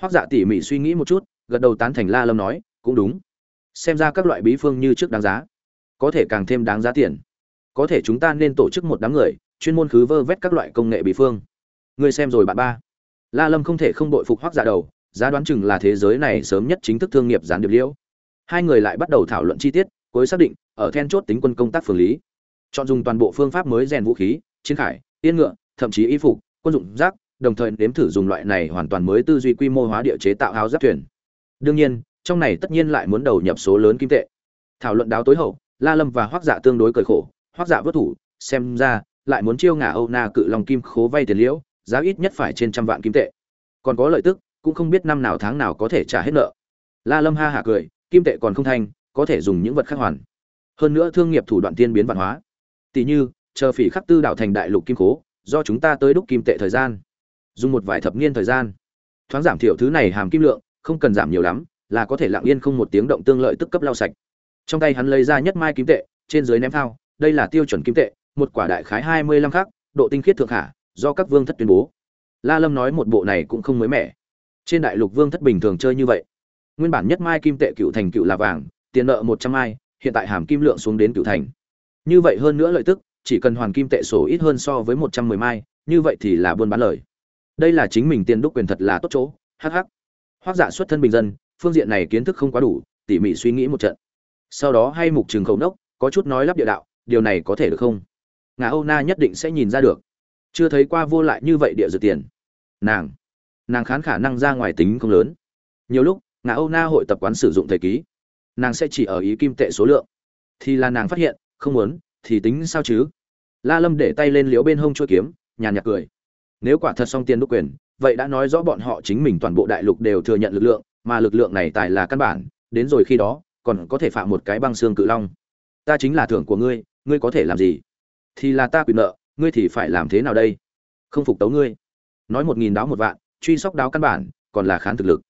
hoác dạ tỉ mỉ suy nghĩ một chút, gật đầu tán thành la lâm nói, cũng đúng. Xem ra các loại bí phương như trước đáng giá. Có thể càng thêm đáng giá tiền. Có thể chúng ta nên tổ chức một đám người, chuyên môn khứ vơ vét các loại công nghệ bí phương. Người xem rồi bạn ba. La lâm không thể không đội phục hoác dạ đầu, giá đoán chừng là thế giới này sớm nhất chính thức thương nghiệp gián điệp liễu. Hai người lại bắt đầu thảo luận chi tiết, cuối xác định, ở then chốt tính quân công tác phường lý. Chọn dùng toàn bộ phương pháp mới rèn vũ khí, chiến khải, tiên ngựa, thậm chí y phục, quân dụng rác đồng thời nếm thử dùng loại này hoàn toàn mới tư duy quy mô hóa địa chế tạo áo giáp thuyền. Đương nhiên trong này tất nhiên lại muốn đầu nhập số lớn kim tệ. Thảo luận đáo tối hậu la lâm và hoác dạ tương đối cởi khổ hoác dạ vớt thủ xem ra lại muốn chiêu ngả âu na cự lòng kim khố vay tiền liễu giá ít nhất phải trên trăm vạn kim tệ. Còn có lợi tức cũng không biết năm nào tháng nào có thể trả hết nợ. La lâm ha hả cười kim tệ còn không thành, có thể dùng những vật khác hoàn. Hơn nữa thương nghiệp thủ đoạn tiên biến văn hóa. Tỷ như chờ phỉ khắc tư đảo thành đại lục kim khố do chúng ta tới đúc kim tệ thời gian dùng một vài thập niên thời gian. Thoáng giảm thiểu thứ này hàm kim lượng, không cần giảm nhiều lắm, là có thể lặng yên không một tiếng động tương lợi tức cấp lau sạch. Trong tay hắn lấy ra nhất mai kim tệ, trên dưới ném thao, đây là tiêu chuẩn kim tệ, một quả đại khái hai mươi lăm khác độ tinh khiết thượng hạ do các vương thất tuyên bố. La lâm nói một bộ này cũng không mới mẻ. Trên đại lục vương thất bình thường chơi như vậy. Nguyên bản nhất mai kim tệ cựu thành cựu là vàng, tiền nợ một trăm mai, hiện tại hàm kim lượng xuống đến cựu thành. Như vậy hơn nữa lợi tức, chỉ cần hoàn kim tệ sổ ít hơn so với một trăm mười mai, như vậy thì là buôn bán lời đây là chính mình tiền đúc quyền thật là tốt chỗ Hắc hắc, hoác dạ xuất thân bình dân phương diện này kiến thức không quá đủ tỉ mỉ suy nghĩ một trận. Sau đó hay mục trường khẩu nốc có chút nói lắp địa đạo điều này có thể được không? Ngà âu na nhất định sẽ nhìn ra được. Chưa thấy qua vô lại như vậy địa dự tiền. Nàng nàng khán khả năng ra ngoài tính không lớn. Nhiều lúc ngà âu na hội tập quán sử dụng thời ký. Nàng sẽ chỉ ở ý kim tệ số lượng. Thì là nàng phát hiện không muốn thì tính sao chứ? La lâm để tay lên liễu bên hông chuỗi kiếm nhàn nhạt cười nếu quả thật song tiên đúc quyền, vậy đã nói rõ bọn họ chính mình toàn bộ đại lục đều thừa nhận lực lượng, mà lực lượng này tài là căn bản, đến rồi khi đó, còn có thể phạm một cái băng xương cự long. Ta chính là thưởng của ngươi ngươi có thể làm gì? Thì là ta quyền nợ, ngươi thì phải làm thế nào đây? Không phục tấu ngươi. Nói một nghìn đáo một vạn, truy sóc đáo căn bản, còn là khán thực lực.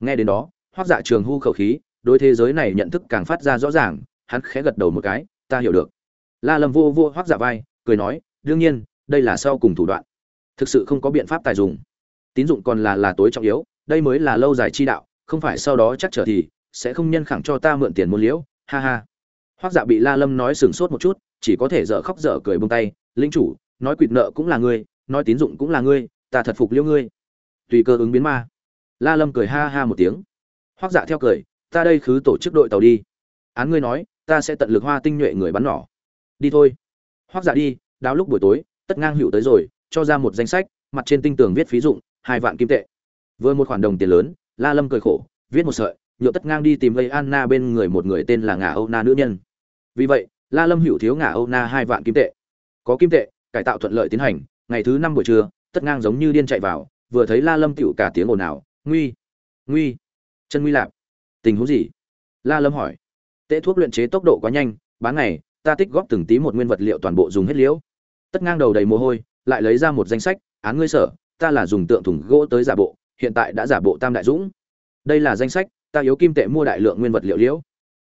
Nghe đến đó hoác dạ trường hưu khẩu khí, đối thế giới này nhận thức càng phát ra rõ ràng, hắn khẽ gật đầu một cái, ta hiểu được. La lâm vô vô hoác dạ vai, cười nói, đương nhiên, đây là sau cùng thủ đoạn thực sự không có biện pháp tài dùng. Tín dụng còn là là tối trọng yếu, đây mới là lâu dài chi đạo, không phải sau đó chắc trở thì sẽ không nhân khẳng cho ta mượn tiền mua liễu, ha ha. Hoác dạ bị la lâm nói sừng sốt một chút, chỉ có thể dở khóc dở cười bông tay, linh chủ, nói quỵt nợ cũng là ngươi, nói tín dụng cũng là ngươi, ta thật phục liễu ngươi. Tùy cơ ứng biến ma. La lâm cười ha ha một tiếng. Hoác dạ theo cười, ta đây khứ tổ chức đội tàu đi. Án ngươi nói, ta sẽ tận lực hoa tinh nhuệ người bắn nỏ. Đi thôi. Hoác dạ đi, đáo lúc buổi tối, tất ngang hữu tới rồi cho ra một danh sách, mặt trên tinh tường viết phí dụng, hai vạn kim tệ. Vừa một khoản đồng tiền lớn, la lâm cười khổ, viết một sợi, nhựa tất ngang đi tìm gây anna bên người một người tên là ngà âu na nữ nhân. Vì vậy, la lâm hữu thiếu ngà âu na hai vạn kim tệ. Có kim tệ, cải tạo thuận lợi tiến hành, ngày thứ năm buổi trưa, tất ngang giống như điên chạy vào, vừa thấy la lâm tiểu cả tiếng ồn ào, nguy nguy, chân nguy lạc." tình huống gì? La lâm hỏi. Tệ thuốc luyện chế tốc độ quá nhanh, bán ngày, ta tích góp từng tí một nguyên vật liệu toàn bộ dùng hết liễu. Tất ngang đầu đầy mồ hôi lại lấy ra một danh sách, án ngươi, sở, ta là dùng tượng thùng gỗ tới giả bộ, hiện tại đã giả bộ tam đại dũng. Đây là danh sách, ta yếu kim tệ mua đại lượng nguyên vật liệu liễu.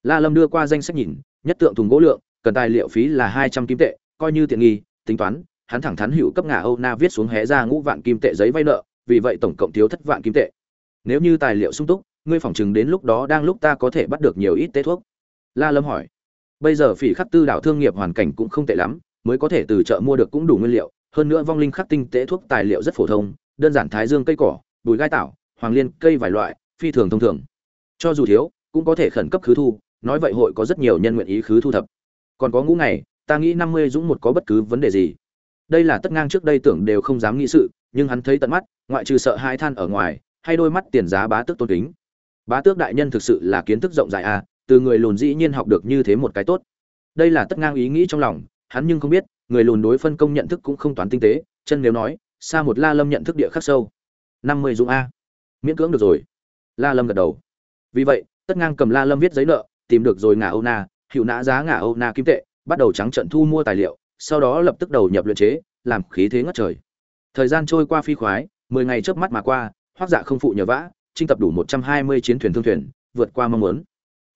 La lâm đưa qua danh sách nhìn, nhất tượng thùng gỗ lượng, cần tài liệu phí là hai trăm kim tệ, coi như tiện nghi, tính toán, hắn thẳng thắn hữu cấp ngà âu na viết xuống hé ra ngũ vạn kim tệ giấy vay nợ, vì vậy tổng cộng thiếu thất vạn kim tệ. Nếu như tài liệu sung túc, ngươi phỏng chừng đến lúc đó đang lúc ta có thể bắt được nhiều ít tế thuốc. La lâm hỏi. Bây giờ phỉ khắc tư đảo thương nghiệp hoàn cảnh cũng không tệ lắm, mới có thể từ chợ mua được cũng đủ nguyên liệu hơn nữa vong linh khắc tinh tế thuốc tài liệu rất phổ thông, đơn giản thái dương cây cỏ bùi gai tảo, hoàng liên, cây vài loại, phi thường thông thường. Cho dù thiếu, cũng có thể khẩn cấp khứ thu, nói vậy hội có rất nhiều nhân nguyện ý khứ thu thập. Còn có ngũ ngày, ta nghĩ năm mươi dũng một có bất cứ vấn đề gì. Đây là tất ngang trước đây tưởng đều không dám nghĩ sự, nhưng hắn thấy tận mắt, ngoại trừ sợ hai than ở ngoài, hay đôi mắt tiền giá bá tước tôn kính. Bá tước đại nhân thực sự là kiến thức rộng rãi à từ người lùn dĩ nhiên học được như thế một cái tốt. Đây là tất ngang ý nghĩ trong lòng, hắn nhưng không biết người lùn đối phân công nhận thức cũng không toán tinh tế, chân nếu nói, xa một la lâm nhận thức địa khắc sâu. Năm mươi dũng a. Miễn cưỡng được rồi. La lâm gật đầu. Vì vậy, tất ngang cầm la lâm viết giấy nợ, tìm được rồi ngả âu na hiệu nã giá ngả âu na kim tệ, bắt đầu trắng trận thu mua tài liệu, sau đó lập tức đầu nhập luyện chế, làm khí thế ngất trời. Thời gian trôi qua phi khoái, mười ngày trước mắt mà qua hoác dạ không phụ nhờ vã, trinh tập đủ một trăm hai mươi chiến thuyền thương thuyền, vượt qua mong muốn.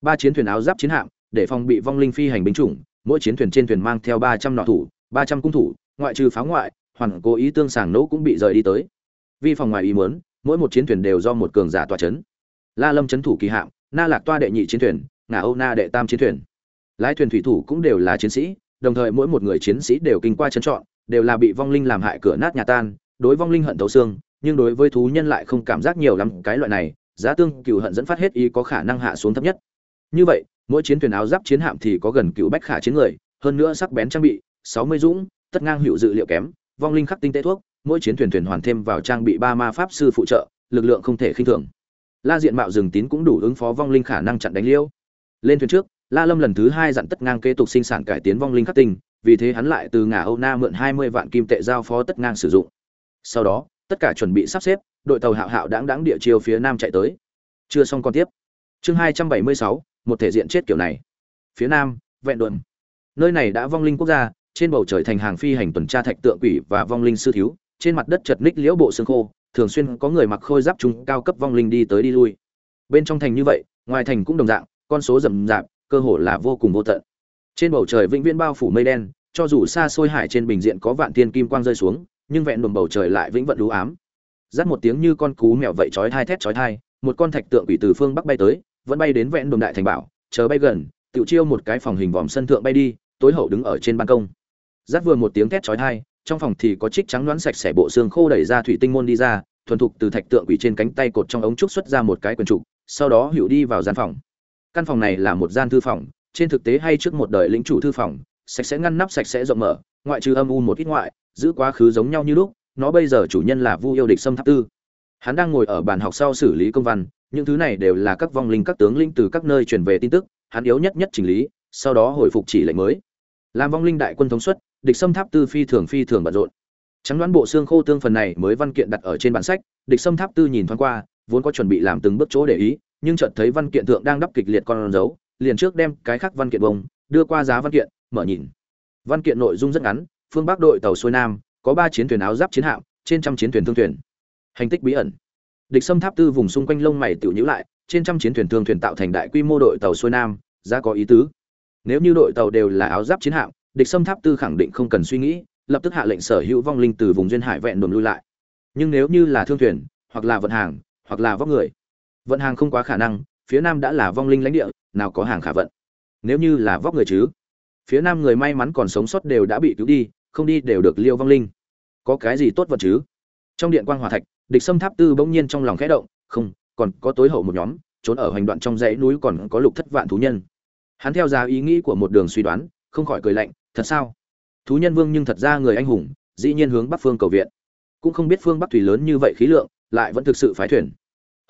Ba chiến thuyền áo giáp chiến hạm, để phòng bị vong linh phi hành binh chủng, mỗi chiến thuyền trên thuyền mang theo ba trăm nọ thủ ba trăm cung thủ, ngoại trừ pháo ngoại hoàn cố ý tương sàng nỗ cũng bị rời đi tới. Vi phòng ngoài ý muốn, mỗi một chiến thuyền đều do một cường giả tọa chấn. La lâm chấn thủ kỳ hạm, na lạc toa đệ nhị chiến thuyền ngà âu na đệ tam chiến thuyền. Lái thuyền thủy thủ cũng đều là chiến sĩ, đồng thời mỗi một người chiến sĩ đều kinh qua chấn chọn, đều là bị vong linh làm hại cửa nát nhà tan, đối vong linh hận thấu xương, nhưng đối với thú nhân lại không cảm giác nhiều lắm, cái loại này, giá tương cựu hận dẫn phát hết ý có khả năng hạ xuống thấp nhất. Như vậy, mỗi chiến thuyền áo giáp chiến hạm thì có gần cựu bách khả chiến người, hơn nữa sắc bén trang bị sáu mươi dũng, tất ngang hữu dự liệu kém, vong linh khắc tinh tế thuốc, mỗi chiến thuyền thuyền hoàn thêm vào trang bị ba ma pháp sư phụ trợ, lực lượng không thể khinh thường. La diện mạo rừng tín cũng đủ ứng phó vong linh khả năng chặn đánh liêu. Lên thuyền trước, la lâm lần thứ hai dặn tất ngang kế tục sinh sản cải tiến vong linh khắc tinh, vì thế hắn lại từ ngà âu na mượn hai mươi vạn kim tệ giao phó tất ngang sử dụng. Sau đó, tất cả chuẩn bị sắp xếp, đội tàu hạo hạo đáng đáng địa chiều phía nam chạy tới. Chưa xong còn tiếp. Chương hai trăm bảy mươi sáu, một thể diện chết kiểu này. Phía nam, vẹn đồn nơi này đã vong linh quốc gia trên bầu trời thành hàng phi hành tuần tra thạch tượng quỷ và vong linh sư thiếu, trên mặt đất chật ních liễu bộ xương khô, thường xuyên có người mặc khôi giáp trung cao cấp vong linh đi tới đi lui. Bên trong thành như vậy, ngoài thành cũng đồng dạng, con số rầm rạp, cơ hồ là vô cùng vô tận. Trên bầu trời vĩnh viễn bao phủ mây đen, cho dù xa xôi hải trên bình diện có vạn thiên kim quang rơi xuống, nhưng vẹn đùm bầu trời lại vĩnh vận lú ám. Dắt một tiếng như con cú mèo vậy chói thai thét chói thai một con thạch tượng quỷ từ phương bắc bay tới, vẫn bay đến vẹn đùm đại thành bảo, chờ bay gần tự chiêu một cái phòng hình vòm sân thượng bay đi, tối hậu đứng ở trên ban công rát vừa một tiếng thét chói tai, trong phòng thì có trích trắng đoán sạch sẽ bộ xương khô đẩy ra thủy tinh môn đi ra thuần thục từ thạch tượng quỷ trên cánh tay cột trong ống trúc xuất ra một cái quần trục sau đó hữu đi vào gian phòng. Căn phòng này là một gian thư phòng trên thực tế hay trước một đời lĩnh chủ thư phòng sạch sẽ ngăn nắp sạch sẽ rộng mở ngoại trừ âm u một ít ngoại giữ quá khứ giống nhau như lúc nó bây giờ chủ nhân là vu yêu địch sâm tháp tư. Hắn đang ngồi ở bàn học sau xử lý công văn những thứ này đều là các vong linh các tướng linh từ các nơi truyền về tin tức hắn yếu nhất nhất chỉnh lý sau đó hồi phục chỉ lệnh mới. Làm vong linh đại quân thống suất địch sâm tháp tư phi thường phi thường bận rộn. Trắng đoán bộ xương khô tương phần này mới văn kiện đặt ở trên bản sách, địch sâm tháp tư nhìn thoáng qua, vốn có chuẩn bị làm từng bước chỗ để ý, nhưng chợt thấy văn kiện thượng đang đắp kịch liệt con dấu, liền trước đem cái khác văn kiện bông, đưa qua giá văn kiện, mở nhìn. Văn kiện nội dung rất ngắn, phương bắc đội tàu xuôi nam, có ba chiến thuyền áo giáp chiến hạm, trên trăm chiến thuyền thương thuyền. Hành tích bí ẩn. Địch xâm tháp tư vùng xung quanh lông mày tự nhữ lại, trên trăm chiến thuyền thương thuyền tạo thành đại quy mô đội tàu xuôi nam, giá có ý tứ. Nếu như đội tàu đều là áo giáp chiến hạm địch xâm tháp tư khẳng định không cần suy nghĩ, lập tức hạ lệnh sở hữu vong linh từ vùng duyên hải vẹn đồn lui lại. Nhưng nếu như là thương thuyền, hoặc là vận hàng, hoặc là vóc người, vận hàng không quá khả năng, phía nam đã là vong linh lãnh địa, nào có hàng khả vận. Nếu như là vóc người chứ, phía nam người may mắn còn sống sót đều đã bị cứu đi, không đi đều được liêu vong linh. Có cái gì tốt vật chứ? Trong điện quang hòa thạch, địch sâm tháp tư bỗng nhiên trong lòng khẽ động, không, còn có tối hậu một nhóm, trốn ở hành đoạn trong dãy núi còn có lục thất vạn thú nhân. Hắn theo ra ý nghĩ của một đường suy đoán không khỏi cười lạnh, thật sao? Thú nhân vương nhưng thật ra người anh hùng, dĩ nhiên hướng bắc phương cầu viện. Cũng không biết phương bắc thủy lớn như vậy khí lượng, lại vẫn thực sự phái thuyền.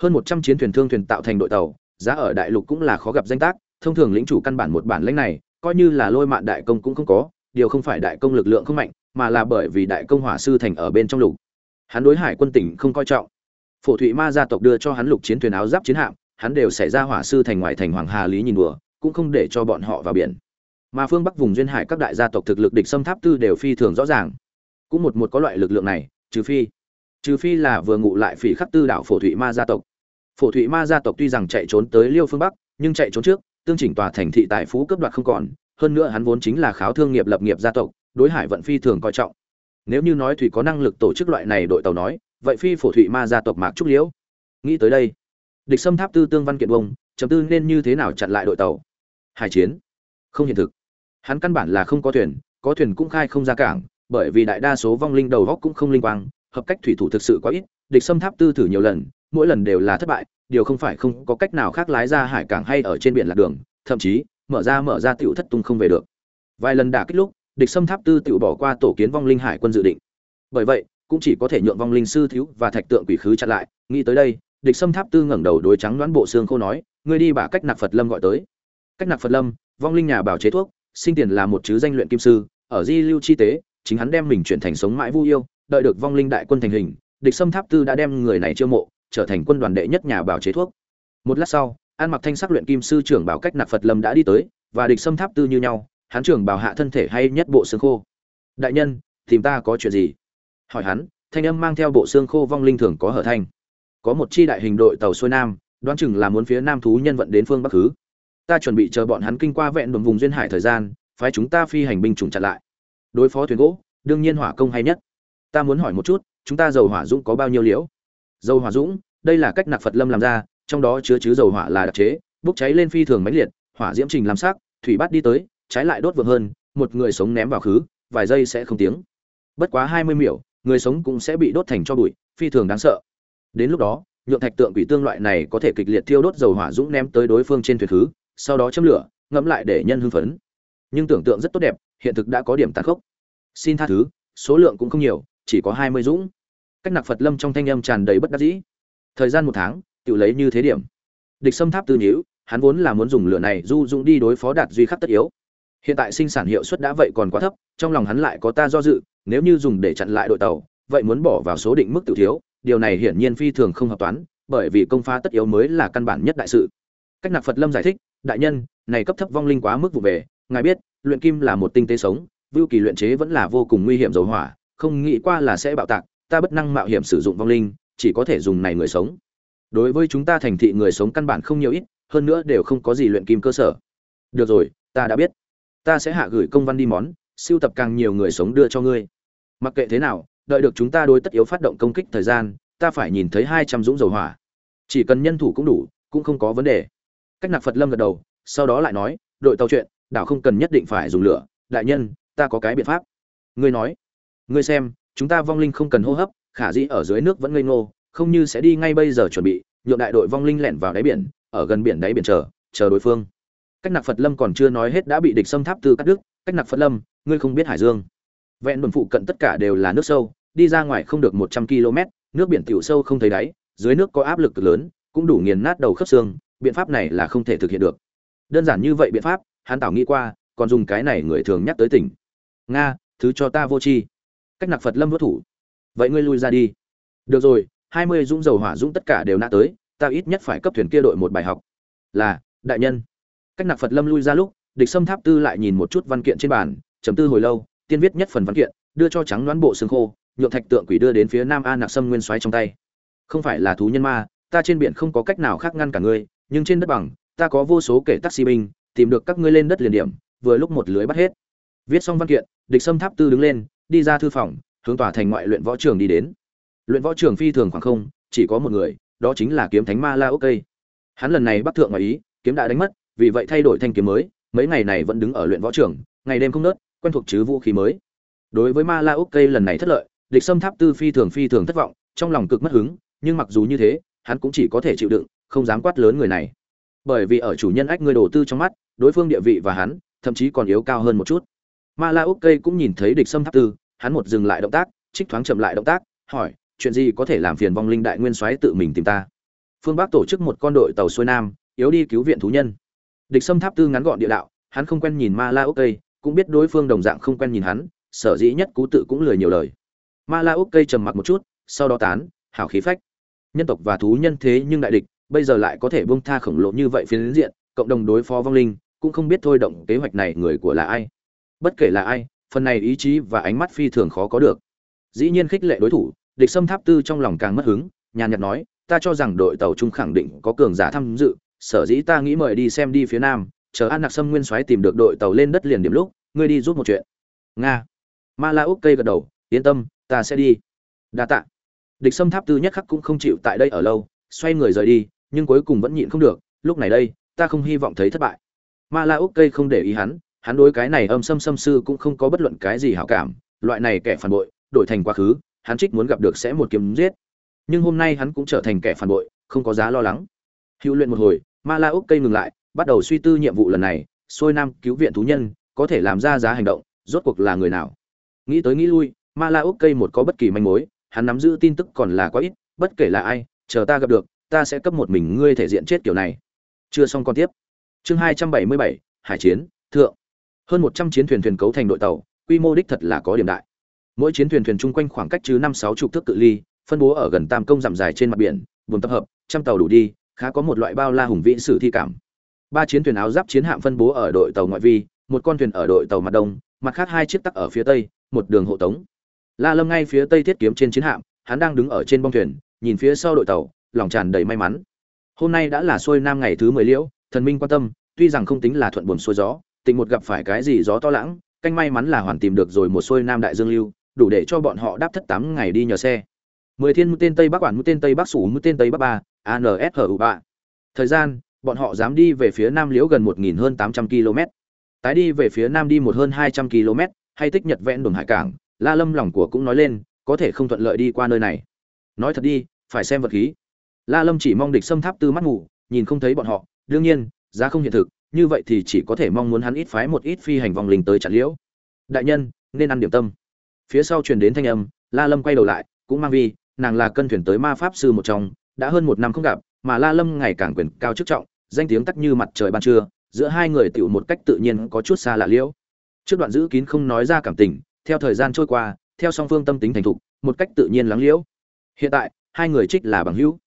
Hơn một trăm chiến thuyền thương thuyền tạo thành đội tàu, giá ở đại lục cũng là khó gặp danh tác, thông thường lĩnh chủ căn bản một bản lãnh này, coi như là lôi mạn đại công cũng không có, điều không phải đại công lực lượng không mạnh, mà là bởi vì đại công hỏa sư thành ở bên trong lục. Hắn đối hải quân tỉnh không coi trọng. Phổ thụy ma gia tộc đưa cho hắn lục chiến thuyền áo giáp chiến hạm, hắn đều xảy ra hỏa sư thành ngoài thành hoàng hà lý nhìn đùa, cũng không để cho bọn họ vào biển mà phương bắc vùng duyên hải các đại gia tộc thực lực địch xâm tháp tư đều phi thường rõ ràng. Cũng một một có loại lực lượng này, trừ phi trừ phi là vừa ngụ lại phỉ khắc tư đảo phổ thụy ma gia tộc. Phổ thụy ma gia tộc tuy rằng chạy trốn tới liêu phương bắc, nhưng chạy trốn trước, tương chỉnh tòa thành thị tài phú cấp đoạt không còn, hơn nữa hắn vốn chính là kháo thương nghiệp lập nghiệp gia tộc, đối hải vận phi thường coi trọng. Nếu như nói thủy có năng lực tổ chức loại này đội tàu nói, vậy phi phổ thụy ma gia tộc mạc trúc liễu. Nghĩ tới đây, địch xâm tháp tư tương văn kiện bông chấm tư nên như thế nào chặn lại đội tàu? Hải chiến. Không hiện thực hắn căn bản là không có thuyền có thuyền cũng khai không ra cảng, bởi vì đại đa số vong linh đầu góc cũng không linh quang, hợp cách thủy thủ thực sự quá ít, địch xâm tháp tư thử nhiều lần, mỗi lần đều là thất bại, điều không phải không có cách nào khác lái ra hải cảng hay ở trên biển lạc đường, thậm chí, mở ra mở ra tiểu thất tung không về được. Vài lần đả kích lúc, địch xâm tháp tư tiểu bỏ qua tổ kiến vong linh hải quân dự định. Bởi vậy, cũng chỉ có thể nhượng vong linh sư thiếu và thạch tượng quỷ khứ chặn lại, nghĩ tới đây, địch xâm tháp tư ngẩng đầu đối trắng đoán bộ xương khô nói, ngươi đi bả cách nạc phật lâm gọi tới. Cách nạc phật lâm, vong linh nhà bảo chế thuốc sinh tiền là một chứ danh luyện kim sư, ở di lưu chi tế, chính hắn đem mình chuyển thành sống mãi vui yêu, đợi được vong linh đại quân thành hình, địch xâm tháp tư đã đem người này chiêu mộ, trở thành quân đoàn đệ nhất nhà bảo chế thuốc. Một lát sau, an mặc thanh sắc luyện kim sư trưởng bảo cách nạp phật lâm đã đi tới, và địch xâm tháp tư như nhau, hắn trưởng bảo hạ thân thể hay nhất bộ xương khô. Đại nhân, tìm ta có chuyện gì? hỏi hắn, thanh âm mang theo bộ xương khô vong linh thường có hở thanh. Có một chi đại hình đội tàu xuôi nam, đoán chừng là muốn phía nam thú nhân vận đến phương bắc thứ ta chuẩn bị chờ bọn hắn kinh qua vẹn đồn vùng duyên hải thời gian, phái chúng ta phi hành binh chủng chặn lại. Đối phó thuyền gỗ, đương nhiên hỏa công hay nhất. Ta muốn hỏi một chút, chúng ta dầu hỏa dũng có bao nhiêu liễu? Dầu hỏa dũng, đây là cách nạc phật lâm làm ra, trong đó chứa chứa dầu hỏa là đặc chế, bốc cháy lên phi thường mãnh liệt, hỏa diễm trình làm sắc, thủy bắt đi tới, trái lại đốt vượng hơn, một người sống ném vào khứ, vài giây sẽ không tiếng. Bất quá hai mươi miểu, người sống cũng sẽ bị đốt thành cho bụi, phi thường đáng sợ. Đến lúc đó, nhượng thạch tượng quỷ tương loại này có thể kịch liệt thiêu đốt dầu hỏa dũng ném tới đối phương trên thuyền khứ sau đó châm lửa, ngẫm lại để nhân hưng phấn. Nhưng tưởng tượng rất tốt đẹp, hiện thực đã có điểm tàn khốc. Xin tha thứ, số lượng cũng không nhiều, chỉ có hai mươi dũng. Cách nặc phật lâm trong thanh âm tràn đầy bất đắc dĩ. Thời gian một tháng, tự lấy như thế điểm. Địch xâm tháp tư nhữ hắn vốn là muốn dùng lửa này du dũng đi đối phó đạt duy khắc tất yếu. Hiện tại sinh sản hiệu suất đã vậy còn quá thấp, trong lòng hắn lại có ta do dự, nếu như dùng để chặn lại đội tàu, vậy muốn bỏ vào số định mức tự thiếu, điều này hiển nhiên phi thường không hợp toán, bởi vì công phá tất yếu mới là căn bản nhất đại sự. Cách nặc phật lâm giải thích đại nhân, này cấp thấp vong linh quá mức vụ về, ngài biết, luyện kim là một tinh tế sống, vưu kỳ luyện chế vẫn là vô cùng nguy hiểm dầu hỏa, không nghĩ qua là sẽ bạo tạc, ta bất năng mạo hiểm sử dụng vong linh, chỉ có thể dùng này người sống. Đối với chúng ta thành thị người sống căn bản không nhiều ít, hơn nữa đều không có gì luyện kim cơ sở. Được rồi, ta đã biết. Ta sẽ hạ gửi công văn đi món, siêu tập càng nhiều người sống đưa cho ngươi. Mặc kệ thế nào, đợi được chúng ta đối tất yếu phát động công kích thời gian, ta phải nhìn thấy hai trăm dũng dầu hỏa. Chỉ cần nhân thủ cũng đủ, cũng không có vấn đề cách nạp phật lâm gật đầu, sau đó lại nói, đội tàu chuyện, đảo không cần nhất định phải dùng lửa. Đại nhân, ta có cái biện pháp. Ngươi nói, ngươi xem, chúng ta vong linh không cần hô hấp, khả dĩ ở dưới nước vẫn ngây ngô, không như sẽ đi ngay bây giờ chuẩn bị, nhượng đại đội vong linh lẻn vào đáy biển, ở gần biển đáy biển chờ chờ đối phương. Cách nạp phật lâm còn chưa nói hết đã bị địch xâm tháp từ cắt đứt. Cách nạp phật lâm, ngươi không biết hải dương. Vẹn đồn phụ cận tất cả đều là nước sâu, đi ra ngoài không được một trăm km nước biển tiểu sâu không thấy đáy, dưới nước có áp lực cực lớn, cũng đủ nghiền nát đầu khớp xương biện pháp này là không thể thực hiện được. Đơn giản như vậy biện pháp, hắn tảo nghĩ qua, còn dùng cái này người thường nhắc tới tỉnh. Nga, thứ cho ta vô chi cách nặc phật lâm vất thủ. Vậy ngươi lui ra đi. Được rồi, hai mươi dũng dầu hỏa dũng tất cả đều nã tới, ta ít nhất phải cấp thuyền kia đội một bài học. Là, đại nhân. Cách nặc phật lâm lui ra lúc, địch sâm tháp tư lại nhìn một chút văn kiện trên bàn, chấm tư hồi lâu, tiên viết nhất phần văn kiện, đưa cho trắng đoán bộ xương khô, nhượng thạch tượng quỷ đưa đến phía nam a nặc sâm nguyên xoáy trong tay. Không phải là thú nhân ma, ta trên biển không có cách nào khác ngăn cả ngươi nhưng trên đất bằng, ta có vô số kể taxi binh, tìm được các ngươi lên đất liền điểm, vừa lúc một lưới bắt hết. Viết xong văn kiện, địch sâm tháp tư đứng lên, đi ra thư phòng, hướng tòa thành ngoại luyện võ trường đi đến. Luyện võ trường phi thường khoảng không, chỉ có một người, đó chính là kiếm thánh ma la ok hắn lần này bắc thượng ngoài ý, kiếm đã đánh mất, vì vậy thay đổi thanh kiếm mới, mấy ngày này vẫn đứng ở luyện võ trường, ngày đêm không nớt, quen thuộc chứ vũ khí mới. Đối với ma la ok lần này thất lợi, địch sâm tháp tư phi thường phi thường thất vọng, trong lòng cực mất hứng, nhưng mặc dù như thế, hắn cũng chỉ có thể chịu đựng không dám quát lớn người này. Bởi vì ở chủ nhân ách người đầu tư trong mắt, đối phương địa vị và hắn, thậm chí còn yếu cao hơn một chút. Ma la ok cũng nhìn thấy địch sâm tháp tư, hắn một dừng lại động tác, trích thoáng chậm lại động tác, hỏi, chuyện gì có thể làm phiền vong linh đại nguyên soái tự mình tìm ta? Phương bắc tổ chức một con đội tàu xuôi nam, yếu đi cứu viện thú nhân. Địch sâm tháp tư ngắn gọn địa đạo, hắn không quen nhìn ma la ok cũng biết đối phương đồng dạng không quen nhìn hắn, sở dĩ nhất cú tự cũng lười nhiều lời. Ma la ok trầm mặc một chút, sau đó tán hảo khí phách. Nhân tộc và thú nhân thế nhưng đại địch bây giờ lại có thể buông tha khổng lồ như vậy phiến diện, cộng đồng đối phó vong linh, cũng không biết thôi động kế hoạch này người của là ai. Bất kể là ai, phần này ý chí và ánh mắt phi thường khó có được. Dĩ nhiên khích lệ đối thủ, địch sâm tháp tư trong lòng càng mất hứng, nhàn nhạt nói, ta cho rằng đội tàu trung khẳng định có cường giả tham dự, sở dĩ ta nghĩ mời đi xem đi phía nam, chờ an nặc sâm nguyên soái tìm được đội tàu lên đất liền điểm lúc, ngươi đi giúp một chuyện. Nga. Ma la úc cây gật đầu, yên tâm, ta sẽ đi. Đa tạ. Địch sâm tháp tư nhất khắc cũng không chịu tại đây ở lâu, xoay người rời đi nhưng cuối cùng vẫn nhịn không được, lúc này đây, ta không hy vọng thấy thất bại. Ma la úc cây không để ý hắn hắn đối cái này âm xâm xâm sư cũng không có bất luận cái gì hảo cảm, loại này kẻ phản bội, đổi thành quá khứ, hắn trích muốn gặp được sẽ một kiếm giết. Nhưng hôm nay hắn cũng trở thành kẻ phản bội, không có giá lo lắng. Hữu luyện một hồi, ma la úc cây ngừng lại, bắt đầu suy tư nhiệm vụ lần này, xôi nam cứu viện thú nhân, có thể làm ra giá hành động, rốt cuộc là người nào? Nghĩ tới nghĩ lui, ma la úc cây một có bất kỳ manh mối, hắn nắm giữ tin tức còn là quá ít, bất kể là ai, chờ ta gặp được ta sẽ cấp một mình ngươi thể diện chết kiểu này. Chưa xong con tiếp. Chương hai trăm bảy mươi bảy, hải chiến, thượng. Hơn một trăm chiến thuyền thuyền cấu thành đội tàu, quy mô đích thật là có điểm đại. Mỗi chiến thuyền thuyền chung quanh khoảng cách chứ năm sáu chục thước cự ly, phân bố ở gần tam công dặm dài trên mặt biển buồn tập hợp, trăm tàu đủ đi, khá có một loại bao la hùng vĩ sử thi cảm. Ba chiến thuyền áo giáp chiến hạm phân bố ở đội tàu ngoại vi, một con thuyền ở đội tàu mặt đông, mặt khác hai chiếc tắc ở phía tây, một đường hộ tống. La lâm ngay phía tây thiết kiếm trên chiến hạm, hắn đang đứng ở trên bong thuyền, nhìn phía sau đội tàu lòng tràn đầy may mắn. Hôm nay đã là xuôi nam ngày thứ mười liễu, thần minh quan tâm, tuy rằng không tính là thuận buồm xuôi gió tình một gặp phải cái gì gió to lãng, canh may mắn là hoàn tìm được rồi một xuôi nam đại dương lưu, đủ để cho bọn họ đáp thất tám ngày đi nhờ xe. Mười thiên mũi tên tây bắc quản mũi tên tây bắc sủ mũi tên tây bắc ba anshru ba. Thời gian, bọn họ dám đi về phía nam liễu gần một nghìn hơn tám trăm km tái đi về phía nam đi một hơn hai trăm km hay tích nhật vẽn đồn hải cảng, la lâm lòng của cũng nói lên, có thể không thuận lợi đi qua nơi này. Nói thật đi, phải xem vật khí la lâm chỉ mong địch xâm tháp tư mắt ngủ, nhìn không thấy bọn họ. Đương nhiên, giá không hiện thực, như vậy thì chỉ có thể mong muốn hắn ít phái một ít phi hành vòng linh tới chặn liễu. Đại nhân, nên ăn điểm tâm. Phía sau truyền đến thanh âm, la lâm quay đầu lại, cũng mang vi, nàng là cân thuyền tới ma pháp sư một trong, đã hơn một năm không gặp, mà la lâm ngày càng quyền cao chức trọng, danh tiếng tắt như mặt trời ban trưa, giữa hai người tiểu một cách tự nhiên có chút xa lạ liễu. Trước đoạn giữ kín không nói ra cảm tình, theo thời gian trôi qua, theo song phương tâm tính thành thục, một cách tự nhiên lắng liễu. Hiện tại, hai người trích là bằng hữu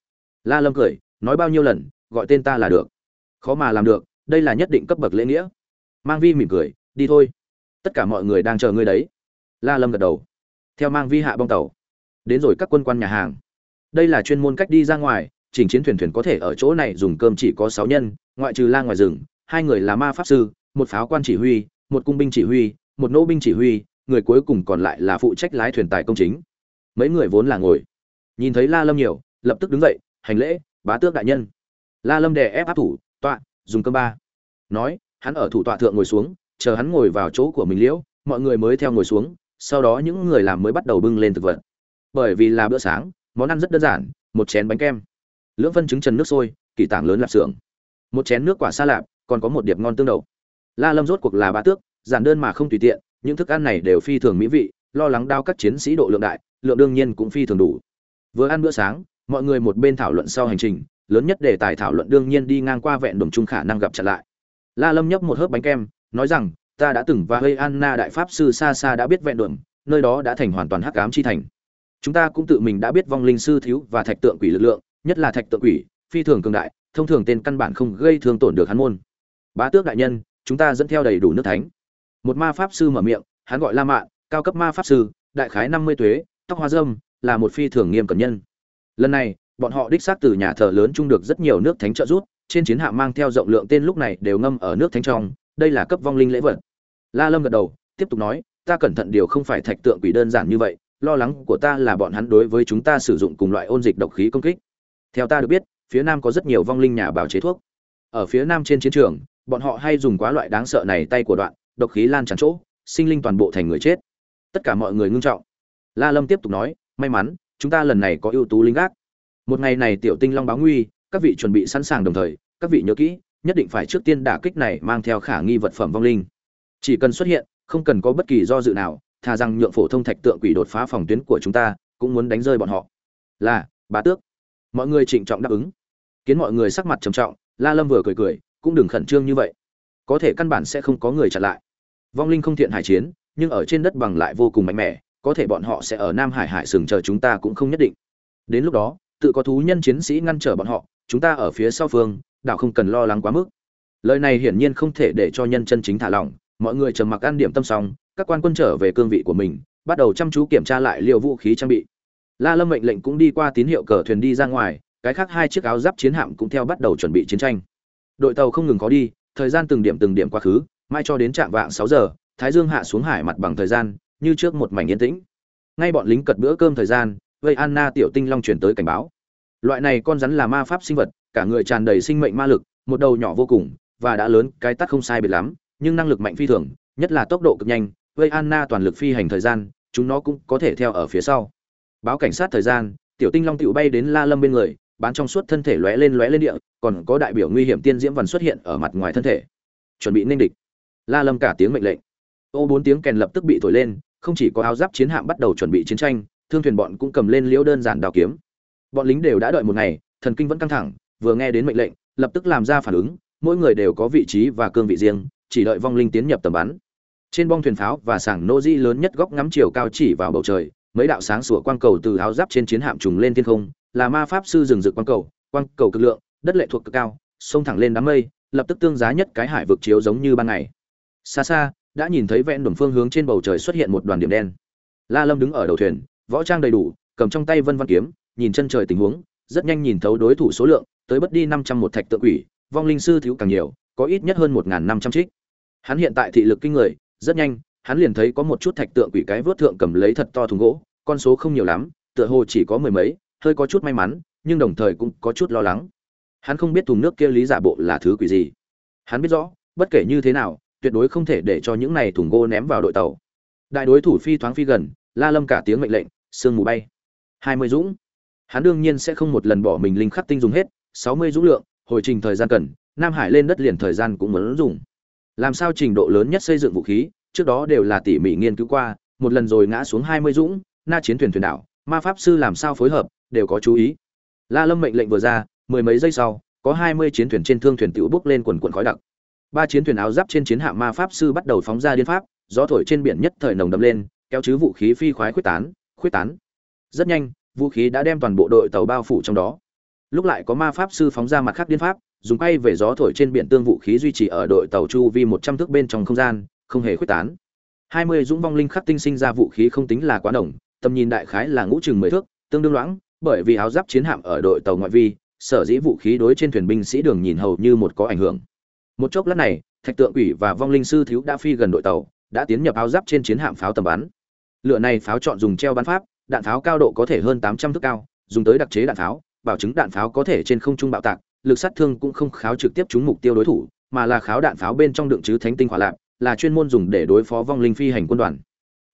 la lâm cười, nói bao nhiêu lần, gọi tên ta là được. Khó mà làm được, đây là nhất định cấp bậc lễ nghĩa. Mang vi mỉm cười, đi thôi. Tất cả mọi người đang chờ ngươi đấy. La lâm gật đầu. Theo mang vi hạ bong tàu. Đến rồi các quân quan nhà hàng. Đây là chuyên môn cách đi ra ngoài, chỉnh chiến thuyền thuyền có thể ở chỗ này dùng cơm chỉ có sáu nhân, ngoại trừ la ngoài rừng, hai người là ma pháp sư, một pháo quan chỉ huy, một cung binh chỉ huy, một nô binh chỉ huy, người cuối cùng còn lại là phụ trách lái thuyền tài công chính. Mấy người vốn là ngồi. Nhìn thấy la lâm nhiều, lập tức đứng dậy hành lễ, bá tước đại nhân. La lâm đè ép áp thủ, tọa, dùng cơm ba. Nói, hắn ở thủ tọa thượng ngồi xuống, chờ hắn ngồi vào chỗ của mình liễu, mọi người mới theo ngồi xuống, sau đó những người làm mới bắt đầu bưng lên thực vật. Bởi vì là bữa sáng, món ăn rất đơn giản, một chén bánh kem. Lưỡng phân trứng trần nước sôi, kỳ tảng lớn lạp xưởng. Một chén nước quả xa lạp, còn có một điệp ngon tương đậu la lâm rốt cuộc là bá tước, giản đơn mà không tùy tiện, những thức ăn này đều phi thường mỹ vị, lo lắng đau các chiến sĩ độ lượng đại, lượng đương nhiên cũng phi thường đủ. Vừa ăn bữa sáng mọi người một bên thảo luận sau hành trình, lớn nhất đề tài thảo luận đương nhiên đi ngang qua vẹn đồng Chung khả năng gặp chặn lại. La lâm nhấp một hớp bánh kem, nói rằng, ta đã từng và hơi anna đại pháp sư xa xa đã biết vẹn đường nơi đó đã thành hoàn toàn hắc ám chi thành. Chúng ta cũng tự mình đã biết vong linh sư thiếu và thạch tượng quỷ lực lượng, nhất là thạch tượng quỷ, phi thường cường đại, thông thường tên căn bản không gây thương tổn được hắn môn. Bá tước đại nhân, chúng ta dẫn theo đầy đủ nước thánh. Một ma pháp sư mở miệng, hắn gọi la mạn, cao cấp ma pháp sư, đại khái năm mươi tuế, tóc hoa dâm là một phi thường nghiêm cẩn nhân lần này, bọn họ đích xác từ nhà thờ lớn chung được rất nhiều nước thánh trợ rút trên chiến hạm mang theo rộng lượng tên lúc này đều ngâm ở nước thánh trong, đây là cấp vong linh lễ vật. La lâm gật đầu, tiếp tục nói, ta cẩn thận điều không phải thạch tượng quỷ đơn giản như vậy, lo lắng của ta là bọn hắn đối với chúng ta sử dụng cùng loại ôn dịch độc khí công kích. Theo ta được biết, phía nam có rất nhiều vong linh nhà bào chế thuốc. Ở phía nam trên chiến trường, bọn họ hay dùng quá loại đáng sợ này tay của đoạn, độc khí lan tràn chỗ, sinh linh toàn bộ thành người chết. Tất cả mọi người ngưng trọng. La lâm tiếp tục nói, may mắn chúng ta lần này có ưu tú linh gác. Một ngày này tiểu tinh long báo nguy, các vị chuẩn bị sẵn sàng đồng thời, các vị nhớ kỹ, nhất định phải trước tiên đả kích này mang theo khả nghi vật phẩm vong linh. Chỉ cần xuất hiện, không cần có bất kỳ do dự nào, thà rằng nhượng phổ thông thạch tượng quỷ đột phá phòng tuyến của chúng ta, cũng muốn đánh rơi bọn họ. Là, bá tước. Mọi người trịnh trọng đáp ứng. Kiến mọi người sắc mặt trầm trọng, la lâm vừa cười cười, cũng đừng khẩn trương như vậy. Có thể căn bản sẽ không có người chặn lại. Vong linh không thiện hải chiến, nhưng ở trên đất bằng lại vô cùng mạnh mẽ có thể bọn họ sẽ ở nam hải hải sừng chờ chúng ta cũng không nhất định. Đến lúc đó, tự có thú nhân chiến sĩ ngăn trở bọn họ, chúng ta ở phía sau phương, đảo không cần lo lắng quá mức. Lời này hiển nhiên không thể để cho nhân chân chính thả lỏng, mọi người trầm mặc ăn điểm tâm xong, các quan quân trở về cương vị của mình, bắt đầu chăm chú kiểm tra lại liệu vũ khí trang bị. La lâm mệnh lệnh cũng đi qua tín hiệu cờ thuyền đi ra ngoài, cái khác hai chiếc áo giáp chiến hạm cũng theo bắt đầu chuẩn bị chiến tranh. Đội tàu không ngừng có đi, thời gian từng điểm từng điểm quá khứ, mai cho đến trạm vạng sáu giờ, thái dương hạ xuống hải mặt bằng thời gian như trước một mảnh yên tĩnh. Ngay bọn lính cật bữa cơm thời gian, vây anna tiểu tinh long truyền tới cảnh báo. Loại này con rắn là ma pháp sinh vật, cả người tràn đầy sinh mệnh ma lực, một đầu nhỏ vô cùng, và đã lớn, cái tắt không sai biệt lắm, nhưng năng lực mạnh phi thường, nhất là tốc độ cực nhanh, vây anna toàn lực phi hành thời gian, chúng nó cũng có thể theo ở phía sau. Báo cảnh sát thời gian, tiểu tinh long tựu bay đến la lâm bên người, bán trong suốt thân thể lóe lên lóe lên địa, còn có đại biểu nguy hiểm tiên diễm vằn xuất hiện ở mặt ngoài thân thể. Chuẩn bị nên địch. La lâm cả tiếng mệnh lệnh. Ô bốn tiếng kèn lập tức bị thổi lên không chỉ có áo giáp chiến hạm bắt đầu chuẩn bị chiến tranh, thương thuyền bọn cũng cầm lên liễu đơn giản đào kiếm. Bọn lính đều đã đợi một ngày, thần kinh vẫn căng thẳng, vừa nghe đến mệnh lệnh, lập tức làm ra phản ứng, mỗi người đều có vị trí và cương vị riêng, chỉ đợi vong linh tiến nhập tầm bắn. Trên bong thuyền pháo và sảng nô di lớn nhất góc ngắm chiều cao chỉ vào bầu trời, mấy đạo sáng sủa quang cầu từ áo giáp trên chiến hạm trùng lên thiên không, là ma pháp sư rừng rực quang cầu quang cầu cực lượng, đất lệ thuộc cực cao, xông thẳng lên đám mây, lập tức tương giá nhất cái hải vực chiếu giống như ban ngày. Xa xa đã nhìn thấy vẹn đồn phương hướng trên bầu trời xuất hiện một đoàn điểm đen. La lâm đứng ở đầu thuyền, võ trang đầy đủ, cầm trong tay vân văn kiếm, nhìn chân trời tình huống, rất nhanh nhìn thấu đối thủ số lượng, tới bất đi năm trăm một thạch tượng quỷ, vong linh sư thiếu càng nhiều, có ít nhất hơn một năm trăm trích. Hắn hiện tại thị lực kinh người, rất nhanh, hắn liền thấy có một chút thạch tượng quỷ cái vớt thượng cầm lấy thật to thùng gỗ, con số không nhiều lắm, tựa hồ chỉ có mười mấy, hơi có chút may mắn, nhưng đồng thời cũng có chút lo lắng. Hắn không biết thùng nước kia lý giả bộ là thứ quỷ gì. Hắn biết rõ, bất kể như thế nào tuyệt đối không thể để cho những này thùng gỗ ném vào đội tàu. Đại đối thủ phi thoáng phi gần, la lâm cả tiếng mệnh lệnh, sương mù bay. Hai mươi dũng. Hắn đương nhiên sẽ không một lần bỏ mình linh khắc tinh dùng hết, sáu mươi dũng lượng, hồi trình thời gian cần, nam hải lên đất liền thời gian cũng muốn dùng. Làm sao trình độ lớn nhất xây dựng vũ khí, trước đó đều là tỉ mỉ nghiên cứu qua, một lần rồi ngã xuống hai mươi dũng, na chiến thuyền thuyền đảo, ma pháp sư làm sao phối hợp, đều có chú ý. La lâm mệnh lệnh vừa ra, mười mấy giây sau, có hai mươi chiến thuyền trên thương thuyền tiểu bước lên quần quần khói đặc ba chiến thuyền áo giáp trên chiến hạm ma pháp sư bắt đầu phóng ra điên pháp, gió thổi trên biển nhất thời nồng đậm lên, kéo chứ vũ khí phi khoái khuyết tán khuyết tán. Rất nhanh, vũ khí đã đem toàn bộ đội tàu bao phủ trong đó. Lúc lại có ma pháp sư phóng ra mặt khác điên pháp, dùng quay về gió thổi trên biển tương vũ khí duy trì ở đội tàu chu vi một trăm thước bên trong không gian, không hề khuyết tán. Hai mươi dũng vong linh khắc tinh sinh ra vũ khí không tính là quá đồng tầm nhìn đại khái là ngũ chừng mười thước, tương đương loãng, bởi vì áo giáp chiến hạm ở đội tàu ngoại vi, sở dĩ vũ khí đối trên thuyền binh sĩ đường nhìn hầu như một có ảnh hưởng một chốc lát này, thạch tượng quỷ và vong linh sư thiếu đã phi gần đội tàu, đã tiến nhập áo giáp trên chiến hạm pháo tầm bắn. Lựa này pháo chọn dùng treo bắn pháp, đạn pháo cao độ có thể hơn tám trăm thước cao, dùng tới đặc chế đạn pháo, bảo chứng đạn pháo có thể trên không trung bạo tạc, lực sát thương cũng không kháo trực tiếp trúng mục tiêu đối thủ, mà là kháo đạn pháo bên trong đựng chứ thánh tinh hỏa lạc là chuyên môn dùng để đối phó vong linh phi hành quân đoàn.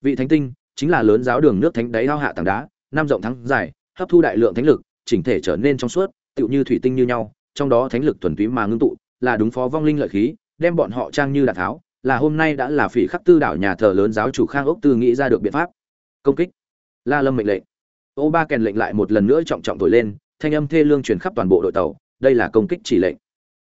Vị thánh tinh chính là lớn giáo đường nước thánh đáy lao hạ tảng đá, năm rộng thắng dài, hấp thu đại lượng thánh lực, chỉnh thể trở nên trong suốt, tựu như thủy tinh như nhau, trong đó thánh lực thuần túy mà ngưng tụ là đúng phó vong linh lợi khí, đem bọn họ trang như đạn tháo, là hôm nay đã là phỉ khắc tư đảo nhà thờ lớn giáo chủ khang ốc tư nghĩ ra được biện pháp. Công kích. La lâm mệnh lệnh. Ô ba kèn lệnh lại một lần nữa trọng trọng thổi lên, thanh âm thê lương truyền khắp toàn bộ đội tàu, đây là công kích chỉ lệnh.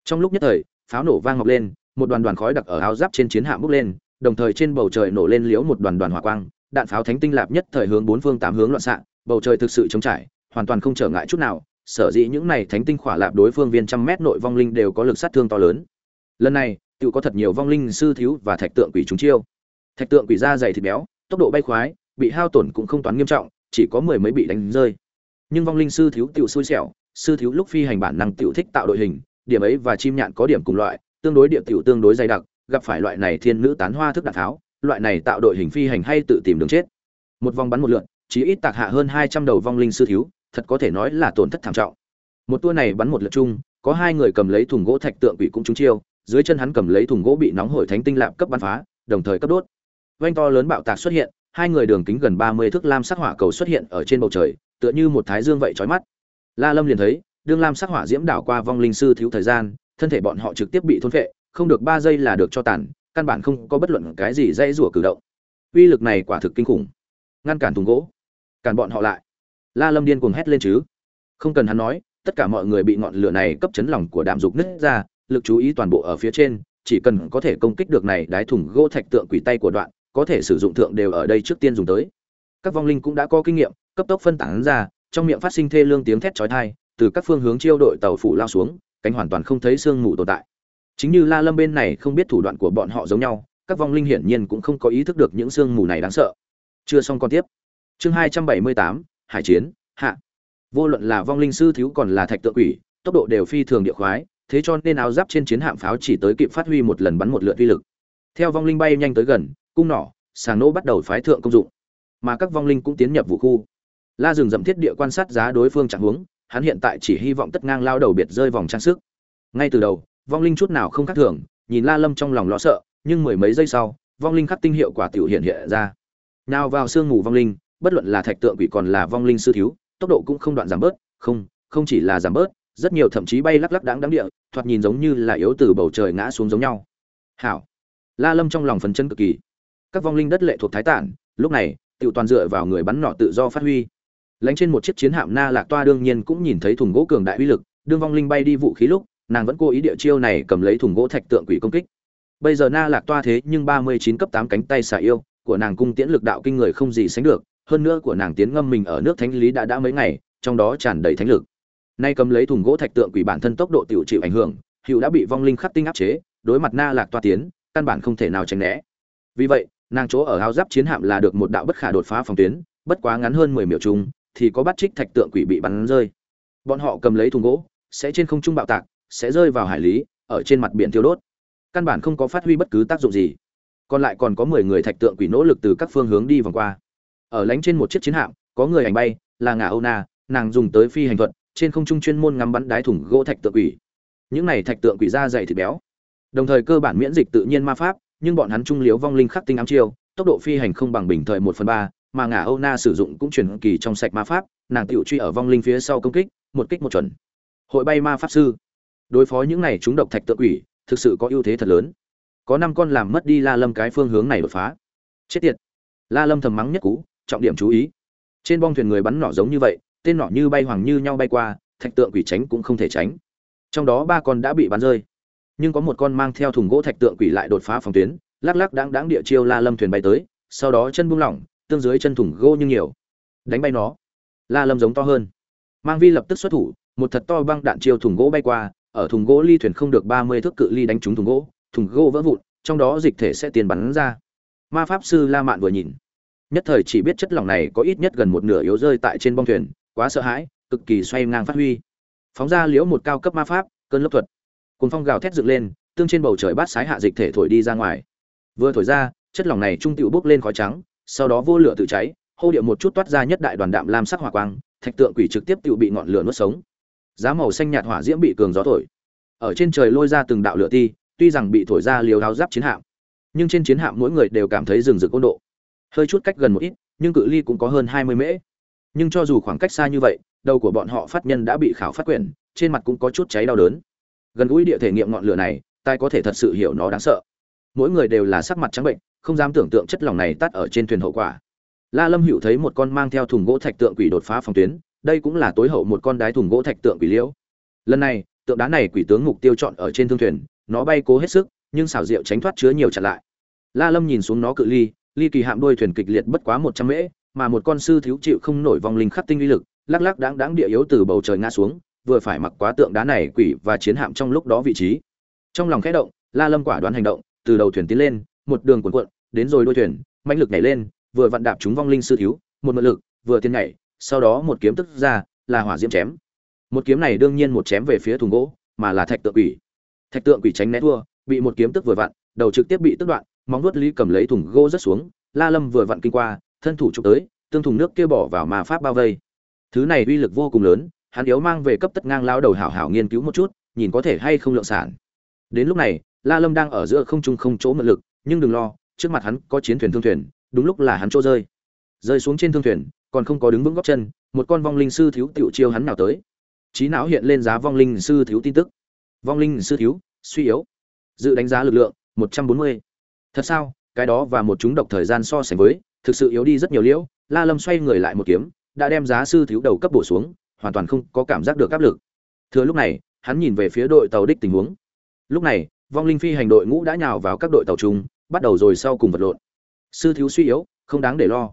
Trong lúc nhất thời, pháo nổ vang ngọc lên, một đoàn đoàn khói đặc ở áo giáp trên chiến hạm bốc lên, đồng thời trên bầu trời nổ lên liếu một đoàn đoàn hỏa quang, đạn pháo thánh tinh lạp nhất thời hướng bốn phương tám hướng loạn xạ, bầu trời thực sự trống trải, hoàn toàn không trở ngại chút nào sở dĩ những này thánh tinh khỏa lạp đối phương viên trăm mét nội vong linh đều có lực sát thương to lớn. Lần này tự có thật nhiều vong linh sư thiếu và thạch tượng quỷ chúng chiêu. Thạch tượng quỷ da dày thịt béo, tốc độ bay khoái, bị hao tổn cũng không toán nghiêm trọng, chỉ có mười mấy bị đánh rơi. Nhưng vong linh sư thiếu tự xui xẻo, sư thiếu lúc phi hành bản năng tự thích tạo đội hình, điểm ấy và chim nhạn có điểm cùng loại, tương đối địa tiểu tương đối dày đặc, gặp phải loại này thiên nữ tán hoa thức đạn tháo, loại này tạo đội hình phi hành hay tự tìm đường chết. Một vòng bắn một lượn chỉ ít tạc hạ hơn hai trăm đầu vong linh sư thiếu thật có thể nói là tổn thất thảm trọng. Một tua này bắn một lượt chung, có hai người cầm lấy thùng gỗ thạch tượng quỷ cũng trúng chiêu, dưới chân hắn cầm lấy thùng gỗ bị nóng hổi thánh tinh lạp cấp bắn phá, đồng thời cấp đốt. Vanh to lớn bạo tạc xuất hiện, hai người đường kính gần ba mươi thước lam sắc hỏa cầu xuất hiện ở trên bầu trời, tựa như một thái dương vậy chói mắt. La lâm liền thấy, đương lam sắc hỏa diễm đảo qua vong linh sư thiếu thời gian, thân thể bọn họ trực tiếp bị thôn phệ, không được ba giây là được cho tàn, căn bản không có bất luận cái gì dây rủa cử động. Uy lực này quả thực kinh khủng. Ngăn cản thùng gỗ, cản bọn họ lại la lâm điên cuồng hét lên chứ. Không cần hắn nói, tất cả mọi người bị ngọn lửa này cấp chấn lòng của đạm dục nứt ra, lực chú ý toàn bộ ở phía trên, chỉ cần có thể công kích được này đái thùng gỗ thạch tượng quỷ tay của đoạn, có thể sử dụng thượng đều ở đây trước tiên dùng tới. Các vong linh cũng đã có kinh nghiệm, cấp tốc phân tán ra, trong miệng phát sinh thê lương tiếng thét chói tai, từ các phương hướng chiêu đội tàu phủ lao xuống, cánh hoàn toàn không thấy xương mù tồn tại. Chính như la lâm bên này không biết thủ đoạn của bọn họ giống nhau, các vong linh hiển nhiên cũng không có ý thức được những xương mù này đáng sợ. Chưa xong con tiếp. Chương hai trăm bảy mươi tám hải chiến, hạ. Vô luận là vong linh sư thiếu còn là thạch tượng quỷ, tốc độ đều phi thường địa khoái, thế cho nên áo giáp trên chiến hạm pháo chỉ tới kịp phát huy một lần bắn một lượt uy lực. Theo vong linh bay nhanh tới gần, cung nỏ, sàng nỗ bắt đầu phái thượng công dụng. Mà các vong linh cũng tiến nhập vũ khu. La rừng dậm thiết địa quan sát giá đối phương chẳng huống, hắn hiện tại chỉ hy vọng tất ngang lao đầu biệt rơi vòng trang sức. Ngay từ đầu, vong linh chút nào không khác thường, nhìn la lâm trong lòng lo sợ, nhưng mười mấy giây sau, vong linh khắc tinh hiệu quả tiểu hiện hiện ra. Nào vào sương ngủ vong linh bất luận là thạch tượng quỷ còn là vong linh sư thiếu, tốc độ cũng không đoạn giảm bớt, không không chỉ là giảm bớt, rất nhiều thậm chí bay lắc lắc đáng đáng địa, thoạt nhìn giống như là yếu từ bầu trời ngã xuống giống nhau. Hảo. La lâm trong lòng phấn chân cực kỳ. Các vong linh đất lệ thuộc thái tản, lúc này tự toàn dựa vào người bắn nọ tự do phát huy. Lánh trên một chiếc chiến hạm na lạc toa đương nhiên cũng nhìn thấy thùng gỗ cường đại uy lực, đương vong linh bay đi vũ khí lúc, nàng vẫn cố ý địa chiêu này cầm lấy thùng gỗ thạch tượng quỷ công kích. Bây giờ na lạc toa thế nhưng ba mươi chín cấp tám cánh tay xà yêu, của nàng cung tiễn lực đạo kinh người không gì sánh được hơn nữa của nàng tiến ngâm mình ở nước thánh lý đã đã mấy ngày, trong đó tràn đầy thánh lực. Nay cầm lấy thùng gỗ thạch tượng quỷ bản thân tốc độ tiểu chịu ảnh hưởng, hữu đã bị vong linh khắc tinh áp chế, đối mặt na lạc toa tiến, căn bản không thể nào tránh né. Vì vậy, nàng chỗ ở áo giáp chiến hạm là được một đạo bất khả đột phá phòng tuyến, bất quá ngắn hơn mười miểu chung thì có bắt trích thạch tượng quỷ bị bắn rơi. Bọn họ cầm lấy thùng gỗ, sẽ trên không trung bạo tạc, sẽ rơi vào hải lý, ở trên mặt biển tiêu đốt. Căn bản không có phát huy bất cứ tác dụng gì. Còn lại còn có mười người thạch tượng quỷ nỗ lực từ các phương hướng đi vòng qua ở lánh trên một chiếc chiến hạm, có người ảnh bay, là ngà âu na, nàng dùng tới phi hành thuật, trên không trung chuyên môn ngắm bắn đái thủng gỗ thạch tượng quỷ. Những này thạch tượng quỷ da dày thịt béo. Đồng thời cơ bản miễn dịch tự nhiên ma pháp, nhưng bọn hắn trung liếu vong linh khắc tinh ám chiêu, tốc độ phi hành không bằng bình thời một phần ba, mà ngà âu na sử dụng cũng chuyển kỳ trong sạch ma pháp, nàng tiểu truy ở vong linh phía sau công kích, một kích một chuẩn. Hội bay ma pháp sư. Đối phó những này chúng độc thạch tượng quỷ, thực sự có ưu thế thật lớn. Có năm con làm mất đi la lâm cái phương hướng này đột phá. Chết tiệt. La lâm thầm mắng nhất cú trọng điểm chú ý. Trên bong thuyền người bắn nỏ giống như vậy, tên nỏ như bay hoàng như nhau bay qua, thạch tượng quỷ tránh cũng không thể tránh. Trong đó ba con đã bị bắn rơi. Nhưng có một con mang theo thùng gỗ thạch tượng quỷ lại đột phá phòng tuyến, lắc lắc đáng đáng địa chiêu la lâm thuyền bay tới, sau đó chân buông lỏng, tương dưới chân thùng gỗ như nhiều. Đánh bay nó. La lâm giống to hơn. Mang vi lập tức xuất thủ, một thật to băng đạn chiêu thùng gỗ bay qua, ở thùng gỗ ly thuyền không được ba mươi thước cự ly đánh trúng thùng gỗ thùng gỗ vỡ vụn, trong đó dịch thể sẽ tiền bắn ra. Ma pháp sư la mạn vừa nhìn nhất thời chỉ biết chất lỏng này có ít nhất gần một nửa yếu rơi tại trên bong thuyền, quá sợ hãi, cực kỳ xoay ngang phát huy. Phóng ra liễu một cao cấp ma pháp, cơn lốc thuật. Cùng phong gào thét dựng lên, tương trên bầu trời bát sái hạ dịch thể thổi đi ra ngoài. Vừa thổi ra, chất lỏng này trung tựu bốc lên khói trắng, sau đó vô lửa tự cháy, hô điệu một chút toát ra nhất đại đoàn đạm lam sắc hỏa quang, thạch tượng quỷ trực tiếp tựu bị ngọn lửa nuốt sống. Giá màu xanh nhạt hỏa diễm bị cường gió thổi. Ở trên trời lôi ra từng đạo lửa ti, tuy rằng bị thổi ra liều tháo giáp chiến hạm, nhưng trên chiến hạm mỗi người đều cảm thấy rừng rực ôn độ hơi chút cách gần một ít, nhưng cự ly cũng có hơn hai mươi mễ. Nhưng cho dù khoảng cách xa như vậy, đầu của bọn họ phát nhân đã bị khảo phát quyển, trên mặt cũng có chút cháy đau đớn. Gần gũi địa thể nghiệm ngọn lửa này, tai có thể thật sự hiểu nó đáng sợ. Mỗi người đều là sắc mặt trắng bệnh, không dám tưởng tượng chất lỏng này tắt ở trên thuyền hậu quả. La lâm hữu thấy một con mang theo thùng gỗ thạch tượng quỷ đột phá phòng tuyến, đây cũng là tối hậu một con đái thùng gỗ thạch tượng quỷ liễu. Lần này, tượng đá này quỷ tướng mục tiêu chọn ở trên thương thuyền, nó bay cố hết sức, nhưng xảo diệu tránh thoát chứa nhiều chặn lại. La lâm nhìn xuống nó cự ly ly kỳ hạm đuôi thuyền kịch liệt bất quá một trăm mễ, mà một con sư thiếu chịu không nổi vòng linh khắc tinh uy lực, lắc lắc đáng đáng địa yếu từ bầu trời ngã xuống, vừa phải mặc quá tượng đá này quỷ và chiến hạm trong lúc đó vị trí. Trong lòng khẽ động, la lâm quả đoán hành động, từ đầu thuyền tiến lên, một đường cuộn cuộn, đến rồi đuôi thuyền, mãnh lực nhảy lên, vừa vặn đạp chúng vong linh sư thiếu, một mượn lực, vừa tiến nhảy, sau đó một kiếm tức ra, là hỏa diễm chém. Một kiếm này đương nhiên một chém về phía thùng gỗ, mà là thạch tượng quỷ. Thạch tượng quỷ tránh né thua, bị một kiếm tức vừa vặn, đầu trực tiếp bị tức đoạn móng vuốt lý cầm lấy thùng gỗ rất xuống, la lâm vừa vặn kinh qua, thân thủ chụp tới, tương thùng nước kia bỏ vào mà pháp bao vây. Thứ này uy lực vô cùng lớn, hắn yếu mang về cấp tất ngang lao đầu hảo hảo nghiên cứu một chút, nhìn có thể hay không lượng sản. Đến lúc này, la lâm đang ở giữa không trung không chỗ mượn lực, nhưng đừng lo, trước mặt hắn có chiến thuyền thương thuyền, đúng lúc là hắn chỗ rơi. Rơi xuống trên thương thuyền, còn không có đứng vững góc chân, một con vong linh sư thiếu tiểu chiêu hắn nào tới. Trí não hiện lên giá vong linh sư thiếu tin tức. Vong linh sư thiếu, suy yếu. Dự đánh giá lực lượng, một trăm bốn mươi thật sao? Cái đó và một chúng độc thời gian so sánh với, thực sự yếu đi rất nhiều liễu. La lâm xoay người lại một kiếm, đã đem giá sư thiếu đầu cấp bổ xuống, hoàn toàn không có cảm giác được áp lực. Thừa lúc này, hắn nhìn về phía đội tàu đích tình huống. Lúc này, vong linh phi hành đội ngũ đã nhào vào các đội tàu chung, bắt đầu rồi sau cùng vật lộn. Sư thiếu suy yếu, không đáng để lo.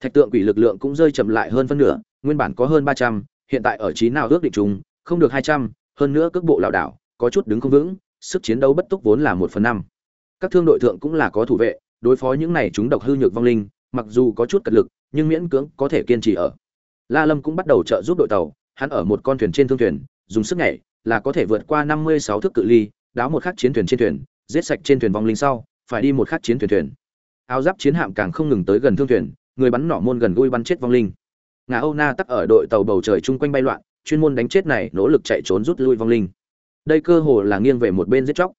Thạch tượng quỷ lực lượng cũng rơi chậm lại hơn phân nửa, nguyên bản có hơn ba trăm, hiện tại ở trí nào ước định chung, không được hai trăm, hơn nữa cước bộ lảo đảo, có chút đứng không vững, sức chiến đấu bất túc vốn là một phần năm các thương đội thượng cũng là có thủ vệ, đối phó những này chúng độc hư nhược vong linh, mặc dù có chút cật lực, nhưng miễn cưỡng có thể kiên trì ở. La lâm cũng bắt đầu trợ giúp đội tàu, hắn ở một con thuyền trên thương thuyền, dùng sức nhảy, là có thể vượt qua năm mươi sáu thước cự ly, đáo một khắc chiến thuyền trên thuyền, giết sạch trên thuyền vong linh sau, phải đi một khắc chiến thuyền thuyền. Áo giáp chiến hạm càng không ngừng tới gần thương thuyền, người bắn nỏ môn gần gũi bắn chết vong linh. Ngà âu na tắc ở đội tàu bầu trời chung quanh bay loạn, chuyên môn đánh chết này, nỗ lực chạy trốn rút lui vong linh. Đây cơ hồ là nghiêng về một bên giết chóc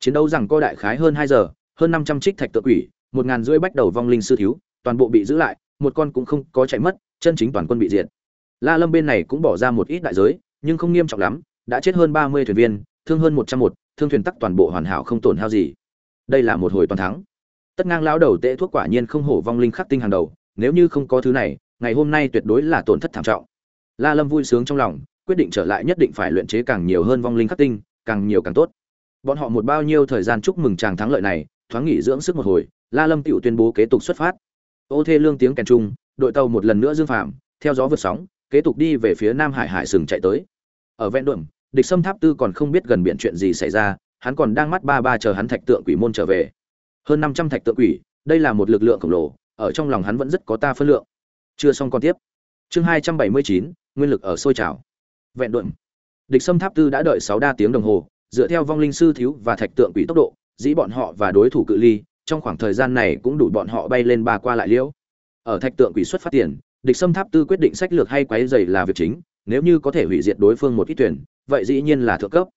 chiến đấu rằng co đại khái hơn hai giờ, hơn năm trăm trích thạch tự quỷ, một ngàn rưỡi bách đầu vong linh sư thiếu, toàn bộ bị giữ lại, một con cũng không có chạy mất, chân chính toàn quân bị diệt. La lâm bên này cũng bỏ ra một ít đại giới, nhưng không nghiêm trọng lắm, đã chết hơn ba mươi thuyền viên, thương hơn một trăm một, thương thuyền tắc toàn bộ hoàn hảo không tổn hao gì. Đây là một hồi toàn thắng. Tất ngang lão đầu tệ thuốc quả nhiên không hổ vong linh khắc tinh hàng đầu, nếu như không có thứ này, ngày hôm nay tuyệt đối là tổn thất thảm trọng. La lâm vui sướng trong lòng, quyết định trở lại nhất định phải luyện chế càng nhiều hơn vong linh khắc tinh, càng nhiều càng tốt bọn họ một bao nhiêu thời gian chúc mừng chàng thắng lợi này, thoáng nghỉ dưỡng sức một hồi, la lâm tựu tuyên bố kế tục xuất phát. Ô thê lương tiếng kèn trung, đội tàu một lần nữa dương phạm theo gió vượt sóng, kế tục đi về phía nam hải hải sừng chạy tới. Ở ven đuộm địch sâm tháp tư còn không biết gần biển chuyện gì xảy ra, hắn còn đang mắt ba ba chờ hắn thạch tượng quỷ môn trở về. Hơn năm trăm thạch tượng quỷ, đây là một lực lượng khổng lồ, ở trong lòng hắn vẫn rất có ta phân lượng. Chưa xong còn tiếp. Chương hai trăm bảy mươi chín, nguyên lực ở sôi trào. Vẹn đuộm địch sâm tháp tư đã đợi sáu đa tiếng đồng hồ dựa theo vong linh sư thiếu và thạch tượng quỷ tốc độ, dĩ bọn họ và đối thủ cự ly, trong khoảng thời gian này cũng đủ bọn họ bay lên ba qua lại liễu. Ở thạch tượng quỷ xuất phát tiền, địch xâm tháp tư quyết định sách lược hay quấy dày là việc chính, nếu như có thể hủy diệt đối phương một ít tuyển vậy dĩ nhiên là thượng cấp.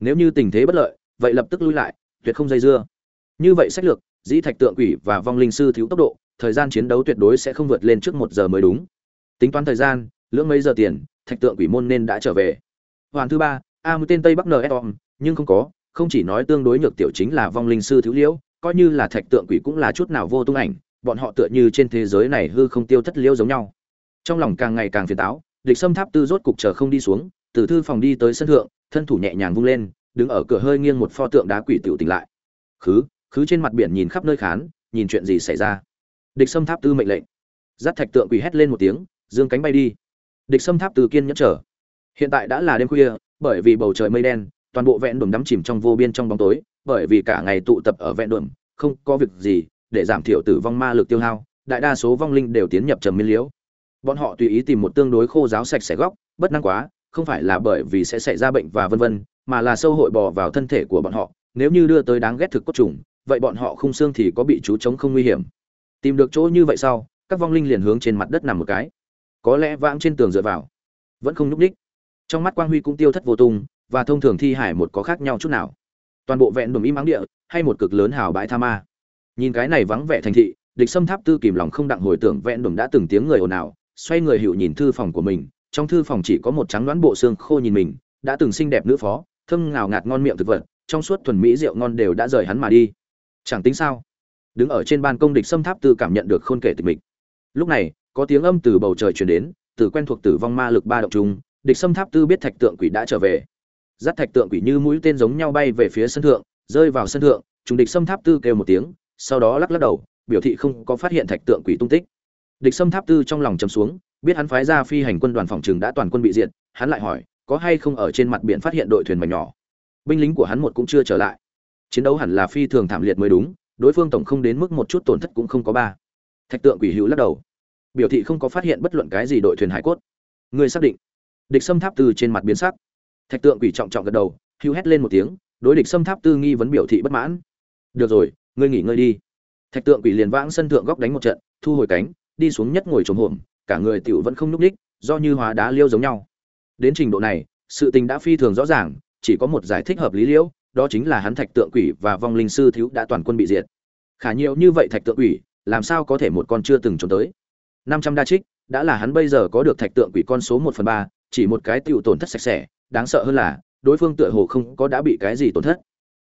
Nếu như tình thế bất lợi, vậy lập tức lui lại, tuyệt không dây dưa. Như vậy sách lược, dĩ thạch tượng quỷ và vong linh sư thiếu tốc độ, thời gian chiến đấu tuyệt đối sẽ không vượt lên trước một giờ mới đúng. Tính toán thời gian, lưỡng mấy giờ tiền, thạch tượng quỷ môn nên đã trở về. Hoàn thứ ba, a mũi tên tây bắc nsom nhưng không có, không chỉ nói tương đối nhược tiểu chính là vong linh sư thiếu liễu, coi như là thạch tượng quỷ cũng là chút nào vô tung ảnh, bọn họ tựa như trên thế giới này hư không tiêu thất liễu giống nhau. Trong lòng càng ngày càng phiền táo địch xâm tháp tư rốt cục chờ không đi xuống, từ thư phòng đi tới sân thượng, thân thủ nhẹ nhàng vung lên, đứng ở cửa hơi nghiêng một pho tượng đá quỷ tiểu tỉnh lại. Khứ khứ trên mặt biển nhìn khắp nơi khán, nhìn chuyện gì xảy ra? Địch xâm tháp tư mệnh lệnh. Giáp thạch tượng quỷ hét lên một tiếng, dương cánh bay đi. Địch xâm tháp tư kiên nhẫn trở hiện tại đã là đêm khuya, bởi vì bầu trời mây đen toàn bộ vẹn đùm đắm chìm trong vô biên trong bóng tối, bởi vì cả ngày tụ tập ở vẹn đùm, không có việc gì, để giảm thiểu tử vong ma lực tiêu hao, đại đa số vong linh đều tiến nhập trầm miên liễu. Bọn họ tùy ý tìm một tương đối khô giáo sạch sẽ góc, bất năng quá, không phải là bởi vì sẽ xảy ra bệnh và vân vân, mà là sâu hội bò vào thân thể của bọn họ. Nếu như đưa tới đáng ghét thực cốt trùng, vậy bọn họ không xương thì có bị chú chống không nguy hiểm. Tìm được chỗ như vậy sau, các vong linh liền hướng trên mặt đất nằm một cái. Có lẽ vãng trên tường dựa vào. Vẫn không nhúc ních trong mắt quang huy cũng tiêu thất vô tung và thông thường thi hải một có khác nhau chút nào. Toàn bộ vẹn đùm im mắng địa hay một cực lớn hào bãi tha ma. Nhìn cái này vắng vẻ thành thị địch xâm tháp tư kìm lòng không đặng hồi tưởng vẹn đùm đã từng tiếng người ồn ào xoay người hiệu nhìn thư phòng của mình trong thư phòng chỉ có một trắng đoán bộ xương khô nhìn mình đã từng xinh đẹp nữ phó thơm ngào ngạt ngon miệng thực vật trong suốt thuần mỹ rượu ngon đều đã rời hắn mà đi. Chẳng tính sao? Đứng ở trên ban công địch xâm tháp tư cảm nhận được khôn kể tịch mịch. Lúc này có tiếng âm từ bầu trời truyền đến từ quen thuộc tử vong ma lực ba động trung, địch xâm tháp tư biết thạch tượng quỷ đã trở về dắt thạch tượng quỷ như mũi tên giống nhau bay về phía sân thượng, rơi vào sân thượng chúng địch xâm tháp tư kêu một tiếng, sau đó lắc lắc đầu, biểu thị không có phát hiện thạch tượng quỷ tung tích. Địch xâm tháp tư trong lòng chầm xuống, biết hắn phái ra phi hành quân đoàn phòng trường đã toàn quân bị diệt, hắn lại hỏi, có hay không ở trên mặt biển phát hiện đội thuyền mảnh nhỏ? Binh lính của hắn một cũng chưa trở lại. Chiến đấu hẳn là phi thường thảm liệt mới đúng, đối phương tổng không đến mức một chút tổn thất cũng không có ba. Thạch tượng quỷ hữu lắc đầu, biểu thị không có phát hiện bất luận cái gì đội thuyền hải cốt. Người xác định. Địch xâm tháp tư trên mặt biến sắc thạch tượng quỷ trọng trọng gật đầu, hưu hét lên một tiếng, đối địch xâm tháp tư nghi vấn biểu thị bất mãn. Được rồi, ngươi nghỉ ngơi đi. Thạch tượng quỷ liền vãng sân thượng góc đánh một trận, thu hồi cánh, đi xuống nhất ngồi trồm hổm, cả người tiểu vẫn không nhúc ních do như hóa đá liêu giống nhau. Đến trình độ này, sự tình đã phi thường rõ ràng, chỉ có một giải thích hợp lý liễu đó chính là hắn thạch tượng quỷ và vong linh sư thiếu đã toàn quân bị diệt. Khả nhiều như vậy thạch tượng quỷ, làm sao có thể một con chưa từng trốn tới? Năm trăm đa trích, đã là hắn bây giờ có được thạch tượng quỷ con số một phần ba, chỉ một cái tiểu tổn thất sạch sẽ đáng sợ hơn là, đối phương tựa hồ không có đã bị cái gì tổn thất.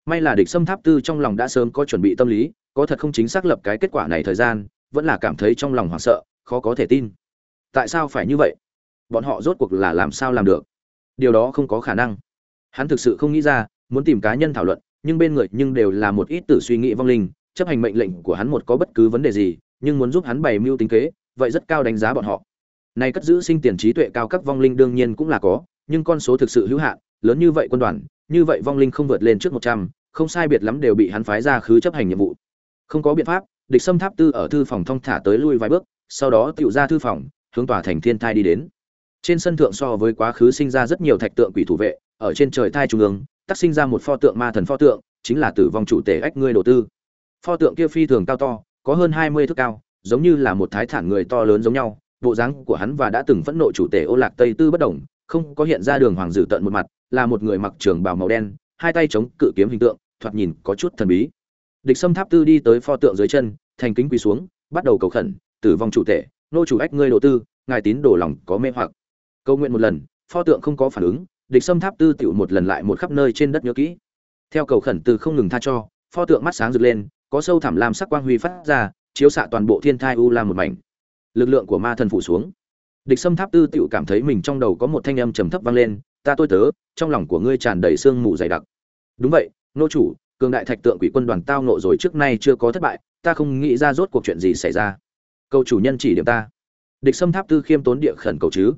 May là địch xâm tháp tư trong lòng đã sớm có chuẩn bị tâm lý, có thật không chính xác lập cái kết quả này thời gian, vẫn là cảm thấy trong lòng hoảng sợ, khó có thể tin. Tại sao phải như vậy? Bọn họ rốt cuộc là làm sao làm được? Điều đó không có khả năng. Hắn thực sự không nghĩ ra, muốn tìm cá nhân thảo luận, nhưng bên người nhưng đều là một ít tử suy nghĩ vong linh, chấp hành mệnh lệnh của hắn một có bất cứ vấn đề gì, nhưng muốn giúp hắn bày mưu tính kế, vậy rất cao đánh giá bọn họ. Nay cất giữ sinh tiền trí tuệ cao các vong linh đương nhiên cũng là có nhưng con số thực sự hữu hạn, lớn như vậy quân đoàn, như vậy vong linh không vượt lên trước một trăm, không sai biệt lắm đều bị hắn phái ra khứ chấp hành nhiệm vụ. Không có biện pháp, địch xâm tháp tư ở thư phòng thong thả tới lui vài bước, sau đó tựu ra thư phòng, hướng tòa thành thiên thai đi đến. Trên sân thượng so với quá khứ sinh ra rất nhiều thạch tượng quỷ thủ vệ, ở trên trời thai trung ương tác sinh ra một pho tượng ma thần pho tượng, chính là tử vong chủ tể ách ngươi đầu tư. Pho tượng kia phi thường cao to, có hơn hai mươi thước cao, giống như là một thái thản người to lớn giống nhau, bộ dáng của hắn và đã từng phẫn nộ chủ tể ô lạc tây tư bất đồng không có hiện ra đường hoàng dự tận một mặt, là một người mặc trường bào màu đen, hai tay chống cự kiếm hình tượng, thoạt nhìn có chút thần bí. Địch sâm tháp tư đi tới pho tượng dưới chân, thành kính quỳ xuống, bắt đầu cầu khẩn, tử vong chủ tể, nô chủ ách ngươi đồ tư, ngài tín đổ lòng có mê hoặc. Câu nguyện một lần, pho tượng không có phản ứng, địch sâm tháp tư tiểu một lần lại một khắp nơi trên đất nhớ kỹ. Theo cầu khẩn từ không ngừng tha cho, pho tượng mắt sáng rực lên, có sâu thẳm lam sắc quang huy phát ra, chiếu xạ toàn bộ thiên thai u lam một mảnh. Lực lượng của ma thần phủ xuống địch sâm tháp tư tựu cảm thấy mình trong đầu có một thanh âm trầm thấp vang lên, ta tôi tớ, trong lòng của ngươi tràn đầy sương mù dày đặc. Đúng vậy, nô chủ, cường đại thạch tượng quỷ quân đoàn tao nộ rồi trước nay chưa có thất bại, ta không nghĩ ra rốt cuộc chuyện gì xảy ra. Cầu chủ nhân chỉ điểm ta. Địch sâm tháp tư khiêm tốn địa khẩn cầu chứ.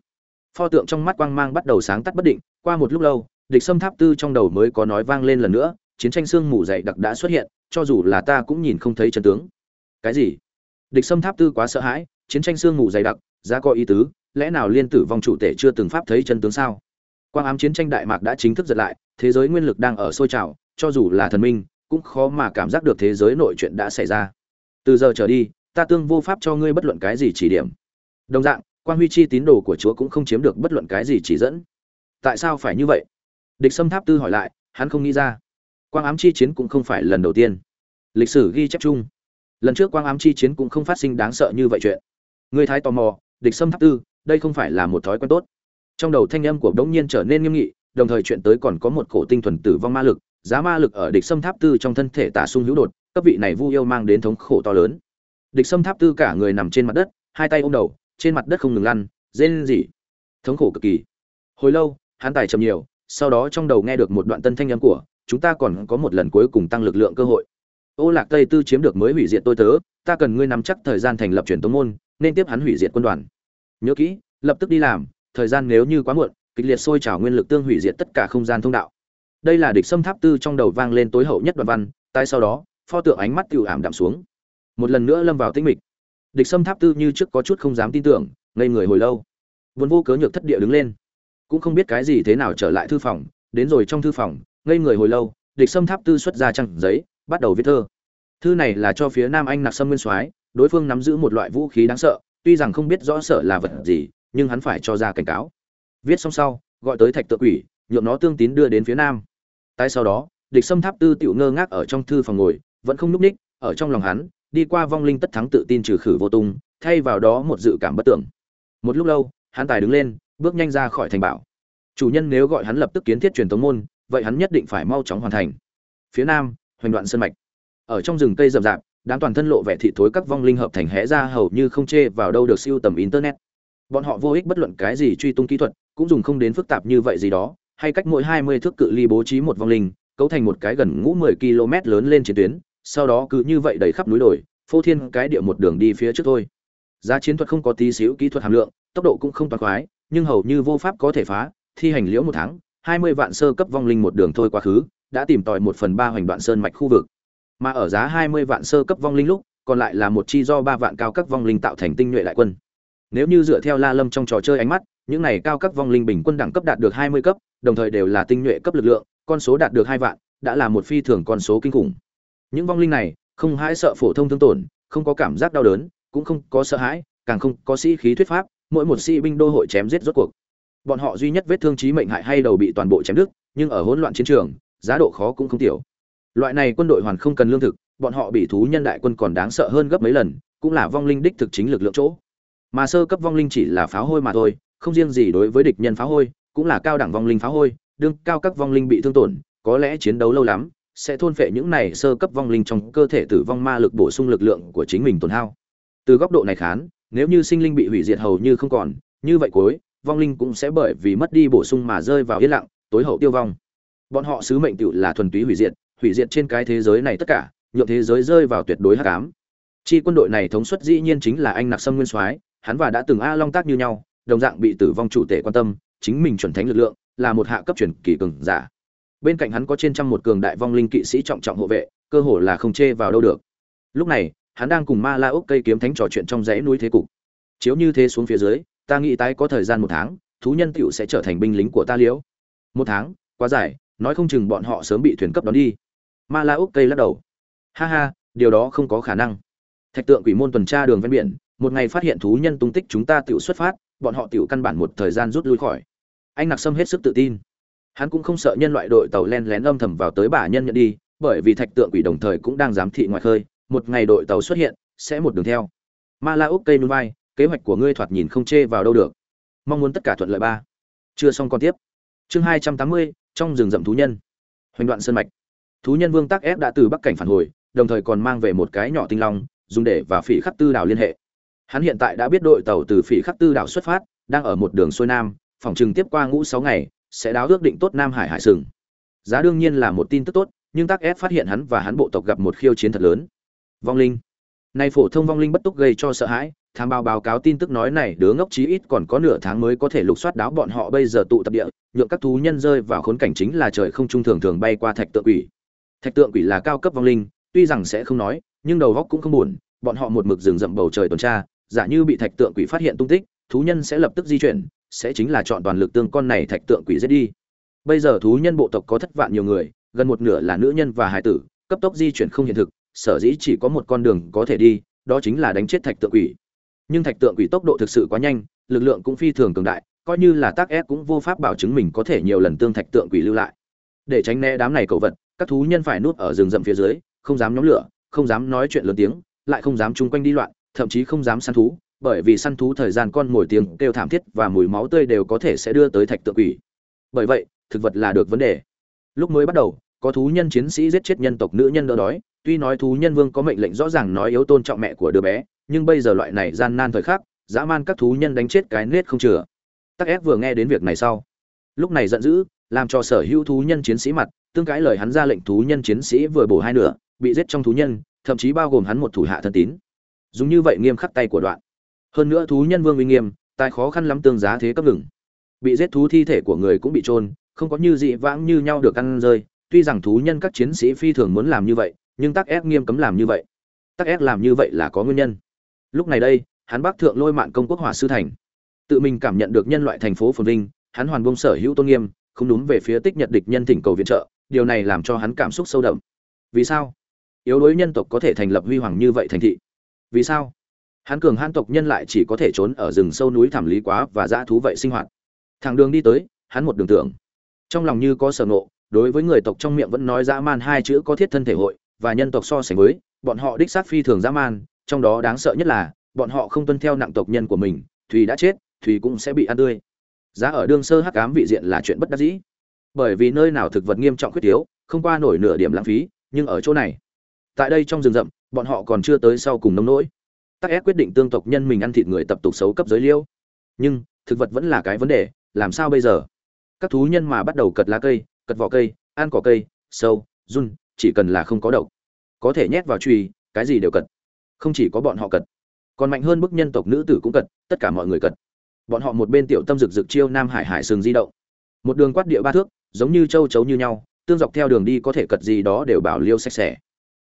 Pho tượng trong mắt quang mang bắt đầu sáng tắt bất định, qua một lúc lâu, địch sâm tháp tư trong đầu mới có nói vang lên lần nữa, chiến tranh xương mù dày đặc đã xuất hiện, cho dù là ta cũng nhìn không thấy chân tướng. Cái gì? Địch sâm tháp tư quá sợ hãi, chiến tranh xương mù dày đặc, giá có ý tứ lẽ nào liên tử vong chủ tể chưa từng pháp thấy chân tướng sao? Quang ám chiến tranh đại mạc đã chính thức giật lại, thế giới nguyên lực đang ở sôi trào, cho dù là thần minh, cũng khó mà cảm giác được thế giới nội chuyện đã xảy ra. Từ giờ trở đi, ta tương vô pháp cho ngươi bất luận cái gì chỉ điểm. Đồng dạng quan huy chi tín đồ của chúa cũng không chiếm được bất luận cái gì chỉ dẫn. Tại sao phải như vậy? Địch Sâm tháp tư hỏi lại, hắn không nghĩ ra. Quang ám chi chiến cũng không phải lần đầu tiên. Lịch sử ghi chép chung. Lần trước quang ám chi chiến cũng không phát sinh đáng sợ như vậy chuyện. Người thái tò mò, địch Sâm tháp tư đây không phải là một thói quen tốt. Trong đầu thanh âm của đống nhiên trở nên nghiêm nghị, đồng thời chuyện tới còn có một cổ tinh thuần tử vong ma lực, giá ma lực ở địch xâm tháp tư trong thân thể tả sung hữu đột, cấp vị này vu yêu mang đến thống khổ to lớn. Địch xâm tháp tư cả người nằm trên mặt đất, hai tay ôm đầu, trên mặt đất không ngừng lăn, rên rỉ. Thống khổ cực kỳ. Hồi lâu, hắn tài trầm nhiều, sau đó trong đầu nghe được một đoạn tân thanh âm của, chúng ta còn có một lần cuối cùng tăng lực lượng cơ hội. Ô lạc tây tư chiếm được mới hủy diệt tôi tớ, ta cần ngươi nắm chắc thời gian thành lập truyền tống môn, nên tiếp hắn hủy diệt quân đoàn nhớ kỹ, lập tức đi làm, thời gian nếu như quá muộn, kịch liệt sôi trào nguyên lực tương hủy diệt tất cả không gian thông đạo. Đây là địch xâm tháp tư trong đầu vang lên tối hậu nhất đoạn văn tại sau đó, pho tượng ánh mắt tự ảm đạm xuống. Một lần nữa lâm vào tĩnh mịch. Địch xâm tháp tư như trước có chút không dám tin tưởng, ngây người hồi lâu. Vốn vô cớ nhược thất địa đứng lên. Cũng không biết cái gì thế nào trở lại thư phòng, đến rồi trong thư phòng, ngây người hồi lâu, địch xâm tháp tư xuất ra trăng giấy, bắt đầu viết thơ. Thư này là cho phía nam anh nặc sâm nguyên soái, đối phương nắm giữ một loại vũ khí đáng sợ tuy rằng không biết rõ sợ là vật gì, nhưng hắn phải cho ra cảnh cáo. Viết xong sau, gọi tới thạch tự quỷ, nhượng nó tương tín đưa đến phía nam. Tại sau đó, địch xâm tháp tư tiểu ngơ ngác ở trong thư phòng ngồi, vẫn không núp ních, ở trong lòng hắn, đi qua vong linh tất thắng tự tin trừ khử vô tung, thay vào đó một dự cảm bất tưởng. Một lúc lâu, hắn tài đứng lên, bước nhanh ra khỏi thành bảo. Chủ nhân nếu gọi hắn lập tức kiến thiết truyền tống môn, vậy hắn nhất định phải mau chóng hoàn thành. Phía nam, hoành đoạn sân mạch. Ở trong rừng cây rậm rạp đám toàn thân lộ vẻ thị thối các vong linh hợp thành hẽ ra hầu như không chê vào đâu được siêu tầm internet. Bọn họ vô ích bất luận cái gì truy tung kỹ thuật, cũng dùng không đến phức tạp như vậy gì đó, hay cách mỗi hai mươi thước cự ly bố trí một vong linh, cấu thành một cái gần ngũ mười km lớn lên chiến tuyến, sau đó cứ như vậy đầy khắp núi đồi, phô thiên cái địa một đường đi phía trước thôi. Giá chiến thuật không có tí xíu kỹ thuật hàm lượng, tốc độ cũng không toàn khoái, nhưng hầu như vô pháp có thể phá, thi hành liễu một tháng, hai mươi vạn sơ cấp vong linh một đường thôi quá khứ, đã tìm tòi một phần ba hoành đoạn sơn mạch khu vực mà ở giá hai mươi vạn sơ cấp vong linh lúc, còn lại là một chi do ba vạn cao cấp vong linh tạo thành tinh nhuệ đại quân. Nếu như dựa theo la lâm trong trò chơi ánh mắt, những này cao cấp vong linh bình quân đẳng cấp đạt được hai mươi cấp, đồng thời đều là tinh nhuệ cấp lực lượng, con số đạt được hai vạn, đã là một phi thường con số kinh khủng. Những vong linh này, không hãi sợ phổ thông thương tổn, không có cảm giác đau đớn, cũng không có sợ hãi, càng không có sĩ khí thuyết pháp, mỗi một sĩ binh đô hội chém giết rốt cuộc. Bọn họ duy nhất vết thương chí mệnh hại hay đầu bị toàn bộ chém đứt, nhưng ở hỗn loạn chiến trường, giá độ khó cũng không tiểu loại này quân đội hoàn không cần lương thực, bọn họ bị thú nhân đại quân còn đáng sợ hơn gấp mấy lần, cũng là vong linh đích thực chính lực lượng chỗ. Mà sơ cấp vong linh chỉ là pháo hôi mà thôi, không riêng gì đối với địch nhân pháo hôi, cũng là cao đẳng vong linh pháo hôi, đương cao các vong linh bị thương tổn, có lẽ chiến đấu lâu lắm, sẽ thôn phệ những này sơ cấp vong linh trong cơ thể tử vong ma lực bổ sung lực lượng của chính mình tổn hao. Từ góc độ này khán, nếu như sinh linh bị hủy diệt hầu như không còn, như vậy cuối, vong linh cũng sẽ bởi vì mất đi bổ sung mà rơi vào yên lặng, tối hậu tiêu vong. Bọn họ sứ mệnh tự là thuần túy hủy diệt hủy diệt trên cái thế giới này tất cả, nhượng thế giới rơi vào tuyệt đối hắc ám. Chi quân đội này thống suất dĩ nhiên chính là anh nặc sâm nguyên soái, hắn và đã từng a long tác như nhau, đồng dạng bị tử vong chủ tể quan tâm, chính mình chuẩn thánh lực lượng, là một hạ cấp truyền kỳ cường giả. Bên cạnh hắn có trên trăm một cường đại vong linh kỵ sĩ trọng trọng hộ vệ, cơ hồ là không chê vào đâu được. Lúc này, hắn đang cùng ma la úc cây kiếm thánh trò chuyện trong dãy núi thế cục. Chiếu như thế xuống phía dưới, ta nghĩ tái có thời gian một tháng, thú nhân tựu sẽ trở thành binh lính của ta liễu một tháng, quá dài, nói không chừng bọn họ sớm bị thuyền cấp đón đi ma la úc cây lắc đầu. Ha ha, điều đó không có khả năng. Thạch tượng quỷ môn tuần tra đường ven biển, một ngày phát hiện thú nhân tung tích chúng ta tựu xuất phát, bọn họ tựu căn bản một thời gian rút lui khỏi. Anh nặc sâm hết sức tự tin. Hắn cũng không sợ nhân loại đội tàu len lén âm thầm vào tới bả nhân nhận đi, bởi vì thạch tượng quỷ đồng thời cũng đang giám thị ngoài khơi, một ngày đội tàu xuất hiện, sẽ một đường theo. Ma la úc cây núi vai, kế hoạch của ngươi thoạt nhìn không chê vào đâu được. Mong muốn tất cả thuận lợi ba. Chưa xong còn tiếp. Chương hai trăm tám mươi, trong rừng rậm thú nhân. Hoành đoạn sơn mạch thú nhân vương tắc ép đã từ bắc cảnh phản hồi, đồng thời còn mang về một cái nhỏ tinh long, dùng để và phỉ khắc tư đảo liên hệ. Hắn hiện tại đã biết đội tàu từ phỉ khắc tư đảo xuất phát, đang ở một đường xuôi nam, phòng trừng tiếp qua ngũ sáu ngày, sẽ đáo ước định tốt nam hải hải sừng. Giá đương nhiên là một tin tức tốt, nhưng tắc ép phát hiện hắn và hắn bộ tộc gặp một khiêu chiến thật lớn. Vong linh. Nay phổ thông vong linh bất túc gây cho sợ hãi, tham báo báo cáo tin tức nói này đứa ngốc chí ít còn có nửa tháng mới có thể lục soát đáo bọn họ bây giờ tụ tập địa, nhượng các thú nhân rơi vào khốn cảnh chính là trời không trung thường thường bay qua thạch tượng quỷ thạch tượng quỷ là cao cấp vong linh, tuy rằng sẽ không nói, nhưng đầu góc cũng không buồn, bọn họ một mực rừng rậm bầu trời tuần tra, giả như bị thạch tượng quỷ phát hiện tung tích, thú nhân sẽ lập tức di chuyển, sẽ chính là chọn toàn lực tương con này thạch tượng quỷ giết đi. Bây giờ thú nhân bộ tộc có thất vạn nhiều người, gần một nửa là nữ nhân và hài tử, cấp tốc di chuyển không hiện thực, sở dĩ chỉ có một con đường có thể đi, đó chính là đánh chết thạch tượng quỷ. Nhưng thạch tượng quỷ tốc độ thực sự quá nhanh, lực lượng cũng phi thường cường đại, coi như là tác ép cũng vô pháp bảo chứng mình có thể nhiều lần tương thạch tượng quỷ lưu lại. Để tránh né đám này cầu vật các thú nhân phải nuốt ở rừng rậm phía dưới, không dám nhóm lửa, không dám nói chuyện lớn tiếng, lại không dám chung quanh đi loạn, thậm chí không dám săn thú, bởi vì săn thú thời gian con mồi tiếng kêu thảm thiết và mùi máu tươi đều có thể sẽ đưa tới thạch tượng quỷ. Bởi vậy, thực vật là được vấn đề. Lúc mới bắt đầu, có thú nhân chiến sĩ giết chết nhân tộc nữ nhân đỡ đói, tuy nói thú nhân vương có mệnh lệnh rõ ràng nói yếu tôn trọng mẹ của đứa bé, nhưng bây giờ loại này gian nan thời khắc, dã man các thú nhân đánh chết cái nết không chừa. Tắc ép vừa nghe đến việc này sau, lúc này giận dữ, làm cho sở hữu thú nhân chiến sĩ mặt tương cãi lời hắn ra lệnh thú nhân chiến sĩ vừa bổ hai nửa, bị giết trong thú nhân, thậm chí bao gồm hắn một thủ hạ thân tín. Dùng như vậy nghiêm khắc tay của đoạn. Hơn nữa thú nhân vương uy nghiêm, tài khó khăn lắm tương giá thế cấp ngừng. Bị giết thú thi thể của người cũng bị trôn không có như dị vãng như nhau được ăn rơi. Tuy rằng thú nhân các chiến sĩ phi thường muốn làm như vậy, nhưng tắc ép nghiêm cấm làm như vậy. Tắc ép làm như vậy là có nguyên nhân. Lúc này đây, hắn bắc thượng lôi mạng công quốc hỏa sư thành. Tự mình cảm nhận được nhân loại thành phố phồn vinh, hắn hoàn bông sở hữu tôn nghiêm, không đúng về phía tích nhật địch nhân thỉnh cầu viện trợ điều này làm cho hắn cảm xúc sâu đậm. Vì sao? Yếu đuối nhân tộc có thể thành lập huy hoàng như vậy thành thị. Vì sao? Hắn cường hãn tộc nhân lại chỉ có thể trốn ở rừng sâu núi thảm lý quá và dã thú vậy sinh hoạt. Thằng đường đi tới, hắn một đường tưởng. Trong lòng như có sở nộ đối với người tộc trong miệng vẫn nói dã man hai chữ có thiết thân thể hội, và nhân tộc so sánh với, bọn họ đích xác phi thường dã man, trong đó đáng sợ nhất là, bọn họ không tuân theo nặng tộc nhân của mình, thùy đã chết, thùy cũng sẽ bị ăn tươi. Giá ở đương sơ hắc ám vị diện là chuyện bất đắc dĩ bởi vì nơi nào thực vật nghiêm trọng khuyết yếu không qua nổi nửa điểm lãng phí, nhưng ở chỗ này, tại đây trong rừng rậm, bọn họ còn chưa tới sau cùng nông nỗi. Tắc ép quyết định tương tộc nhân mình ăn thịt người tập tục xấu cấp giới liêu. Nhưng, thực vật vẫn là cái vấn đề, làm sao bây giờ? Các thú nhân mà bắt đầu cật lá cây, cật vỏ cây, ăn cỏ cây, sâu, run, chỉ cần là không có độc. Có thể nhét vào truy cái gì đều cật. Không chỉ có bọn họ cật, còn mạnh hơn bức nhân tộc nữ tử cũng cật, tất cả mọi người cật. Bọn họ một bên tiểu tâm rực rực chiêu nam hải hải sừng di động. Một đường quát địa ba thước giống như châu chấu như nhau, tương dọc theo đường đi có thể cật gì đó đều bảo liêu sạch sẽ.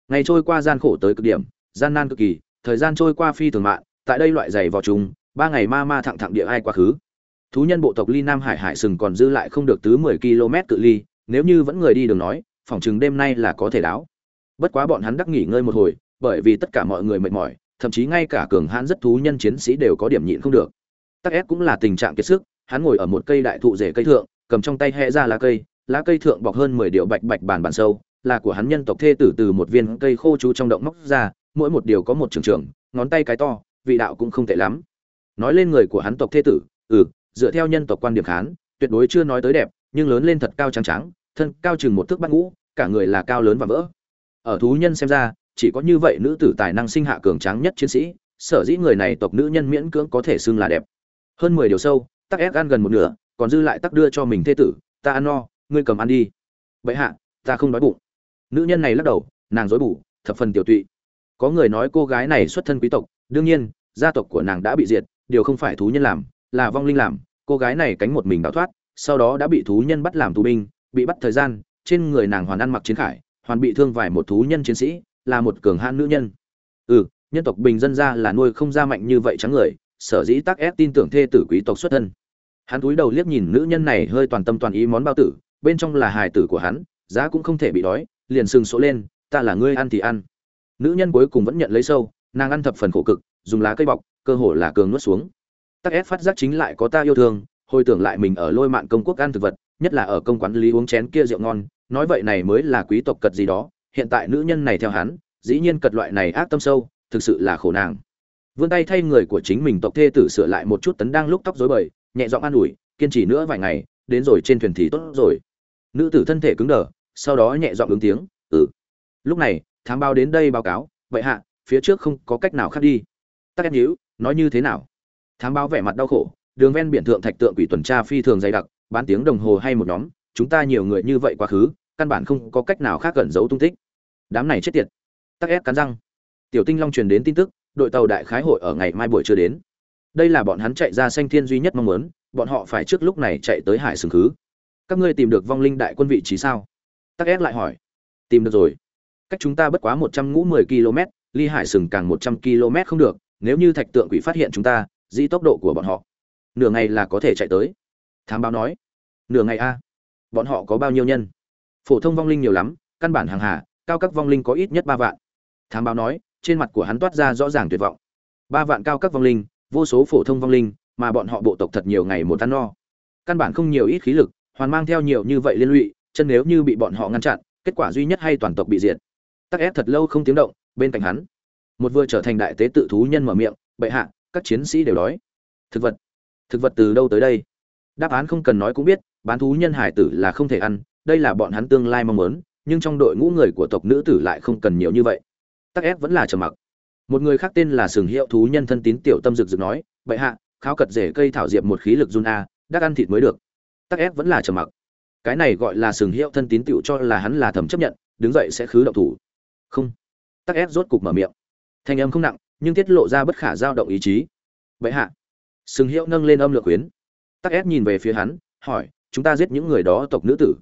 Ngày trôi qua gian khổ tới cực điểm, gian nan cực kỳ, thời gian trôi qua phi thường mạng tại đây loại giày vào trùng ba ngày ma ma thẳng thẳng địa ai quá khứ. Thú nhân bộ tộc ly nam hải hải sừng còn dư lại không được tứ mười km cự ly, nếu như vẫn người đi đường nói, phòng chừng đêm nay là có thể đáo. Bất quá bọn hắn đắc nghỉ ngơi một hồi, bởi vì tất cả mọi người mệt mỏi, thậm chí ngay cả cường hãn rất thú nhân chiến sĩ đều có điểm nhịn không được. Tắc ép cũng là tình trạng kiệt sức, hắn ngồi ở một cây đại thụ rể cây thượng cầm trong tay hẹ ra lá cây lá cây thượng bọc hơn mười điệu bạch bạch bàn bàn sâu, là của hắn nhân tộc thê tử từ một viên cây khô chú trong động móc ra, mỗi một điều có một trường trường ngón tay cái to, vị đạo cũng không tệ lắm. Nói lên người của hắn tộc thê tử ừ dựa theo nhân tộc quan điểm khán, tuyệt đối chưa nói tới đẹp, nhưng lớn lên thật cao trắng trắng, thân cao chừng một thước bát ngũ, cả người là cao lớn và vỡ. Ở thú nhân xem ra, chỉ có như vậy nữ tử tài năng sinh hạ cường tráng nhất chiến sĩ, sở dĩ người này tộc nữ nhân miễn cưỡng có thể xưng là đẹp. Hơn mười điều sâu, tắc ép ăn gần một nửa còn dư lại tắc đưa cho mình thê tử, ta ăn no, ngươi cầm ăn đi. Vậy hạ, ta không đói bụng. Nữ nhân này lắc đầu, nàng dối bủ thập phần tiểu tụy. Có người nói cô gái này xuất thân quý tộc, đương nhiên, gia tộc của nàng đã bị diệt, điều không phải thú nhân làm, là vong linh làm. Cô gái này cánh một mình đào thoát, sau đó đã bị thú nhân bắt làm tù binh, bị bắt thời gian, trên người nàng hoàn ăn mặc chiến khải, hoàn bị thương vài một thú nhân chiến sĩ, là một cường hãn nữ nhân. Ừ nhân tộc bình dân ra là nuôi không ra mạnh như vậy trắng người, sở dĩ tắc ép tin tưởng thê tử quý tộc xuất thân hắn cúi đầu liếc nhìn nữ nhân này hơi toàn tâm toàn ý món bao tử, bên trong là hài tử của hắn, giá cũng không thể bị đói, liền sừng sỗ lên, ta là ngươi ăn thì ăn. Nữ nhân cuối cùng vẫn nhận lấy sâu, nàng ăn thập phần khổ cực, dùng lá cây bọc, cơ hồ là cường nuốt xuống. Tắc ép phát giác chính lại có ta yêu thương, hồi tưởng lại mình ở lôi mạn công quốc ăn thực vật, nhất là ở công quán lý uống chén kia rượu ngon, nói vậy này mới là quý tộc cật gì đó, hiện tại nữ nhân này theo hắn, dĩ nhiên cật loại này ác tâm sâu, thực sự là khổ nàng. Vươn tay thay người của chính mình tộc thê tử sửa lại một chút tấn đang lúc tóc rối bời nhẹ giọng an ủi, kiên trì nữa vài ngày, đến rồi trên thuyền thì tốt rồi. Nữ tử thân thể cứng đờ, sau đó nhẹ giọng ứng tiếng ừ. Lúc này, thám báo đến đây báo cáo, vậy hạ, phía trước không có cách nào khác đi. Tắc em nhíu, nói như thế nào? Thám báo vẻ mặt đau khổ, đường ven biển thượng thạch tượng quỷ tuần tra phi thường dày đặc, bán tiếng đồng hồ hay một nhóm, chúng ta nhiều người như vậy quá khứ, căn bản không có cách nào khác gần giấu tung tích. Đám này chết tiệt. Tắc ép cắn răng. Tiểu tinh long truyền đến tin tức, đội tàu đại khái hội ở ngày mai buổi chưa đến đây là bọn hắn chạy ra xanh thiên duy nhất mong muốn, bọn họ phải trước lúc này chạy tới hải sừng khứ. Các ngươi tìm được vong linh đại quân vị trí sao? Tắc ép lại hỏi. Tìm được rồi. Cách chúng ta bất quá một trăm ngũ mười km, ly hải sừng càng một trăm km không được, nếu như thạch tượng quỷ phát hiện chúng ta, dĩ tốc độ của bọn họ. Nửa ngày là có thể chạy tới. Thám báo nói. Nửa ngày a. Bọn họ có bao nhiêu nhân? Phổ thông vong linh nhiều lắm, căn bản hàng hà, cao các vong linh có ít nhất ba vạn. Thám báo nói, trên mặt của hắn toát ra rõ ràng tuyệt vọng. Ba vạn cao các vong linh vô số phổ thông vong linh, mà bọn họ bộ tộc thật nhiều ngày một ăn no. Căn bản không nhiều ít khí lực, hoàn mang theo nhiều như vậy liên lụy, chân nếu như bị bọn họ ngăn chặn, kết quả duy nhất hay toàn tộc bị diệt. Tắc ép thật lâu không tiếng động, bên cạnh hắn, một vừa trở thành đại tế tự thú nhân mở miệng, bệ hạ, các chiến sĩ đều đói. Thực vật thực vật từ đâu tới đây? Đáp án không cần nói cũng biết, bán thú nhân hải tử là không thể ăn, đây là bọn hắn tương lai mong muốn, nhưng trong đội ngũ người của tộc nữ tử lại không cần nhiều như vậy. Tắc ép vẫn là trầm mặc một người khác tên là sừng hiệu thú nhân thân tín tiểu tâm rực rực nói, bệ hạ khao cật rể cây thảo diệp một khí lực run a, đắc ăn thịt mới được. Tắc ép vẫn là trầm mặc. Cái này gọi là sừng hiệu thân tín tiểu cho là hắn là thầm chấp nhận, đứng dậy sẽ khứ động thủ. Không. Tắc ép rốt cục mở miệng. Thanh âm không nặng, nhưng tiết lộ ra bất khả giao động ý chí. Bệ hạ. Sừng hiệu nâng lên âm lược quyến. Tắc ép nhìn về phía hắn, hỏi, chúng ta giết những người đó tộc nữ tử?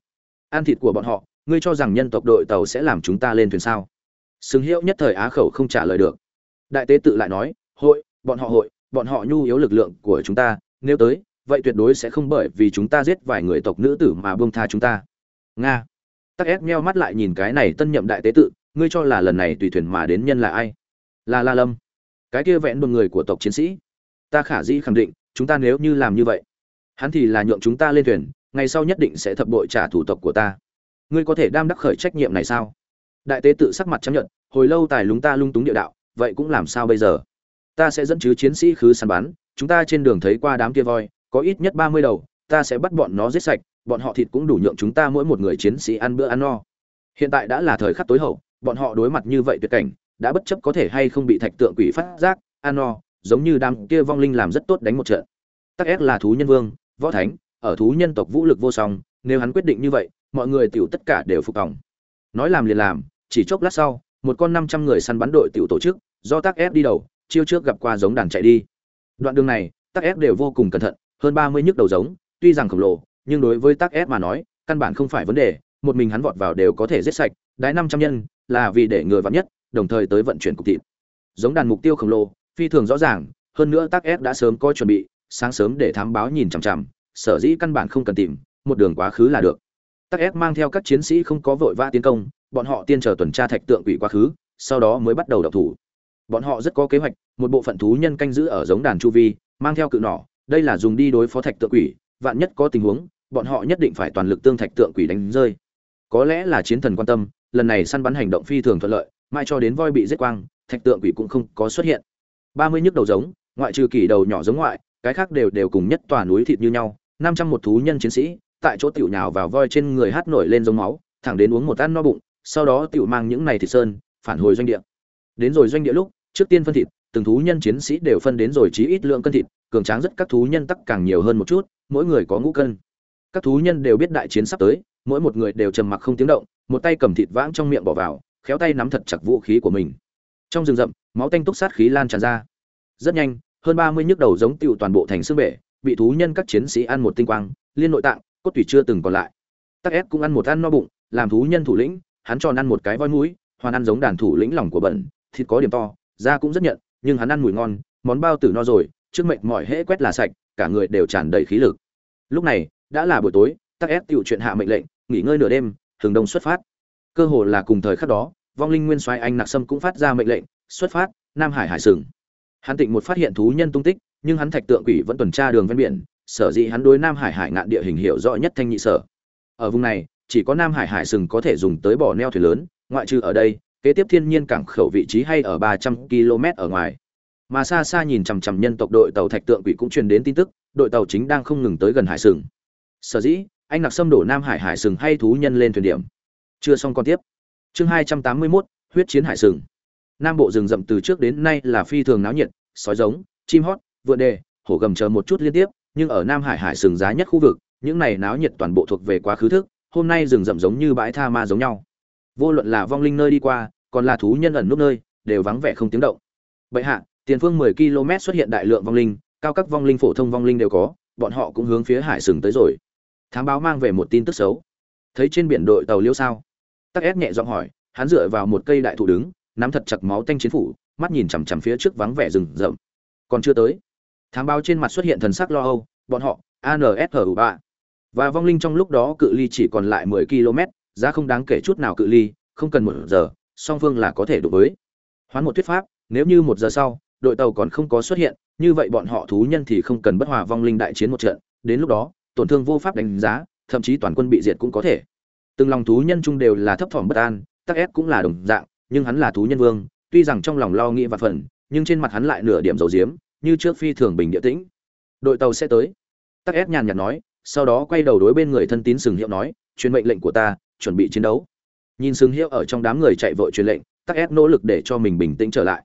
Ăn thịt của bọn họ, ngươi cho rằng nhân tộc đội tàu sẽ làm chúng ta lên thuyền sao? Sừng hiệu nhất thời á khẩu không trả lời được đại tế tự lại nói, hội, bọn họ hội, bọn họ nhu yếu lực lượng của chúng ta, nếu tới, vậy tuyệt đối sẽ không bởi vì chúng ta giết vài người tộc nữ tử mà buông tha chúng ta. Nga. Tắc ép meo mắt lại nhìn cái này tân nhậm đại tế tự, ngươi cho là lần này tùy thuyền mà đến nhân là ai? Là la lâm. Cái kia vẹn một người của tộc chiến sĩ. Ta khả dĩ khẳng định, chúng ta nếu như làm như vậy, hắn thì là nhượng chúng ta lên thuyền, ngày sau nhất định sẽ thập bội trả thủ tộc của ta. Ngươi có thể đam đắc khởi trách nhiệm này sao? Đại tế tự sắc mặt chấp nhận hồi lâu tài lúng ta lung túng địa đạo vậy cũng làm sao bây giờ? Ta sẽ dẫn chứ chiến sĩ khứ săn bắn, chúng ta trên đường thấy qua đám kia voi, có ít nhất ba mươi đầu, ta sẽ bắt bọn nó giết sạch, bọn họ thịt cũng đủ nhượng chúng ta mỗi một người chiến sĩ ăn bữa ăn no. Hiện tại đã là thời khắc tối hậu, bọn họ đối mặt như vậy tuyệt cảnh, đã bất chấp có thể hay không bị thạch tượng quỷ phát giác, ăn no, giống như đám kia vong linh làm rất tốt đánh một trận. Tắc ép là thú nhân vương, võ thánh, ở thú nhân tộc vũ lực vô song, nếu hắn quyết định như vậy, mọi người tiểu tất cả đều phục tòng. Nói làm liền làm, chỉ chốc lát sau, một con năm trăm người săn bắn đội tiểu tổ chức do tắc ép đi đầu, chiêu trước gặp qua giống đàn chạy đi. Đoạn đường này tắc ép đều vô cùng cẩn thận, hơn ba mươi nhức đầu giống, tuy rằng khổng lồ, nhưng đối với tắc ép mà nói, căn bản không phải vấn đề, một mình hắn vọt vào đều có thể giết sạch, đái năm trăm nhân, là vì để người vắn nhất, đồng thời tới vận chuyển cục thịt. Giống đàn mục tiêu khổng lồ, phi thường rõ ràng, hơn nữa tắc ép đã sớm có chuẩn bị, sáng sớm để thám báo nhìn chằm chằm, sở dĩ căn bản không cần tìm, một đường quá khứ là được. Tắc ép mang theo các chiến sĩ không có vội vã tiến công, bọn họ tiên chờ tuần tra thạch tượng quỷ quá khứ, sau đó mới bắt đầu đọc thủ bọn họ rất có kế hoạch, một bộ phận thú nhân canh giữ ở giống đàn chu vi, mang theo cự nỏ, đây là dùng đi đối phó thạch tượng quỷ, vạn nhất có tình huống, bọn họ nhất định phải toàn lực tương thạch tượng quỷ đánh rơi. Có lẽ là chiến thần quan tâm, lần này săn bắn hành động phi thường thuận lợi, mai cho đến voi bị giết quang, thạch tượng quỷ cũng không có xuất hiện. Ba mươi nhức đầu giống, ngoại trừ kỷ đầu nhỏ giống ngoại, cái khác đều đều cùng nhất tòa núi thịt như nhau, năm trăm một thú nhân chiến sĩ, tại chỗ tiểu nhào vào voi trên người hát nổi lên giống máu, thẳng đến uống một ăn no bụng, sau đó tiểu mang những này thịt sơn, phản hồi doanh địa. Đến rồi doanh địa lúc trước tiên phân thịt, từng thú nhân chiến sĩ đều phân đến rồi chí ít lượng cân thịt, cường tráng rất các thú nhân tắc càng nhiều hơn một chút, mỗi người có ngũ cân. Các thú nhân đều biết đại chiến sắp tới, mỗi một người đều trầm mặc không tiếng động, một tay cầm thịt vãng trong miệng bỏ vào, khéo tay nắm thật chặt vũ khí của mình. Trong rừng rậm, máu tanh túc sát khí lan tràn ra. Rất nhanh, hơn ba mươi nhức đầu giống tiêu toàn bộ thành xương bể, bị thú nhân các chiến sĩ ăn một tinh quang, liên nội tạng, cốt tủy chưa từng còn lại. Tắc ép cũng ăn một ăn no bụng, làm thú nhân thủ lĩnh, hắn tròn ăn một cái voi mũi, hoàn ăn giống đàn thủ lĩnh lòng của bẩn, thịt có điểm to da cũng rất nhận, nhưng hắn ăn mùi ngon, món bao tử no rồi, trước mệnh mỏi hễ quét là sạch, cả người đều tràn đầy khí lực. Lúc này, đã là buổi tối, tắc ép tiểu chuyện hạ mệnh lệnh, nghỉ ngơi nửa đêm thường đông xuất phát. Cơ hồ là cùng thời khắc đó, vong linh nguyên soái anh nặc sâm cũng phát ra mệnh lệnh, xuất phát, nam hải hải sừng. Hắn tịnh một phát hiện thú nhân tung tích, nhưng hắn thạch tượng quỷ vẫn tuần tra đường ven biển, sở dĩ hắn đối nam hải hải ngạn địa hình hiểu rõ nhất thanh nhị sở. Ở vùng này, chỉ có nam hải hải sừng có thể dùng tới bỏ neo thuyền lớn, ngoại trừ ở đây kế tiếp thiên nhiên cảng khẩu vị trí hay ở ba trăm km ở ngoài. Mà xa xa nhìn chằm chằm nhân tộc đội tàu thạch tượng quỷ cũng truyền đến tin tức, đội tàu chính đang không ngừng tới gần hải sừng. Sở dĩ, anh nặc xâm đổ nam hải hải sừng hay thú nhân lên thuyền điểm. Chưa xong con tiếp. Chương hai trăm tám mươi mốt, huyết chiến hải sừng. Nam bộ rừng rậm từ trước đến nay là phi thường náo nhiệt, sói giống, chim hót, vượn đề, hổ gầm chờ một chút liên tiếp, nhưng ở nam hải hải sừng giá nhất khu vực, những này náo nhiệt toàn bộ thuộc về quá khứ thức, hôm nay rừng rậm giống như bãi tha ma giống nhau. Vô luận là vong linh nơi đi qua còn là thú nhân ẩn núp nơi, đều vắng vẻ không tiếng động. Bệ hạ, tiền phương 10 km xuất hiện đại lượng vong linh, cao các vong linh phổ thông vong linh đều có, bọn họ cũng hướng phía hải sừng tới rồi. Thám báo mang về một tin tức xấu. Thấy trên biển đội tàu liêu sao? Tắc ép nhẹ giọng hỏi, hắn dựa vào một cây đại thụ đứng, nắm thật chặt máu tanh chiến phủ, mắt nhìn chằm chằm phía trước vắng vẻ rừng rậm. Còn chưa tới. Thám báo trên mặt xuất hiện thần sắc lo âu, bọn họ anshu ba. Và vong linh trong lúc đó cự ly chỉ còn lại 10 km, giá không đáng kể chút nào cự ly, không cần một giờ song phương là có thể đụng với. Hoán một thuyết pháp, nếu như một giờ sau, đội tàu còn không có xuất hiện, như vậy bọn họ thú nhân thì không cần bất hòa vong linh đại chiến một trận, đến lúc đó, tổn thương vô pháp đánh giá, thậm chí toàn quân bị diệt cũng có thể. Từng lòng thú nhân chung đều là thấp thỏm bất an, tắc ép cũng là đồng dạng, nhưng hắn là thú nhân vương, tuy rằng trong lòng lo nghĩ và phần nhưng trên mặt hắn lại nửa điểm dầu diếm, như trước phi thường bình địa tĩnh. Đội tàu sẽ tới. Tắc ép nhàn nhạt nói, sau đó quay đầu đối bên người thân tín sừng hiệu nói, truyền mệnh lệnh của ta, chuẩn bị chiến đấu nhìn sừng hiệu ở trong đám người chạy vội truyền lệnh, tắc ép nỗ lực để cho mình bình tĩnh trở lại.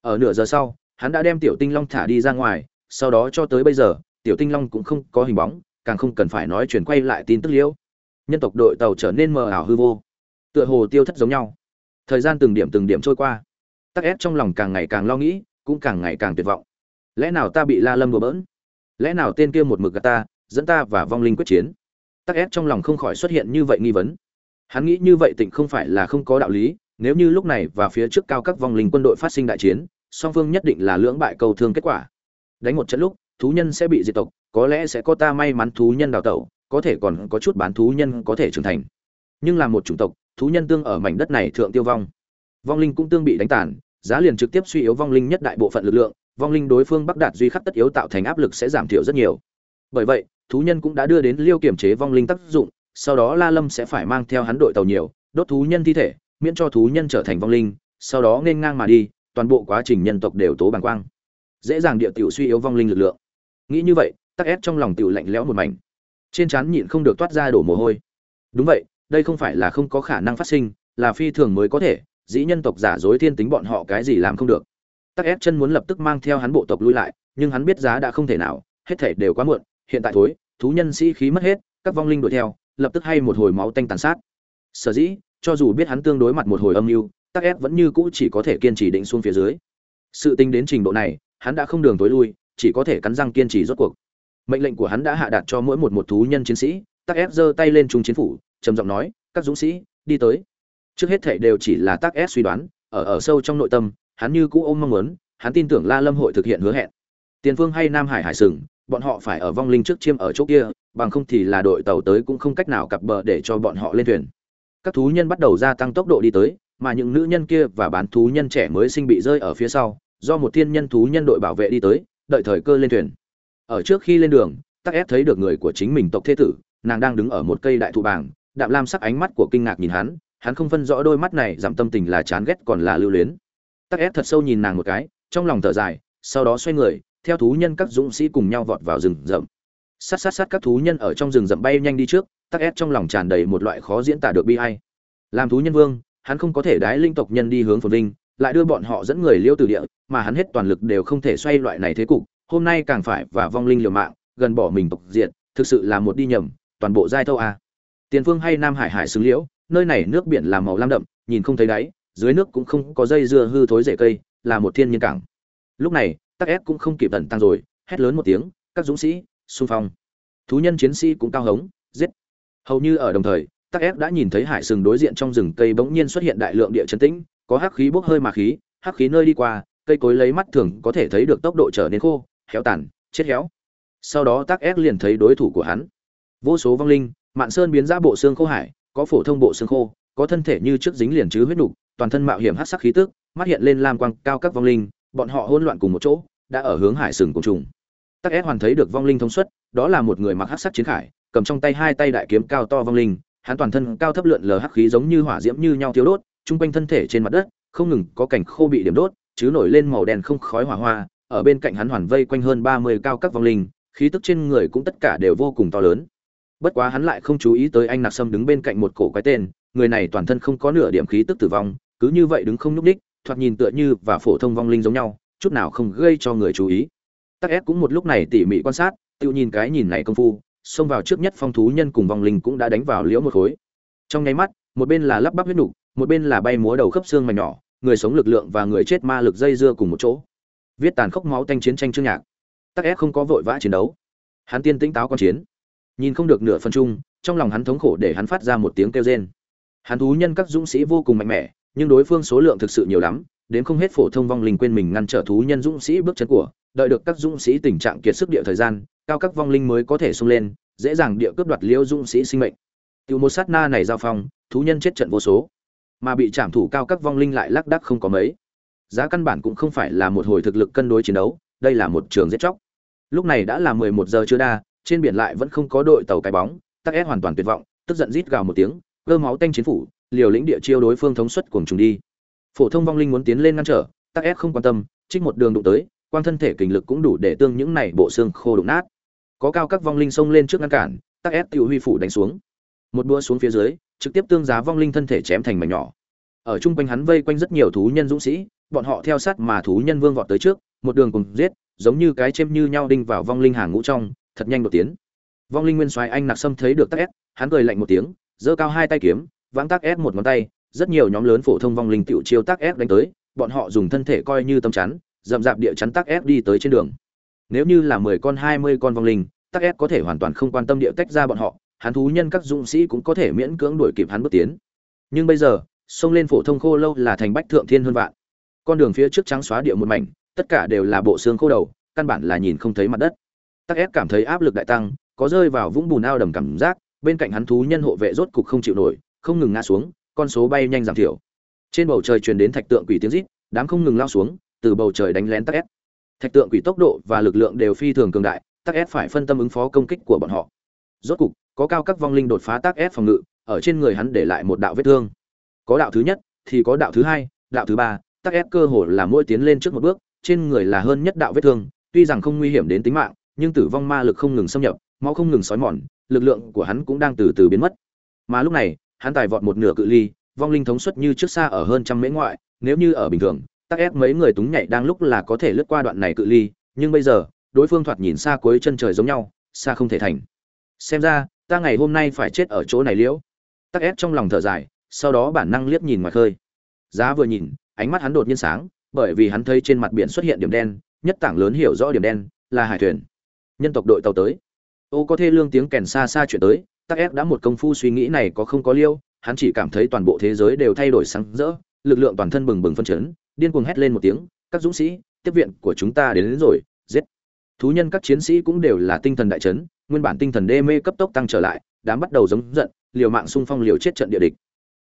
Ở nửa giờ sau, hắn đã đem tiểu tinh long thả đi ra ngoài, sau đó cho tới bây giờ, tiểu tinh long cũng không có hình bóng, càng không cần phải nói chuyển quay lại tin tức liễu nhân tộc đội tàu trở nên mờ ảo hư vô, tựa hồ tiêu thất giống nhau. Thời gian từng điểm từng điểm trôi qua, tắc ép trong lòng càng ngày càng lo nghĩ, cũng càng ngày càng tuyệt vọng. Lẽ nào ta bị la lâm đùa bỡn? Lẽ nào tên kia một mực gà ta, dẫn ta và vong linh quyết chiến? Tắc ép trong lòng không khỏi xuất hiện như vậy nghi vấn hắn nghĩ như vậy tỉnh không phải là không có đạo lý, nếu như lúc này và phía trước cao các vong linh quân đội phát sinh đại chiến, song phương nhất định là lưỡng bại cầu thương kết quả. Đánh một trận lúc, thú nhân sẽ bị diệt tộc, có lẽ sẽ có ta may mắn thú nhân đào tẩu, có thể còn có chút bán thú nhân có thể trưởng thành. Nhưng là một chủng tộc, thú nhân tương ở mảnh đất này thượng tiêu vong. Vong linh cũng tương bị đánh tàn, giá liền trực tiếp suy yếu vong linh nhất đại bộ phận lực lượng, vong linh đối phương bắc đạt duy khắc tất yếu tạo thành áp lực sẽ giảm thiểu rất nhiều. Bởi vậy, thú nhân cũng đã đưa đến liêu kiểm chế vong linh tác dụng sau đó la lâm sẽ phải mang theo hắn đội tàu nhiều, đốt thú nhân thi thể, miễn cho thú nhân trở thành vong linh, sau đó nên ngang mà đi, toàn bộ quá trình nhân tộc đều tố bằng quang. Dễ dàng địa tiểu suy yếu vong linh lực lượng. Nghĩ như vậy, tắc ép trong lòng tiểu lạnh lẽo một mảnh. Trên trán nhịn không được toát ra đổ mồ hôi. Đúng vậy, đây không phải là không có khả năng phát sinh, là phi thường mới có thể, dĩ nhân tộc giả dối thiên tính bọn họ cái gì làm không được. Tắc ép chân muốn lập tức mang theo hắn bộ tộc lui lại, nhưng hắn biết giá đã không thể nào, hết thể đều quá muộn, hiện tại thối, thú nhân sĩ khí mất hết, các vong linh đuổi theo lập tức hay một hồi máu tanh tàn sát. Sở dĩ, cho dù biết hắn tương đối mặt một hồi âm mưu, tắc ép vẫn như cũ chỉ có thể kiên trì định xuống phía dưới. Sự tính đến trình độ này, hắn đã không đường tối lui, chỉ có thể cắn răng kiên trì rốt cuộc. Mệnh lệnh của hắn đã hạ đạt cho mỗi một một thú nhân chiến sĩ, tắc ép giơ tay lên trung chiến phủ, trầm giọng nói, các dũng sĩ, đi tới. Trước hết thể đều chỉ là tắc ép suy đoán, ở ở sâu trong nội tâm, hắn như cũ ôm mong muốn, hắn tin tưởng la lâm hội thực hiện hứa hẹn. Tiền phương hay nam hải hải sừng, bọn họ phải ở vong linh trước chiêm ở chỗ kia bằng không thì là đội tàu tới cũng không cách nào cặp bờ để cho bọn họ lên thuyền. Các thú nhân bắt đầu gia tăng tốc độ đi tới, mà những nữ nhân kia và bán thú nhân trẻ mới sinh bị rơi ở phía sau, do một thiên nhân thú nhân đội bảo vệ đi tới, đợi thời cơ lên thuyền. Ở trước khi lên đường, tắc ép thấy được người của chính mình tộc thế tử, nàng đang đứng ở một cây đại thụ bảng đạm lam sắc ánh mắt của kinh ngạc nhìn hắn hắn không phân rõ đôi mắt này giảm tâm tình là chán ghét còn là lưu luyến. Tắc ép thật sâu nhìn nàng một cái, trong lòng thở dài, sau đó xoay người, theo thú nhân các dũng sĩ cùng nhau vọt vào rừng rậm sát sát sát các thú nhân ở trong rừng rậm bay nhanh đi trước, tắc ép trong lòng tràn đầy một loại khó diễn tả được bi hay làm thú nhân vương, hắn không có thể đái linh tộc nhân đi hướng phồn vinh, lại đưa bọn họ dẫn người liêu từ địa, mà hắn hết toàn lực đều không thể xoay loại này thế cục, hôm nay càng phải và vong linh liều mạng, gần bỏ mình tộc diện thực sự là một đi nhầm, toàn bộ giai thâu a. Tiền phương hay nam hải hải xứng liễu, nơi này nước biển là màu lam đậm, nhìn không thấy đáy, dưới nước cũng không có dây dưa hư thối rễ cây, là một thiên nhiên cảng. Lúc này, tắc ép cũng không kịp tận tăng rồi, hét lớn một tiếng, các dũng sĩ xung phong. Thú nhân chiến sĩ cũng cao hống giết. Hầu như ở đồng thời, tắc ép đã nhìn thấy hải sừng đối diện trong rừng cây bỗng nhiên xuất hiện đại lượng địa chấn tĩnh, có hắc khí bốc hơi mà khí, hắc khí nơi đi qua, cây cối lấy mắt thường có thể thấy được tốc độ trở nên khô, héo tàn, chết héo. Sau đó tắc ép liền thấy đối thủ của hắn. Vô số vong linh, mạn sơn biến ra bộ xương khô hải, có phổ thông bộ xương khô, có thân thể như trước dính liền chứ huyết nục, toàn thân mạo hiểm hắc sắc khí tức, mắt hiện lên lam quang cao các vong linh, bọn họ hỗn loạn cùng một chỗ, đã ở hướng hải sừng cùng trùng tắc ép hoàn thấy được vong linh thông suất, đó là một người mặc hắc sắc chiến khải, cầm trong tay hai tay đại kiếm cao to vong linh, hắn toàn thân cao thấp lượn lờ hắc khí giống như hỏa diễm như nhau thiếu đốt, chung quanh thân thể trên mặt đất, không ngừng có cảnh khô bị điểm đốt, chứ nổi lên màu đen không khói hỏa hoa, ở bên cạnh hắn hoàn vây quanh hơn ba mươi cao các vong linh, khí tức trên người cũng tất cả đều vô cùng to lớn. Bất quá hắn lại không chú ý tới anh nặc sâm đứng bên cạnh một cổ quái tên, người này toàn thân không có nửa điểm khí tức tử vong, cứ như vậy đứng không nhúc đích thoạt nhìn tựa như và phổ thông vong linh giống nhau, chút nào không gây cho người chú ý tắc ép cũng một lúc này tỉ mỉ quan sát, tự nhìn cái nhìn này công phu, xông vào trước nhất phong thú nhân cùng vong linh cũng đã đánh vào liễu một khối. Trong nháy mắt, một bên là lắp bắp huyết nục, một bên là bay múa đầu khớp xương mảnh nhỏ, người sống lực lượng và người chết ma lực dây dưa cùng một chỗ. Viết tàn khốc máu tanh chiến tranh chương nhạc. Tắc ép không có vội vã chiến đấu. Hắn tiên tĩnh táo con chiến. Nhìn không được nửa phân chung, trong lòng hắn thống khổ để hắn phát ra một tiếng kêu rên. Hắn thú nhân các dũng sĩ vô cùng mạnh mẽ, nhưng đối phương số lượng thực sự nhiều lắm đến không hết phổ thông vong linh quên mình ngăn trở thú nhân dũng sĩ bước chân của đợi được các dũng sĩ tình trạng kiệt sức địa thời gian cao các vong linh mới có thể xung lên dễ dàng địa cướp đoạt liêu dũng sĩ sinh mệnh. Tiểu một sát na này giao phong, thú nhân chết trận vô số, mà bị trảm thủ cao các vong linh lại lác đác không có mấy. giá căn bản cũng không phải là một hồi thực lực cân đối chiến đấu đây là một trường giết chóc. Lúc này đã là mười một giờ chưa đa trên biển lại vẫn không có đội tàu cái bóng tắc ép hoàn toàn tuyệt vọng tức giận rít gào một tiếng cơ máu tanh chiến phủ liều lĩnh địa chiêu đối phương thống suất cuồng trùng đi phổ thông vong linh muốn tiến lên ngăn trở, tắc ép không quan tâm, trích một đường đụng tới, quang thân thể kình lực cũng đủ để tương những này bộ xương khô đụng nát. Có cao các vong linh xông lên trước ngăn cản, tắc ép tiêu huy phủ đánh xuống. Một đua xuống phía dưới, trực tiếp tương giá vong linh thân thể chém thành mảnh nhỏ. Ở chung quanh hắn vây quanh rất nhiều thú nhân dũng sĩ, bọn họ theo sát mà thú nhân vương vọt tới trước, một đường cùng giết, giống như cái chêm như nhau đinh vào vong linh hàng ngũ trong, thật nhanh một tiến. Vong linh nguyên soái anh nặc sâm thấy được tắc ép, hắn cười lạnh một tiếng, giơ cao hai tay kiếm, vãng tắc ép một ngón tay rất nhiều nhóm lớn phổ thông vong linh tiểu chiêu tác ép đánh tới, bọn họ dùng thân thể coi như tấm chắn, dậm dạp địa chắn tác ép đi tới trên đường. Nếu như là mười con, hai mươi con vong linh, tác ép có thể hoàn toàn không quan tâm địa tách ra bọn họ, hắn thú nhân các dũng sĩ cũng có thể miễn cưỡng đuổi kịp hắn bước tiến. Nhưng bây giờ, xông lên phổ thông khô lâu là thành bách thượng thiên hơn vạn. Con đường phía trước trắng xóa địa một mảnh, tất cả đều là bộ xương khô đầu, căn bản là nhìn không thấy mặt đất. Tắc ép cảm thấy áp lực đại tăng, có rơi vào vũng bùn ao đầm cảm giác, bên cạnh hắn thú nhân hộ vệ rốt cục không chịu nổi, không ngừng ngã xuống con số bay nhanh giảm thiểu. Trên bầu trời truyền đến thạch tượng quỷ tiếng rít, đám không ngừng lao xuống, từ bầu trời đánh lén tắc ép thạch tượng quỷ tốc độ và lực lượng đều phi thường cường đại, tắc ép phải phân tâm ứng phó công kích của bọn họ. Rốt cục, có cao các vong linh đột phá tắc ép phòng ngự, ở trên người hắn để lại một đạo vết thương. Có đạo thứ nhất, thì có đạo thứ hai, đạo thứ ba, tắc ép cơ hồ là mỗi tiến lên trước một bước, trên người là hơn nhất đạo vết thương, tuy rằng không nguy hiểm đến tính mạng, nhưng tử vong ma lực không ngừng xâm nhập, máu không ngừng xói mòn, lực lượng của hắn cũng đang từ từ biến mất. Mà lúc này hắn tài vọt một nửa cự ly, vong linh thống suất như trước xa ở hơn trăm mễ ngoại, nếu như ở bình thường, tắc ép mấy người túng nhảy đang lúc là có thể lướt qua đoạn này cự ly, nhưng bây giờ, đối phương thoạt nhìn xa cuối chân trời giống nhau, xa không thể thành. Xem ra, ta ngày hôm nay phải chết ở chỗ này liễu. Tắc ép trong lòng thở dài, sau đó bản năng liếc nhìn ngoài khơi. Giá vừa nhìn, ánh mắt hắn đột nhiên sáng, bởi vì hắn thấy trên mặt biển xuất hiện điểm đen, nhất tảng lớn hiểu rõ điểm đen, là hải thuyền. Nhân tộc đội tàu tới. Ô có thê lương tiếng kèn xa xa chuyển tới tắc ép đã một công phu suy nghĩ này có không có liêu hắn chỉ cảm thấy toàn bộ thế giới đều thay đổi sáng rỡ lực lượng toàn thân bừng bừng phân chấn điên cuồng hét lên một tiếng các dũng sĩ tiếp viện của chúng ta đến, đến rồi giết! Thú nhân các chiến sĩ cũng đều là tinh thần đại chấn nguyên bản tinh thần đê mê cấp tốc tăng trở lại đám bắt đầu giống giận liều mạng xung phong liều chết trận địa địch.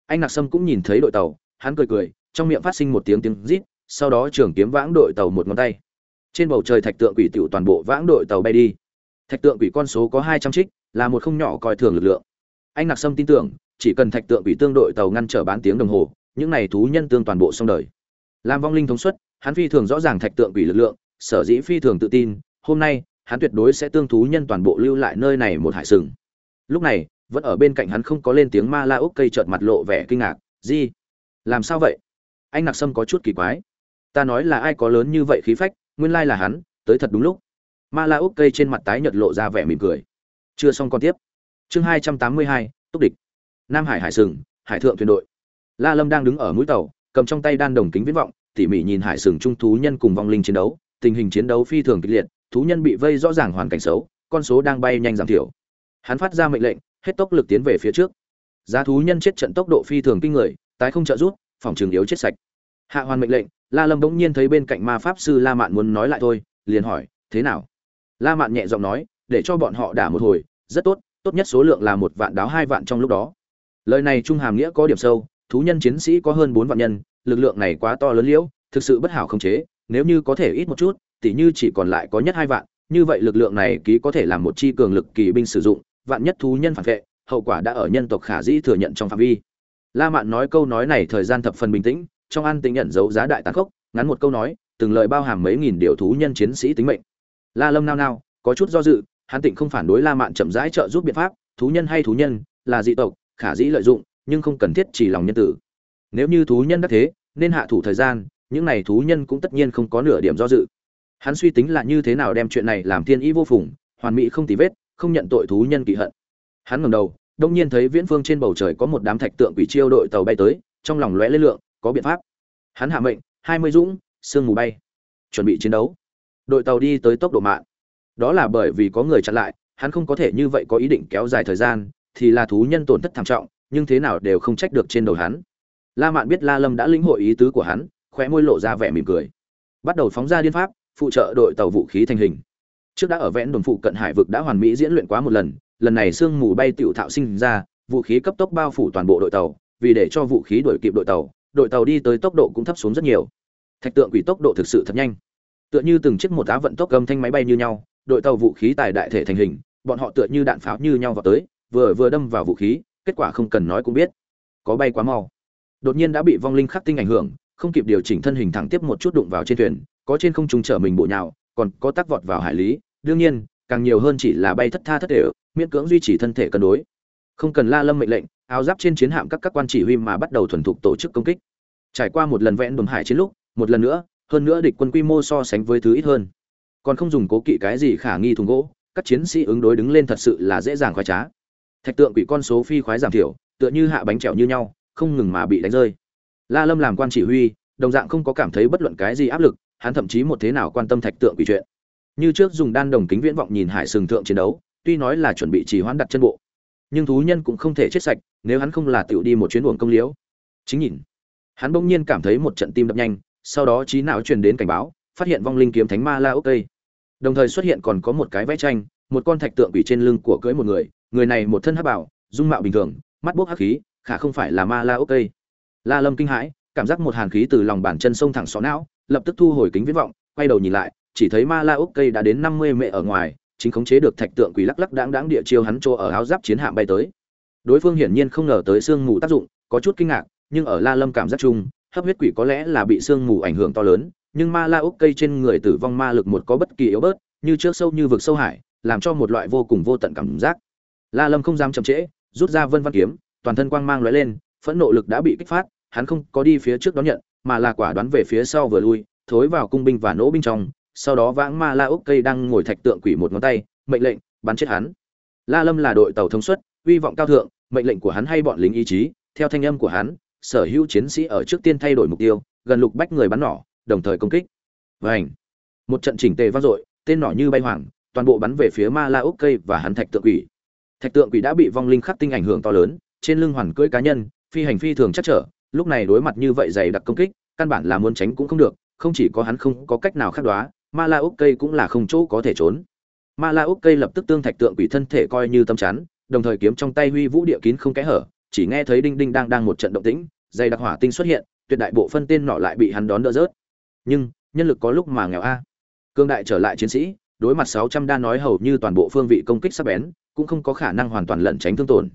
Anh nặc sâm cũng nhìn thấy đội tàu hắn cười cười trong miệng phát sinh một tiếng tiếng rít sau đó trường kiếm vãng đội tàu một ngón tay. Trên bầu trời thạch tượng quỷ tiểu toàn bộ vãng đội tàu bay đi. Thạch tượng quỷ con số có hai trăm trích là một không nhỏ coi thường lực lượng. Anh nặc sâm tin tưởng, chỉ cần thạch tượng quỷ tương đội tàu ngăn trở bán tiếng đồng hồ, những này thú nhân tương toàn bộ xong đời. Làm vong linh thống suất, hắn phi thường rõ ràng thạch tượng quỷ lực lượng, sở dĩ phi thường tự tin, hôm nay, hắn tuyệt đối sẽ tương thú nhân toàn bộ lưu lại nơi này một hải sừng. Lúc này, vẫn ở bên cạnh hắn không có lên tiếng ma la úc cây trợt mặt lộ vẻ kinh ngạc gì làm sao vậy? Anh nặc sâm có chút kỳ quái. Ta nói là ai có lớn như vậy khí phách, nguyên lai là hắn, tới thật đúng lúc. Ma la úc cây trên mặt tái nhợt lộ ra vẻ mỉm cười chưa xong con tiếp. Chương hai trăm tám mươi hai, túc địch. Nam hải hải sừng, hải thượng thuyền đội. La lâm đang đứng ở mũi tàu, cầm trong tay đan đồng kính viễn vọng, tỉ mỉ nhìn hải sừng trung thú nhân cùng vong linh chiến đấu, tình hình chiến đấu phi thường kịch liệt, thú nhân bị vây rõ ràng hoàn cảnh xấu, con số đang bay nhanh giảm thiểu. Hắn phát ra mệnh lệnh, hết tốc lực tiến về phía trước. Giá thú nhân chết trận tốc độ phi thường kinh người, tái không trợ rút phòng trường yếu chết sạch. Hạ hoàn mệnh lệnh, la lâm bỗng nhiên thấy bên cạnh ma pháp sư la mạn muốn nói lại thôi, liền hỏi, thế nào? La mạn nhẹ giọng nói để cho bọn họ đả một hồi, rất tốt tốt nhất số lượng là một vạn đáo, hai vạn trong lúc đó. Lời này trung hàm nghĩa có điểm sâu, thú nhân chiến sĩ có hơn bốn vạn nhân, lực lượng này quá to lớn liễu, thực sự bất hảo không chế, nếu như có thể ít một chút, tỉ như chỉ còn lại có nhất hai vạn, như vậy lực lượng này ký có thể làm một chi cường lực kỳ binh sử dụng, vạn nhất thú nhân phản vệ, hậu quả đã ở nhân tộc khả dĩ thừa nhận trong phạm vi. La mạn nói câu nói này thời gian thập phần bình tĩnh, trong an tính nhận dấu giá đại tàn khốc, ngắn một câu nói, từng lời bao hàm mấy nghìn điều thú nhân chiến sĩ tính mệnh. La lâm nao nao, có chút do dự hắn tịnh không phản đối la mạn chậm rãi trợ giúp biện pháp, thú nhân hay thú nhân, là dị tộc, khả dĩ lợi dụng, nhưng không cần thiết chỉ lòng nhân tử. Nếu như thú nhân đắc thế, nên hạ thủ thời gian, những này thú nhân cũng tất nhiên không có nửa điểm do dự. Hắn suy tính là như thế nào đem chuyện này làm thiên ý vô phùng, hoàn mỹ không tì vết, không nhận tội thú nhân kỵ hận. Hắn ngẩng đầu, đông nhiên thấy viễn phương trên bầu trời có một đám thạch tượng quỷ chiêu đội tàu bay tới, trong lòng lóe lên lượng, có biện pháp. Hắn hạ mệnh, hai mươi dũng, sương mù bay. Chuẩn bị chiến đấu. Đội tàu đi tới tốc độ mạng đó là bởi vì có người chặn lại, hắn không có thể như vậy có ý định kéo dài thời gian, thì là thú nhân tổn thất thảm trọng, nhưng thế nào đều không trách được trên đầu hắn. La mạn biết la lâm đã lĩnh hội ý tứ của hắn, khóe môi lộ ra vẻ mỉm cười. Bắt đầu phóng ra điên pháp, phụ trợ đội tàu vũ khí thành hình. Trước đã ở vẽn đồn phụ cận hải vực đã hoàn mỹ diễn luyện quá một lần lần này sương mù bay tiểu thạo sinh ra, vũ khí cấp tốc bao phủ toàn bộ đội tàu, vì để cho vũ khí đuổi kịp đội tàu đội tàu đi tới tốc độ cũng thấp xuống rất nhiều. Thạch tượng quỷ tốc độ thực sự thật nhanh. Tựa như từng chiếc một á vận tốc gầm thanh máy bay như nhau đội tàu vũ khí tài đại thể thành hình, bọn họ tựa như đạn pháo như nhau vào tới, vừa vừa đâm vào vũ khí, kết quả không cần nói cũng biết. Có bay quá mau. Đột nhiên đã bị vong linh khắc tinh ảnh hưởng, không kịp điều chỉnh thân hình thẳng tiếp một chút đụng vào trên thuyền, có trên không trung chở mình bộ nhào, còn có tác vọt vào hải lý. Đương nhiên, càng nhiều hơn chỉ là bay thất tha thất đều, miễn cưỡng duy trì thân thể cân đối. Không cần la lâm mệnh lệnh, áo giáp trên chiến hạm các các quan chỉ huy mà bắt đầu thuần thục tổ chức công kích. Trải qua một lần vẽn đồn hải chiến lúc, một lần nữa, hơn nữa địch quân quy mô so sánh với thứ ít hơn còn không dùng cố kỵ cái gì khả nghi thùng gỗ, các chiến sĩ ứng đối đứng lên thật sự là dễ dàng khoái trá. Thạch tượng quỷ con số phi khoái giảm thiểu, tựa như hạ bánh trèo như nhau, không ngừng mà bị đánh rơi. La lâm làm quan chỉ huy, đồng dạng không có cảm thấy bất luận cái gì áp lực, hắn thậm chí một thế nào quan tâm thạch tượng quỷ chuyện. Như trước dùng đan đồng kính viễn vọng nhìn hải sừng thượng chiến đấu, tuy nói là chuẩn bị trì hoãn đặt chân bộ, nhưng thú nhân cũng không thể chết sạch, nếu hắn không là tiểu đi một chuyến buồng công liễu. Chính nhìn, hắn bỗng nhiên cảm thấy một trận tim đập nhanh, sau đó trí não truyền đến cảnh báo, phát hiện vong linh kiếm thánh ma la ok đồng thời xuất hiện còn có một cái vẽ tranh, một con thạch tượng quỷ trên lưng của cưỡi một người người này một thân hắc bảo, dung mạo bình thường, mắt buốc hắc khí, khả không phải là ma la ok la lâm kinh hãi, cảm giác một hàn khí từ lòng bàn chân sông thẳng xó não, lập tức thu hồi kính viễn vọng, quay đầu nhìn lại, chỉ thấy ma la ok đã đến năm mươi mệ ở ngoài, chính khống chế được thạch tượng quỷ lắc lắc đáng đáng địa chiêu hắn chỗ ở áo giáp chiến hạm bay tới. Đối phương hiển nhiên không ngờ tới sương mù tác dụng, có chút kinh ngạc, nhưng ở la lâm cảm giác chung, hấp huyết quỷ có lẽ là bị sương mù ảnh hưởng to lớn nhưng ma la úc cây trên người tử vong ma lực một có bất kỳ yếu bớt, như trước sâu như vực sâu hải, làm cho một loại vô cùng vô tận cảm giác. La lâm không dám chậm trễ, rút ra vân văn kiếm, toàn thân quang mang lóe lên, phẫn nộ lực đã bị kích phát, hắn không có đi phía trước đón nhận, mà là quả đoán về phía sau vừa lui, thối vào cung binh và nỗ binh trong, sau đó vãng ma la úc cây đang ngồi thạch tượng quỷ một ngón tay, mệnh lệnh, bắn chết hắn. La lâm là đội tàu thông suất uy vọng cao thượng, mệnh lệnh của hắn hay bọn lính ý chí, theo thanh âm của hắn, sở hữu chiến sĩ ở trước tiên thay đổi mục tiêu, gần lục bách người bắn nỏ đồng thời công kích. Vảnh một trận chỉnh tề vang dội, tên nỏ như bay hoàng toàn bộ bắn về phía ma la úc cây và hắn thạch tượng quỷ. Thạch tượng quỷ đã bị vong linh khắc tinh ảnh hưởng to lớn, trên lưng hoàn cưỡi cá nhân, phi hành phi thường chắc trở, lúc này đối mặt như vậy dày đặc công kích, căn bản là muốn tránh cũng không được, không chỉ có hắn không có cách nào khác đoá, ma la úc cây cũng là không chỗ có thể trốn. Ma la úc cây lập tức tương thạch tượng quỷ thân thể coi như tâm chắn, đồng thời kiếm trong tay huy vũ địa kín không kẽ hở, chỉ nghe thấy đinh đinh đang đang một trận động tĩnh, dày đặc hỏa tinh xuất hiện, tuyệt đại bộ phân tên nọ lại bị hắn đón đỡ rớt nhưng, nhân lực có lúc mà nghèo a. Cương đại trở lại chiến sĩ, đối mặt sáu trăm đa nói hầu như toàn bộ phương vị công kích sắc bén, cũng không có khả năng hoàn toàn lẩn tránh thương tổn.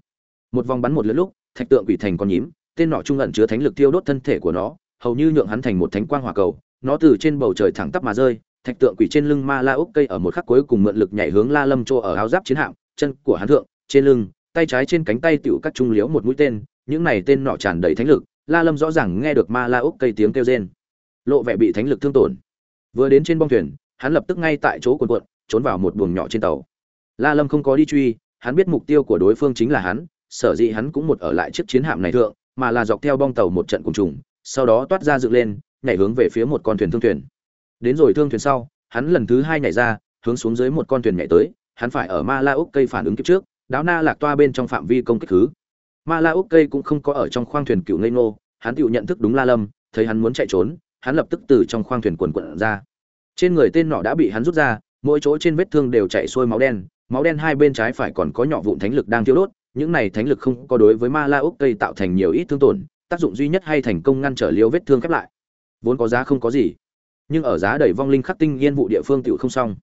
Một vòng bắn một lượt lúc, thạch tượng quỷ thành con nhím, tên nọ trung ẩn chứa thánh lực tiêu đốt thân thể của nó, hầu như nhượng hắn thành một thánh quang hỏa cầu. Nó từ trên bầu trời thẳng tắp mà rơi, thạch tượng quỷ trên lưng ma la úc cây ở một khắc cuối cùng mượn lực nhảy hướng la lâm chỗ ở áo giáp chiến hạm, chân của hắn thượng, trên lưng, tay trái trên cánh tay tựu cắt trung liếu một mũi tên, những này tên nọ tràn đầy thánh lực, la lâm rõ ràng nghe được ma la úc cây tiếng kêu rên lộ vẻ bị thánh lực thương tổn. Vừa đến trên bong thuyền, hắn lập tức ngay tại chỗ cuộn cuộn, trốn vào một buồng nhỏ trên tàu. La lâm không có đi truy, hắn biết mục tiêu của đối phương chính là hắn, sở dĩ hắn cũng một ở lại chiếc chiến hạm này thượng, mà là dọc theo bong tàu một trận cùng trùng, sau đó toát ra dựng lên, nhảy hướng về phía một con thuyền thương thuyền. Đến rồi thương thuyền sau, hắn lần thứ hai nhảy ra, hướng xuống dưới một con thuyền nhảy tới, hắn phải ở ma la úc cây phản ứng kiếp trước, đáo na lạc toa bên trong phạm vi công kích thứ. Ma la úc cây cũng không có ở trong khoang thuyền cựu ngây ngô, hắn tự nhận thức đúng la lâm, thấy hắn muốn chạy trốn hắn lập tức từ trong khoang thuyền quần quận ra. Trên người tên nọ đã bị hắn rút ra, mỗi chỗ trên vết thương đều chảy xuôi máu đen máu đen hai bên trái phải còn có nhỏ vụn thánh lực đang thiêu đốt, những này thánh lực không có đối với ma la úc cây tạo thành nhiều ít thương tổn, tác dụng duy nhất hay thành công ngăn trở liêu vết thương khép lại. Vốn có giá không có gì, nhưng ở giá đẩy vong linh khắc tinh yên vụ địa phương tựu không xong.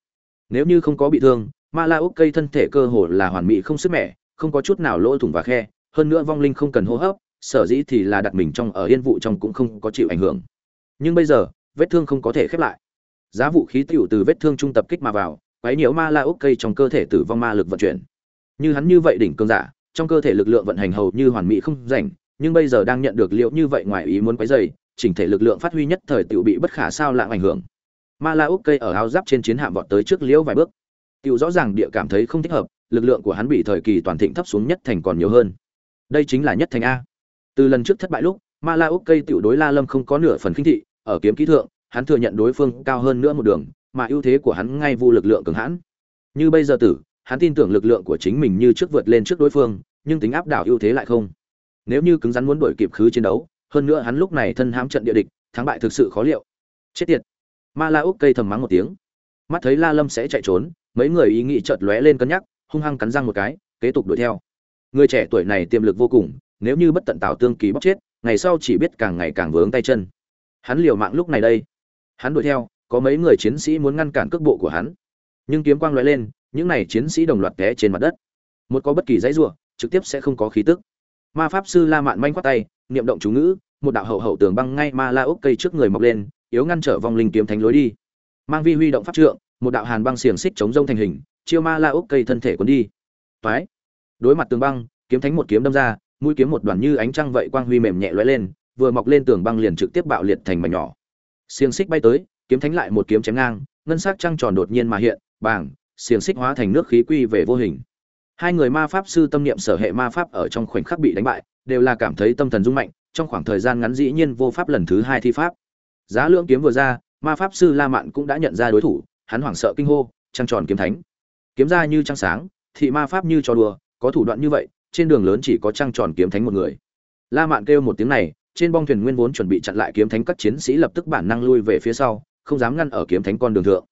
Nếu như không có bị thương, ma la úc cây thân thể cơ hồ là hoàn mỹ không sức mẻ, không có chút nào lỗ thủng và khe, hơn nữa vong linh không cần hô hấp, sở dĩ thì là đặt mình trong ở yên vụ trong cũng không có chịu ảnh hưởng nhưng bây giờ, vết thương không có thể khép lại. Giá vũ khí tựu từ vết thương trung tập kích mà vào quấy nhiễu ma la úc cây trong cơ thể tử vong ma lực vận chuyển. Như hắn như vậy đỉnh cương giả, trong cơ thể lực lượng vận hành hầu như hoàn mỹ không rảnh, nhưng bây giờ đang nhận được liệu như vậy ngoài ý muốn quấy dày, chỉnh thể lực lượng phát huy nhất thời tựu bị bất khả sao lạng ảnh hưởng. Ma la úc cây ở áo giáp trên chiến hạm vọt tới trước liễu vài bước. Tựu rõ ràng địa cảm thấy không thích hợp, lực lượng của hắn bị thời kỳ toàn thịnh thấp xuống nhất thành còn nhiều hơn. Đây chính là nhất thành a. Từ lần trước thất bại lúc ma la úc cây tiểu đối la lâm không có nửa phần khinh thị, ở kiếm kỹ thượng, hắn thừa nhận đối phương cao hơn nữa một đường, mà ưu thế của hắn ngay vu lực lượng cường hãn. Như bây giờ tử, hắn tin tưởng lực lượng của chính mình như trước vượt lên trước đối phương, nhưng tính áp đảo ưu thế lại không. Nếu như cứng rắn muốn đuổi kịp khứ chiến đấu, hơn nữa hắn lúc này thân hãm trận địa địch, thắng bại thực sự khó liệu. Chết tiệt. Ma la úc cây thầm mắng một tiếng. Mắt thấy la lâm sẽ chạy trốn, mấy người ý nghĩ chợt lóe lên cân nhắc, hung hăng cắn răng một cái, kế tục đuổi theo. Người trẻ tuổi này tiềm lực vô cùng, nếu như bất tận tạo tương kỳ bóc chết ngày sau chỉ biết càng ngày càng vướng tay chân. Hắn liều mạng lúc này đây. Hắn đuổi theo, có mấy người chiến sĩ muốn ngăn cản cước bộ của hắn. Nhưng kiếm quang lóe lên, những này chiến sĩ đồng loạt té trên mặt đất. Một có bất kỳ dãy rủa, trực tiếp sẽ không có khí tức. Ma pháp sư la mạn manh quát tay, niệm động chú ngữ, một đạo hậu hậu tường băng ngay ma la ốc cây trước người mọc lên, yếu ngăn trở vòng linh kiếm thánh lối đi. Mang vi huy động pháp trượng, một đạo hàn băng xiềng xích chống rông thành hình, chiêu ma la ốc cây thân thể cuốn đi. Toái. Đối mặt tường băng, kiếm thánh một kiếm đâm ra mũi kiếm một đoàn như ánh trăng vậy quang huy mềm nhẹ lóe lên, vừa mọc lên tường băng liền trực tiếp bạo liệt thành mảnh nhỏ. Xiềng xích bay tới, kiếm thánh lại một kiếm chém ngang, ngân sắc trăng tròn đột nhiên mà hiện bảng xiềng xích hóa thành nước khí quy về vô hình. Hai người ma pháp sư tâm niệm sở hệ ma pháp ở trong khoảnh khắc bị đánh bại, đều là cảm thấy tâm thần rung mạnh, trong khoảng thời gian ngắn dĩ nhiên vô pháp lần thứ hai thi pháp. Giá lượng kiếm vừa ra, ma pháp sư la mạn cũng đã nhận ra đối thủ, hắn hoảng sợ kinh hô, trăng tròn kiếm thánh. Kiếm ra như trăng sáng, thị ma pháp như trò đùa, có thủ đoạn như vậy trên đường lớn chỉ có trăng tròn kiếm thánh một người. La mạn kêu một tiếng này, trên bong thuyền nguyên vốn chuẩn bị chặn lại kiếm thánh các chiến sĩ lập tức bản năng lui về phía sau, không dám ngăn ở kiếm thánh con đường thượng.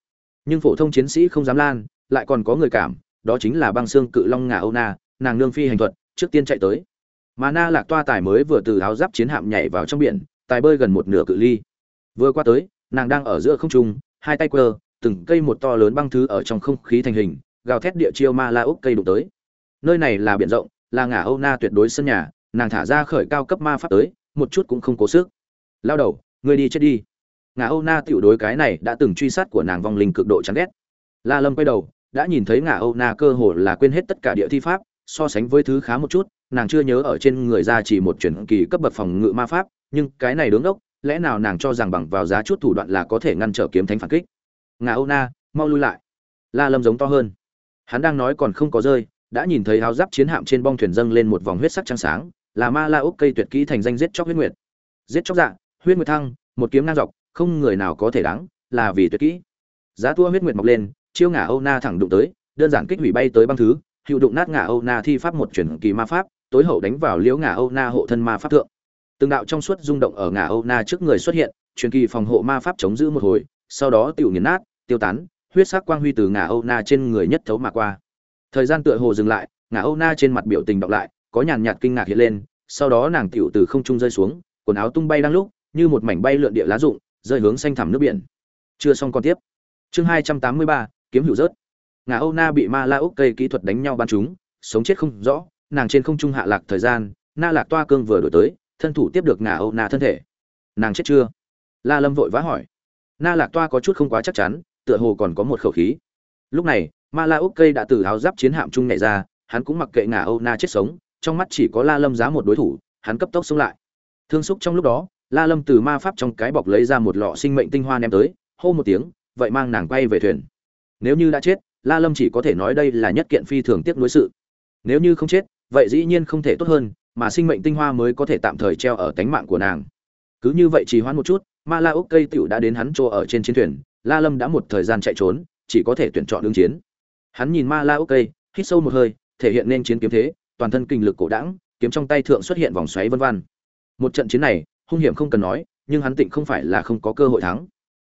Nhưng phổ thông chiến sĩ không dám lan, lại còn có người cảm, đó chính là băng xương cự long ngà âu na, nàng nương phi hành thuật, trước tiên chạy tới. Mà na lạc toa tài mới vừa từ áo giáp chiến hạm nhảy vào trong biển, tài bơi gần một nửa cự ly. Vừa qua tới, nàng đang ở giữa không trung, hai tay quơ, từng cây một to lớn băng thứ ở trong không khí thành hình, gào thét địa chiêu ma la úc cây đụng tới. Nơi này là biển rộng là ngả âu na tuyệt đối sân nhà nàng thả ra khởi cao cấp ma pháp tới một chút cũng không cố sức. Lao đầu người đi chết đi. Ngả âu na tiểu đối cái này đã từng truy sát của nàng vong linh cực độ chán ghét. La lâm quay đầu đã nhìn thấy ngả âu na cơ hồ là quên hết tất cả địa thi pháp so sánh với thứ khá một chút nàng chưa nhớ ở trên người ra chỉ một chuyển kỳ cấp bậc phòng ngự ma pháp nhưng cái này đứng đốc, lẽ nào nàng cho rằng bằng vào giá chút thủ đoạn là có thể ngăn trở kiếm thánh phản kích? Ngà âu na mau lui lại. La lâm giống to hơn. Hắn đang nói còn không có rơi đã nhìn thấy áo giáp chiến hạm trên bong thuyền dâng lên một vòng huyết sắc trắng sáng, là ma la úc cây tuyệt kỹ thành danh giết chóc huyết nguyệt. Giết chóc dạ huyết nguyệt thăng, một kiếm ngang dọc, không người nào có thể đáng, là vì tuyệt kỹ. Giá tua huyết nguyệt mọc lên, chiêu ngả âu na thẳng đụng tới, đơn giản kích hủy bay tới băng thứ hiệu đụng nát ngả âu na thi pháp một chuyển kỳ ma pháp, tối hậu đánh vào liễu ngả âu na hộ thân ma pháp thượng. Từng đạo trong suốt rung động ở ngả âu na trước người xuất hiện, truyền kỳ phòng hộ ma pháp chống giữ một hồi, sau đó tiểu nghiền nát, tiêu tán, huyết sắc quang huy từ ngả âu na trên người nhất thấu mà qua thời gian tựa hồ dừng lại ngã âu na trên mặt biểu tình đọc lại, có nhàn nhạt kinh ngạc hiện lên, sau đó nàng tiểu từ không trung rơi xuống, quần áo tung bay đang lúc, như một mảnh bay lượn địa lá rụng, rơi hướng xanh thẳm nước biển. Chưa xong còn tiếp. Chương hai trăm tám mươi ba, kiếm hữu rớt. Ngà âu na bị ma la úc cây kỹ thuật đánh nhau bắn chúng sống chết không rõ, nàng trên không trung hạ lạc thời gian, na lạc toa cương vừa đổi tới, thân thủ tiếp được ngà âu na thân thể. Nàng chết chưa? La lâm vội vã hỏi. Na lạc toa có chút không quá chắc chắn, tựa hồ còn có một khẩu khí. Lúc này ma la úc cây đã từ áo giáp chiến hạm trung nhảy ra, hắn cũng mặc kệ ngà âu na chết sống, trong mắt chỉ có la lâm giá một đối thủ, hắn cấp tốc xông lại. Thương xúc trong lúc đó, la lâm từ ma pháp trong cái bọc lấy ra một lọ sinh mệnh tinh hoa ném tới, hô một tiếng, vậy mang nàng quay về thuyền. Nếu như đã chết, la lâm chỉ có thể nói đây là nhất kiện phi thường tiếc nuối sự. Nếu như không chết, vậy dĩ nhiên không thể tốt hơn, mà sinh mệnh tinh hoa mới có thể tạm thời treo ở tánh mạng của nàng. Cứ như vậy trì hoãn một chút, ma la úc cây tựu đã đến hắn chỗ ở trên chiến thuyền, la lâm đã một thời gian chạy trốn, chỉ có thể tuyển chọn ứng chiến hắn nhìn ma la úc cây, hít sâu một hơi, thể hiện nên chiến kiếm thế, toàn thân kinh lực cổ đẳng kiếm trong tay thượng xuất hiện vòng xoáy vân vân. Một trận chiến này, hung hiểm không cần nói, nhưng hắn tịnh không phải là không có cơ hội thắng.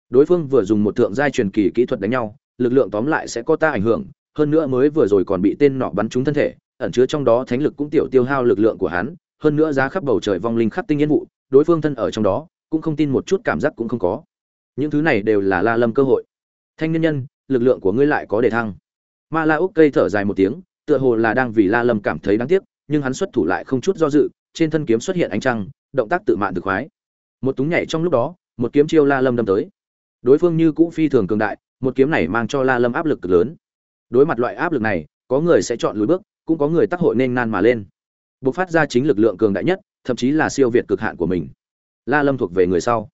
Đối phương vừa dùng một thượng giai truyền kỳ kỹ thuật đánh nhau, lực lượng tóm lại sẽ có ta ảnh hưởng, hơn nữa mới vừa rồi còn bị tên nọ bắn trúng thân thể, ẩn chứa trong đó thánh lực cũng tiểu tiêu hao lực lượng của hắn, hơn nữa giá khắp bầu trời vong linh khắp tinh yên vụ, đối phương thân ở trong đó, cũng không tin một chút cảm giác cũng không có. Những thứ này đều là la lâm cơ hội. Thanh nhân nhân, lực lượng của ngươi lại có đề thăng ma la úc cây thở dài một tiếng, tựa hồ là đang vì la lâm cảm thấy đáng tiếc, nhưng hắn xuất thủ lại không chút do dự, trên thân kiếm xuất hiện ánh trăng, động tác tự mạn thực khoái. Một túng nhảy trong lúc đó, một kiếm chiêu la lâm đâm tới. Đối phương như cũ phi thường cường đại, một kiếm này mang cho la lâm áp lực cực lớn. Đối mặt loại áp lực này, có người sẽ chọn lùi bước, cũng có người tác hội nên nan mà lên. Bộc phát ra chính lực lượng cường đại nhất, thậm chí là siêu việt cực hạn của mình. La lâm thuộc về người sau.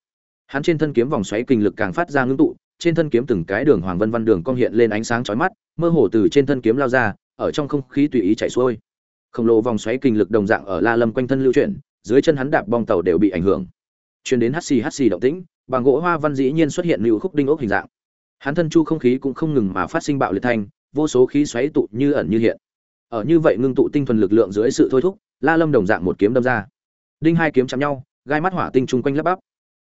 Hắn trên thân kiếm vòng xoáy kinh lực càng phát ra ngưng tụ, trên thân kiếm từng cái đường hoàng vân văn đường cong hiện lên ánh sáng chói mắt mơ hồ từ trên thân kiếm lao ra, ở trong không khí tùy ý chạy xuôi. Khổng lồ vòng xoáy kinh lực đồng dạng ở la lâm quanh thân lưu chuyển, dưới chân hắn đạp bong tàu đều bị ảnh hưởng. Truyền đến hắt xì hắt xì động tĩnh, bằng gỗ hoa văn dĩ nhiên xuất hiện lưu khúc đinh ốc hình dạng. Hắn thân chu không khí cũng không ngừng mà phát sinh bạo liệt thanh, vô số khí xoáy tụ như ẩn như hiện. Ở như vậy ngưng tụ tinh thuần lực lượng dưới sự thôi thúc, la lâm đồng dạng một kiếm đâm ra. Đinh hai kiếm chạm nhau, gai mắt hỏa tinh chung quanh lấp bắp.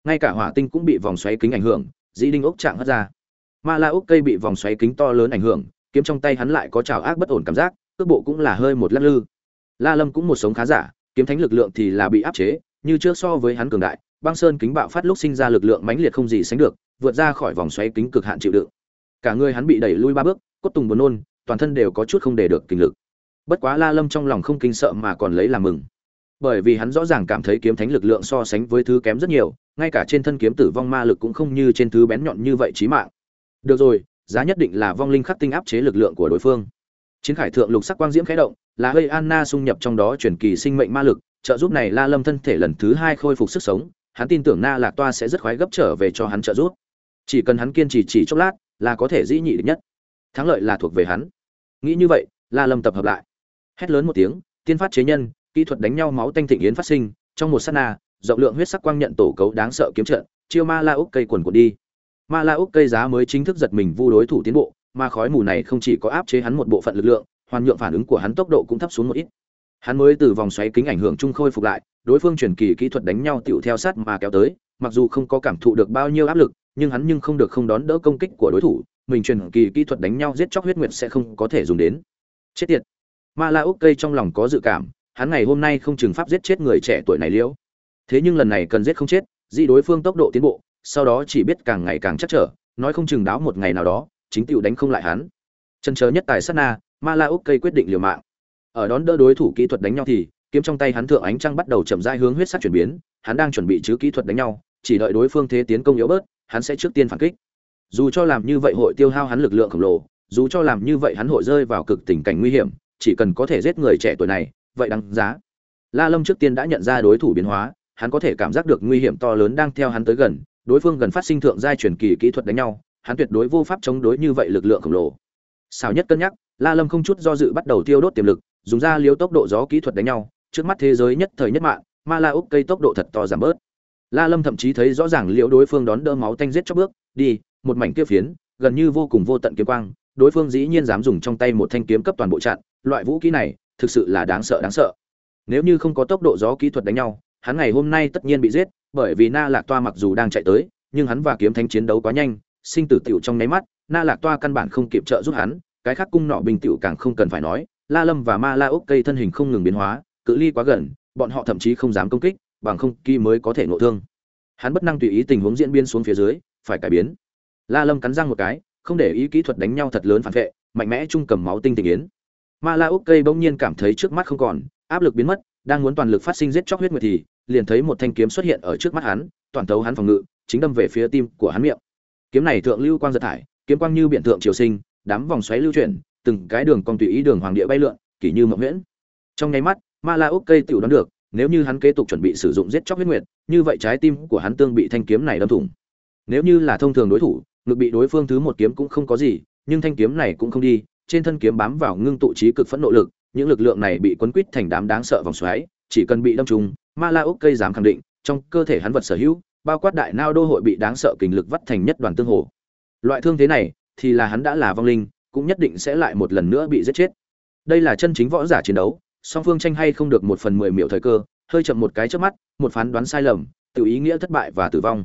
Ngay cả hỏa tinh cũng bị vòng xoáy kính ảnh hưởng, dĩ đinh ốc chạm hất ra. Ma la ốc cây bị vòng xoáy kính to lớn ảnh hưởng kiếm trong tay hắn lại có trào ác bất ổn cảm giác, cước bộ cũng là hơi một lắc lư. La lâm cũng một sống khá giả, kiếm thánh lực lượng thì là bị áp chế, như trước so với hắn cường đại, băng sơn kính bạo phát lúc sinh ra lực lượng mãnh liệt không gì sánh được, vượt ra khỏi vòng xoáy kính cực hạn chịu đựng. Cả người hắn bị đẩy lui ba bước, cốt tùng buồn nôn, toàn thân đều có chút không để được kinh lực. Bất quá la lâm trong lòng không kinh sợ mà còn lấy làm mừng. Bởi vì hắn rõ ràng cảm thấy kiếm thánh lực lượng so sánh với thứ kém rất nhiều, ngay cả trên thân kiếm tử vong ma lực cũng không như trên thứ bén nhọn như vậy chí mạng. Được rồi giá nhất định là vong linh khắc tinh áp chế lực lượng của đối phương. Chiến khải thượng lục sắc quang diễm khẽ động, là hơi anna xung nhập trong đó chuyển kỳ sinh mệnh ma lực, trợ giúp này la lâm thân thể lần thứ hai khôi phục sức sống, hắn tin tưởng na lạc toa sẽ rất khoái gấp trở về cho hắn trợ giúp. Chỉ cần hắn kiên trì chỉ chốc lát, là có thể dĩ nhị được nhất. Thắng lợi là thuộc về hắn. Nghĩ như vậy, la lâm tập hợp lại. Hét lớn một tiếng, tiên phát chế nhân, kỹ thuật đánh nhau máu tanh thịnh yến phát sinh, trong một sát na, rộng lượng huyết sắc quang nhận tổ cấu đáng sợ kiếm trận, chiêu ma la úc cây quần quần đi ma la úc cây giá mới chính thức giật mình vu đối thủ tiến bộ, mà khói mù này không chỉ có áp chế hắn một bộ phận lực lượng, hoàn nhượng phản ứng của hắn tốc độ cũng thấp xuống một ít. Hắn mới từ vòng xoáy kính ảnh hưởng chung khôi phục lại, đối phương truyền kỳ kỹ thuật đánh nhau tựu theo sát mà kéo tới, mặc dù không có cảm thụ được bao nhiêu áp lực, nhưng hắn nhưng không được không đón đỡ công kích của đối thủ, mình truyền kỳ kỹ thuật đánh nhau giết chóc huyết nguyệt sẽ không có thể dùng đến. Chết tiệt. Ma la úc cây trong lòng có dự cảm, hắn ngày hôm nay không chừng pháp giết chết người trẻ tuổi này liễu. Thế nhưng lần này cần giết không chết dị đối phương tốc độ tiến bộ sau đó chỉ biết càng ngày càng chắc trở, nói không chừng đáo một ngày nào đó, chính tựu đánh không lại hắn. Chân chớ nhất tài sát na, ma la úc cây quyết định liều mạng. Ở đón đỡ đối thủ kỹ thuật đánh nhau thì, kiếm trong tay hắn thượng ánh trăng bắt đầu chậm rãi hướng huyết sắc chuyển biến, hắn đang chuẩn bị chứ kỹ thuật đánh nhau, chỉ đợi đối phương thế tiến công yếu bớt, hắn sẽ trước tiên phản kích. Dù cho làm như vậy hội tiêu hao hắn lực lượng khổng lồ, dù cho làm như vậy hắn hội rơi vào cực tình cảnh nguy hiểm, chỉ cần có thể giết người trẻ tuổi này, vậy đáng giá. La lâm trước tiên đã nhận ra đối thủ biến hóa, hắn có thể cảm giác được nguy hiểm to lớn đang theo hắn tới gần đối phương gần phát sinh thượng giai truyền kỳ kỹ thuật đánh nhau, hắn tuyệt đối vô pháp chống đối như vậy lực lượng khổng lồ. Sao nhất cân nhắc, la lâm không chút do dự bắt đầu tiêu đốt tiềm lực, dùng ra liếu tốc độ gió kỹ thuật đánh nhau, trước mắt thế giới nhất thời nhất mạng, ma la úc cây tốc độ thật to giảm bớt. La lâm thậm chí thấy rõ ràng liễu đối phương đón đỡ máu tanh giết chóc bước, đi, một mảnh kia phiến, gần như vô cùng vô tận kiếm quang, đối phương dĩ nhiên dám dùng trong tay một thanh kiếm cấp toàn bộ chặn, loại vũ khí này thực sự là đáng sợ đáng sợ. Nếu như không có tốc độ gió kỹ thuật đánh nhau hắn ngày hôm nay tất nhiên bị giết, bởi vì na lạc toa mặc dù đang chạy tới, nhưng hắn và kiếm thánh chiến đấu quá nhanh, sinh tử tiểu trong nháy mắt, na lạc toa căn bản không kịp trợ giúp hắn, cái khác cung nọ bình tiểu càng không cần phải nói, la lâm và ma la úc cây thân hình không ngừng biến hóa, cự ly quá gần, bọn họ thậm chí không dám công kích, bằng không kỳ mới có thể nộ thương. Hắn bất năng tùy ý tình huống diễn biến xuống phía dưới, phải cải biến. La lâm cắn răng một cái, không để ý kỹ thuật đánh nhau thật lớn phản vệ, mạnh mẽ trung cầm máu tinh tình yến. Ma la úc cây bỗng nhiên cảm thấy trước mắt không còn, áp lực biến mất, đang muốn toàn lực phát sinh giết chóc huyết nguyệt thì liền thấy một thanh kiếm xuất hiện ở trước mắt hắn, toàn thấu hắn phòng ngự, chính đâm về phía tim của hắn miệng kiếm này thượng lưu quang giật thải, kiếm quang như biển thượng triều sinh, đám vòng xoáy lưu chuyển, từng cái đường cong tùy ý đường hoàng địa bay lượn, kỳ như mộng huyễn. trong nháy mắt, ma la úc cây tiểu đoán được, nếu như hắn kế tục chuẩn bị sử dụng giết chóc huyết nguyệt, như vậy trái tim của hắn tương bị thanh kiếm này đâm thủng nếu như là thông thường đối thủ, ngực bị đối phương thứ một kiếm cũng không có gì, nhưng thanh kiếm này cũng không đi, trên thân kiếm bám vào ngưng tụ trí cực phẫn nộ lực, những lực lượng này bị quấn quít thành đám đáng sợ vòng xoáy, chỉ cần bị đâm trúng ma la úc cây dám khẳng định, trong cơ thể hắn vật sở hữu, bao quát đại nao đô hội bị đáng sợ kình lực vắt thành nhất đoàn tương hồ. Loại thương thế này, thì là hắn đã là vong linh, cũng nhất định sẽ lại một lần nữa bị giết chết. Đây là chân chính võ giả chiến đấu, song phương tranh hay không được một phần mười miệu thời cơ, hơi chậm một cái trước mắt, một phán đoán sai lầm, tự ý nghĩa thất bại và tử vong.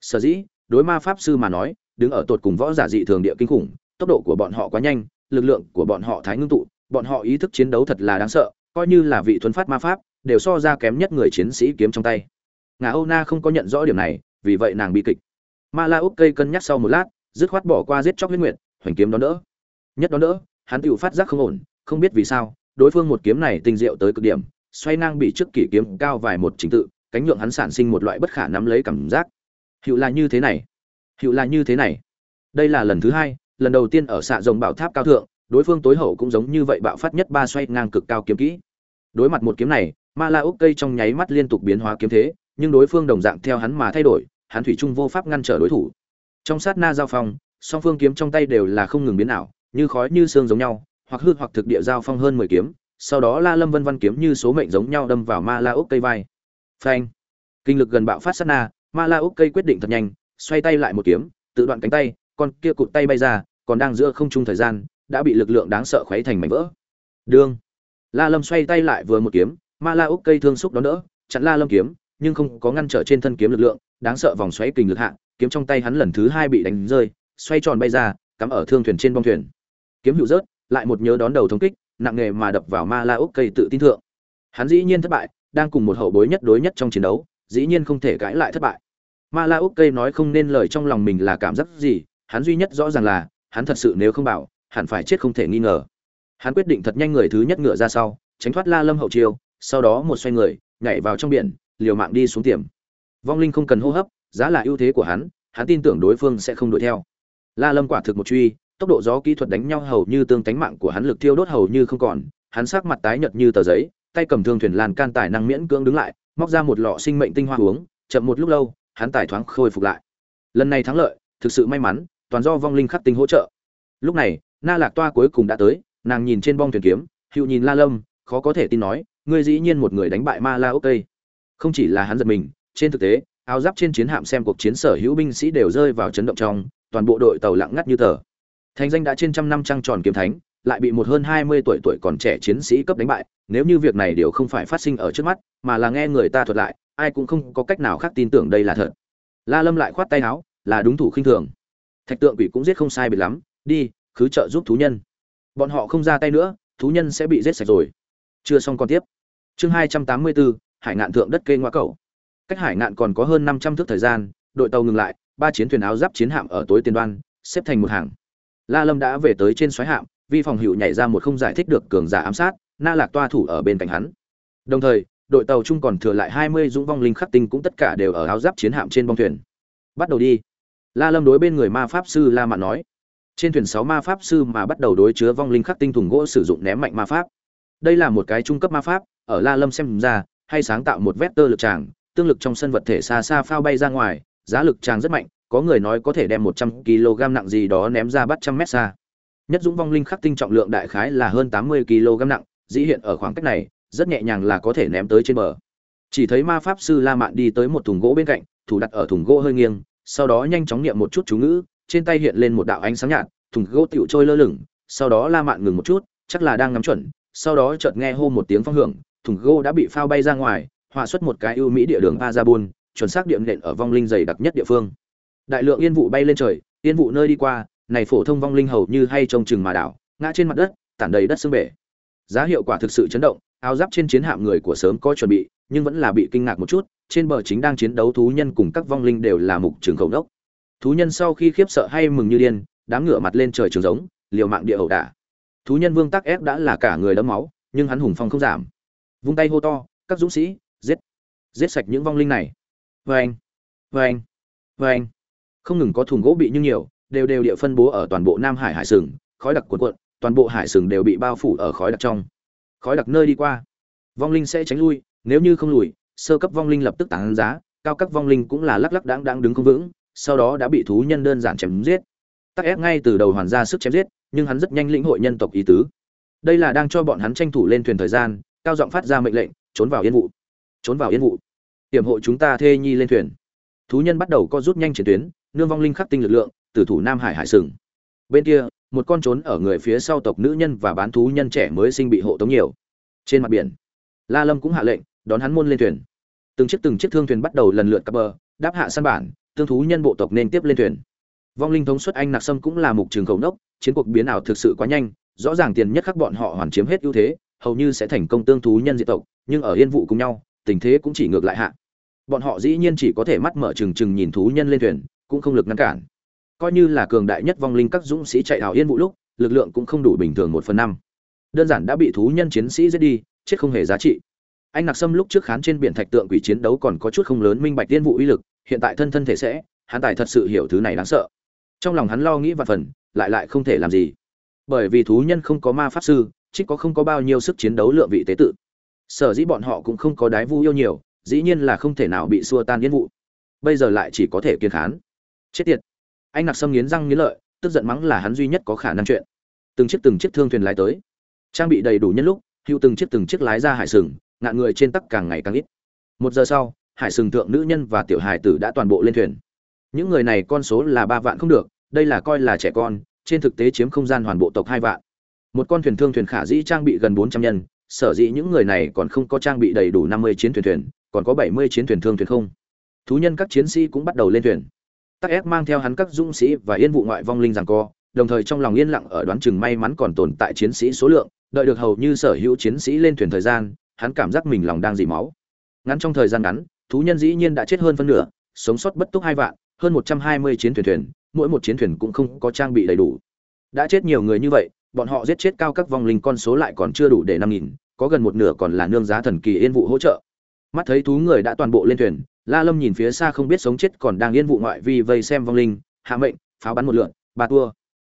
Sở dĩ, đối ma pháp sư mà nói, đứng ở tột cùng võ giả dị thường địa kinh khủng, tốc độ của bọn họ quá nhanh, lực lượng của bọn họ thái ngưng tụ, bọn họ ý thức chiến đấu thật là đáng sợ, coi như là vị thuấn phát ma pháp đều so ra kém nhất người chiến sĩ kiếm trong tay. Ngà âu na không có nhận rõ điểm này, vì vậy nàng bị kịch. Ma la úc cây cân nhắc sau một lát, dứt khoát bỏ qua giết chóc huyết nguyệt, hoành kiếm đón đỡ. Nhất đón đỡ, hắn tự phát giác không ổn, không biết vì sao, đối phương một kiếm này tinh diệu tới cực điểm, xoay ngang bị trước kỷ kiếm cao vài một trình tự, cánh nhượng hắn sản sinh một loại bất khả nắm lấy cảm giác. Hiệu là như thế này, hiệu là như thế này. Đây là lần thứ hai, lần đầu tiên ở xạ rồng bảo tháp cao thượng, đối phương tối hậu cũng giống như vậy bạo phát nhất ba xoay ngang cực cao kiếm kỹ đối mặt một kiếm này, ma la úc cây trong nháy mắt liên tục biến hóa kiếm thế, nhưng đối phương đồng dạng theo hắn mà thay đổi, hắn thủy trung vô pháp ngăn trở đối thủ. Trong sát na giao phong, song phương kiếm trong tay đều là không ngừng biến ảo, như khói như xương giống nhau, hoặc hư hoặc thực địa giao phong hơn mười kiếm, sau đó la lâm vân văn kiếm như số mệnh giống nhau đâm vào ma la úc cây vai. Phanh! Kinh lực gần bạo phát sát na, ma la úc cây quyết định thật nhanh, xoay tay lại một kiếm, tự đoạn cánh tay, con kia cụt tay bay ra, còn đang giữa không trung thời gian, đã bị lực lượng đáng sợ khuấy thành mảnh vỡ. Đương! La lâm xoay tay lại vừa một kiếm, ma la úc cây thương xúc đón đỡ, chặn la lâm kiếm, nhưng không có ngăn trở trên thân kiếm lực lượng, đáng sợ vòng xoáy kình lực hạ, kiếm trong tay hắn lần thứ hai bị đánh rơi, xoay tròn bay ra, cắm ở thương thuyền trên bong thuyền. Kiếm hữu rớt, lại một nhớ đón đầu thống kích, nặng nề mà đập vào ma la úc cây tự tin thượng. Hắn dĩ nhiên thất bại, đang cùng một hậu bối nhất đối nhất trong chiến đấu, dĩ nhiên không thể cãi lại thất bại. Ma la úc cây nói không nên lời trong lòng mình là cảm giác gì, hắn duy nhất rõ ràng là, hắn thật sự nếu không bảo, hẳn phải chết không thể nghi ngờ hắn quyết định thật nhanh người thứ nhất ngựa ra sau, tránh thoát la lâm hậu chiêu, sau đó một xoay người, nhảy vào trong biển, liều mạng đi xuống tiềm vong linh không cần hô hấp, giá là ưu thế của hắn hắn tin tưởng đối phương sẽ không đuổi theo. La lâm quả thực một truy, tốc độ gió kỹ thuật đánh nhau hầu như tương tánh mạng của hắn lực thiêu đốt hầu như không còn, hắn sắc mặt tái nhợt như tờ giấy, tay cầm thương thuyền làn can tài năng miễn cưỡng đứng lại, móc ra một lọ sinh mệnh tinh hoa uống, chậm một lúc lâu, hắn tài thoáng khôi phục lại. Lần này thắng lợi, thực sự may mắn, toàn do vong linh khắc tinh hỗ trợ. Lúc này, na lạc toa cuối cùng đã tới nàng nhìn trên bong thuyền kiếm hữu nhìn la lâm khó có thể tin nói ngươi dĩ nhiên một người đánh bại ma la tây, không chỉ là hắn giật mình trên thực tế áo giáp trên chiến hạm xem cuộc chiến sở hữu binh sĩ đều rơi vào chấn động trong toàn bộ đội tàu lặng ngắt như tờ. Thành danh đã trên trăm năm trăng tròn kiếm thánh lại bị một hơn hai mươi tuổi tuổi còn trẻ chiến sĩ cấp đánh bại nếu như việc này đều không phải phát sinh ở trước mắt mà là nghe người ta thuật lại ai cũng không có cách nào khác tin tưởng đây là thật. La lâm lại khoát tay áo là đúng thủ khinh thường. Thạch tượng quỷ cũng giết không sai biệt lắm đi cứ trợ giúp thú nhân bọn họ không ra tay nữa, thú nhân sẽ bị giết sạch rồi. Chưa xong còn tiếp. Chương hai trăm tám mươi bốn hải ngạn thượng đất kê ngoa cầu cách hải ngạn còn có hơn năm trăm thước thời gian, đội tàu ngừng lại, ba chiến thuyền áo giáp chiến hạm ở tối tiền đoan, xếp thành một hàng. La lâm đã về tới trên xoáy hạm, vi phòng hữu nhảy ra một không giải thích được cường giả ám sát, na lạc toa thủ ở bên cạnh hắn. Đồng thời, đội tàu chung còn thừa lại hai mươi dũng vong linh khắc tinh cũng tất cả đều ở áo giáp chiến hạm trên bong thuyền. Bắt đầu đi. La lâm đối bên người ma pháp sư la mạn nói trên thuyền sáu ma pháp sư mà bắt đầu đối chứa vong linh khắc tinh thùng gỗ sử dụng ném mạnh ma pháp. Đây là một cái trung cấp ma pháp, ở la lâm xem ra, hay sáng tạo một vector lực tràng, tương lực trong sân vật thể xa xa phao bay ra ngoài, giá lực tràng rất mạnh, có người nói có thể đem một trăm kg nặng gì đó ném ra bắt trăm mét xa. Nhất dũng vong linh khắc tinh trọng lượng đại khái là hơn tám mươi kg nặng, dĩ hiện ở khoảng cách này, rất nhẹ nhàng là có thể ném tới trên bờ. Chỉ thấy ma pháp sư la mạn đi tới một thùng gỗ bên cạnh, thủ đặt ở thùng gỗ hơi nghiêng, sau đó nhanh chóng niệm một chút chú ngữ trên tay hiện lên một đạo ánh sáng nhạt thùng gỗ tiểu trôi lơ lửng sau đó la mạn ngừng một chút chắc là đang ngắm chuẩn sau đó chợt nghe hô một tiếng phong hưởng thùng gỗ đã bị phao bay ra ngoài hòa xuất một cái ưu mỹ địa đường Azabun, chuẩn xác điểm nện ở vong linh dày đặc nhất địa phương. Đại lượng yên vụ bay lên trời, yên vụ nơi đi qua, này phổ thông vong linh hầu như hay trông chừng mà đảo, ngã trên mặt đất, tản đầy đất xương bể. Giá hiệu quả thực sự chấn động, áo giáp trên chiến hạm người của sớm có chuẩn bị, nhưng vẫn là bị kinh ngạc một chút, trên bờ chính đang chiến đấu thú nhân cùng các vong linh đều là mục trường khẩu đốc. Thú nhân sau khi khiếp sợ hay mừng như điên, đám ngựa mặt lên trời trường giống, liều mạng địa ẩu đả. Thú nhân Vương Tắc ép đã là cả người đẫm máu, nhưng hắn hùng phong không giảm. Vung tay hô to, các dũng sĩ, giết giết sạch những vong linh này vê anh vê không ngừng có thùng gỗ bị như nhiều đều đều địa phân bố ở toàn bộ nam hải hải sừng khói đặc cuộn cuộn toàn bộ hải sừng đều bị bao phủ ở khói đặc trong khói đặc nơi đi qua vong linh sẽ tránh lui nếu như không lùi sơ cấp vong linh lập tức tán giá cao cấp vong linh cũng là lắc lắc đáng đáng đứng không vững sau đó đã bị thú nhân đơn giản chém giết. Tắc ép ngay từ đầu hoàn ra sức chém giết, nhưng hắn rất nhanh lĩnh hội nhân tộc ý tứ. Đây là đang cho bọn hắn tranh thủ lên thuyền thời gian, cao giọng phát ra mệnh lệnh, trốn vào yên vụ! Trốn vào yên vụ! Hiểm hộ chúng ta thê nhi lên thuyền! Thú nhân bắt đầu co rút nhanh chiến tuyến, nương vong linh khắc tinh lực lượng từ thủ nam hải hải sừng. Bên kia, một con trốn ở người phía sau tộc nữ nhân và bán thú nhân trẻ mới sinh bị hộ tống nhiều. Trên mặt biển, la lâm cũng hạ lệnh, đón hắn môn lên thuyền. Từng chiếc từng chiếc thương thuyền bắt đầu lần lượt cập bờ, đáp hạ săn bản tương thú nhân bộ tộc nên tiếp lên thuyền. Vong linh thống suất anh nặc sâm cũng là mục trường khẩu nốc, chiến cuộc biến ảo thực sự quá nhanh, rõ ràng tiền nhất khắc bọn họ hoàn chiếm hết ưu thế, hầu như sẽ thành công tương thú nhân diệt tộc, nhưng ở yên vụ cùng nhau, tình thế cũng chỉ ngược lại hạ. Bọn họ dĩ nhiên chỉ có thể mắt mở trừng trừng nhìn thú nhân lên thuyền, cũng không lực ngăn cản. Coi như là cường đại nhất vong linh các dũng sĩ chạy hào yên vụ lúc, lực lượng cũng không đủ bình thường một phần năm. Đơn giản đã bị thú nhân chiến sĩ giết đi, chết không hề giá trị. Anh nặc sâm lúc trước khán trên biển thạch tượng quỷ chiến đấu còn có chút không lớn minh bạch tiên vụ uy lực hiện tại thân thân thể sẽ, hắn tài thật sự hiểu thứ này đáng sợ. Trong lòng hắn lo nghĩ và phần, lại lại không thể làm gì. Bởi vì thú nhân không có ma pháp sư trích có không có bao nhiêu sức chiến đấu lượng vị tế tự. Sở dĩ bọn họ cũng không có đái vu yêu nhiều, dĩ nhiên là không thể nào bị xua tan yên vụ. Bây giờ lại chỉ có thể kiên khán. Chết tiệt. Anh nặc sâm nghiến răng nghiến lợi, tức giận mắng là hắn duy nhất có khả năng chuyện. Từng chiếc từng chiếc thương thuyền lái tới. Trang bị đầy đủ nhân lúc hữu từng chiếc từng chiếc lái ra hải sừng, ngạn người trên tắc càng ngày càng ít. Một giờ sau hải sừng thượng nữ nhân và tiểu hải tử đã toàn bộ lên thuyền. Những người này con số là ba vạn không được, đây là coi là trẻ con, trên thực tế chiếm không gian hoàn bộ tộc hai vạn. Một con thuyền thương thuyền khả dĩ trang bị gần bốn trăm nhân, sở dĩ những người này còn không có trang bị đầy đủ năm mươi chiến thuyền thuyền, còn có bảy mươi chiến thuyền thương thuyền không. Thú nhân các chiến sĩ cũng bắt đầu lên thuyền. Tắc ép mang theo hắn các dũng sĩ và yên vụ ngoại vong linh rằng co, đồng thời trong lòng yên lặng ở đoán chừng may mắn còn tồn tại chiến sĩ số lượng, đợi được hầu như sở hữu chiến sĩ lên thuyền thời gian, hắn cảm giác mình lòng đang dỉ máu. Ngắn trong thời gian ngắn thú nhân dĩ nhiên đã chết hơn phân nửa, sống sót bất túc hai vạn, hơn một trăm hai mươi chiến thuyền thuyền, mỗi một chiến thuyền cũng không có trang bị đầy đủ. Đã chết nhiều người như vậy, bọn họ giết chết cao các vong linh con số lại còn chưa đủ để năm nghìn, có gần một nửa còn là nương giá thần kỳ yên vụ hỗ trợ. Mắt thấy thú người đã toàn bộ lên thuyền, la lâm nhìn phía xa không biết sống chết còn đang yên vụ ngoại vi vây xem vong linh, hạ mệnh, pháo bắn một lượn, ba tua.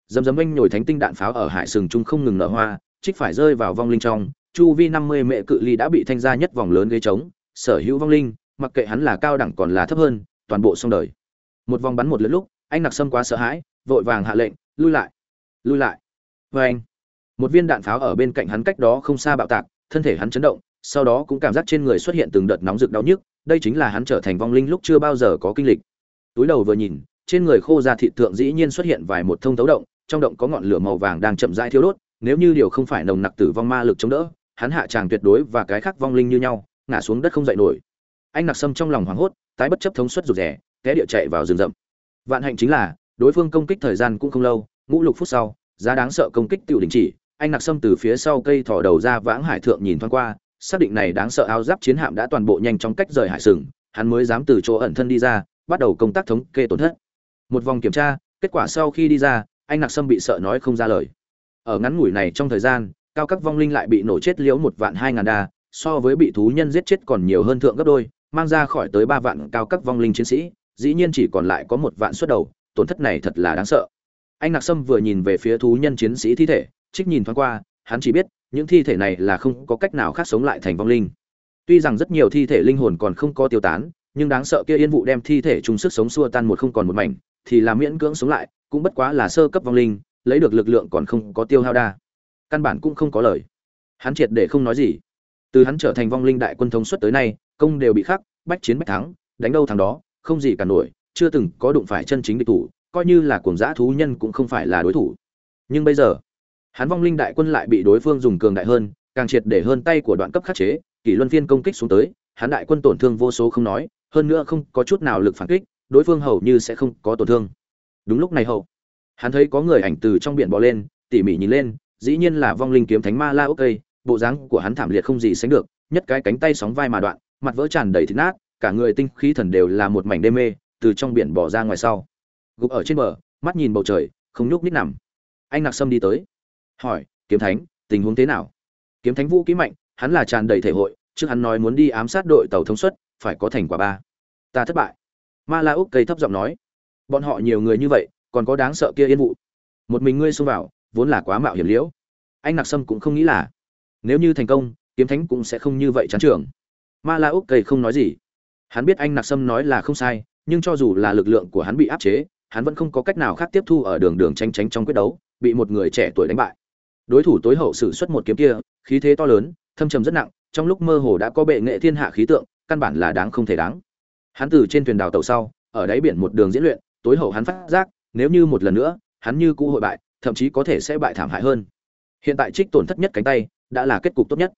Dầm dầm anh nhồi thánh tinh đạn pháo ở hải sừng trung không ngừng nở hoa, trích phải rơi vào vong linh trong, chu vi năm mươi mệ cự ly đã bị thanh ra nhất vòng lớn gây trống, sở hữu vong linh mặc kệ hắn là cao đẳng còn là thấp hơn, toàn bộ xong đời. Một vòng bắn một lượt lúc, anh nặc sâm quá sợ hãi, vội vàng hạ lệnh, lui lại lui lại. Vê anh, một viên đạn pháo ở bên cạnh hắn cách đó không xa bạo tạc, thân thể hắn chấn động, sau đó cũng cảm giác trên người xuất hiện từng đợt nóng rực đau nhức, đây chính là hắn trở thành vong linh lúc chưa bao giờ có kinh lịch. Túi đầu vừa nhìn, trên người khô da thị thượng dĩ nhiên xuất hiện vài một thông thấu động, trong động có ngọn lửa màu vàng đang chậm rãi thiêu đốt, nếu như điều không phải nồng nặc tử vong ma lực chống đỡ, hắn hạ chàng tuyệt đối và cái khác vong linh như nhau, ngã xuống đất không dậy nổi anh nặc sâm trong lòng hoảng hốt, tái bất chấp thống suất rụt rẻ té địa chạy vào rừng rậm. Vạn hạnh chính là, đối phương công kích thời gian cũng không lâu, ngũ lục phút sau, giá đáng sợ công kích tự đình chỉ, anh nặc sâm từ phía sau cây thỏ đầu ra vãng hải thượng nhìn thoáng qua, xác định này đáng sợ áo giáp chiến hạm đã toàn bộ nhanh chóng cách rời hải sừng, hắn mới dám từ chỗ ẩn thân đi ra, bắt đầu công tác thống kê tổn thất. Một vòng kiểm tra, kết quả sau khi đi ra, anh nặc sâm bị sợ nói không ra lời. Ở ngắn ngủi này trong thời gian, cao các vong linh lại bị nổ chết liễu một vạn hai ngàn đa, so với bị thú nhân giết chết còn nhiều hơn thượng gấp đôi mang ra khỏi tới ba vạn cao cấp vong linh chiến sĩ, dĩ nhiên chỉ còn lại có một vạn suất đầu, tổn thất này thật là đáng sợ. Anh nặc sâm vừa nhìn về phía thú nhân chiến sĩ thi thể, trích nhìn thoáng qua, hắn chỉ biết, những thi thể này là không có cách nào khác sống lại thành vong linh. Tuy rằng rất nhiều thi thể linh hồn còn không có tiêu tán, nhưng đáng sợ kia yên vụ đem thi thể chung sức sống xua tan một không còn một mảnh, thì là miễn cưỡng sống lại, cũng bất quá là sơ cấp vong linh, lấy được lực lượng còn không có tiêu hao đa. Căn bản cũng không có lời. Hắn triệt để không nói gì từ hắn trở thành vong linh đại quân thống suất tới nay, công đều bị khắc, bách chiến bách thắng, đánh đâu thằng đó, không gì cả nổi, chưa từng có đụng phải chân chính địch thủ, coi như là cuồng dã thú nhân cũng không phải là đối thủ. Nhưng bây giờ, hắn vong linh đại quân lại bị đối phương dùng cường đại hơn, càng triệt để hơn tay của đoạn cấp khắc chế, kỷ luân phiên công kích xuống tới, hắn đại quân tổn thương vô số không nói, hơn nữa không có chút nào lực phản kích, đối phương hầu như sẽ không có tổn thương. Đúng lúc này hậu hắn thấy có người ảnh từ trong biển bò lên, tỉ mỉ nhìn lên, dĩ nhiên là vong linh kiếm thánh ma la ốc cây bộ dáng của hắn thảm liệt không gì sánh được, nhất cái cánh tay sóng vai mà đoạn, mặt vỡ tràn đầy thịt nát, cả người tinh khí thần đều là một mảnh đê mê, từ trong biển bỏ ra ngoài sau. Gục ở trên bờ, mắt nhìn bầu trời, không nhúc nhích nằm. Anh nặc sâm đi tới. Hỏi, kiếm thánh, tình huống thế nào? Kiếm thánh vũ ký mạnh, hắn là tràn đầy thể hội, trước hắn nói muốn đi ám sát đội tàu thống suất, phải có thành quả ba. Ta thất bại. Ma la úc cây thấp giọng nói. Bọn họ nhiều người như vậy, còn có đáng sợ kia yên vụ. Một mình ngươi xông vào, vốn là quá mạo hiểm liễu. Anh nặc sâm cũng không nghĩ là nếu như thành công, kiếm thánh cũng sẽ không như vậy chán trưởng ma la úc cây không nói gì. Hắn biết anh nạc sâm nói là không sai, nhưng cho dù là lực lượng của hắn bị áp chế, hắn vẫn không có cách nào khác tiếp thu ở đường đường tranh tránh trong quyết đấu, bị một người trẻ tuổi đánh bại. Đối thủ tối hậu sử xuất một kiếm kia, khí thế to lớn, thâm trầm rất nặng, trong lúc mơ hồ đã có bệ nghệ thiên hạ khí tượng, căn bản là đáng không thể đáng. Hắn từ trên thuyền đào tàu sau, ở đáy biển một đường diễn luyện, tối hậu hắn phát giác, nếu như một lần nữa, hắn như cũ hội bại, thậm chí có thể sẽ bại thảm hại hơn. Hiện tại trích tổn thất nhất cánh tay đã là kết cục tốt nhất.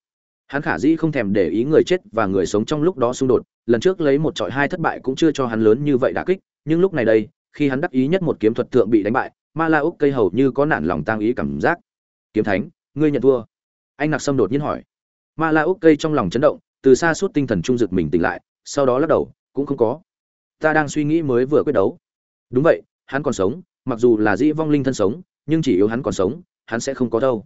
Hắn khả dĩ không thèm để ý người chết và người sống trong lúc đó xung đột, lần trước lấy một trọi hai thất bại cũng chưa cho hắn lớn như vậy đả kích, nhưng lúc này đây, khi hắn đắc ý nhất một kiếm thuật thượng bị đánh bại, ma la úc cây hầu như có nản lòng tăng ý cảm giác. Kiếm thánh, ngươi nhận thua. Anh nặc sâm đột nhiên hỏi. Ma la úc cây trong lòng chấn động, từ xa suốt tinh thần trung dực mình tỉnh lại, sau đó lắc đầu, cũng không có. Ta đang suy nghĩ mới vừa quyết đấu. Đúng vậy, hắn còn sống, mặc dù là dĩ vong linh thân sống, nhưng chỉ yếu hắn còn sống, hắn sẽ không có đâu.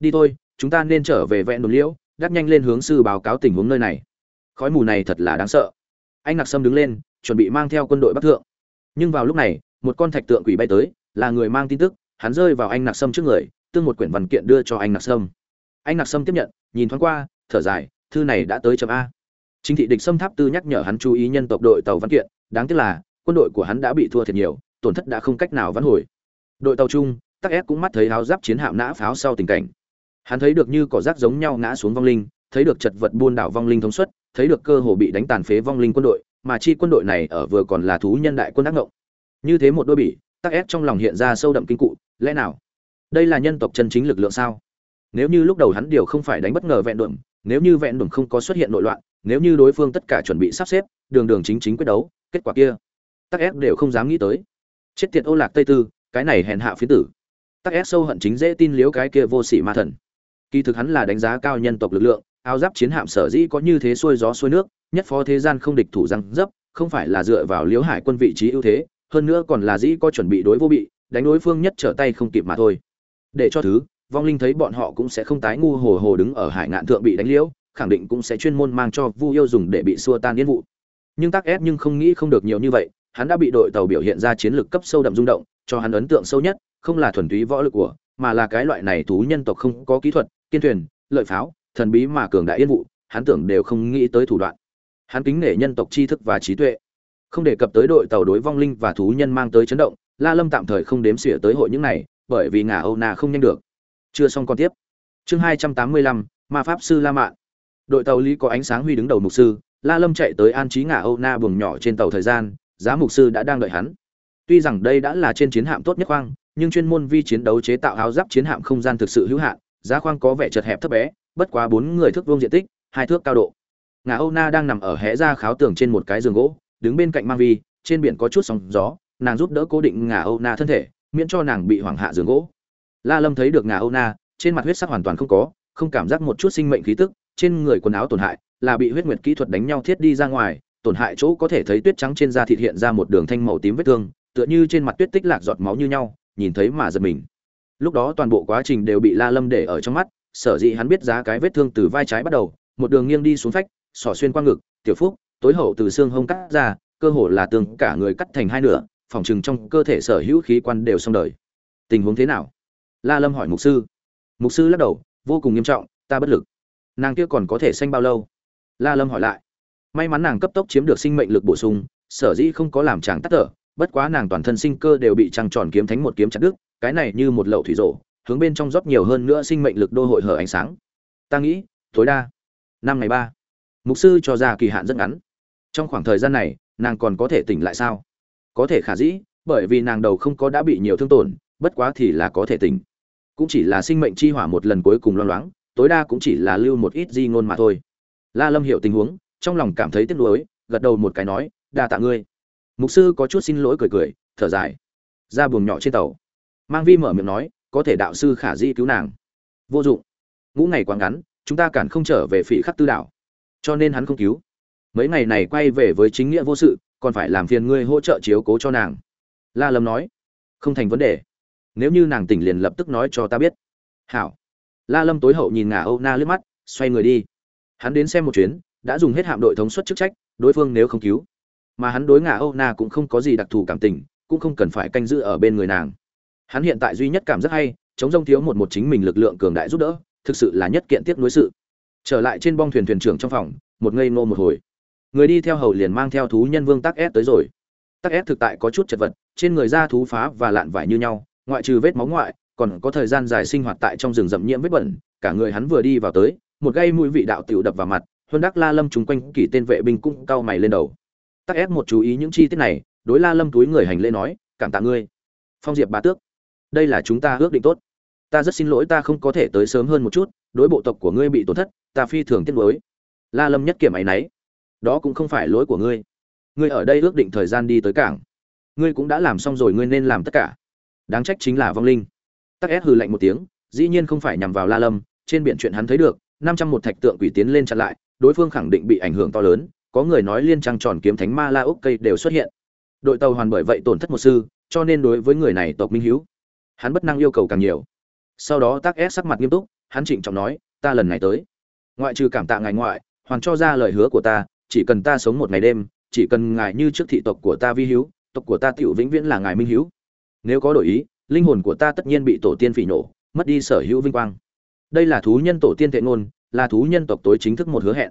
Đi thôi chúng ta nên trở về vẹn đồn liễu đắt nhanh lên hướng sư báo cáo tình huống nơi này. Khói mù này thật là đáng sợ. Anh nặc sâm đứng lên, chuẩn bị mang theo quân đội bắc thượng. Nhưng vào lúc này, một con thạch tượng quỷ bay tới, là người mang tin tức, hắn rơi vào anh nặc sâm trước người, tương một quyển văn kiện đưa cho anh nặc sâm. Anh nặc sâm tiếp nhận, nhìn thoáng qua, thở dài, thư này đã tới chấm a. Chính thị địch sâm tháp tư nhắc nhở hắn chú ý nhân tộc đội tàu văn kiện, đáng tiếc là, quân đội của hắn đã bị thua thiệt nhiều, tổn thất đã không cách nào vãn hồi. Đội tàu chung, tắc ép cũng mắt thấy háo giáp chiến hạm nã pháo sau tình cảnh hắn thấy được như cỏ rác giống nhau ngã xuống vong linh, thấy được chật vật buôn đảo vong linh thống suất, thấy được cơ hồ bị đánh tàn phế vong linh quân đội, mà chi quân đội này ở vừa còn là thú nhân đại quân ác ngộng. Như thế một đôi bỉ, tắc ép trong lòng hiện ra sâu đậm kinh cụ, lẽ nào? Đây là nhân tộc chân chính lực lượng sao? Nếu như lúc đầu hắn điều không phải đánh bất ngờ vẹn đuẩm nếu như vẹn đuẩm không có xuất hiện nội loạn, nếu như đối phương tất cả chuẩn bị sắp xếp, đường đường chính chính quyết đấu, kết quả kia, tắc ép đều không dám nghĩ tới. Chết tiệt ô lạc tây tư, cái này hèn hạ phía tử. Tắc ép sâu hận chính dễ tin liếu cái kia vô sỉ ma thần kỳ thực hắn là đánh giá cao nhân tộc lực lượng, áo giáp chiến hạm sở dĩ có như thế xuôi gió xuôi nước, nhất phó thế gian không địch thủ răng dấp, không phải là dựa vào liếu hải quân vị trí ưu thế, hơn nữa còn là dĩ có chuẩn bị đối vô bị, đánh đối phương nhất trở tay không kịp mà thôi. Để cho thứ, vong linh thấy bọn họ cũng sẽ không tái ngu hồ hồ đứng ở hải ngạn thượng bị đánh liễu, khẳng định cũng sẽ chuyên môn mang cho vu yêu dùng để bị xua tan yên vụ. Nhưng tắc ép nhưng không nghĩ không được nhiều như vậy, hắn đã bị đội tàu biểu hiện ra chiến lược cấp sâu đậm rung động, cho hắn ấn tượng sâu nhất, không là thuần túy võ lực của mà là cái loại này thú nhân tộc không có kỹ thuật, kiên thuyền, lợi pháo, thần bí mà cường đại yên vụ, hắn tưởng đều không nghĩ tới thủ đoạn. Hắn kính nể nhân tộc tri thức và trí tuệ. Không đề cập tới đội tàu đối vong linh và thú nhân mang tới chấn động, la lâm tạm thời không đếm xỉa tới hội những này, bởi vì ngả âu na không nhanh được. Chưa xong còn tiếp. Chương hai trăm tám mươi lăm, ma pháp sư la mạn. Đội tàu lý có ánh sáng huy đứng đầu mục sư, la lâm chạy tới an trí ngả âu na buồng nhỏ trên tàu thời gian, giá mục sư đã đang đợi hắn. Tuy rằng đây đã là trên chiến hạm tốt nhất khoang nhưng chuyên môn vi chiến đấu chế tạo áo giáp chiến hạm không gian thực sự hữu hạn, giá khoang có vẻ chật hẹp thấp bé, bất quá bốn người thước vuông diện tích, hai thước cao độ. Ngà âu na đang nằm ở hẽ ra kháo tường trên một cái giường gỗ, đứng bên cạnh mang vi, trên biển có chút sóng gió, nàng giúp đỡ cố định ngà âu na thân thể, miễn cho nàng bị hoảng hạ giường gỗ. La lâm thấy được ngà âu na, trên mặt huyết sắc hoàn toàn không có, không cảm giác một chút sinh mệnh khí tức, trên người quần áo tổn hại, là bị huyết nguyệt kỹ thuật đánh nhau thiết đi ra ngoài, tổn hại chỗ có thể thấy tuyết trắng trên da thịt hiện ra một đường thanh màu tím vết thương, tựa như trên mặt tuyết tích lạc giọt máu như nhau nhìn thấy mà giật mình. Lúc đó toàn bộ quá trình đều bị la lâm để ở trong mắt, sở dĩ hắn biết giá cái vết thương từ vai trái bắt đầu, một đường nghiêng đi xuống phách, sỏ xuyên qua ngực, tiểu phúc, tối hậu từ xương hông cắt ra, cơ hồ là tương cả người cắt thành hai nửa, phòng chừng trong cơ thể sở hữu khí quan đều xong đời. Tình huống thế nào? La lâm hỏi mục sư. Mục sư lắc đầu, vô cùng nghiêm trọng, ta bất lực. Nàng kia còn có thể sanh bao lâu? La lâm hỏi lại. May mắn nàng cấp tốc chiếm được sinh mệnh lực bổ sung, sở dĩ không có làm chàng tắt thở bất quá nàng toàn thân sinh cơ đều bị trăng tròn kiếm thánh một kiếm chặt đứt, cái này như một lậu thủy rổ, hướng bên trong rót nhiều hơn nữa sinh mệnh lực đô hội hở ánh sáng. Ta nghĩ, tối đa, năm ngày ba. Mục sư cho ra kỳ hạn rất ngắn. Trong khoảng thời gian này, nàng còn có thể tỉnh lại sao? Có thể khả dĩ, bởi vì nàng đầu không có đã bị nhiều thương tổn, bất quá thì là có thể tỉnh. Cũng chỉ là sinh mệnh chi hỏa một lần cuối cùng loang loáng, tối đa cũng chỉ là lưu một ít di ngôn mà thôi. La lâm hiểu tình huống, trong lòng cảm thấy tiếc nuối, gật đầu một cái nói, đa tạ ngươi mục sư có chút xin lỗi cười cười, thở dài. Ra buồng nhỏ trên tàu. Mang vi mở miệng nói, có thể đạo sư khả di cứu nàng. Vô dụng. Ngũ ngày quá ngắn, chúng ta cản không trở về phỉ khắc tư đảo. Cho nên hắn không cứu. Mấy ngày này quay về với chính nghĩa vô sự, còn phải làm phiền ngươi hỗ trợ chiếu cố cho nàng. La lâm nói, không thành vấn đề. Nếu như nàng tỉnh liền lập tức nói cho ta biết. Hảo. La lâm tối hậu nhìn ngà âu na liếc mắt, xoay người đi. Hắn đến xem một chuyến, đã dùng hết hạm đội thống suất chức trách, đối phương nếu không cứu mà hắn đối ngà âu na cũng không có gì đặc thù cảm tình, cũng không cần phải canh giữ ở bên người nàng. Hắn hiện tại duy nhất cảm giác hay, chống rông thiếu một một chính mình lực lượng cường đại giúp đỡ, thực sự là nhất kiện tiếp nối sự. Trở lại trên bong thuyền thuyền trưởng trong phòng, một ngây ngô một hồi. Người đi theo hầu liền mang theo thú nhân vương tắc ép tới rồi. Tắc ép thực tại có chút chật vật, trên người da thú phá và lạn vải như nhau, ngoại trừ vết máu ngoại, còn có thời gian dài sinh hoạt tại trong rừng rậm nhiễm vết bẩn, cả người hắn vừa đi vào tới, một gây mũi vị đạo tiểu đập vào mặt, huân đắc la lâm chúng quanh kỷ tên vệ binh cũng cau mày lên đầu tắc ép một chú ý những chi tiết này, đối la lâm túi người hành lễ nói, cảm tạ ngươi. Phong diệp bá tước, đây là chúng ta ước định tốt. Ta rất xin lỗi ta không có thể tới sớm hơn một chút, đối bộ tộc của ngươi bị tổn thất, ta phi thường tiếc nuối. La lâm nhất kiểm áy náy đó cũng không phải lỗi của ngươi. Ngươi ở đây ước định thời gian đi tới cảng. Ngươi cũng đã làm xong rồi, ngươi nên làm tất cả. Đáng trách chính là vong linh. Tắc ép hừ lạnh một tiếng, dĩ nhiên không phải nhằm vào la lâm, trên biển chuyện hắn thấy được, năm trăm một thạch tượng quỷ tiến lên chặn lại, đối phương khẳng định bị ảnh hưởng to lớn có người nói liên trăng tròn kiếm thánh ma la úc cây đều xuất hiện. Đội tàu hoàn bởi vậy tổn thất một sư, cho nên đối với người này tộc minh hiếu, hắn bất năng yêu cầu càng nhiều. Sau đó tác ép sắc mặt nghiêm túc, hắn trịnh trọng nói, ta lần này tới. Ngoại trừ cảm tạ ngài ngoại, hoàn cho ra lời hứa của ta, chỉ cần ta sống một ngày đêm, chỉ cần ngài như trước thị tộc của ta vi hiếu, tộc của ta tiểu vĩnh viễn là ngài minh hiếu. Nếu có đổi ý, linh hồn của ta tất nhiên bị tổ tiên phỉ nổ, mất đi sở hữu vinh quang. Đây là thú nhân tổ tiên thệ ngôn, là thú nhân tộc tối chính thức một hứa hẹn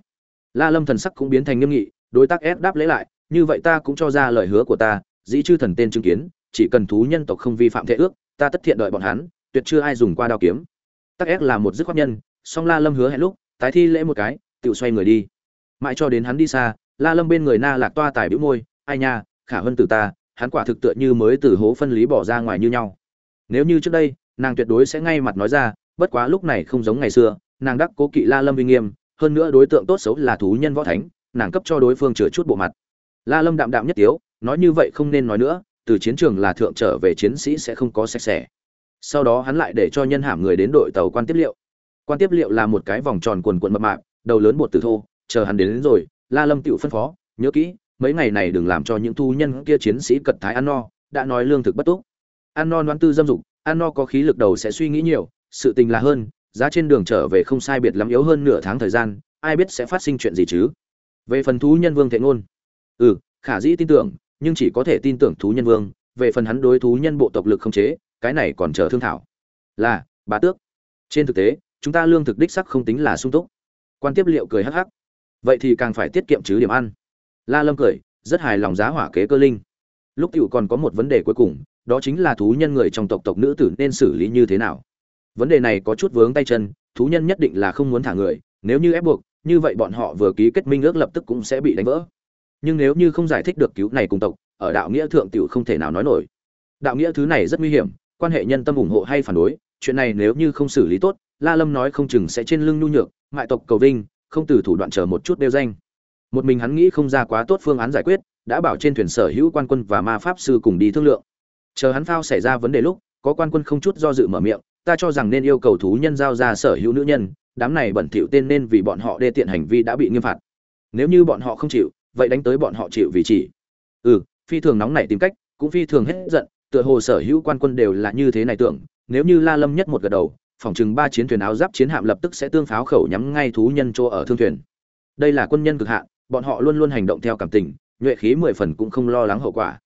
la lâm thần sắc cũng biến thành nghiêm nghị, đối tác ép đáp lễ lại, như vậy ta cũng cho ra lời hứa của ta, dĩ chư thần tên chứng kiến, chỉ cần thú nhân tộc không vi phạm thể ước, ta tất thiện đợi bọn hắn, tuyệt chưa ai dùng qua đao kiếm. Tắc ép là một dứt khoát nhân, song la lâm hứa hẹn lúc, tái thi lễ một cái tự xoay người đi. Mãi cho đến hắn đi xa, la lâm bên người na lạc toa tài bĩu môi, ai nha, khả hơn từ ta, hắn quả thực tựa như mới từ hố phân lý bỏ ra ngoài như nhau. Nếu như trước đây, nàng tuyệt đối sẽ ngay mặt nói ra, bất quá lúc này không giống ngày xưa, nàng đắc cố kỵ la lâm uy nghiêm hơn nữa đối tượng tốt xấu là thú nhân võ thánh nàng cấp cho đối phương chừa chút bộ mặt. La lâm đạm đạm nhất tiếu nói như vậy không nên nói nữa từ chiến trường là thượng trở về chiến sĩ sẽ không có sạch sẽ. Sau đó hắn lại để cho nhân hàm người đến đội tàu quan tiếp liệu. Quan tiếp liệu là một cái vòng tròn quần quần mập mạp đầu lớn bột từ thô chờ hắn đến, đến rồi la lâm tựu phân phó nhớ kỹ mấy ngày này đừng làm cho những thu nhân kia chiến sĩ cật thái ăn no đã nói lương thực bất túc. Ăn no đoán tư dâm dục ăn no có khí lực đầu sẽ suy nghĩ nhiều sự tình là hơn giá trên đường trở về không sai biệt lắm yếu hơn nửa tháng thời gian, ai biết sẽ phát sinh chuyện gì chứ? Về phần thú nhân vương thệ ngôn. Ừ khả dĩ tin tưởng, nhưng chỉ có thể tin tưởng thú nhân vương, về phần hắn đối thú nhân bộ tộc lực không chế, cái này còn chờ thương thảo. Là, bà tước. Trên thực tế, chúng ta lương thực đích sắc không tính là sung túc. Quan tiếp liệu cười hắc hắc. Vậy thì càng phải tiết kiệm chứ điểm ăn. La lâm cười, rất hài lòng giá hỏa kế cơ linh. Lúc cựu còn có một vấn đề cuối cùng, đó chính là thú nhân người trong tộc tộc nữ tử nên xử lý như thế nào? Vấn đề này có chút vướng tay chân, thú nhân nhất định là không muốn thả người, nếu như ép buộc, như vậy bọn họ vừa ký kết minh ước lập tức cũng sẽ bị đánh vỡ. Nhưng nếu như không giải thích được cứu này cùng tộc, ở đạo nghĩa thượng tiểu không thể nào nói nổi. Đạo nghĩa thứ này rất nguy hiểm, quan hệ nhân tâm ủng hộ hay phản đối, chuyện này nếu như không xử lý tốt, la lâm nói không chừng sẽ trên lưng nhu nhược, mại tộc cầu vinh, không từ thủ đoạn chờ một chút đeo danh. Một mình hắn nghĩ không ra quá tốt phương án giải quyết, đã bảo trên thuyền sở hữu quan quân và ma pháp sư cùng đi thương lượng. Chờ hắn phao xảy ra vấn đề lúc, có quan quân không chút do dự mở miệng ta cho rằng nên yêu cầu thú nhân giao ra sở hữu nữ nhân, đám này bẩn thỉu tên nên vì bọn họ đê tiện hành vi đã bị nghiêm phạt. Nếu như bọn họ không chịu, vậy đánh tới bọn họ chịu vì chỉ. Ừ phi thường nóng nảy tìm cách, cũng phi thường hết giận, tựa hồ sở hữu quan quân đều là như thế này tưởng, nếu như la lâm nhất một gật đầu, phòng chừng ba chiến thuyền áo giáp chiến hạm lập tức sẽ tương pháo khẩu nhắm ngay thú nhân chỗ ở thương thuyền. Đây là quân nhân cực hạn, bọn họ luôn luôn hành động theo cảm tình, nhuệ khí mười phần cũng không lo lắng hậu quả.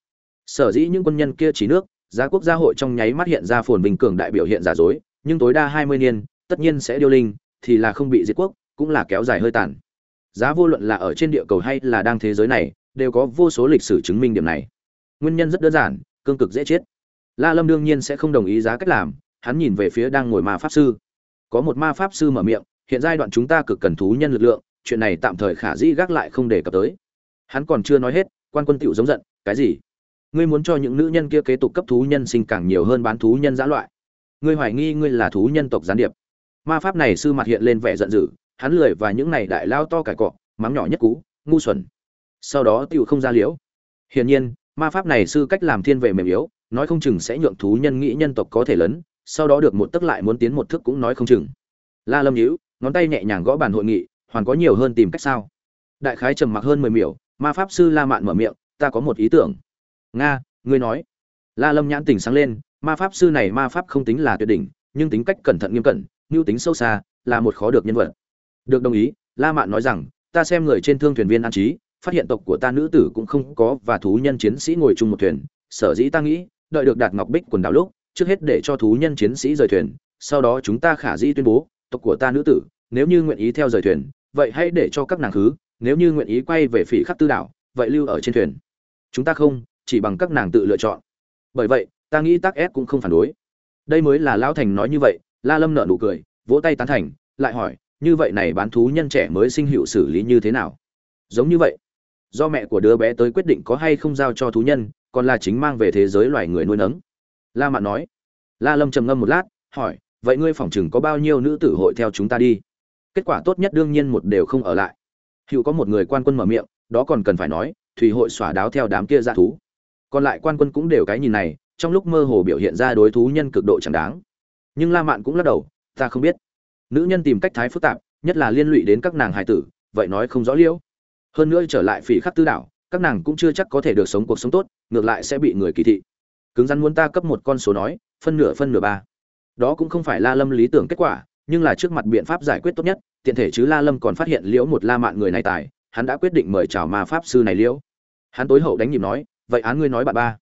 Sở dĩ những quân nhân kia chỉ nước giá quốc gia hội trong nháy mắt hiện ra phồn bình cường đại biểu hiện giả dối, nhưng tối đa hai mươi niên, tất nhiên sẽ điêu linh, thì là không bị diệt quốc, cũng là kéo dài hơi tàn. Giá vô luận là ở trên địa cầu hay là đang thế giới này, đều có vô số lịch sử chứng minh điểm này. Nguyên nhân rất đơn giản, cương cực dễ chết. La lâm đương nhiên sẽ không đồng ý giá cách làm, hắn nhìn về phía đang ngồi ma pháp sư. Có một ma pháp sư mở miệng, hiện giai đoạn chúng ta cực cần thú nhân lực lượng, chuyện này tạm thời khả dĩ gác lại không để cập tới. Hắn còn chưa nói hết, quan quân tiểu giống giận, cái gì? Ngươi muốn cho những nữ nhân kia kế tục cấp thú nhân sinh càng nhiều hơn bán thú nhân giã loại. Ngươi hoài nghi ngươi là thú nhân tộc gián điệp. Ma pháp này sư mặt hiện lên vẻ giận dữ, hắn lười và những này đại lao to cải cọ, mắng nhỏ nhất cú, ngu xuẩn. Sau đó tiểu không ra liễu. Hiển nhiên, ma pháp này sư cách làm thiên vệ mềm yếu, nói không chừng sẽ nhượng thú nhân nghĩ nhân tộc có thể lớn, sau đó được một tức lại muốn tiến một thức cũng nói không chừng. La lâm nhíu, ngón tay nhẹ nhàng gõ bàn hội nghị, hoàn có nhiều hơn tìm cách sao? Đại khái trầm mặc hơn mười miểu, ma pháp sư la mạn mở miệng, ta có một ý tưởng nga, ngươi nói. La lâm nhãn tình sáng lên, ma pháp sư này ma pháp không tính là tuyệt đỉnh, nhưng tính cách cẩn thận nghiêm cẩn, mưu tính sâu xa, là một khó được nhân vật. Được đồng ý, la mạn nói rằng, ta xem người trên thương thuyền viên an trí, phát hiện tộc của ta nữ tử cũng không có và thú nhân chiến sĩ ngồi chung một thuyền. Sở dĩ ta nghĩ, đợi được đạt ngọc bích quần đảo lúc, trước hết để cho thú nhân chiến sĩ rời thuyền, sau đó chúng ta khả dĩ tuyên bố, tộc của ta nữ tử, nếu như nguyện ý theo rời thuyền, vậy hãy để cho các nàng khứ nếu như nguyện ý quay về phỉ khắc tư đảo, vậy lưu ở trên thuyền. Chúng ta không chỉ bằng các nàng tự lựa chọn. Bởi vậy, ta nghĩ tác ép cũng không phản đối. Đây mới là lão thành nói như vậy, la lâm nợ nụ cười, vỗ tay tán thành, lại hỏi, như vậy này bán thú nhân trẻ mới sinh hiệu xử lý như thế nào? Giống như vậy, do mẹ của đứa bé tới quyết định có hay không giao cho thú nhân, còn là chính mang về thế giới loài người nuôi nấng. La mạn nói. La lâm trầm ngâm một lát, hỏi, vậy ngươi phỏng chừng có bao nhiêu nữ tử hội theo chúng ta đi? Kết quả tốt nhất đương nhiên một đều không ở lại. Hữu có một người quan quân mở miệng, đó còn cần phải nói, thủy hội xỏa đáo theo đám kia ra thú còn lại quan quân cũng đều cái nhìn này, trong lúc mơ hồ biểu hiện ra đối thú nhân cực độ chẳng đáng. Nhưng la mạn cũng lắc đầu, ta không biết. Nữ nhân tìm cách thái phức tạp, nhất là liên lụy đến các nàng hài tử, vậy nói không rõ liễu. Hơn nữa trở lại phỉ khắc tư đảo, các nàng cũng chưa chắc có thể được sống cuộc sống tốt, ngược lại sẽ bị người kỳ thị. Cứng rắn muốn ta cấp một con số nói, phân nửa phân nửa ba. Đó cũng không phải la lâm lý tưởng kết quả, nhưng là trước mặt biện pháp giải quyết tốt nhất, tiện thể chứ la lâm còn phát hiện liễu một la mạn người này tài, hắn đã quyết định mời chào ma pháp sư này liễu. Hắn tối hậu đánh nhịp nói vậy án ngươi nói bạn ba.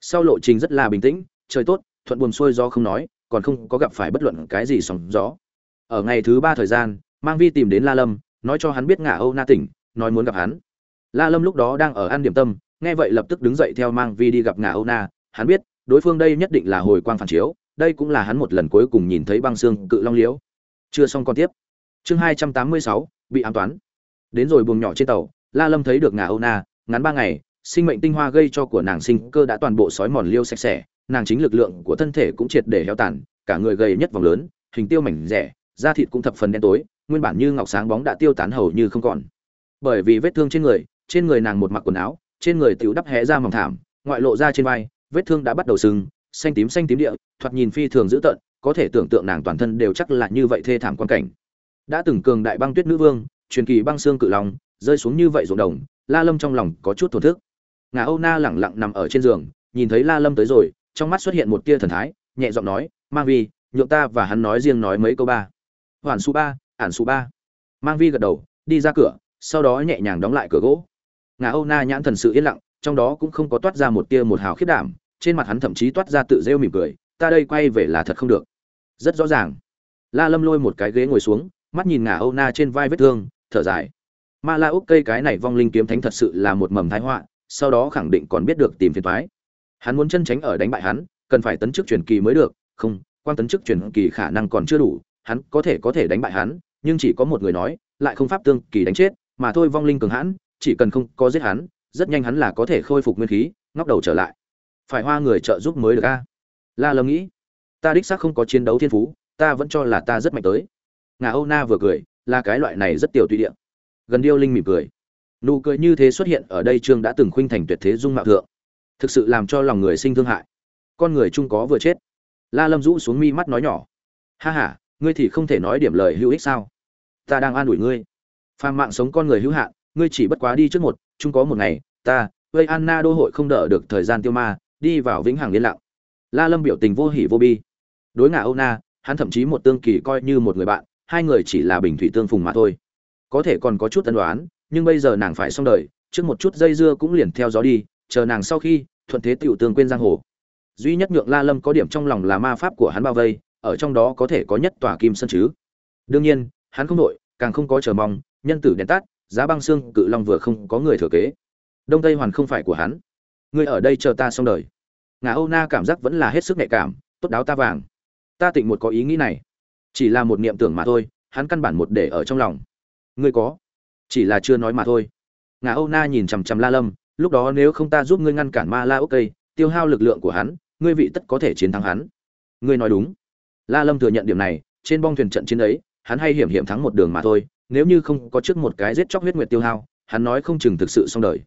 Sau lộ trình rất là bình tĩnh, trời tốt, thuận buồm xuôi do không nói, còn không có gặp phải bất luận cái gì sóng gió. Ở ngày thứ ba thời gian, mang vi tìm đến la lâm, nói cho hắn biết ngả âu na tỉnh, nói muốn gặp hắn. La lâm lúc đó đang ở ăn điểm tâm, nghe vậy lập tức đứng dậy theo mang vi đi gặp ngả âu na. Hắn biết, đối phương đây nhất định là hồi quang phản chiếu, đây cũng là hắn một lần cuối cùng nhìn thấy băng xương cự long liễu. Chưa xong còn tiếp. Chương hai trăm tám mươi sáu, bị ám toán. Đến rồi buồng nhỏ trên tàu, la lâm thấy được ngà âu na, ngắn ba ngày sinh mệnh tinh hoa gây cho của nàng sinh cơ đã toàn bộ sói mòn liêu sạch sẽ, nàng chính lực lượng của thân thể cũng triệt để heo tàn, cả người gầy nhất vòng lớn, hình tiêu mảnh rẻ, da thịt cũng thập phần đen tối, nguyên bản như ngọc sáng bóng đã tiêu tán hầu như không còn. Bởi vì vết thương trên người trên người nàng một mặc quần áo, trên người tiểu đắp hé ra mỏng thảm, ngoại lộ ra trên vai, vết thương đã bắt đầu sưng, xanh tím xanh tím địa, thoạt nhìn phi thường dữ tợn, có thể tưởng tượng nàng toàn thân đều chắc là như vậy thê thảm quan cảnh. Đã từng cường đại băng tuyết nữ vương, truyền kỳ băng xương cự long, rơi xuống như vậy ruộng đồng, la lâm trong lòng có chút thổn thức ngà âu na lẳng lặng nằm ở trên giường, nhìn thấy la lâm tới rồi, trong mắt xuất hiện một tia thần thái, nhẹ giọng nói, mang vi, nhượng ta và hắn nói riêng nói mấy câu ba. Hoàn su ba ản su ba. Mang vi gật đầu, đi ra cửa, sau đó nhẹ nhàng đóng lại cửa gỗ. Ngà âu na nhãn thần sự yên lặng, trong đó cũng không có toát ra một tia một hào khiết đảm, trên mặt hắn thậm chí toát ra tự rêu mỉm cười, ta đây quay về là thật không được. Rất rõ ràng. La lâm lôi một cái ghế ngồi xuống, mắt nhìn ngà âu na trên vai vết thương, thở dài. Ma la úc cây cái này vong linh kiếm thánh thật sự là một mầm thái họa sau đó khẳng định còn biết được tìm phiền toái. hắn muốn chân tránh ở đánh bại hắn, cần phải tấn chức truyền kỳ mới được. Không quan tấn chức truyền kỳ khả năng còn chưa đủ, hắn có thể có thể đánh bại hắn, nhưng chỉ có một người nói, lại không pháp tương kỳ đánh chết, mà thôi vong linh cường hãn, chỉ cần không có giết hắn, rất nhanh hắn là có thể khôi phục nguyên khí, ngóc đầu trở lại. Phải hoa người trợ giúp mới được a. La lâm nghĩ, ta đích xác không có chiến đấu thiên phú, ta vẫn cho là ta rất mạnh tới. Ngà âu na vừa cười, là cái loại này rất tiểu tùy địa. Gần điêu linh mỉm cười nụ cười như thế xuất hiện ở đây trương đã từng khuynh thành tuyệt thế dung mạo thượng. Thực sự làm cho lòng người sinh thương hại. Con người chung có vừa chết. La lâm rũ xuống mi mắt nói nhỏ. Ha ha, ngươi thì không thể nói điểm lời hữu ích sao? Ta đang an ủi ngươi. Phàm mạng sống con người hữu hạn, ngươi chỉ bất quá đi trước một, chung có một ngày, ta vây anna đô hội không đỡ được thời gian tiêu ma, đi vào vĩnh hằng liên lạc la lâm biểu tình vô hỉ vô bi. Đối ngã âu na, hắn thậm chí một tương kỳ coi như một người bạn, hai người chỉ là bình thủy tương phùng mà thôi. Có thể còn có chút tân đoán nhưng bây giờ nàng phải xong đời, trước một chút dây dưa cũng liền theo gió đi, chờ nàng sau khi, thuận thế tiểu tương quên giang hồ. Duy nhất nhượng la lâm có điểm trong lòng là ma pháp của hắn bao vây, ở trong đó có thể có nhất tòa kim sơn chứ. Đương nhiên, hắn không đội, càng không có chờ mong, nhân tử đèn tắt, giá băng xương cự long vừa không có người thừa kế. Đông tây hoàn không phải của hắn. Ngươi ở đây chờ ta xong đời. Ngà âu na cảm giác vẫn là hết sức nhạy cảm, tốt đáo ta vàng. Ta tịnh một có ý nghĩ này. Chỉ là một niệm tưởng mà thôi, hắn căn bản một để ở trong lòng. Ngươi có? Chỉ là chưa nói mà thôi. Ngà âu na nhìn chằm chằm la lâm, lúc đó nếu không ta giúp ngươi ngăn cản ma la ok tiêu hao lực lượng của hắn, ngươi vị tất có thể chiến thắng hắn. Ngươi nói đúng. La lâm thừa nhận điểm này, trên bong thuyền trận chiến ấy, hắn hay hiểm hiểm thắng một đường mà thôi, nếu như không có trước một cái giết chóc huyết nguyệt tiêu hao, hắn nói không chừng thực sự xong đời.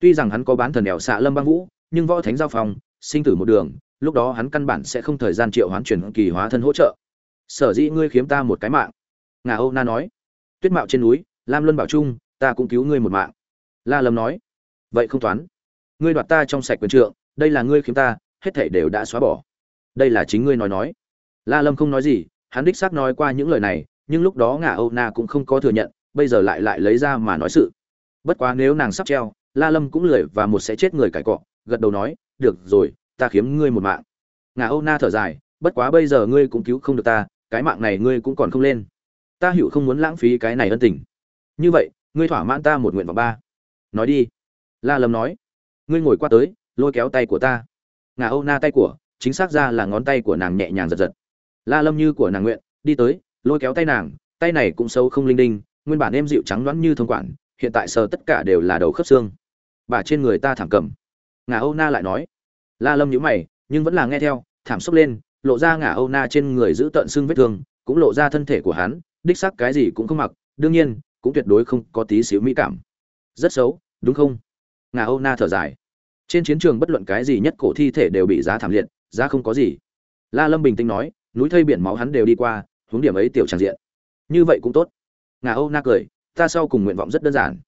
Tuy rằng hắn có bán thần đèo xạ lâm băng vũ, nhưng võ thánh giao phong, sinh tử một đường, lúc đó hắn căn bản sẽ không thời gian triệu hoán chuyển kỳ hóa thân hỗ trợ. Sở dĩ ngươi khiếm ta một cái mạng. Ngà âu na nói. Tuyết mạo trên núi lam luân bảo trung, ta cũng cứu ngươi một mạng. La lâm nói, vậy không toán. Ngươi đoạt ta trong sạch quyền trượng, đây là ngươi khiếm ta, hết thảy đều đã xóa bỏ. Đây là chính ngươi nói nói. La lâm không nói gì, hắn đích xác nói qua những lời này, nhưng lúc đó ngả âu na cũng không có thừa nhận, bây giờ lại lại lấy ra mà nói sự. Bất quá nếu nàng sắp treo, la lâm cũng lười và một sẽ chết người cải cọ, gật đầu nói, được rồi, ta khiếm ngươi một mạng. Ngà âu na thở dài, bất quá bây giờ ngươi cũng cứu không được ta, cái mạng này ngươi cũng còn không lên. Ta hiểu không muốn lãng phí cái này ân tình như vậy, ngươi thỏa mãn ta một nguyện vọng ba. Nói đi. La lâm nói. Ngươi ngồi qua tới, lôi kéo tay của ta. Ngà âu na tay của, chính xác ra là ngón tay của nàng nhẹ nhàng giật giật. La lâm như của nàng nguyện, đi tới, lôi kéo tay nàng, tay này cũng sâu không linh đinh, nguyên bản em dịu trắng loãng như thông quản, hiện tại sờ tất cả đều là đầu khớp xương. Bà trên người ta thảm cầm. Ngà âu na lại nói. La lâm nhíu mày, nhưng vẫn là nghe theo, thảm xúc lên, lộ ra ngà âu na trên người giữ tận xương vết thương, cũng lộ ra thân thể của hắn, đích xác cái gì cũng không mặc. Đương nhiên cũng tuyệt đối không có tí xíu mỹ cảm. Rất xấu, đúng không? Ngà âu na thở dài. Trên chiến trường bất luận cái gì nhất cổ thi thể đều bị giá thảm liệt, giá không có gì. La lâm bình tĩnh nói, núi thây biển máu hắn đều đi qua hướng điểm ấy tiểu tràng diện. Như vậy cũng tốt. Ngà âu na cười, ta sau cùng nguyện vọng rất đơn giản.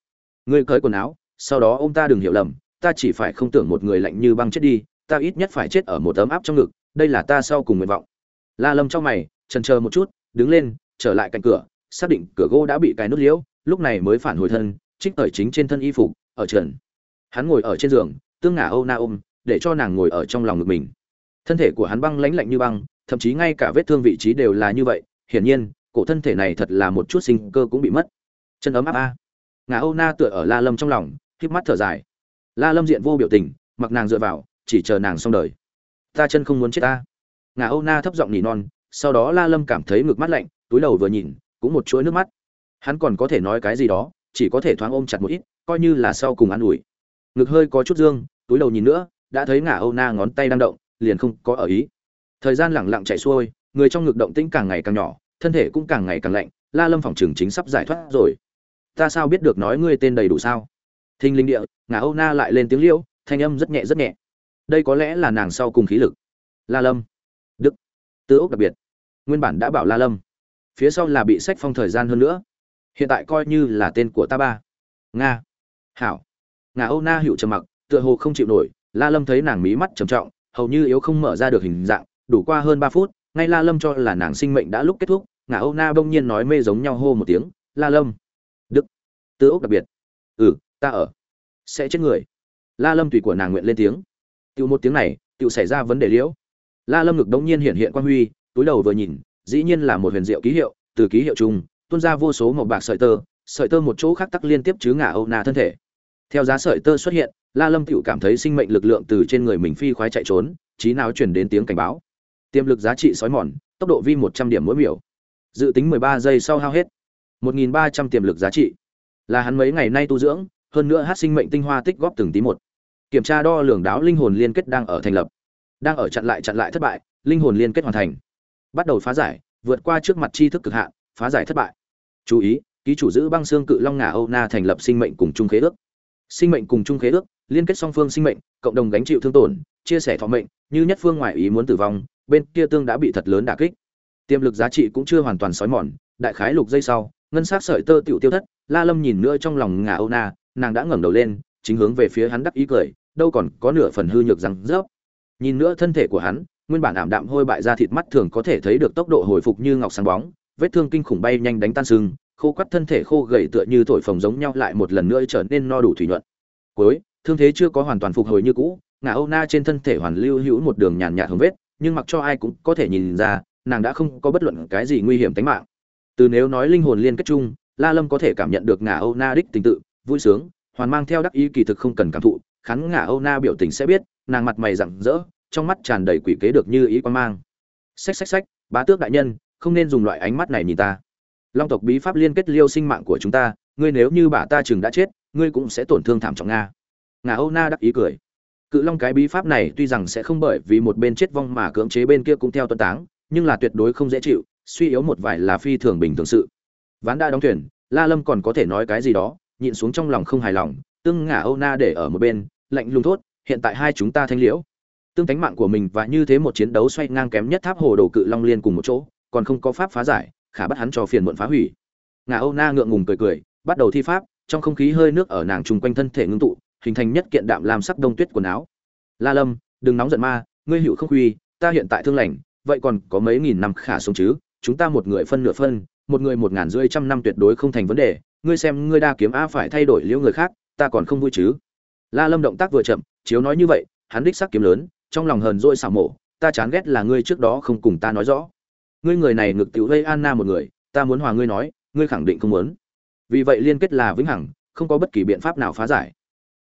Ngươi cởi quần áo, sau đó ông ta đừng hiểu lầm, ta chỉ phải không tưởng một người lạnh như băng chết đi, ta ít nhất phải chết ở một tấm áp trong ngực, đây là ta sau cùng nguyện vọng. La lâm trong mày trần chờ một chút, đứng lên, trở lại cạnh cửa, xác định cửa gỗ đã bị cái nút liễu lúc này mới phản hồi thân, trích ở chính trên thân y phục, ở trần. Hắn ngồi ở trên giường, tương ngả âu na ôm, để cho nàng ngồi ở trong lòng ngực mình. Thân thể của hắn băng lãnh lạnh như băng, thậm chí ngay cả vết thương vị trí đều là như vậy, hiển nhiên, cổ thân thể này thật là một chút sinh cơ cũng bị mất. Chân ấm áp a. Ngà âu na tựa ở la lâm trong lòng, híp mắt thở dài. La lâm diện vô biểu tình, mặc nàng dựa vào, chỉ chờ nàng xong đời. Ta chân không muốn chết ta. Ngà âu na thấp giọng nỉ non, sau đó la lâm cảm thấy ngực mắt lạnh, túi đầu vừa nhìn, cũng một chuỗi nước mắt hắn còn có thể nói cái gì đó, chỉ có thể thoáng ôm chặt một ít, coi như là sau cùng ăn ủi. Ngực hơi có chút dương, túi đầu nhìn nữa, đã thấy ngả âu na ngón tay đang động, liền không có ở ý. Thời gian lẳng lặng chạy xuôi, người trong ngực động tĩnh càng ngày càng nhỏ, thân thể cũng càng ngày càng lạnh, la lâm phòng trường chính sắp giải thoát rồi. Ta sao biết được nói ngươi tên đầy đủ sao? Thinh linh địa, ngả âu na lại lên tiếng liễu, thanh âm rất nhẹ rất nhẹ. Đây có lẽ là nàng sau cùng khí lực. La lâm. Đức. Tư ốc đặc biệt. Nguyên bản đã bảo la lâm. Phía sau là bị sách phong thời gian hơn nữa hiện tại coi như là tên của ta ba. Nga. Hảo. Ngà âu na hiệu trầm mặc, tựa hồ không chịu nổi, la lâm thấy nàng mí mắt trầm trọng, hầu như yếu không mở ra được hình dạng, đủ qua hơn ba phút, ngay la lâm cho là nàng sinh mệnh đã lúc kết thúc, ngà âu na bỗng nhiên nói mê giống nhau hô một tiếng, la lâm. Đức. Tư ốc đặc biệt. Ừ ta ở. Sẽ chết người. La lâm tùy của nàng nguyện lên tiếng. Tiêu một tiếng này tiêu xảy ra vấn đề liễu. La lâm ngực đống nhiên hiện hiện quan huy, túi đầu vừa nhìn, dĩ nhiên là một huyền diệu ký hiệu, từ ký hiệu chung tuôn ra vô số màu bạc sợi tơ sợi tơ một chỗ khác tắc liên tiếp chứ ngả âu na thân thể. Theo giá sợi tơ xuất hiện, la lâm tựu cảm thấy sinh mệnh lực lượng từ trên người mình phi khoái chạy trốn, trí nào chuyển đến tiếng cảnh báo. Tiềm lực giá trị sói mòn, tốc độ vi một trăm điểm mỗi miểu. Dự tính mười ba giây sau hao hết. Một nghìn ba trăm tiềm lực giá trị. Là hắn mấy ngày nay tu dưỡng, hơn nữa hát sinh mệnh tinh hoa tích góp từng tí một. Kiểm tra đo lường đáo linh hồn liên kết đang ở thành lập. Đang ở chặn lại chặn lại thất bại, linh hồn liên kết hoàn thành. Bắt đầu phá giải, vượt qua trước mặt tri thức cực hạn, phá giải thất bại chú ý, ký chủ giữ băng xương cự long ngà âu na thành lập sinh mệnh cùng chung khế ước. Sinh mệnh cùng chung khế ước, liên kết song phương sinh mệnh, cộng đồng gánh chịu thương tổn, chia sẻ thọ mệnh, như nhất phương ngoại ý muốn tử vong, bên kia tương đã bị thật lớn đả kích. Tiềm lực giá trị cũng chưa hoàn toàn xói mòn, đại khái lục dây sau, ngân sắc sợi tơ tiểu tiêu thất, la lâm nhìn nữa trong lòng ngà âu na, nàng đã ngẩng đầu lên, chính hướng về phía hắn đắc ý cười, đâu còn có nửa phần hư nhược rằng rớp. Nhìn nữa thân thể của hắn, nguyên bản ảm đạm hôi bại ra thịt mắt thường có thể thấy được tốc độ hồi phục như ngọc sáng bóng vết thương kinh khủng bay nhanh đánh tan sưng, khô quắt thân thể khô gầy tựa như thổi phồng giống nhau lại một lần nữa trở nên no đủ thủy nhuận. Cuối, thương thế chưa có hoàn toàn phục hồi như cũ ngà âu na trên thân thể hoàn lưu hữu một đường nhàn nhạt hồng vết, nhưng mặc cho ai cũng có thể nhìn ra, nàng đã không có bất luận cái gì nguy hiểm tính mạng. Từ nếu nói linh hồn liên kết chung, la lâm có thể cảm nhận được ngà âu na đích tình tự, vui sướng, hoàn mang theo đắc ý kỳ thực không cần cảm thụ, khán ngà âu na biểu tình sẽ biết, nàng mặt mày rạng rỡ, trong mắt tràn đầy quỷ kế được như ý quan mang. Xách xách xách, bá tước đại nhân không nên dùng loại ánh mắt này nhìn ta. Long tộc bí pháp liên kết liêu sinh mạng của chúng ta, ngươi nếu như bà ta chừng đã chết, ngươi cũng sẽ tổn thương thảm trọng nga. Ngà âu na đắc ý cười. Cự long cái bí pháp này tuy rằng sẽ không bởi vì một bên chết vong mà cưỡng chế bên kia cũng theo tuân táng, nhưng là tuyệt đối không dễ chịu, suy yếu một vài là phi thường bình thường sự. Ván đã đóng thuyền, la lâm còn có thể nói cái gì đó, nhịn xuống trong lòng không hài lòng, tương ngả âu na để ở một bên, lạnh lùng thốt, hiện tại hai chúng ta thanh liễu. Tương tánh mạng của mình và như thế một chiến đấu xoay ngang kém nhất tháp hồ đồ cự long liên cùng một chỗ còn không có pháp phá giải, khả bắt hắn cho phiền muộn phá hủy. Ngà âu na ngượng ngùng cười cười, bắt đầu thi pháp, trong không khí hơi nước ở nàng chung quanh thân thể ngưng tụ, hình thành nhất kiện đạm làm sắc đông tuyết quần áo. La lâm, đừng nóng giận ma, ngươi hữu không huy ta hiện tại thương lành, vậy còn có mấy nghìn năm khả sống chứ, chúng ta một người phân nửa phân, một người một ngàn rưỡi trăm năm tuyệt đối không thành vấn đề, ngươi xem ngươi đa kiếm a phải thay đổi liễu người khác, ta còn không vui chứ. La lâm động tác vừa chậm, chiếu nói như vậy, hắn đích sắc kiếm lớn, trong lòng hờn dỗi xảo mổ, ta chán ghét là ngươi trước đó không cùng ta nói rõ ngươi người này ngực tiểu gây anna một người, ta muốn hòa ngươi nói, ngươi khẳng định không muốn. Vì vậy liên kết là vĩnh hằng, không có bất kỳ biện pháp nào phá giải.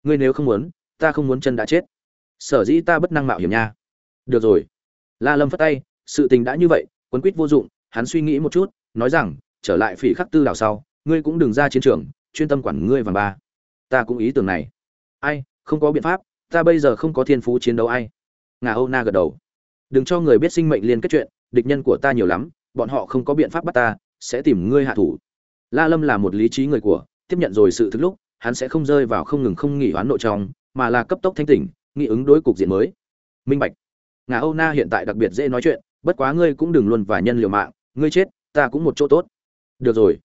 Ngươi nếu không muốn, ta không muốn chân đã chết. Sở dĩ ta bất năng mạo hiểm nha. Được rồi. La lâm phất tay, sự tình đã như vậy, quấn quýt vô dụng, hắn suy nghĩ một chút, nói rằng, trở lại phỉ khắc tư đảo sau, ngươi cũng đừng ra chiến trường, chuyên tâm quản ngươi và ba. Ta cũng ý tưởng này. Ai, không có biện pháp, ta bây giờ không có thiên phú chiến đấu ai. Ngà âu na gật đầu. Đừng cho người biết sinh mệnh liên kết chuyện địch nhân của ta nhiều lắm, bọn họ không có biện pháp bắt ta, sẽ tìm ngươi hạ thủ. La lâm là một lý trí người của, tiếp nhận rồi sự thực lúc, hắn sẽ không rơi vào không ngừng không nghỉ hoán nội trong, mà là cấp tốc thanh tỉnh nghị ứng đối cục diện mới. Minh bạch. Ngà âu na hiện tại đặc biệt dễ nói chuyện, bất quá ngươi cũng đừng luôn và nhân liều mạng, ngươi chết, ta cũng một chỗ tốt. Được rồi.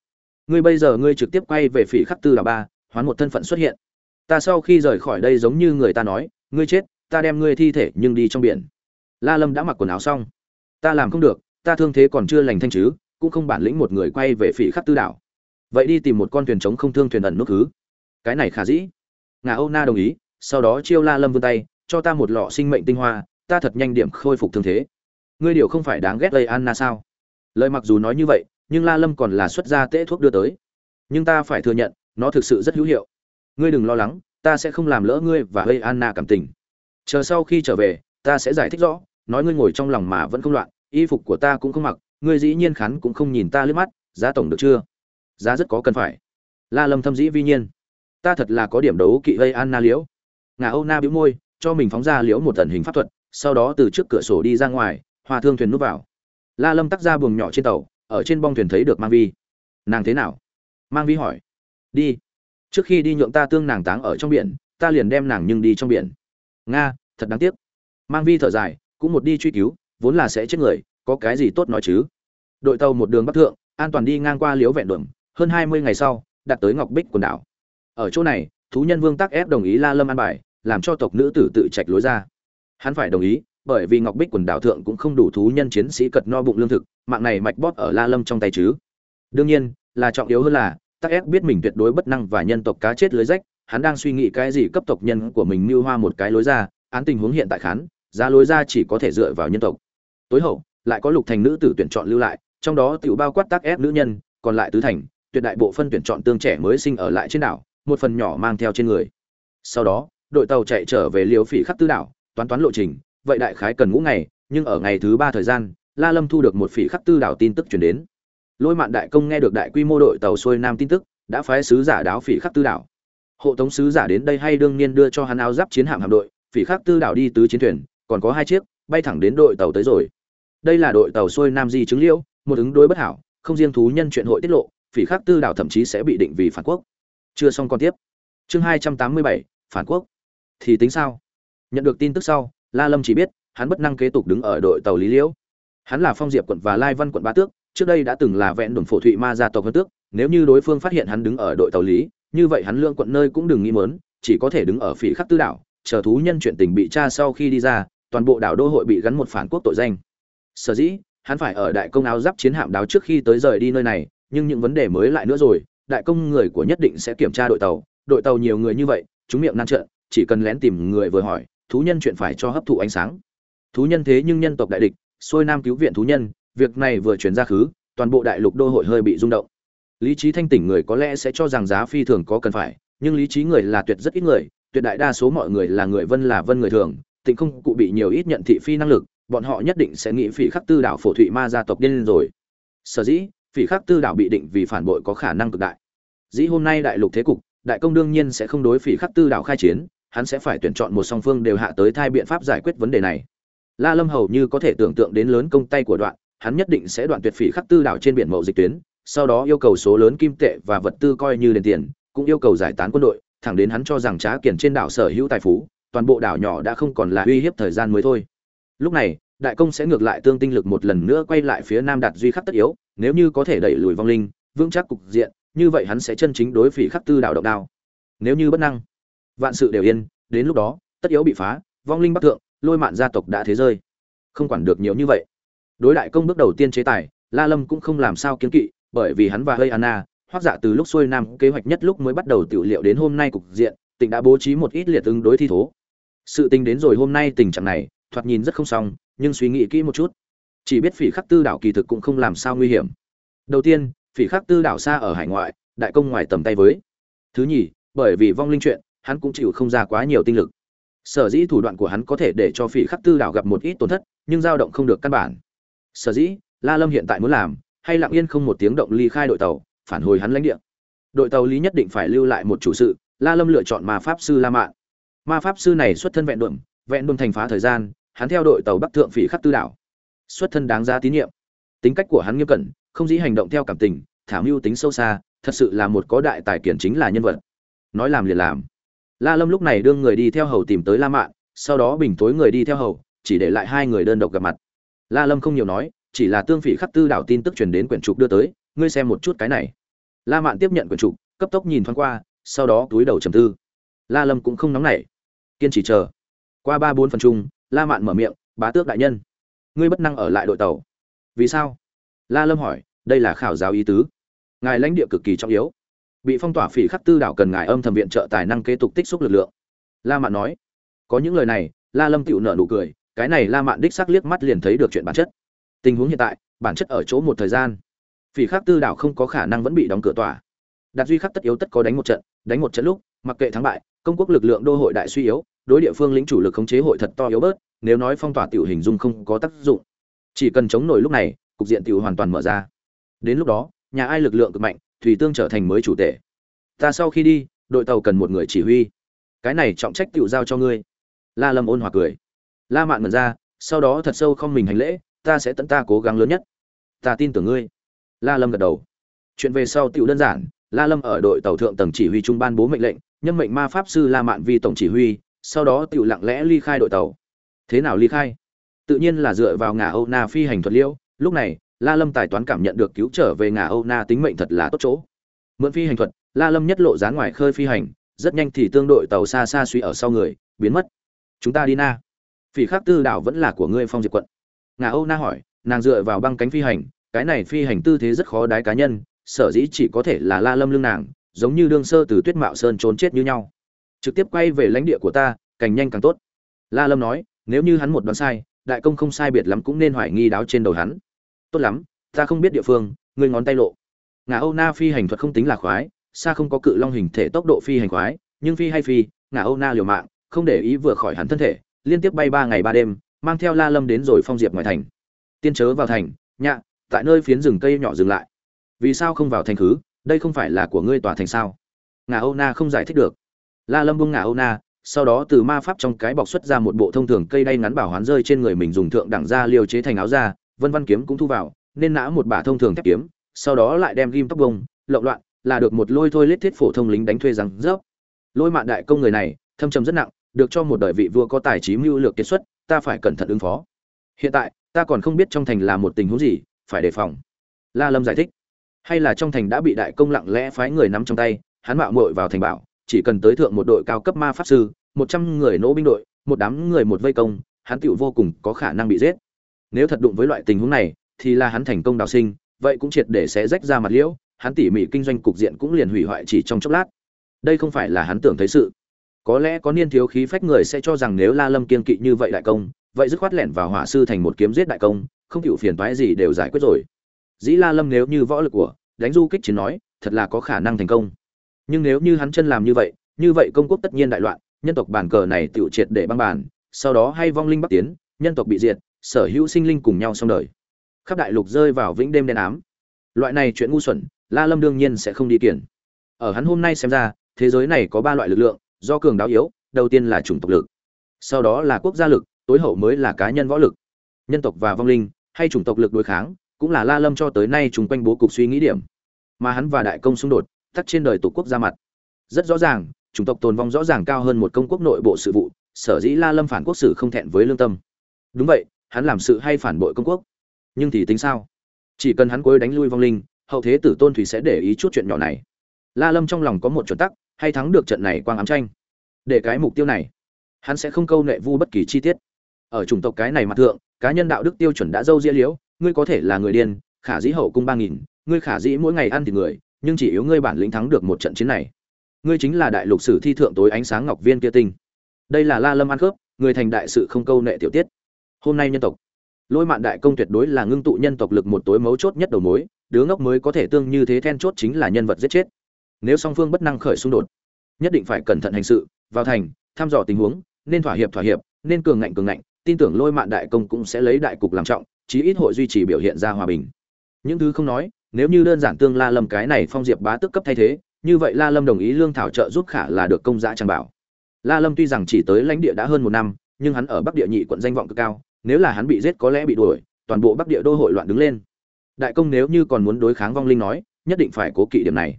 Ngươi bây giờ ngươi trực tiếp quay về phỉ khắc tư là ba, hoán một thân phận xuất hiện. Ta sau khi rời khỏi đây giống như người ta nói, ngươi chết, ta đem ngươi thi thể nhưng đi trong biển. La lâm đã mặc quần áo xong ta làm không được, ta thương thế còn chưa lành thanh chứ, cũng không bản lĩnh một người quay về phỉ khắc tư đảo. Vậy đi tìm một con thuyền trống không thương thuyền ẩn nút thứ cái này khả dĩ. Ngà âu na đồng ý, sau đó chiêu la lâm vươn tay, cho ta một lọ sinh mệnh tinh hoa, ta thật nhanh điểm khôi phục thương thế. Ngươi điều không phải đáng ghét lây anna sao? Lời mặc dù nói như vậy, nhưng la lâm còn là xuất ra tễ thuốc đưa tới. Nhưng ta phải thừa nhận, nó thực sự rất hữu hiệu. Ngươi đừng lo lắng, ta sẽ không làm lỡ ngươi và lây anna cảm tình. Chờ sau khi trở về, ta sẽ giải thích rõ nói ngươi ngồi trong lòng mà vẫn không loạn, y phục của ta cũng không mặc, ngươi dĩ nhiên khán cũng không nhìn ta lướt mắt, giá tổng được chưa? Giá rất có cần phải. La lâm thâm dĩ vi nhiên. Ta thật là có điểm đấu kỵ gây anna liễu. Ngà âu na bĩu môi, cho mình phóng ra liễu một tần hình pháp thuật, sau đó từ trước cửa sổ đi ra ngoài, hòa thương thuyền núp vào. La lâm tắt ra buồng nhỏ trên tàu, ở trên bong thuyền thấy được mang vi. Nàng thế nào? Mang vi hỏi. Đi. Trước khi đi nhượng ta tương nàng táng ở trong biển, ta liền đem nàng nhưng đi trong biển. Nga, thật đáng tiếc. Mang vi thở dài cũng một đi truy cứu, vốn là sẽ chết người, có cái gì tốt nói chứ? Đội tàu một đường bắc thượng, an toàn đi ngang qua liếu vẹn đường hơn hai mươi ngày sau, đặt tới ngọc bích quần đảo. Ở chỗ này, thú nhân vương tắc ép đồng ý la lâm an bài, làm cho tộc nữ tử tự trạch lối ra. Hắn phải đồng ý, bởi vì ngọc bích quần đảo thượng cũng không đủ thú nhân chiến sĩ cật no bụng lương thực, mạng này mạch bóp ở la lâm trong tay chứ. Đương nhiên, là trọng yếu hơn là, tắc ép biết mình tuyệt đối bất năng và nhân tộc cá chết lưới rách, hắn đang suy nghĩ cái gì cấp tộc nhân của mình mưu hoa một cái lối ra, án tình huống hiện tại khán giá lối ra chỉ có thể dựa vào nhân tộc. Tối hậu, lại có lục thành nữ tử tuyển chọn lưu lại, trong đó tiểu bao quát tác ép nữ nhân, còn lại tứ thành, tuyệt đại bộ phân tuyển chọn tương trẻ mới sinh ở lại trên đảo, một phần nhỏ mang theo trên người. Sau đó, đội tàu chạy trở về liều phỉ khắc tư đảo, toán toán lộ trình, vậy đại khái cần ngũ ngày, nhưng ở ngày thứ ba thời gian, la lâm thu được một phỉ khắc tư đảo tin tức chuyển đến. Lôi mạn đại công nghe được đại quy mô đội tàu xuôi nam tin tức, đã phái sứ giả đáo phỉ khắc tư đảo. Hộ tống sứ giả đến đây hay đương nhiên đưa cho hắn áo giáp chiến hạm hạm đội, phỉ khắc tư đảo đi tứ chiến thuyền còn có hai chiếc, bay thẳng đến đội tàu tới rồi. Đây là đội tàu xuôi nam di chứng liễu, một ứng đối bất hảo, không riêng thú nhân chuyện hội tiết lộ, phỉ khắc tư đảo thậm chí sẽ bị định vì phản quốc. Chưa xong còn tiếp. Chương hai trăm tám mươi bảy, phản quốc. Thì tính sao? Nhận được tin tức sau, la lâm chỉ biết, hắn bất năng kế tục đứng ở đội tàu lý liễu. Hắn là phong diệp quận và lai văn quận ba tước, trước đây đã từng là vẹn đồn phổ thụy ma gia tộc hơn tước. Nếu như đối phương phát hiện hắn đứng ở đội tàu lý, như vậy hắn lương quận nơi cũng đừng nghĩ mớn, chỉ có thể đứng ở phỉ khắc tư đảo, chờ thú nhân chuyện tình bị tra sau khi đi ra toàn bộ đảo đô hội bị gắn một phản quốc tội danh. Sở dĩ, hắn phải ở đại công áo giáp chiến hạm đáo trước khi tới rời đi nơi này, nhưng những vấn đề mới lại nữa rồi, đại công người của nhất định sẽ kiểm tra đội tàu đội tàu nhiều người như vậy, chúng miệng nan trợn chỉ cần lén tìm người vừa hỏi, thú nhân chuyện phải cho hấp thụ ánh sáng. Thú nhân thế nhưng nhân tộc đại địch, xuôi nam cứu viện thú nhân, việc này vừa chuyển ra khứ, toàn bộ đại lục đô hội hơi bị rung động. Lý trí thanh tỉnh người có lẽ sẽ cho rằng giá phi thường có cần phải, nhưng lý trí người là tuyệt rất ít người, tuyệt đại đa số mọi người là người vân là vân người thường tịnh không cụ bị nhiều ít nhận thị phi năng lực, bọn họ nhất định sẽ nghĩ phỉ khắc tư đảo phổ thụy ma gia tộc điên rồi. Sở dĩ, phỉ khắc tư đảo bị định vì phản bội có khả năng cực đại. Dĩ hôm nay đại lục thế cục, đại công đương nhiên sẽ không đối phỉ khắc tư đảo khai chiến, hắn sẽ phải tuyển chọn một song phương đều hạ tới thai biện pháp giải quyết vấn đề này. La lâm hầu như có thể tưởng tượng đến lớn công tay của đoạn, hắn nhất định sẽ đoạn tuyệt phỉ khắc tư đảo trên biển mậu dịch tuyến, sau đó yêu cầu số lớn kim tệ và vật tư coi như đền tiền, cũng yêu cầu giải tán quân đội, thẳng đến hắn cho rằng trá kiển trên đảo sở hữu tài phú toàn bộ đảo nhỏ đã không còn là uy hiếp thời gian mới thôi. Lúc này, đại công sẽ ngược lại tương tinh lực một lần nữa quay lại phía nam đạt duy khắc tất yếu, nếu như có thể đẩy lùi vong linh, vững chắc cục diện, như vậy hắn sẽ chân chính đối phỉ khắc tư đảo động đao. Nếu như bất năng, vạn sự đều yên, đến lúc đó, tất yếu bị phá, vong linh bắc thượng, lôi mạn gia tộc đã thế rơi. Không quản được nhiều như vậy. Đối đại công bước đầu tiên chế tài, la lâm cũng không làm sao kiến kỵ, bởi vì hắn và hơi anna hoặc dạ từ lúc xuôi nam, kế hoạch nhất lúc mới bắt đầu tiểu liệu đến hôm nay cục diện tỉnh đã bố trí một ít liệt ứng đối thi thố sự tình đến rồi hôm nay tình trạng này, thoạt nhìn rất không xong, nhưng suy nghĩ kỹ một chút. Chỉ biết phỉ khắc tư đảo kỳ thực cũng không làm sao nguy hiểm. Đầu tiên, phỉ khắc tư đảo xa ở hải ngoại, đại công ngoài tầm tay với. Thứ nhì, bởi vì vong linh chuyện, hắn cũng chịu không ra quá nhiều tinh lực. Sở dĩ thủ đoạn của hắn có thể để cho phỉ khắc tư đảo gặp một ít tổn thất, nhưng dao động không được căn bản. Sở dĩ, la lâm hiện tại muốn làm, hay lặng yên không một tiếng động ly khai đội tàu, phản hồi hắn lãnh địa. Đội tàu lý nhất định phải lưu lại một chủ sự, la lâm lựa chọn ma pháp sư la mạn ma pháp sư này xuất thân vẹn đuộm vẹn đuộm thành phá thời gian, hắn theo đội tàu bắc thượng phỉ khắc tư đảo. Xuất thân đáng giá tín nhiệm. Tính cách của hắn nghiêm cẩn, không dĩ hành động theo cảm tình thả mưu tính sâu xa, thật sự là một có đại tài kiển chính là nhân vật. Nói làm liền làm. La lâm lúc này đương người đi theo hầu tìm tới la mạn, sau đó bình tối người đi theo hầu, chỉ để lại hai người đơn độc gặp mặt. La lâm không nhiều nói, chỉ là tương phỉ khắc tư đảo tin tức truyền đến quyển trục đưa tới, ngươi xem một chút cái này. La mạn tiếp nhận quyển trục, cấp tốc nhìn thoáng qua, sau đó túi đầu trầm tư. La lâm cũng không nóng nảy kiên trì chờ. Qua ba bốn phần chung, la mạn mở miệng, bá tước đại nhân, ngươi bất năng ở lại đội tàu. Vì sao? La lâm hỏi, đây là khảo giáo ý tứ. Ngài lãnh địa cực kỳ trọng yếu. Bị phong tỏa phỉ khắc tư đảo cần ngài âm thầm viện trợ tài năng kế tục tích xúc lực lượng. La mạn nói. Có những lời này, la lâm tựu nở nụ cười, cái này la mạn đích sắc liếc mắt liền thấy được chuyện bản chất. Tình huống hiện tại, bản chất ở chỗ một thời gian. Phỉ khắc tư đảo không có khả năng vẫn bị đóng cửa tỏa đạt duy khắc tất yếu tất có đánh một trận, đánh một trận lúc, mặc kệ thắng bại, công quốc lực lượng đô hội đại suy yếu đối địa phương lĩnh chủ lực khống chế hội thật to yếu bớt, nếu nói phong tỏa tiểu hình dung không có tác dụng. Chỉ cần chống nổi lúc này, cục diện tiểu hoàn toàn mở ra. Đến lúc đó, nhà ai lực lượng cực mạnh, thủy tương trở thành mới chủ tể. Ta sau khi đi, đội tàu cần một người chỉ huy. Cái này trọng trách tiểu giao cho ngươi. La lâm ôn hòa cười. La mạn ngẩn ra, sau đó thật sâu không mình hành lễ, ta sẽ tận ta cố gắng lớn nhất. Ta tin tưởng ngươi. La lâm gật đầu. Chuyện về sau tiểu đơn giản, la lâm ở đội tàu thượng tầng chỉ huy trung ban bố mệnh lệnh, nhân mệnh ma pháp sư la mạn vi tổng chỉ huy sau đó tiểu lặng lẽ ly khai đội tàu. Thế nào ly khai? Tự nhiên là dựa vào ngà âu na phi hành thuật liễu lúc này, la lâm tài toán cảm nhận được cứu trở về ngà âu na tính mệnh thật là tốt chỗ. Mượn phi hành thuật, la lâm nhất lộ dáng ngoài khơi phi hành, rất nhanh thì tương đội tàu xa xa suy ở sau người, biến mất. Chúng ta đi na. Phỉ khắc tư đảo vẫn là của ngươi phong diệp quận. Ngà âu na hỏi, nàng dựa vào băng cánh phi hành, cái này phi hành tư thế rất khó đái cá nhân, sở dĩ chỉ có thể là la lâm lưng nàng, giống như đương sơ từ tuyết mạo sơn trốn chết như nhau trực tiếp quay về lãnh địa của ta, càng nhanh càng tốt. La lâm nói, nếu như hắn một đoán sai, đại công không sai biệt lắm cũng nên hoài nghi đáo trên đầu hắn. Tốt lắm, ta không biết địa phương, ngươi ngón tay lộ. Ngà âu na phi hành thuật không tính là khoái, xa không có cự long hình thể tốc độ phi hành khoái, nhưng phi hay phi, ngà âu na liều mạng, không để ý vừa khỏi hắn thân thể, liên tiếp bay ba ngày ba đêm, mang theo la lâm đến rồi phong diệp ngoài thành. Tiên chớ vào thành, nhạ, tại nơi phiến rừng cây nhỏ dừng lại. Vì sao không vào thành khứ? Đây không phải là của ngươi tòa thành sao? Ngà âu na không giải thích được la lâm buông ngả âu na, sau đó từ ma pháp trong cái bọc xuất ra một bộ thông thường cây đay ngắn bảo hoán rơi trên người mình dùng thượng đẳng ra liều chế thành áo ra vân văn kiếm cũng thu vào, nên nã một bả thông thường thép kiếm, sau đó lại đem ghim tóc bông lộn loạn, là được một lôi thôi lết thiết phổ thông lính đánh thuê rằng rớp lôi mạn đại công người này, thâm trầm rất nặng, được cho một đời vị vua có tài trí mưu lược kiệt xuất, ta phải cẩn thận ứng phó. Hiện tại, ta còn không biết trong thành là một tình huống gì, phải đề phòng. La lâm giải thích. Hay là trong thành đã bị đại công lặng lẽ phái người nắm trong tay, hắn mạo muội vào thành bảo chỉ cần tới thượng một đội cao cấp ma pháp sư, một trăm người nỗ binh đội, một đám người một vây công, hắn tựu vô cùng có khả năng bị giết. Nếu thật đụng với loại tình huống này, thì là hắn thành công đào sinh, vậy cũng triệt để sẽ rách ra mặt liễu, hắn tỉ mỉ kinh doanh cục diện cũng liền hủy hoại chỉ trong chốc lát. Đây không phải là hắn tưởng thấy sự. Có lẽ có niên thiếu khí phách người sẽ cho rằng nếu la lâm kiên kỵ như vậy đại công, vậy dứt khoát lẻn vào hỏa sư thành một kiếm giết đại công, không chịu phiền toái gì đều giải quyết rồi. Dĩ la lâm nếu như võ lực của đánh du kích chiến nói, thật là có khả năng thành công nhưng nếu như hắn chân làm như vậy như vậy công quốc tất nhiên đại loạn, nhân tộc bản cờ này tự triệt để băng bản sau đó hay vong linh bắc tiến, nhân tộc bị diệt, sở hữu sinh linh cùng nhau xong đời. Khắp đại lục rơi vào vĩnh đêm đen ám. Loại này chuyện ngu xuẩn, la lâm đương nhiên sẽ không đi kiển ở hắn hôm nay xem ra, thế giới này có ba loại lực lượng, do cường đáo yếu, đầu tiên là chủng tộc lực. Sau đó là quốc gia lực, tối hậu mới là cá nhân võ lực. Nhân tộc và vong linh, hay chủng tộc lực đối kháng, cũng là la lâm cho tới nay chung quanh bố cục suy nghĩ điểm. Mà hắn và đại công xung đột tắt trên đời tổ quốc ra mặt. Rất rõ ràng, chủng tộc tồn vong rõ ràng cao hơn một công quốc nội bộ sự vụ, sở dĩ la lâm phản quốc sử không thẹn với lương tâm. Đúng vậy, hắn làm sự hay phản bội công quốc. Nhưng thì tính sao? Chỉ cần hắn cuối đánh lui vong linh, hậu thế tử tôn thủy sẽ để ý chút chuyện nhỏ này. La lâm trong lòng có một chuẩn tắc, hay thắng được trận này quang ám tranh. Để cái mục tiêu này, hắn sẽ không câu nệ vu bất kỳ chi tiết. Ở chủng tộc cái này mặt thượng, cá nhân đạo đức tiêu chuẩn đã dâu dĩa liễu, ngươi có thể là người điên, khả dĩ hậu cung ba nghìn, ngươi khả dĩ mỗi ngày ăn thịt người nhưng chỉ yếu ngươi bản lĩnh thắng được một trận chiến này. Ngươi chính là đại lục sử thi thượng tối ánh sáng ngọc viên kia tinh. Đây là la lâm ăn khớp, người thành đại sự không câu nệ tiểu tiết. Hôm nay nhân tộc, lôi mạn đại công tuyệt đối là ngưng tụ nhân tộc lực một tối mấu chốt nhất đầu mối, đứa ngốc mới có thể tương như thế then chốt chính là nhân vật giết chết. Nếu song phương bất năng khởi xung đột, nhất định phải cẩn thận hành sự, vào thành, thăm dò tình huống, nên thỏa hiệp thỏa hiệp, nên cường ngạnh cường ngạnh, tin tưởng lôi mạn đại công cũng sẽ lấy đại cục làm trọng, chí ít hội duy trì biểu hiện ra hòa bình. Những thứ không nói nếu như đơn giản tương la lâm cái này phong diệp bá tức cấp thay thế, như vậy la lâm đồng ý lương thảo trợ giúp khả là được công giá trang bảo. La lâm tuy rằng chỉ tới lãnh địa đã hơn một năm, nhưng hắn ở bắc địa nhị quận danh vọng cực cao, nếu là hắn bị giết có lẽ bị đuổi, toàn bộ bắc địa đô hội loạn đứng lên. Đại công nếu như còn muốn đối kháng vong linh nói, nhất định phải cố kỵ điểm này.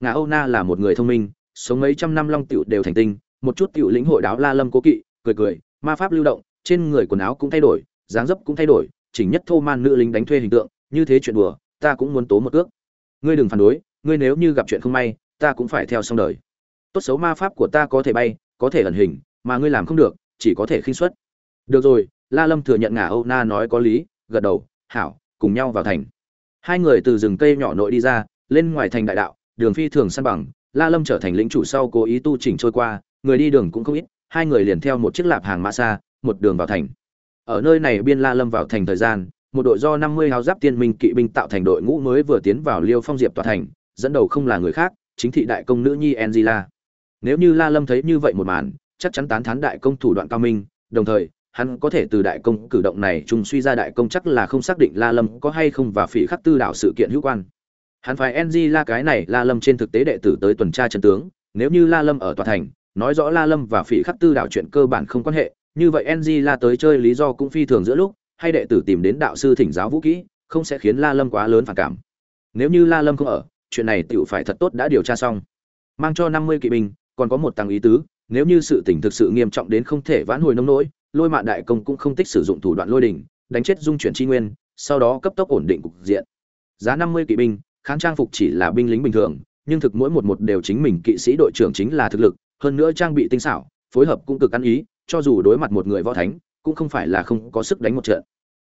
Ngà âu na là một người thông minh, sống mấy trăm năm long tiểu đều thành tinh, một chút tiểu lĩnh hội đáo la lâm cố kỵ, cười cười, ma pháp lưu động, trên người quần áo cũng thay đổi, dáng dấp cũng thay đổi, chỉnh nhất thô man nữ lính đánh thuê hình tượng, như thế chuyện đùa ta cũng muốn tố một cước. Ngươi đừng phản đối, ngươi nếu như gặp chuyện không may, ta cũng phải theo xong đời. Tốt xấu ma pháp của ta có thể bay, có thể ẩn hình, mà ngươi làm không được, chỉ có thể khinh xuất. được rồi, la lâm thừa nhận ngả âu na nói có lý, gật đầu, hảo, cùng nhau vào thành. Hai người từ rừng cây nhỏ nội đi ra, lên ngoài thành đại đạo, đường phi thường săn bằng. La lâm trở thành lĩnh chủ sau cố ý tu chỉnh trôi qua, người đi đường cũng không ít, hai người liền theo một chiếc lạp hàng mã xa, một đường vào thành. Ở nơi này biên la lâm vào thành thời gian một đội do 50 áo giáp tiên minh kỵ binh tạo thành đội ngũ mới vừa tiến vào liêu phong diệp tòa thành dẫn đầu không là người khác chính thị đại công nữ nhi angela nếu như la lâm thấy như vậy một màn chắc chắn tán thán đại công thủ đoạn cao minh đồng thời hắn có thể từ đại công cử động này chung suy ra đại công chắc là không xác định La Lâm có hay không và phỉ khắc tư đạo sự kiện hữu quan. Hắn phải Angela cái này La Lâm trên thực tế đệ tử tới tuần tra trận tướng, nếu như La Lâm ở tòa thành, nói rõ La Lâm và phỉ khắc tư đạo chuyện cơ bản không quan hệ, như vậy Angela tới chơi lý do cũng phi thường giữa lúc, hay đệ tử tìm đến đạo sư thỉnh giáo vũ kỹ, không sẽ khiến La Lâm quá lớn phản cảm. Nếu như La Lâm không ở, chuyện này tựu phải thật tốt đã điều tra xong. Mang cho 50 kỵ binh, còn có một tăng ý tứ, nếu như sự tình thực sự nghiêm trọng đến không thể vãn hồi nông nỗi, lôi mạn đại công cũng không thích sử dụng thủ đoạn lôi đỉnh đánh chết dung chuyển chi nguyên sau đó cấp tốc ổn định cục diện giá năm mươi kỵ binh kháng trang phục chỉ là binh lính bình thường nhưng thực mỗi một một đều chính mình kỵ sĩ đội trưởng chính là thực lực hơn nữa trang bị tinh xảo phối hợp cũng cực ăn ý cho dù đối mặt một người võ thánh cũng không phải là không có sức đánh một trận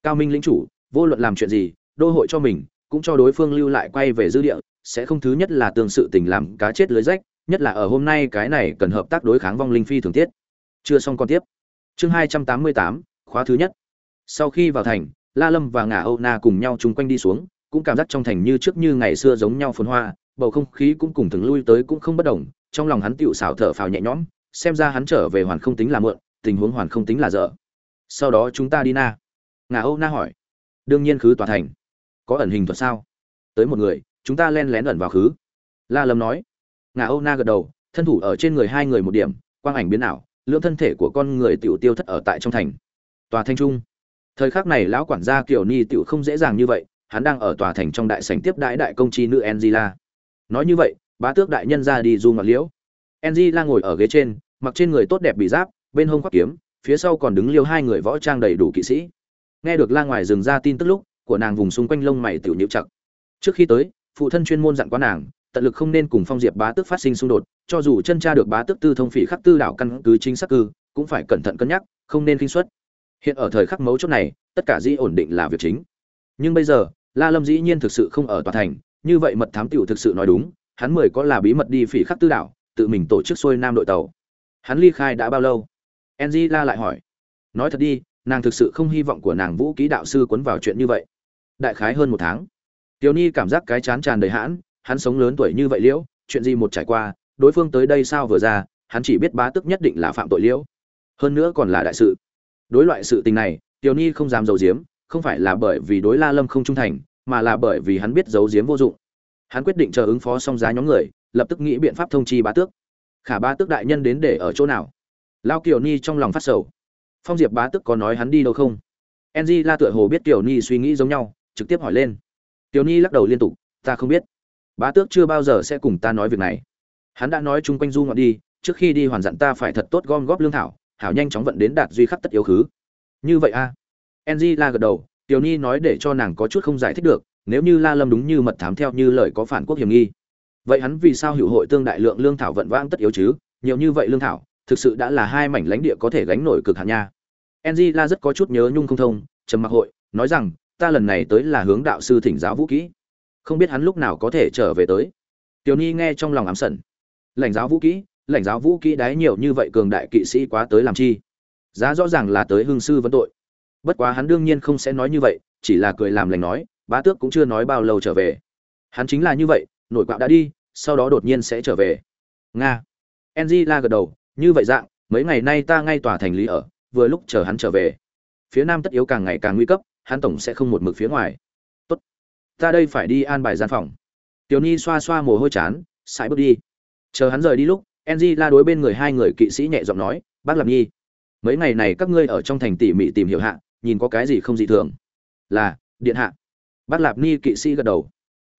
cao minh lĩnh chủ, vô luận làm chuyện gì, đô hội cho mình, cũng cho đối phương lưu lại quay về dư địa, sẽ không thứ nhất là tương sự tình làm cá chết lưới rách, nhất là ở hôm nay cái này cần hợp tác đối kháng vong linh phi thường tiết. Chưa xong con tiếp. Chương hai trăm tám mươi tám, khóa thứ nhất. Sau khi vào thành, la lâm và ngả âu na cùng nhau chung quanh đi xuống, cũng cảm giác trong thành như trước như ngày xưa giống nhau phồn hoa, bầu không khí cũng cùng thường lui tới cũng không bất đồng, trong lòng hắn tựu xảo thở phào nhẹ nhõm, xem ra hắn trở về hoàn không tính là mượn tình huống hoàn không tính là dở. Sau đó chúng ta đi na ngà âu na hỏi. Đương nhiên khứ tòa thành. Có ẩn hình thuật sao? Tới một người, chúng ta len lén ẩn vào khứ. La lâm nói. Ngà âu na gật đầu, thân thủ ở trên người hai người một điểm, quang ảnh biến ảo lượng thân thể của con người tiểu tiêu thất ở tại trong thành. Tòa thanh trung. Thời khắc này lão quản gia kiểu ni tiểu không dễ dàng như vậy, hắn đang ở tòa thành trong đại sảnh tiếp đãi đại công chi nữ angela. Nói như vậy, bá tước đại nhân ra đi du ngọt liễu. Angela ngồi ở ghế trên, mặc trên người tốt đẹp bị giáp, bên hông khoác kiếm, phía sau còn đứng liêu hai người võ trang đầy đủ kỵ sĩ nghe được la ngoài rừng ra tin tức lúc, của nàng vùng xung quanh lông mày tiểu nhiễu chặt. Trước khi tới, phụ thân chuyên môn dặn quá nàng, tận lực không nên cùng phong diệp bá tước phát sinh xung đột, cho dù chân tra được bá tước tư thông phỉ khắc tư đảo căn cứ chính xác cư, cũng phải cẩn thận cân nhắc, không nên kinh xuất hiện ở thời khắc mấu chốt này, tất cả dĩ ổn định là việc chính. Nhưng bây giờ, la lâm dĩ nhiên thực sự không ở tòa thành, như vậy mật thám tiểu thực sự nói đúng, hắn mười có là bí mật đi phỉ khắc tư đảo, tự mình tổ chức xuôi nam đội tàu. Hắn ly khai đã bao lâu? Angela lại hỏi. Nói thật đi nàng thực sự không hy vọng của nàng vũ ký đạo sư cuốn vào chuyện như vậy. Đại khái hơn một tháng. Tiểu ni cảm giác cái chán tràn đầy hãn, hắn sống lớn tuổi như vậy liễu, chuyện gì một trải qua, đối phương tới đây sao vừa ra, hắn chỉ biết bá tức nhất định là phạm tội liễu. Hơn nữa còn là đại sự. Đối loại sự tình này, tiểu ni không dám giấu giếm, không phải là bởi vì đối la lâm không trung thành, mà là bởi vì hắn biết giấu giếm vô dụng. Hắn quyết định chờ ứng phó xong giá nhóm người, lập tức nghĩ biện pháp thông chi bá tước. Khả ba tước đại nhân đến để ở chỗ nào? Lao kiều ni trong lòng phát sầu phong diệp bá tước có nói hắn đi đâu không? Enzy la tựa hồ biết Tiểu ni suy nghĩ giống nhau, trực tiếp hỏi lên. Tiểu ni lắc đầu liên tục, ta không biết. Bá tước chưa bao giờ sẽ cùng ta nói việc này. Hắn đã nói chung quanh du ngọn đi, trước khi đi hoàn dặn ta phải thật tốt gom góp lương thảo, hảo nhanh chóng vận đến đạt duy khắc tất yếu khứ. Như vậy a à. enzy la gật đầu, tiểu ni nói để cho nàng có chút không giải thích được, nếu như la lâm đúng như mật thám theo như lời có phản quốc hiểm nghi. Vậy hắn vì sao hữu hội tương đại lượng lương thảo vận vãng tất yếu chứ? Nhiều như vậy lương thảo thực sự đã là hai mảnh lãnh địa có thể gánh nổi cực hạn nha. Enzy la rất có chút nhớ nhung không thông, trầm mặc hội, nói rằng, ta lần này tới là hướng đạo sư thỉnh giáo vũ kỹ. Không biết hắn lúc nào có thể trở về tới. Tiểu ni nghe trong lòng ám sẩn. Lãnh giáo vũ kỹ, lãnh giáo vũ kỹ đái nhiều như vậy cường đại kỵ sĩ quá tới làm chi? Giá rõ ràng là tới hương sư vấn tội. Bất quá hắn đương nhiên không sẽ nói như vậy, chỉ là cười làm lành nói, bá tước cũng chưa nói bao lâu trở về. Hắn chính là như vậy, nổi quạo đã đi, sau đó đột nhiên sẽ trở về. Nga. La gật đầu như vậy dạng, mấy ngày nay ta ngay tòa thành lý ở, vừa lúc chờ hắn trở về. Phía nam tất yếu càng ngày càng nguy cấp, hắn tổng sẽ không một mực phía ngoài. Tốt. Ta đây phải đi an bài gian phòng. Tiểu ni xoa xoa mồ hôi chán, sải bước đi. Chờ hắn rời đi lúc la đối bên người hai người kỵ sĩ nhẹ giọng nói, bác lạp nhi, mấy ngày này các ngươi ở trong thành tỉ mỉ tìm hiểu hạ, nhìn có cái gì không dị thường. Là, điện hạ. Bác lạp ni kỵ sĩ gật đầu.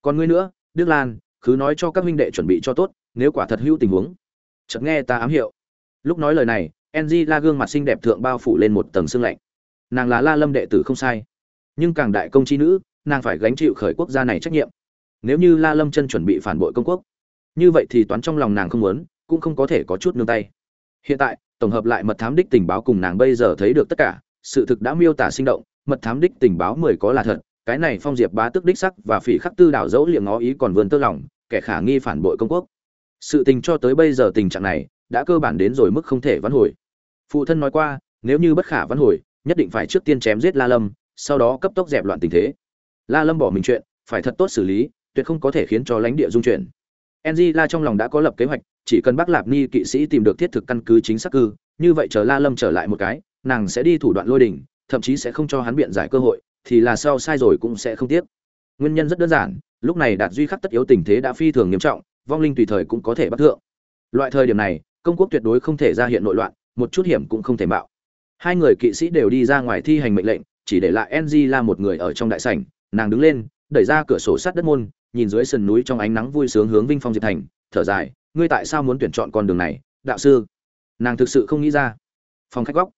Còn ngươi nữa, đức lan, cứ nói cho các huynh đệ chuẩn bị cho tốt, nếu quả thật hữu tình huống. Chợt nghe ta ám hiệu lúc nói lời này enzy la gương mặt xinh đẹp thượng bao phủ lên một tầng sương lạnh. Nàng là la lâm đệ tử không sai. Nhưng càng đại công chi nữ, nàng phải gánh chịu khởi quốc gia này trách nhiệm. Nếu như la lâm chân chuẩn bị phản bội công quốc, như vậy thì toán trong lòng nàng không muốn, cũng không có thể có chút nương tay. Hiện tại, tổng hợp lại mật thám đích tình báo cùng nàng bây giờ thấy được tất cả, sự thực đã miêu tả sinh động, mật thám đích tình báo mười có là thật, cái này phong diệp bá tức đích sắc và phỉ khắc tư đảo dẫu liệng ngó ý còn vươn tơ lòng, kẻ khả nghi phản bội công quốc. Sự tình cho tới bây giờ tình trạng này đã cơ bản đến rồi mức không thể vãn hồi. Phụ thân nói qua nếu như bất khả vãn hồi nhất định phải trước tiên chém giết la lâm sau đó cấp tốc dẹp loạn tình thế. La lâm bỏ mình chuyện phải thật tốt xử lý tuyệt không có thể khiến cho lãnh địa dung chuyển. Enji la trong lòng đã có lập kế hoạch chỉ cần bác lạp ni kỵ sĩ tìm được thiết thực căn cứ chính xác cư như vậy chờ la lâm trở lại một cái nàng sẽ đi thủ đoạn lôi đỉnh, thậm chí sẽ không cho hắn biện giải cơ hội thì là sau sai rồi cũng sẽ không tiếc. Nguyên nhân rất đơn giản lúc này đạt duy khắc tất yếu tình thế đã phi thường nghiêm trọng vong linh tùy thời cũng có thể bắt thượng. Loại thời điểm này công quốc tuyệt đối không thể ra hiện nội loạn, một chút hiểm cũng không thể mạo. Hai người kỵ sĩ đều đi ra ngoài thi hành mệnh lệnh, chỉ để lại ng la một người ở trong đại sảnh, nàng đứng lên, đẩy ra cửa sổ sắt đất môn, nhìn dưới sườn núi trong ánh nắng vui sướng hướng vinh phong diệp thành, thở dài, ngươi tại sao muốn tuyển chọn con đường này, đạo sư? Nàng thực sự không nghĩ ra. Phòng khách góc.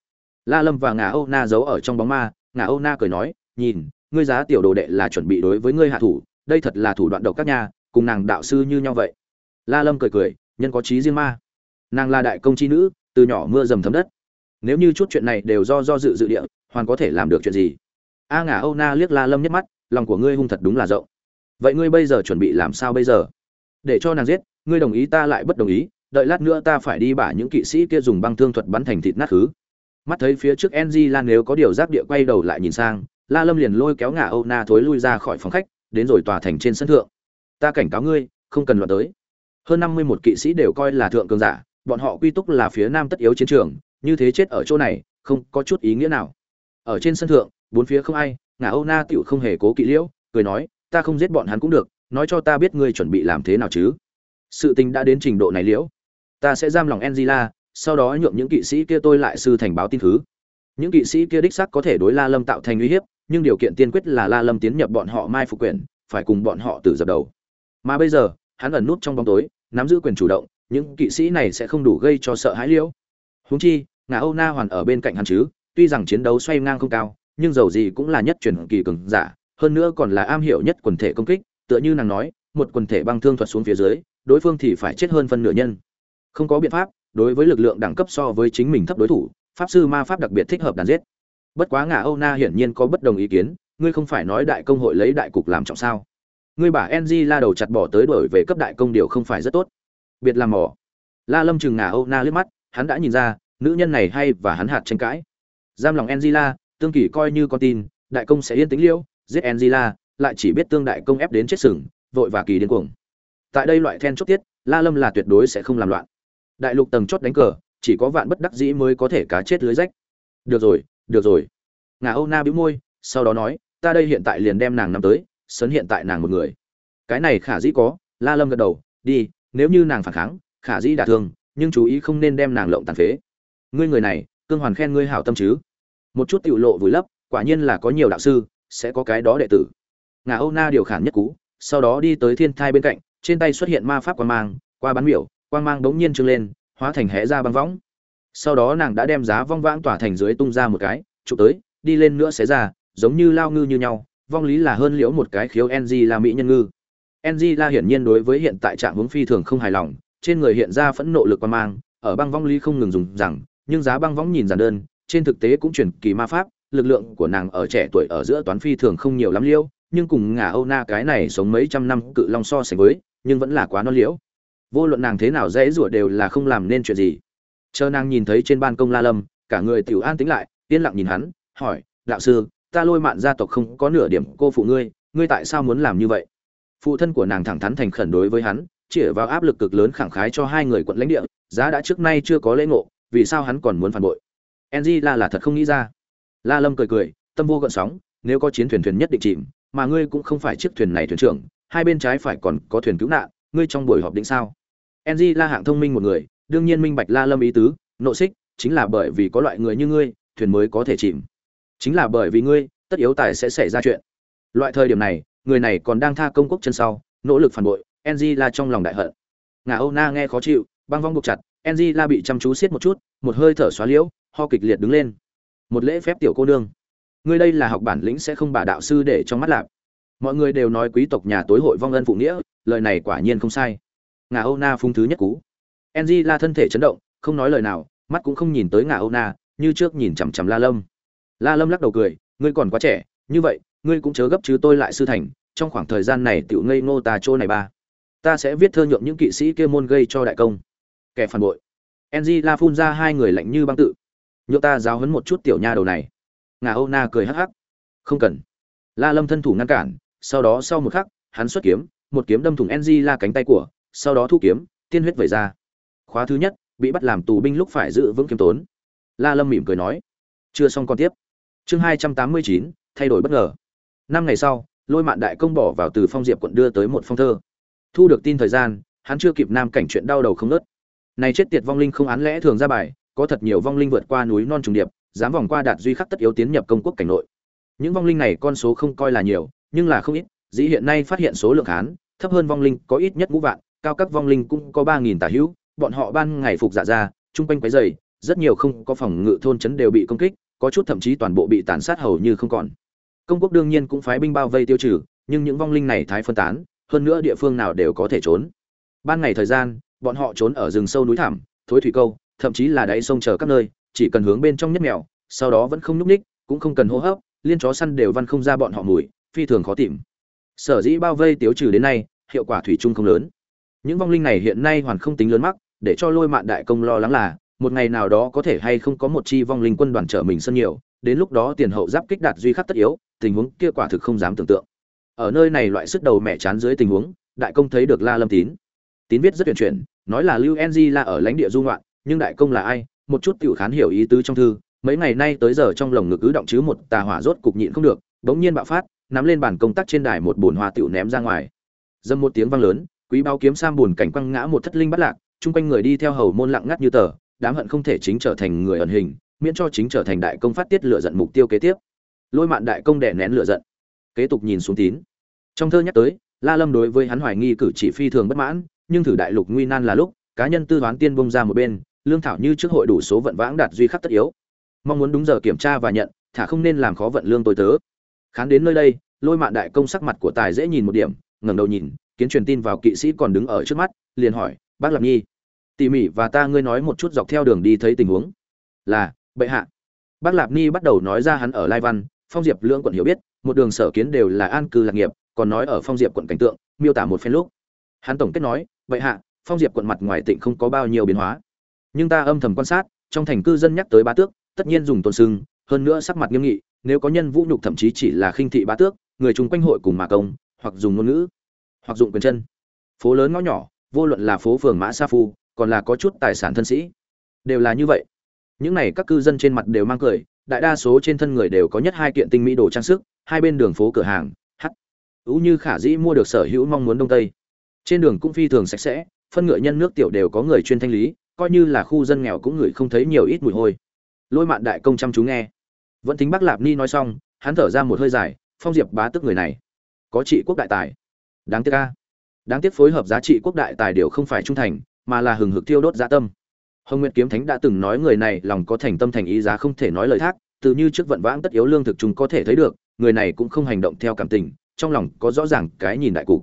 La lâm và ngà âu na giấu ở trong bóng ma, ngà âu na cười nói, nhìn, ngươi giá tiểu đồ đệ là chuẩn bị đối với ngươi hạ thủ, đây thật là thủ đoạn độc các nhà cùng nàng đạo sư như nhau vậy. La lâm cười cười, nhân có trí riêng ma nàng là đại công chi nữ, từ nhỏ mưa dầm thấm đất. Nếu như chút chuyện này đều do do dự dự địa, hoàn có thể làm được chuyện gì? A ngả âu na liếc la lâm nhấc mắt, lòng của ngươi hung thật đúng là rộng. Vậy ngươi bây giờ chuẩn bị làm sao bây giờ? Để cho nàng giết, ngươi đồng ý ta lại bất đồng ý, đợi lát nữa ta phải đi bả những kỵ sĩ kia dùng băng thương thuật bắn thành thịt nát khứ. Mắt thấy phía trước ng lan nếu có điều giác địa quay đầu lại nhìn sang, la lâm liền lôi kéo ngả âu na thối lui ra khỏi phòng khách, đến rồi tòa thành trên sân thượng. Ta cảnh cáo ngươi, không cần loạn tới. Hơn năm mươi một kỵ sĩ đều coi là thượng cường giả bọn họ quy túc là phía nam tất yếu chiến trường, như thế chết ở chỗ này, không có chút ý nghĩa nào. Ở trên sân thượng, bốn phía không ai, ngả âu na tựu không hề cố kỵ liễu, cười nói, ta không giết bọn hắn cũng được, nói cho ta biết ngươi chuẩn bị làm thế nào chứ? Sự tình đã đến trình độ này liễu, ta sẽ giam lòng angela, sau đó nhượng những kỵ sĩ kia tôi lại sư thành báo tin thứ. Những kỵ sĩ kia đích xác có thể đối la lâm tạo thành uy hiếp, nhưng điều kiện tiên quyết là la lâm tiến nhập bọn họ mai phục quyền, phải cùng bọn họ tử dập đầu. Mà bây giờ, hắn ẩn nút trong bóng tối, nắm giữ quyền chủ động những kỵ sĩ này sẽ không đủ gây cho sợ hãi liễu. Huống chi, ngà âu na hoàn ở bên cạnh hắn chứ, tuy rằng chiến đấu xoay ngang không cao, nhưng dầu gì cũng là nhất truyền kỳ cường giả, hơn nữa còn là am hiểu nhất quần thể công kích, tựa như nàng nói, một quần thể băng thương thuật xuống phía dưới, đối phương thì phải chết hơn phân nửa nhân. Không có biện pháp, đối với lực lượng đẳng cấp so với chính mình thấp đối thủ, pháp sư ma pháp đặc biệt thích hợp đàn giết. Bất quá ngà âu na hiển nhiên có bất đồng ý kiến, ngươi không phải nói đại công hội lấy đại cục làm trọng sao? Ngươi bả ng la đầu chặt bỏ tới đổi về cấp đại công điều không phải rất tốt biệt làm mỏ. La lâm chừng ngả âu na liếc mắt, hắn đã nhìn ra, nữ nhân này hay và hắn hạt tranh cãi. Giam lòng angela, tương kỷ coi như con tin, đại công sẽ yên tĩnh liêu giết angela, lại chỉ biết tương đại công ép đến chết sừng, vội và kỳ điên cuồng. Tại đây loại then chốt tiết, la lâm là tuyệt đối sẽ không làm loạn. Đại lục tầng chốt đánh cờ, chỉ có vạn bất đắc dĩ mới có thể cá chết lưới rách. Được rồi được rồi. Ngà âu na bĩu môi, sau đó nói, ta đây hiện tại liền đem nàng nắm tới, sấn hiện tại nàng một người. Cái này khả dĩ có, la lâm gật đầu, đi nếu như nàng phản kháng, khả dĩ đả thương, nhưng chú ý không nên đem nàng lộng tàn phế. Ngươi người này, cương hoàn khen ngươi hảo tâm chứ? Một chút tiểu lộ vùi lấp, quả nhiên là có nhiều đạo sư, sẽ có cái đó đệ tử. Ngà âu na điều khản nhất cú, sau đó đi tới thiên thai bên cạnh, trên tay xuất hiện ma pháp quang mang, qua bán miểu, quang mang bỗng nhiên trưng lên, hóa thành hẽ ra băng võng. Sau đó nàng đã đem giá vong vãng tỏa thành dưới tung ra một cái, chụp tới, đi lên nữa xé ra, giống như lao ngư như nhau, vong lý là hơn liễu một cái khiếu ng là mỹ nhân ngư ng la hiển nhiên đối với hiện tại trạng huống phi thường không hài lòng, trên người hiện ra phẫn nộ lực quan mang, ở băng vong ly không ngừng dùng rằng, nhưng giá băng vong nhìn giản đơn, trên thực tế cũng chuyển kỳ ma pháp, lực lượng của nàng ở trẻ tuổi ở giữa toán phi thường không nhiều lắm liêu, nhưng cùng ngả âu na cái này sống mấy trăm năm cự long so sánh với, nhưng vẫn là quá non liễu. Vô luận nàng thế nào dễ rủa đều là không làm nên chuyện gì. Chờ nàng nhìn thấy trên ban công la lâm, cả người tiểu an tính lại, yên lặng nhìn hắn, hỏi, đạo sư, ta lôi mạn gia tộc không có nửa điểm cô phụ ngươi ngươi tại sao muốn làm như vậy? Phụ thân của nàng thẳng thắn thành khẩn đối với hắn, chĩa vào áp lực cực lớn khẳng khái cho hai người quận lãnh địa, giá đã trước nay chưa có lễ ngộ, vì sao hắn còn muốn phản bội? Angela là thật không nghĩ ra. La lâm cười cười, tâm vô gợn sóng, nếu có chiến thuyền thuyền nhất định chìm, mà ngươi cũng không phải chiếc thuyền này thuyền trưởng, hai bên trái phải còn có thuyền cứu nạn, ngươi trong buổi họp định sao? Angela hạng thông minh một người, đương nhiên minh bạch la lâm ý tứ, nộ xích, chính là bởi vì có loại người như ngươi, thuyền mới có thể chìm. Chính là bởi vì ngươi, tất yếu tài sẽ xảy ra chuyện. Loại thời điểm này người này còn đang tha công quốc chân sau, nỗ lực phản bội Angela trong lòng đại hận. Ngà âu na nghe khó chịu, băng vong buộc chặt Angela bị chăm chú siết một chút, một hơi thở xóa liễu, ho kịch liệt đứng lên. Một lễ phép tiểu cô nương. Ngươi đây là học bản lĩnh sẽ không bà đạo sư để trong mắt lạp. Mọi người đều nói quý tộc nhà tối hội vong ân phụ nghĩa, lời này quả nhiên không sai. Ngà âu na phung thứ nhất cú. Enzy la thân thể chấn động, không nói lời nào, mắt cũng không nhìn tới ngà âu na, như trước nhìn chằm chằm la lâm. La lâm lắc đầu cười, ngươi còn quá trẻ, như vậy ngươi cũng chớ gấp chứ tôi lại sư thành, trong khoảng thời gian này tiểu ngây ngô Ta chỗ này ba. Ta sẽ viết thơ nhượng những kỵ sĩ kia môn gây cho đại công. Kẻ phản bội. Enzy la phun ra hai người lạnh như băng tự. Nhượng ta giáo hấn một chút tiểu nha đầu này. Ngà âu na cười hắc hắc. Không cần. La lâm thân thủ ngăn cản, sau đó sau một khắc, hắn xuất kiếm, một kiếm đâm thủng ng la cánh tay của, sau đó thu kiếm, tiên huyết vẩy ra. Khóa thứ nhất, bị bắt làm tù binh lúc phải giữ vững kiếm tốn. La lâm mỉm cười nói. Chưa xong còn tiếp. Chương hai trăm tám mươi chín, thay đổi bất ngờ năm ngày sau, lôi mạn đại công bỏ vào từ phong diệp quận đưa tới một phong thơ. Thu được tin thời gian, hắn chưa kịp nam cảnh chuyện đau đầu không nớt này chết tiệt vong linh không án lẽ thường ra bài, có thật nhiều vong linh vượt qua núi non trùng điệp, dám vòng qua đạt duy khắc tất yếu tiến nhập công quốc cảnh nội. Những vong linh này con số không coi là nhiều, nhưng là không ít, dĩ hiện nay phát hiện số lượng hán thấp hơn vong linh, có ít nhất ngũ vạn, cao cấp vong linh cũng có ba nghìn tả hữu, bọn họ ban ngày phục dạ ra, chung quanh quấy dày rất nhiều không có phòng ngự thôn trấn đều bị công kích, có chút thậm chí toàn bộ bị tàn sát hầu như không còn công quốc đương nhiên cũng phái binh bao vây tiêu trừ, nhưng những vong linh này thái phân tán, hơn nữa địa phương nào đều có thể trốn. Ban ngày thời gian, bọn họ trốn ở rừng sâu núi thảm thối thủy câu, thậm chí là đáy sông chờ các nơi, chỉ cần hướng bên trong nhất mèo sau đó vẫn không nhúc ních cũng không cần hô hấp, liên chó săn đều văn không ra bọn họ mùi, phi thường khó tìm. Sở dĩ bao vây tiêu trừ đến nay, hiệu quả thủy chung không lớn. Những vong linh này hiện nay hoàn không tính lớn mắc, để cho lôi mạn đại công lo lắng là, một ngày nào đó có thể hay không có một chi vong linh quân đoàn trở mình sân nhiều, đến lúc đó tiền hậu giáp kích đạt duy khắc tất yếu tình huống kia quả thực không dám tưởng tượng. Ở nơi này loại sức đầu mẹ chán dưới tình huống, đại công thấy được la lâm tín. Tín viết rất tuyển chuyển, nói là lưu ng là ở lãnh địa du ngoạn, nhưng đại công là ai, một chút tiểu khán hiểu ý tứ trong thư, mấy ngày nay tới giờ trong lồng ngực cứ động chứ một tà hỏa rốt cục nhịn không được, bỗng nhiên bạo phát, nắm lên bàn công tác trên đài một bồn hoa tiểu ném ra ngoài. Dâm một tiếng vang lớn, quý bao kiếm sam buồn cảnh quăng ngã một thất linh bắt lạc, chung quanh người đi theo hầu môn lặng ngắt như tờ, đám hận không thể chính trở thành người ẩn hình, miễn cho chính trở thành đại công phát tiết lựa giận mục tiêu kế tiếp lôi mạn đại công đè nén lửa giận. Kế tục nhìn xuống tín. Trong thơ nhắc tới, la lâm đối với hắn hoài nghi cử chỉ phi thường bất mãn, nhưng thử đại lục nguy nan là lúc, cá nhân tư toán tiên bông ra một bên, lương thảo như trước hội đủ số vận vãng đạt duy khắc tất yếu. Mong muốn đúng giờ kiểm tra và nhận, thả không nên làm khó vận lương tôi tớ. Khán đến nơi đây, lôi mạn đại công sắc mặt của tài dễ nhìn một điểm, ngẩng đầu nhìn, kiến truyền tin vào kỵ sĩ còn đứng ở trước mắt, liền hỏi, bác Lạp nhi, tỉ mỉ và ta ngươi nói một chút dọc theo đường đi thấy tình huống. Là, bệ hạ. Bác lạp Nhi bắt đầu nói ra hắn ở lai văn phong diệp lưỡng quận hiểu biết, một đường sở kiến đều là an cư lạc nghiệp, còn nói ở phong diệp quận cảnh tượng, miêu tả một phen lúc. Hắn tổng kết nói, vậy hạ, phong diệp quận mặt ngoài tỉnh không có bao nhiêu biến hóa. Nhưng ta âm thầm quan sát, trong thành cư dân nhắc tới bá tước, tất nhiên dùng tôn sưng, hơn nữa sắc mặt nghiêm nghị, nếu có nhân vũ nhục thậm chí chỉ là khinh thị bá tước, người chung quanh hội cùng mà công, hoặc dùng ngôn ngữ, hoặc dụng quyền chân. Phố lớn ngõ nhỏ, vô luận là phố phường mã sa phu, còn là có chút tài sản thân sĩ, đều là như vậy. Những này các cư dân trên mặt đều mang cười đại đa số trên thân người đều có nhất hai kiện tinh mỹ đồ trang sức, hai bên đường phố cửa hàng hắt ú như khả dĩ mua được sở hữu mong muốn đông tây. Trên đường cũng phi thường sạch sẽ, phân ngựa nhân nước tiểu đều có người chuyên thanh lý, coi như là khu dân nghèo cũng người không thấy nhiều ít mùi hôi. Lôi mạn đại công chăm chú nghe. Vẫn tính bác lạp ni nói xong, hắn thở ra một hơi dài, phong diệp bá tức người này. Có trị quốc đại tài. Đáng tiếc ca đáng tiếc phối hợp giá trị quốc đại tài đều không phải trung thành, mà là hừng hực tiêu đốt dạ tâm hồng nguyệt kiếm thánh đã từng nói người này lòng có thành tâm thành ý giá không thể nói lời thác, từ như trước vận vãng tất yếu lương thực chúng có thể thấy được, người này cũng không hành động theo cảm tình, trong lòng có rõ ràng cái nhìn đại cục.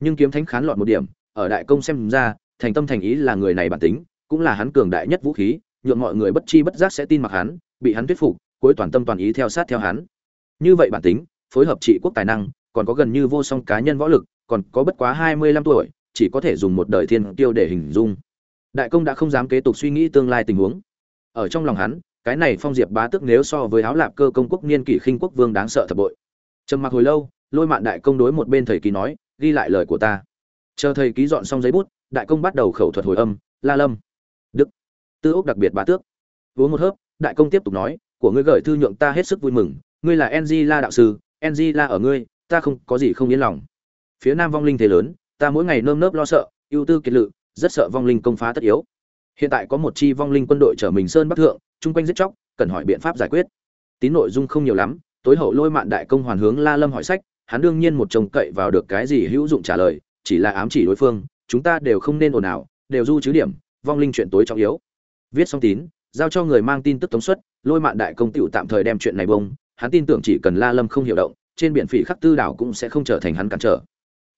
Nhưng kiếm thánh khán lọt một điểm, ở đại công xem ra, thành tâm thành ý là người này bản tính, cũng là hắn cường đại nhất vũ khí, nhượng mọi người bất chi bất giác sẽ tin mặc hắn, bị hắn thuyết phục, cuối toàn tâm toàn ý theo sát theo hắn. Như vậy bản tính, phối hợp trị quốc tài năng, còn có gần như vô song cá nhân võ lực, còn có bất quá hai mươi lăm tuổi, chỉ có thể dùng một đời thiên tiêu để hình dung đại công đã không dám kế tục suy nghĩ tương lai tình huống. Ở trong lòng hắn, cái này phong diệp bá tước nếu so với áo lạp cơ công quốc niên kỷ khinh quốc vương đáng sợ thập bội. Trầm mặc hồi lâu, lôi mạn đại công đối một bên thầy ký nói, ghi lại lời của ta. Chờ thầy ký dọn xong giấy bút, đại công bắt đầu khẩu thuật hồi âm, la lâm. Đức. Tư ốc đặc biệt bá tước. Uống một hớp, đại công tiếp tục nói, của ngươi gửi thư nhượng ta hết sức vui mừng, ngươi là ng la đạo sư ng la ở ngươi, ta không có gì không yên lòng. Phía nam vong linh thế lớn, ta mỗi ngày nơm nớp lo sợ, ưu tư kiệt lự rất sợ vong linh công phá tất yếu. Hiện tại có một chi vong linh quân đội trở mình sơn bắc thượng, chung quanh giết chóc, cần hỏi biện pháp giải quyết. Tín nội dung không nhiều lắm, tối hậu lôi mạn đại công hoàn hướng la lâm hỏi sách, hắn đương nhiên một trông cậy vào được cái gì hữu dụng trả lời, chỉ là ám chỉ đối phương, chúng ta đều không nên ồn ào, đều du chứ điểm, vong linh chuyện tối trọng yếu. Viết xong tín, giao cho người mang tin tức tống suất lôi mạn đại công tựu tạm thời đem chuyện này bông, hắn tin tưởng chỉ cần la lâm không hiểu động, trên biển phỉ khắc tư đảo cũng sẽ không trở thành hắn cản trở.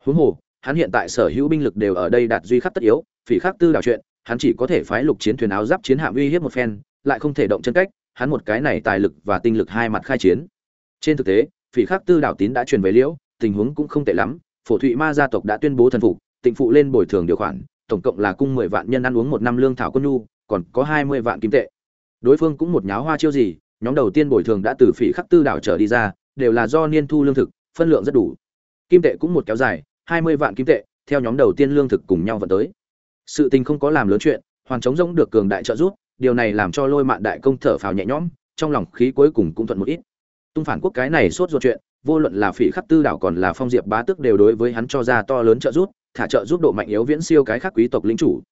Huống hồ hắn hiện tại sở hữu binh lực đều ở đây đạt duy khắc tất yếu, phỉ khắc tư đảo chuyện, hắn chỉ có thể phái lục chiến thuyền áo giáp chiến hạm uy hiếp một phen, lại không thể động chân cách, hắn một cái này tài lực và tinh lực hai mặt khai chiến. Trên thực tế, phỉ khắc tư đảo tín đã truyền về liễu, tình huống cũng không tệ lắm, phổ thụy ma gia tộc đã tuyên bố thần phục, tịnh phụ lên bồi thường điều khoản, tổng cộng là cung mười vạn nhân ăn uống một năm lương thảo quân nhu, còn có hai mươi vạn kim tệ. Đối phương cũng một nháo hoa chiêu gì, nhóm đầu tiên bồi thường đã từ phỉ khắc tư đảo trở đi ra, đều là do niên thu lương thực, phân lượng rất đủ. Kim tệ cũng một kéo dài hai mươi vạn kim tệ, theo nhóm đầu tiên lương thực cùng nhau vận tới. Sự tình không có làm lớn chuyện hoàn chống rỗng được cường đại trợ giúp, điều này làm cho lôi mạn đại công thở phào nhẹ nhõm, trong lòng khí cuối cùng cũng thuận một ít. Tung phản quốc cái này sốt ruột chuyện, vô luận là phỉ khắc tư đảo còn là phong diệp bá tước đều đối với hắn cho ra to lớn trợ giúp, thả trợ giúp độ mạnh yếu viễn siêu cái khác quý tộc lính chủ.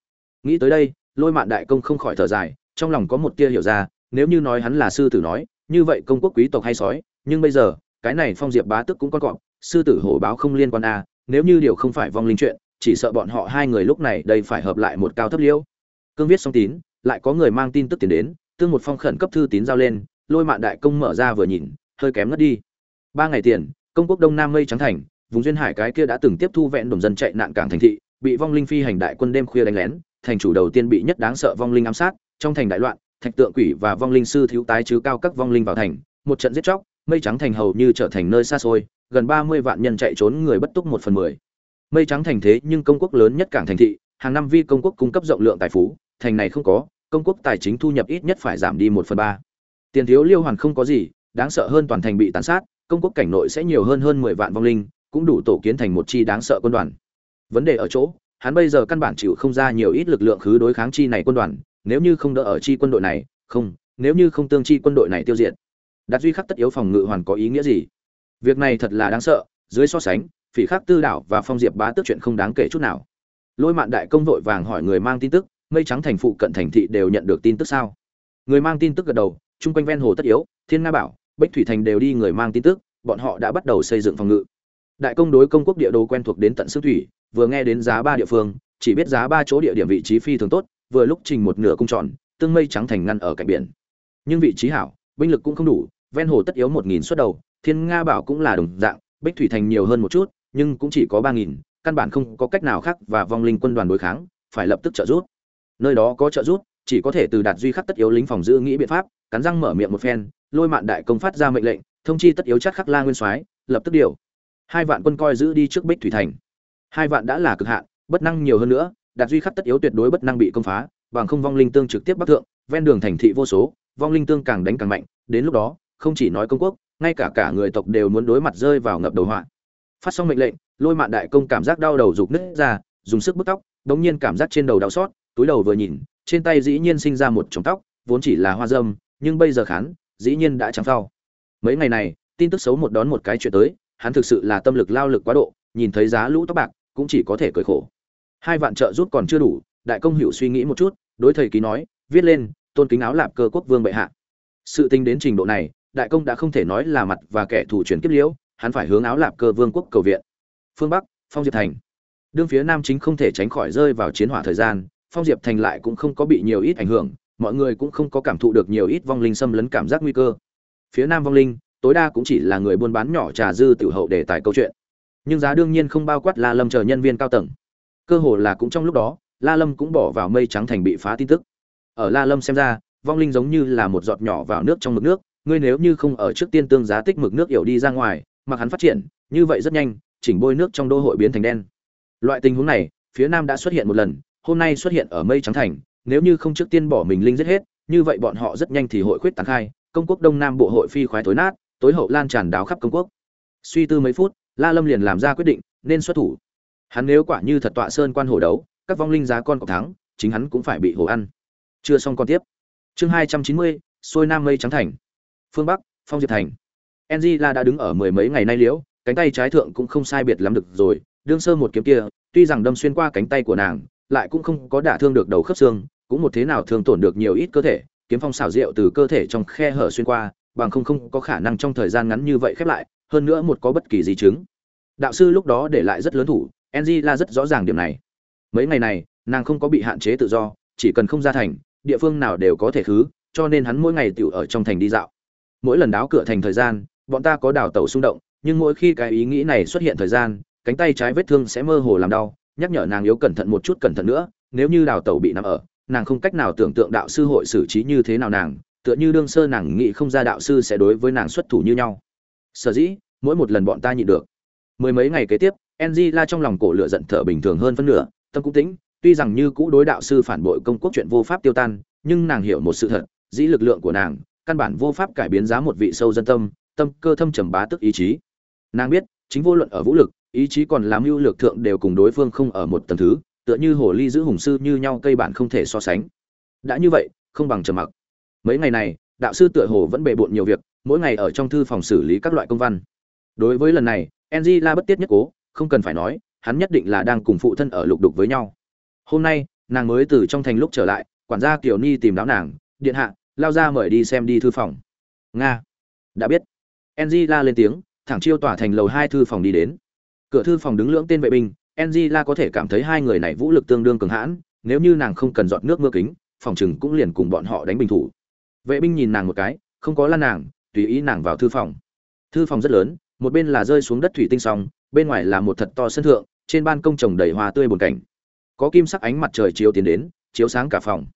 Nghĩ tới đây, lôi mạn đại công không khỏi thở dài, trong lòng có một tia hiểu ra, nếu như nói hắn là sư tử nói, như vậy công quốc quý tộc hay sói, nhưng bây giờ, cái này phong diệp bá tước cũng con cọp, sư tử hổ báo không liên quan a nếu như điều không phải vong linh chuyện, chỉ sợ bọn họ hai người lúc này đây phải hợp lại một cao thấp liễu. Cương viết xong tín, lại có người mang tin tức tiền đến, tương một phong khẩn cấp thư tín giao lên, lôi mạn đại công mở ra vừa nhìn, hơi kém ngất đi. Ba ngày tiền, công quốc đông nam mây trắng thành, vùng duyên hải cái kia đã từng tiếp thu vẹn đồng dân chạy nạn cảng thành thị, bị vong linh phi hành đại quân đêm khuya đánh lén, thành chủ đầu tiên bị nhất đáng sợ vong linh ám sát, trong thành đại loạn, thạch tượng quỷ và vong linh sư thiếu tái chứ cao các vong linh vào thành, một trận giết chóc, mây trắng thành hầu như trở thành nơi xa xôi gần ba mươi vạn nhân chạy trốn người bất túc một phần mười. Mây trắng thành thế nhưng công quốc lớn nhất cảng thành thị, hàng năm vi công quốc cung cấp rộng lượng tài phú, thành này không có, công quốc tài chính thu nhập ít nhất phải giảm đi một phần ba. Tiền thiếu liêu hoàn không có gì, đáng sợ hơn toàn thành bị tàn sát, công quốc cảnh nội sẽ nhiều hơn hơn mười vạn vong linh, cũng đủ tổ kiến thành một chi đáng sợ quân đoàn. Vấn đề ở chỗ, hắn bây giờ căn bản chịu không ra nhiều ít lực lượng khứ đối kháng chi này quân đoàn, nếu như không đỡ ở chi quân đội này, không, nếu như không tương chi quân đội này tiêu diệt. Đạt duy khắc tất yếu phòng ngự hoàn có ý nghĩa gì? Việc này thật là đáng sợ, dưới so sánh, phỉ khắc tư đảo và phong diệp bá tước chuyện không đáng kể chút nào. Lôi mạn đại công vội vàng hỏi người mang tin tức, mây trắng thành phụ cận thành thị đều nhận được tin tức sao? Người mang tin tức gật đầu, chung quanh ven hồ tất yếu, thiên nga bảo, bách thủy thành đều đi người mang tin tức, bọn họ đã bắt đầu xây dựng phòng ngự. Đại công đối công quốc địa đồ quen thuộc đến tận xứ thủy, vừa nghe đến giá ba địa phương, chỉ biết giá ba chỗ địa điểm vị trí phi thường tốt, vừa lúc trình một nửa cung tròn tương mây trắng thành ngăn ở cạnh biển. Nhưng vị trí hảo, binh lực cũng không đủ, ven hồ tất yếu một nghìn suất đầu thiên nga bảo cũng là đồng dạng, bích thủy thành nhiều hơn một chút, nhưng cũng chỉ có ba nghìn, căn bản không có cách nào khác và vong linh quân đoàn đối kháng, phải lập tức trợ giúp. Nơi đó có trợ giúp, chỉ có thể từ đạt duy khắc tất yếu lính phòng giữ nghĩ biện pháp, cắn răng mở miệng một phen, lôi mạn đại công phát ra mệnh lệnh, thông chi tất yếu chắc khắc la nguyên soái, lập tức điều. Hai vạn quân coi giữ đi trước bích thủy thành. Hai vạn đã là cực hạn, bất năng nhiều hơn nữa, đạt duy khắc tất yếu tuyệt đối bất năng bị công phá, bằng không vong linh tương trực tiếp bắc thượng, ven đường thành thị vô số, vong linh tương càng đánh càng mạnh, đến lúc đó, không chỉ nói công quốc ngay cả cả người tộc đều muốn đối mặt rơi vào ngập đầu họa. Phát xong mệnh lệnh, lôi mạn đại công cảm giác đau đầu rục nứt ra, dùng sức bứt tóc, đống nhiên cảm giác trên đầu đau xót, túi đầu vừa nhìn, trên tay dĩ nhiên sinh ra một chồng tóc, vốn chỉ là hoa dâm, nhưng bây giờ khán, dĩ nhiên đã trắng phao. Mấy ngày này, tin tức xấu một đón một cái chuyện tới, hắn thực sự là tâm lực lao lực quá độ, nhìn thấy giá lũ tóc bạc, cũng chỉ có thể cười khổ. Hai vạn trợ rút còn chưa đủ, đại công hữu suy nghĩ một chút, đối thầy ký nói, viết lên, tôn kính áo lạp cơ quốc vương bệ hạ. Sự tính đến trình độ này đại công đã không thể nói là mặt và kẻ thù chuyển kiếp liễu, hắn phải hướng áo lạp cơ vương quốc cầu viện. Phương bắc, phong diệp thành. Đương phía nam chính không thể tránh khỏi rơi vào chiến hỏa thời gian, phong diệp thành lại cũng không có bị nhiều ít ảnh hưởng, mọi người cũng không có cảm thụ được nhiều ít vong linh xâm lấn cảm giác nguy cơ. Phía nam vong linh, tối đa cũng chỉ là người buôn bán nhỏ trà dư tiểu hậu để tài câu chuyện. Nhưng giá đương nhiên không bao quát la lâm chờ nhân viên cao tầng. Cơ hồ là cũng trong lúc đó, la lâm cũng bỏ vào mây trắng thành bị phá tin tức. Ở la lâm xem ra, vong linh giống như là một giọt nhỏ vào nước trong mực nước ngươi nếu như không ở trước tiên tương giá tích mực nước yểu đi ra ngoài mặc hắn phát triển, như vậy rất nhanh, chỉnh bôi nước trong đô hội biến thành đen. Loại tình huống này, phía nam đã xuất hiện một lần, hôm nay xuất hiện ở mây trắng thành, nếu như không trước tiên bỏ mình linh giết hết, như vậy bọn họ rất nhanh thì hội khuyết tán khai, công quốc đông nam bộ hội phi khoái tối nát, tối hậu lan tràn đáo khắp công quốc. Suy tư mấy phút, la lâm liền làm ra quyết định, nên xuất thủ. Hắn nếu quả như thật tọa sơn quan hổ đấu, các vong linh giá con cọc thắng, chính hắn cũng phải bị hổ ăn. Chưa xong con tiếp. Chương hai trăm chín mươi, xuôi nam mây trắng thành phương bắc, phong diệp thành. Angela đã đứng ở mười mấy ngày nay liễu, cánh tay trái thượng cũng không sai biệt lắm được rồi, đương sơ một kiếm kia, tuy rằng đâm xuyên qua cánh tay của nàng, lại cũng không có đả thương được đầu khớp xương, cũng một thế nào thương tổn được nhiều ít cơ thể, kiếm phong xảo diệu từ cơ thể trong khe hở xuyên qua, bằng không không có khả năng trong thời gian ngắn như vậy khép lại, hơn nữa một có bất kỳ di chứng. Đạo sư lúc đó để lại rất lớn thủ, angela rất rõ ràng điểm này. Mấy ngày này, nàng không có bị hạn chế tự do, chỉ cần không ra thành, địa phương nào đều có thể khứ, cho nên hắn mỗi ngày tiểu ở trong thành đi dạo mỗi lần đáo cửa thành thời gian, bọn ta có đào tẩu xung động, nhưng mỗi khi cái ý nghĩ này xuất hiện thời gian, cánh tay trái vết thương sẽ mơ hồ làm đau, nhắc nhở nàng yếu cẩn thận một chút cẩn thận nữa, nếu như đào tẩu bị nằm ở, nàng không cách nào tưởng tượng đạo sư hội xử trí như thế nào nàng, tựa như đương sơ nàng nghĩ không ra đạo sư sẽ đối với nàng xuất thủ như nhau. Sở dĩ, mỗi một lần bọn ta nhịn được. Mười mấy ngày kế tiếp la trong lòng cổ lửa giận thở bình thường hơn phân nửa, tâm cũng tĩnh, tuy rằng như cũ đối đạo sư phản bội công quốc chuyện vô pháp tiêu tan, nhưng nàng hiểu một sự thật, dĩ lực lượng của nàng căn bản vô pháp cải biến giá một vị sâu dân tâm tâm cơ thâm trầm bá tức ý chí. Nàng biết, chính vô luận ở vũ lực, ý chí còn làm mưu lược thượng đều cùng đối phương không ở một tầng thứ, tựa như hồ ly giữ hùng sư như nhau cây bản không thể so sánh. Đã như vậy, không bằng trầm mặc. Mấy ngày này, đạo sư tựa hồ vẫn bề bộn nhiều việc, mỗi ngày ở trong thư phòng xử lý các loại công văn. Đối với lần này la bất tiết nhất cố, không cần phải nói, hắn nhất định là đang cùng phụ thân ở lục đục với nhau. Hôm nay, nàng mới từ trong thành lúc trở lại, quản gia kiều ni tìm đáo nàng, điện hạ lao ra mời đi xem đi thư phòng. Nga. Đã biết. La lên tiếng, thẳng chiêu tỏa thành lầu hai thư phòng đi đến. Cửa thư phòng đứng lưỡng tên vệ binh la có thể cảm thấy hai người này vũ lực tương đương cường hãn, nếu như nàng không cần dọn nước mưa kính, phòng chừng cũng liền cùng bọn họ đánh bình thủ. Vệ binh nhìn nàng một cái, không có lan nàng, tùy ý nàng vào thư phòng. Thư phòng rất lớn, một bên là rơi xuống đất thủy tinh song, bên ngoài là một thật to sân thượng, trên ban công trồng đầy hoa tươi bồn cảnh. Có kim sắc ánh mặt trời chiếu tiến đến, chiếu sáng cả phòng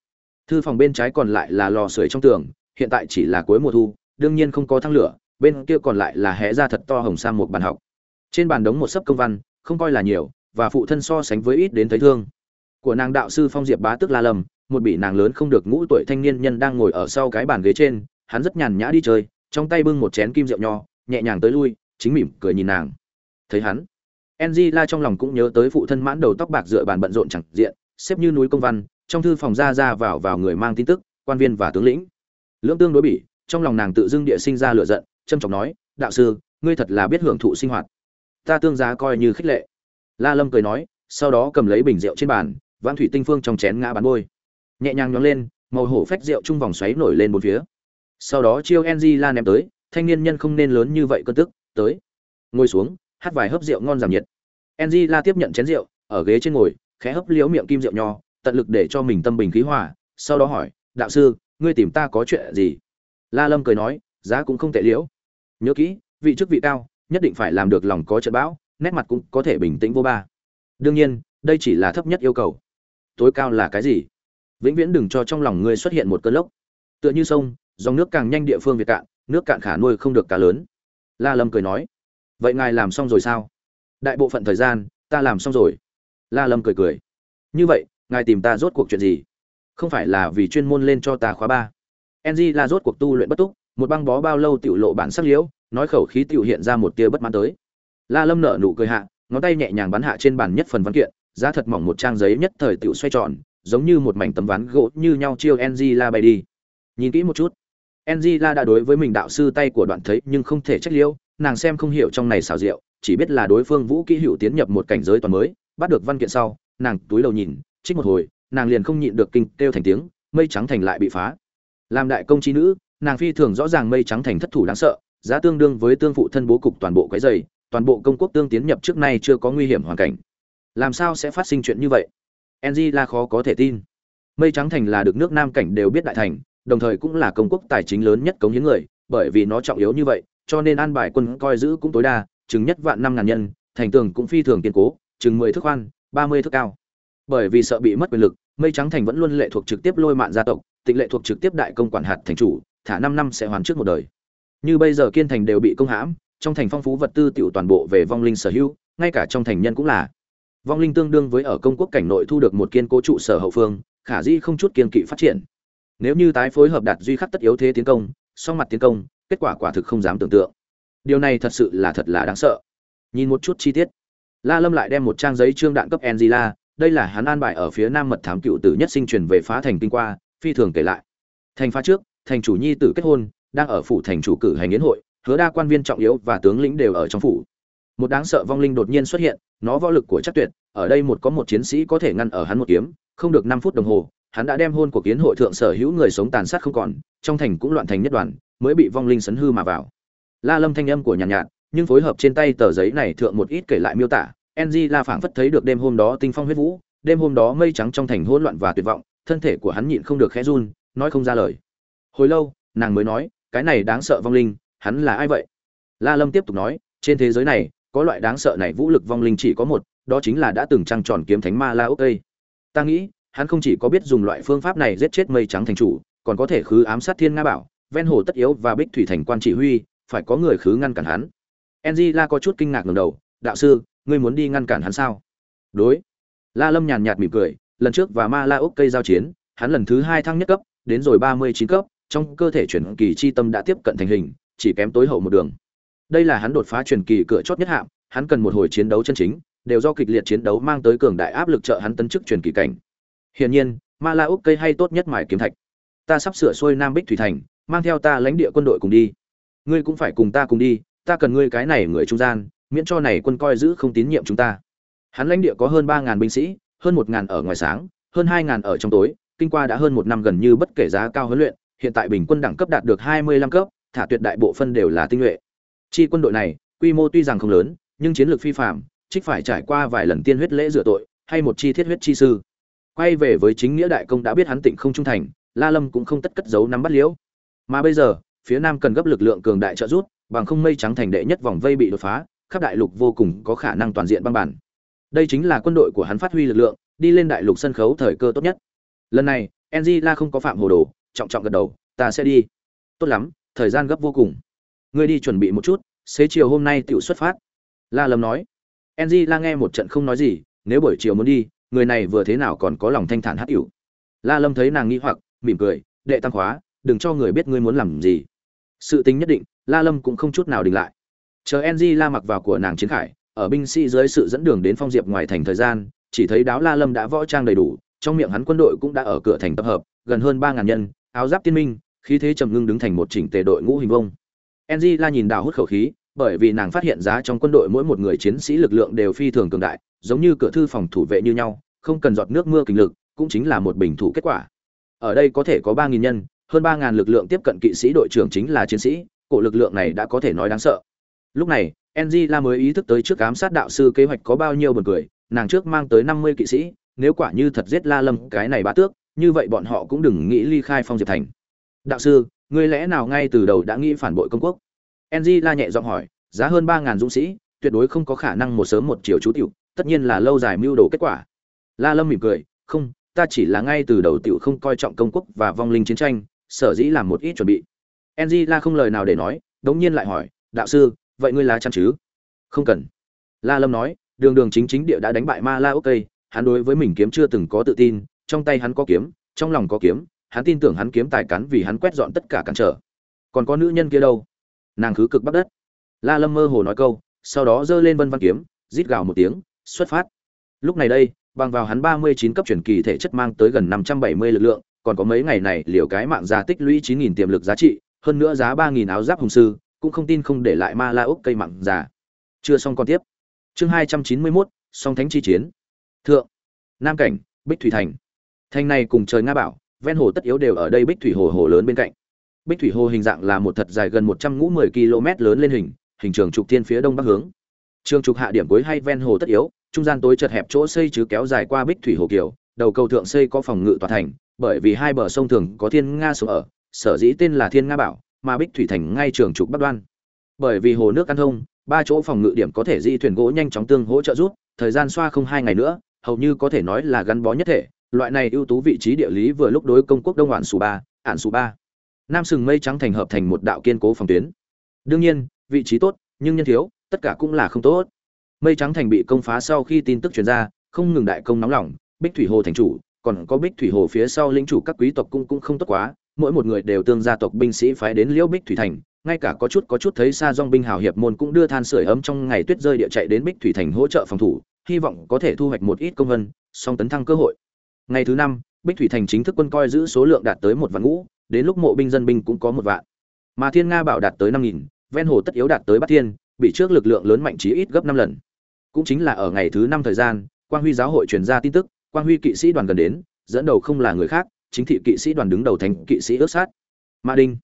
thư phòng bên trái còn lại là lò sưởi trong tường hiện tại chỉ là cuối mùa thu đương nhiên không có thang lửa bên kia còn lại là hẽ ra thật to hồng sang một bàn học. Trên bàn đống một sấp công văn không coi là nhiều và phụ thân so sánh với ít đến thấy thương. Của nàng đạo sư phong diệp bá tức la lầm, một bị nàng lớn không được ngũ tuổi thanh niên nhân đang ngồi ở sau cái bàn ghế trên hắn rất nhàn nhã đi chơi trong tay bưng một chén kim rượu nho nhẹ nhàng tới lui chính mỉm cười nhìn nàng. Thấy hắn Angela trong lòng cũng nhớ tới phụ thân mãn đầu tóc bạc dựa bàn bận rộn chẳng diện, xếp như núi công văn, trong thư phòng ra ra vào vào người mang tin tức, quan viên và tướng lĩnh. Lưỡng tương đối bỉ, trong lòng nàng tự dưng địa sinh ra lửa giận, trầm trọng nói, "Đạo sư, ngươi thật là biết hưởng thụ sinh hoạt. Ta tương giá coi như khích lệ." La Lâm cười nói, sau đó cầm lấy bình rượu trên bàn, vãn thủy tinh phương trong chén ngã bán bôi. Nhẹ nhàng nhón lên, màu hổ phách rượu trung vòng xoáy nổi lên bốn phía. Sau đó chiêu Angela ném tới, thanh niên nhân không nên lớn như vậy cơn tức, tới. Ngồi xuống, hát vài hớp rượu ngon giảm nhiệt. Angela tiếp nhận chén rượu, ở ghế trên ngồi, khẽ hấp liếu miệng kim rượu nho, tận lực để cho mình tâm bình khí hòa, sau đó hỏi, "Đạo sư, ngươi tìm ta có chuyện gì?" La Lâm cười nói, "Giá cũng không tệ liễu. Nhớ kỹ, vị chức vị cao, nhất định phải làm được lòng có trận bão, nét mặt cũng có thể bình tĩnh vô ba. Đương nhiên, đây chỉ là thấp nhất yêu cầu. Tối cao là cái gì? Vĩnh viễn đừng cho trong lòng ngươi xuất hiện một cơn lốc. Tựa như sông, dòng nước càng nhanh địa phương việt cạn, nước cạn khả nuôi không được cá lớn." La Lâm cười nói, "Vậy ngài làm xong rồi sao?" đại bộ phận thời gian ta làm xong rồi la lâm cười cười như vậy ngài tìm ta rốt cuộc chuyện gì? Không phải là vì chuyên môn lên cho ta khóa ba. Ng là rốt cuộc tu luyện bất túc một băng bó bao lâu tiểu lộ bản sắc liễu nói khẩu khí tiểu hiện ra một tia bất mãn tới. La lâm nở nụ cười hạ ngón tay nhẹ nhàng bắn hạ trên bàn nhất phần văn kiện giá thật mỏng một trang giấy nhất thời tiểu xoay tròn giống như một mảnh tấm ván gỗ như nhau chiêu ng la bay đi. Nhìn kỹ một chút. Ng la đã đối với mình đạo sư tay của đoạn thấy nhưng không thể trách liễu nàng xem không hiểu trong này xào rượu, chỉ biết là đối phương vũ kỹ hữu tiến nhập một cảnh giới toàn mới bắt được văn kiện sau nàng túi đầu nhìn trích một hồi nàng liền không nhịn được kinh kêu thành tiếng mây trắng thành lại bị phá. Làm đại công trí nữ nàng phi thường rõ ràng mây trắng thành thất thủ đáng sợ giá tương đương với tương phụ thân bố cục toàn bộ quái dày toàn bộ công quốc tương tiến nhập trước nay chưa có nguy hiểm hoàn cảnh. Làm sao sẽ phát sinh chuyện như vậy? Ng là khó có thể tin. Mây trắng thành là được nước nam cảnh đều biết đại thành đồng thời cũng là công quốc tài chính lớn nhất cống hiến người bởi vì nó trọng yếu như vậy cho nên an bài quân coi giữ cũng tối đa chừng nhất vạn năm ngàn nhân, thành tường cũng phi thường kiên cố, chừng mười thước khoan, ba mươi thước cao. Bởi vì sợ bị mất quyền lực, Mây Trắng Thành vẫn luôn lệ thuộc trực tiếp Lôi Mạn gia tộc, tịnh lệ thuộc trực tiếp đại công quản hạt thành chủ, thả năm năm sẽ hoàn trước một đời. Như bây giờ Kiên Thành đều bị công hãm, trong thành phong phú vật tư tiểu toàn bộ về vong linh sở hữu, ngay cả trong thành nhân cũng là. Vong linh tương đương với ở công quốc cảnh nội thu được một kiên cố trụ sở hậu phương, khả dĩ không chút kiên kỵ phát triển. Nếu như tái phối hợp đạt duy khắc tất yếu thế tiến công, song mặt tiến công, kết quả quả thực không dám tưởng tượng điều này thật sự là thật là đáng sợ nhìn một chút chi tiết la lâm lại đem một trang giấy trương đạn cấp angela đây là hắn an bài ở phía nam mật thám cựu tử nhất sinh truyền về phá thành kinh qua phi thường kể lại. Thành phá trước thành chủ nhi tử kết hôn đang ở phủ thành chủ cử hành yến hội hứa đa quan viên trọng yếu và tướng lĩnh đều ở trong phủ. Một đáng sợ vong linh đột nhiên xuất hiện nó võ lực của chắc tuyệt ở đây một có một chiến sĩ có thể ngăn ở hắn một kiếm không được năm phút đồng hồ hắn đã đem hôn của kiến hội thượng sở hữu người sống tàn sát không còn trong thành cũng loạn thành nhất đoàn mới bị vong linh sấn hư mà vào. La Lâm thanh âm của nhàn nhạt, nhạt, nhưng phối hợp trên tay tờ giấy này thượng một ít kể lại miêu tả, NG La phảng phất thấy được đêm hôm đó tinh phong huyết vũ, đêm hôm đó mây trắng trong thành hỗn loạn và tuyệt vọng, thân thể của hắn nhịn không được khẽ run, nói không ra lời. Hồi lâu, nàng mới nói, cái này đáng sợ vong linh, hắn là ai vậy? La Lâm tiếp tục nói, trên thế giới này, có loại đáng sợ này vũ lực vong linh chỉ có một, đó chính là đã từng trăng tròn kiếm thánh ma La Ốc Ta nghĩ, hắn không chỉ có biết dùng loại phương pháp này giết chết mây trắng thành chủ, còn có thể khứ ám sát thiên nga bảo, ven hồ tất yếu và bích thủy thành quan chỉ huy, phải có người khứ ngăn cản hắn angela có chút kinh ngạc ngẩng đầu đạo sư ngươi muốn đi ngăn cản hắn sao? Đối. La lâm nhàn nhạt mỉm cười, lần trước và ma la úc cây giao chiến, hắn lần thứ hai thăng nhất cấp, đến rồi ba mươi chín cấp, trong cơ thể chuyển kỳ chi tâm đã tiếp cận thành hình, chỉ kém tối hậu một đường. Đây là hắn đột phá truyền kỳ cửa chót nhất hạng, hắn cần một hồi chiến đấu chân chính, đều do kịch liệt chiến đấu mang tới cường đại áp lực trợ hắn tấn chức truyền kỳ cảnh. Hiển nhiên, ma la úc cây hay tốt nhất mài kiếm thạch. Ta sắp sửa xuôi nam bích thủy thành, mang theo ta lãnh địa quân đội cùng đi. Ngươi cũng phải cùng ta cùng đi, ta cần ngươi cái này người trung gian miễn cho này quân coi giữ không tín nhiệm chúng ta. Hắn lãnh địa có hơn ba ngàn binh sĩ, hơn một ngàn ở ngoài sáng, hơn hai ngàn ở trong tối, kinh qua đã hơn một năm gần như bất kể giá cao huấn luyện, hiện tại bình quân đẳng cấp đạt được hai mươi lăm cấp, thả tuyệt đại bộ phân đều là tinh nhuệ. Chi quân đội này, quy mô tuy rằng không lớn, nhưng chiến lược phi phạm, trích phải trải qua vài lần tiên huyết lễ rửa tội, hay một chi thiết huyết chi sư. Quay về với chính nghĩa đại công đã biết hắn tịnh không trung thành, la lâm cũng không tất cất giấu nắm bắt liễu. Mà bây giờ, phía nam cần gấp lực lượng cường đại trợ giúp, bằng không mây trắng thành đệ nhất vòng vây bị đột phá khắp đại lục vô cùng có khả năng toàn diện băng bản. Đây chính là quân đội của hắn phát huy lực lượng, đi lên đại lục sân khấu thời cơ tốt nhất. Lần này Enjila không có phạm hồ đồ, trọng trọng gật đầu, ta sẽ đi. Tốt lắm, thời gian gấp vô cùng. Ngươi đi chuẩn bị một chút, xế chiều hôm nay tiểu xuất phát. La lâm nói. Enjila nghe một trận không nói gì, nếu buổi chiều muốn đi, người này vừa thế nào còn có lòng thanh thản hát ỉu? La lâm thấy nàng nghĩ hoặc, mỉm cười, đệ tăng khóa, đừng cho người biết ngươi muốn làm gì. Sự tính nhất định, la lâm cũng không chút nào đình lại chờ enzy la mặc vào của nàng chiến khải, ở binh sĩ dưới sự dẫn đường đến phong diệp ngoài thành thời gian, chỉ thấy đáo la lâm đã võ trang đầy đủ, trong miệng hắn quân đội cũng đã ở cửa thành tập hợp, gần hơn ba ngàn nhân, áo giáp tiên minh, khí thế trầm ngưng đứng thành một chỉnh tề đội ngũ hình vông enzy la nhìn đào hút khẩu khí, bởi vì nàng phát hiện giá trong quân đội mỗi một người chiến sĩ lực lượng đều phi thường cường đại, giống như cửa thư phòng thủ vệ như nhau, không cần giọt nước mưa kinh lực, cũng chính là một bình thủ kết quả. Ở đây có thể có ba nghìn nhân, hơn ba ngàn lực lượng tiếp cận kỵ sĩ đội trưởng chính là chiến sĩ, cổ lực lượng này đã có thể nói đáng sợ lúc này Angela mới ý thức tới trước ám sát đạo sư kế hoạch có bao nhiêu buồn cười, nàng trước mang tới 50 kỵ sĩ, nếu quả như thật giết La Lâm cái này bá tước, như vậy bọn họ cũng đừng nghĩ ly khai Phong Diệp Thành. Đạo sư, ngươi lẽ nào ngay từ đầu đã nghĩ phản bội công quốc? Angela nhẹ giọng hỏi, giá hơn ba ngàn dũng sĩ, tuyệt đối không có khả năng một sớm một chiều chú tiểu, tất nhiên là lâu dài mưu đồ kết quả. La Lâm mỉm cười, không, ta chỉ là ngay từ đầu tiểu không coi trọng công quốc và vong linh chiến tranh, sở dĩ làm một ít chuẩn bị. Angela không lời nào để nói, đống nhiên lại hỏi, đạo sư, vậy ngươi lá chắn chứ? Không cần. La lâm nói, đường đường chính chính địa đã đánh bại ma la ok hắn đối với mình kiếm chưa từng có tự tin, trong tay hắn có kiếm, trong lòng có kiếm, hắn tin tưởng hắn kiếm tài cắn vì hắn quét dọn tất cả cản trở. Còn có nữ nhân kia đâu? Nàng khứ cực bắc đất. La lâm mơ hồ nói câu, sau đó giơ lên vân văn kiếm, rít gào một tiếng, xuất phát. Lúc này đây, bằng vào hắn ba mươi chín cấp chuyển kỳ thể chất mang tới gần năm trăm bảy mươi lực lượng, còn có mấy ngày này liều cái mạng già tích lũy chín nghìn tiềm lực giá trị, hơn nữa giá ba nghìn áo giáp hùng sư cũng không tin không để lại ma la ốc cây mặn già. Chưa xong còn tiếp. Chương hai trăm chín mươi mốt, song thánh chi chiến. Thượng. Nam cảnh, bích thủy thành. Thành này cùng trời nga bảo, ven hồ tất yếu đều ở đây bích thủy hồ hồ lớn bên cạnh. Bích thủy hồ hình dạng là một thật dài gần một trăm ngũ mười km lớn lên hình hình trường trục thiên phía đông bắc hướng. Trường trục hạ điểm cuối hay ven hồ tất yếu, trung gian tối chật hẹp chỗ xây chứ kéo dài qua bích thủy hồ kiều, đầu cầu thượng xây có phòng ngự tòa thành, bởi vì hai bờ sông thường có thiên nga sống ở, sở dĩ tên là thiên nga bảo mà Bích Thủy Thành ngay trường trục Bắc Đoan. Bởi vì hồ nước căn thông, ba chỗ phòng ngự điểm có thể di thuyền gỗ nhanh chóng tương hỗ trợ giúp, thời gian xoa không hai ngày nữa, hầu như có thể nói là gắn bó nhất thể. Loại này ưu tú vị trí địa lý vừa lúc đối công quốc Đông Hoạn Sù Ba, ạn Sù Ba. Nam sừng mây trắng thành hợp thành một đạo kiên cố phòng tuyến. Đương nhiên, vị trí tốt, nhưng nhân thiếu, tất cả cũng là không tốt. Mây trắng thành bị công phá sau khi tin tức truyền ra, không ngừng đại công nóng lòng, Bích Thủy Hồ thành chủ, còn có Bích Thủy Hồ phía sau lĩnh chủ các quý tộc cũng cũng không tốt quá, mỗi một người đều tương gia tộc binh sĩ phái đến liễu bích thủy thành, ngay cả có chút có chút thấy xa dong binh hào hiệp môn cũng đưa than sửa ấm trong ngày tuyết rơi địa chạy đến bích thủy thành hỗ trợ phòng thủ, hy vọng có thể thu hoạch một ít công vân, song tấn thăng cơ hội. Ngày thứ năm, bích thủy thành chính thức quân coi giữ số lượng đạt tới một vạn ngũ, đến lúc mộ binh dân binh cũng có một vạn. Mà thiên nga bảo đạt tới năm nghìn, ven hồ tất yếu đạt tới bát thiên, bị trước lực lượng lớn mạnh chí ít gấp năm lần. Cũng chính là ở ngày thứ năm thời gian, quang huy giáo hội truyền ra tin tức, quang huy kỵ sĩ đoàn gần đến, dẫn đầu không là người khác chính thị kỵ sĩ đoàn đứng đầu thành kỵ sĩ ước sát. Ma đinh,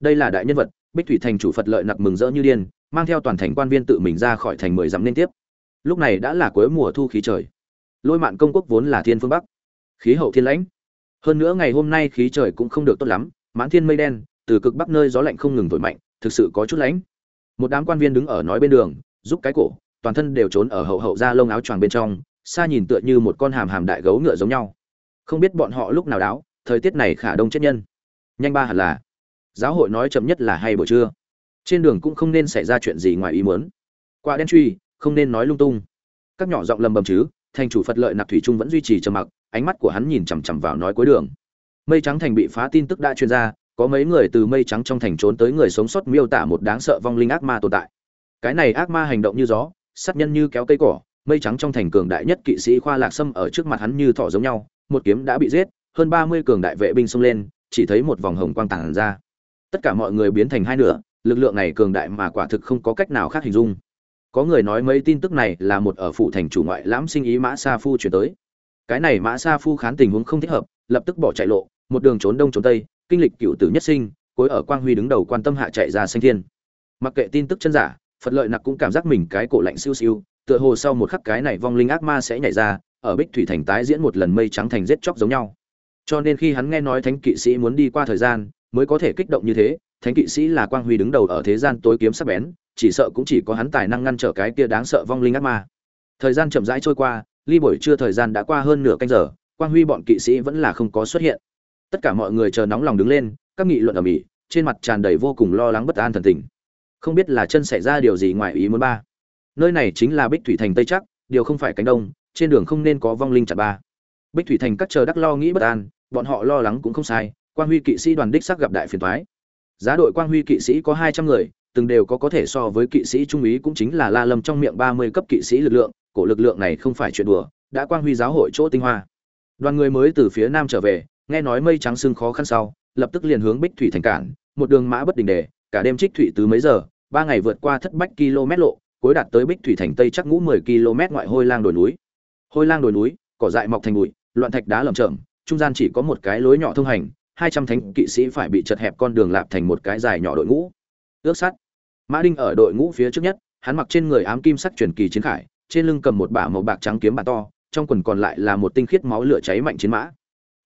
đây là đại nhân vật, bích thủy thành chủ phật lợi nặc mừng rỡ như điên, mang theo toàn thành quan viên tự mình ra khỏi thành mười dặm liên tiếp. Lúc này đã là cuối mùa thu khí trời. Lôi mạn công quốc vốn là thiên phương bắc, khí hậu thiên lãnh. Hơn nữa ngày hôm nay khí trời cũng không được tốt lắm, mãn thiên mây đen, từ cực bắc nơi gió lạnh không ngừng thổi mạnh, thực sự có chút lãnh. Một đám quan viên đứng ở nói bên đường, giúp cái cổ, toàn thân đều trốn ở hậu hậu ra lông áo choàng bên trong, xa nhìn tựa như một con hàm hàm đại gấu ngựa giống nhau. Không biết bọn họ lúc nào đáo thời tiết này khả đông chết nhân. Nhanh ba hẳn là. Giáo hội nói chậm nhất là hay buổi trưa. Trên đường cũng không nên xảy ra chuyện gì ngoài ý muốn. Qua đen truy, không nên nói lung tung. Các nhỏ giọng lầm bầm chứ, thành chủ phật lợi nạp thủy trung vẫn duy trì trầm mặc, ánh mắt của hắn nhìn chằm chằm vào nói cuối đường. Mây trắng thành bị phá tin tức đã chuyên ra, có mấy người từ mây trắng trong thành trốn tới người sống sót miêu tả một đáng sợ vong linh ác ma tồn tại. Cái này ác ma hành động như gió, sát nhân như kéo cây cỏ, mây trắng trong thành cường đại nhất kỵ sĩ khoa lạc sâm ở trước mặt hắn như thỏ giống nhau, một kiếm đã bị giết hơn ba mươi cường đại vệ binh xông lên, chỉ thấy một vòng hồng quang tản ra. Tất cả mọi người biến thành hai nửa, lực lượng này cường đại mà quả thực không có cách nào khác hình dung. Có người nói mấy tin tức này là một ở phụ thành chủ ngoại lãm sinh ý Mã Sa Phu chuyển tới. Cái này Mã Sa Phu khán tình huống không thích hợp, lập tức bỏ chạy lộ, một đường trốn đông trốn tây, kinh lịch cựu tử nhất sinh, cuối ở Quang Huy đứng đầu quan tâm hạ chạy ra sinh thiên. Mặc kệ tin tức chân giả, Phật Lợi Nặc cũng cảm giác mình cái cổ lạnh siêu siêu, tựa hồ sau một khắc cái này vong linh ác ma sẽ nhảy ra, ở Bích Thủy Thành tái diễn một lần mây trắng thành giết chóc giống nhau cho nên khi hắn nghe nói thánh kỵ sĩ muốn đi qua thời gian, mới có thể kích động như thế. Thánh kỵ sĩ là quang huy đứng đầu ở thế gian tối kiếm sắc bén, chỉ sợ cũng chỉ có hắn tài năng ngăn trở cái kia đáng sợ vong linh ác ma. Thời gian chậm rãi trôi qua, ly buổi trưa thời gian đã qua hơn nửa canh giờ, quang huy bọn kỵ sĩ vẫn là không có xuất hiện. Tất cả mọi người chờ nóng lòng đứng lên, các nghị luận ở mỹ, trên mặt tràn đầy vô cùng lo lắng bất an thần tình. Không biết là chân xảy ra điều gì ngoài ý muốn ba. Nơi này chính là bích thủy thành tây chắc điều không phải cánh đông, trên đường không nên có vong linh chặt ba. Bích thủy thành các chờ đắc lo nghĩ bất an bọn họ lo lắng cũng không sai, quang huy kỵ sĩ đoàn đích sắc gặp đại phiền thoái giá đội quang huy kỵ sĩ có hai trăm người, từng đều có có thể so với kỵ sĩ trung úy cũng chính là la lâm trong miệng ba mươi cấp kỵ sĩ lực lượng, cổ lực lượng này không phải chuyện đùa, đã quang huy giáo hội chỗ tinh hoa. Đoàn người mới từ phía nam trở về, nghe nói mây trắng sưng khó khăn sau, lập tức liền hướng bích thủy thành cản, một đường mã bất đình đề, cả đêm trích thủy từ mấy giờ, ba ngày vượt qua thất bách km lộ, cuối đạt tới bích thủy thành tây chắc ngũ mười km ngoại hôi lang đồi núi. Hôi lang đồi núi, cỏ dại mọc thành bụi, loạn thạch đá lởm chởm trung gian chỉ có một cái lối nhỏ thông hành, hai trăm thánh kỵ sĩ phải bị chật hẹp con đường lạp thành một cái dài nhỏ đội ngũ. Ước sắt mã đinh ở đội ngũ phía trước nhất, hắn mặc trên người ám kim sắc truyền kỳ chiến khải, trên lưng cầm một bả màu bạc trắng kiếm bà to, trong quần còn lại là một tinh khiết máu lửa cháy mạnh chiến mã.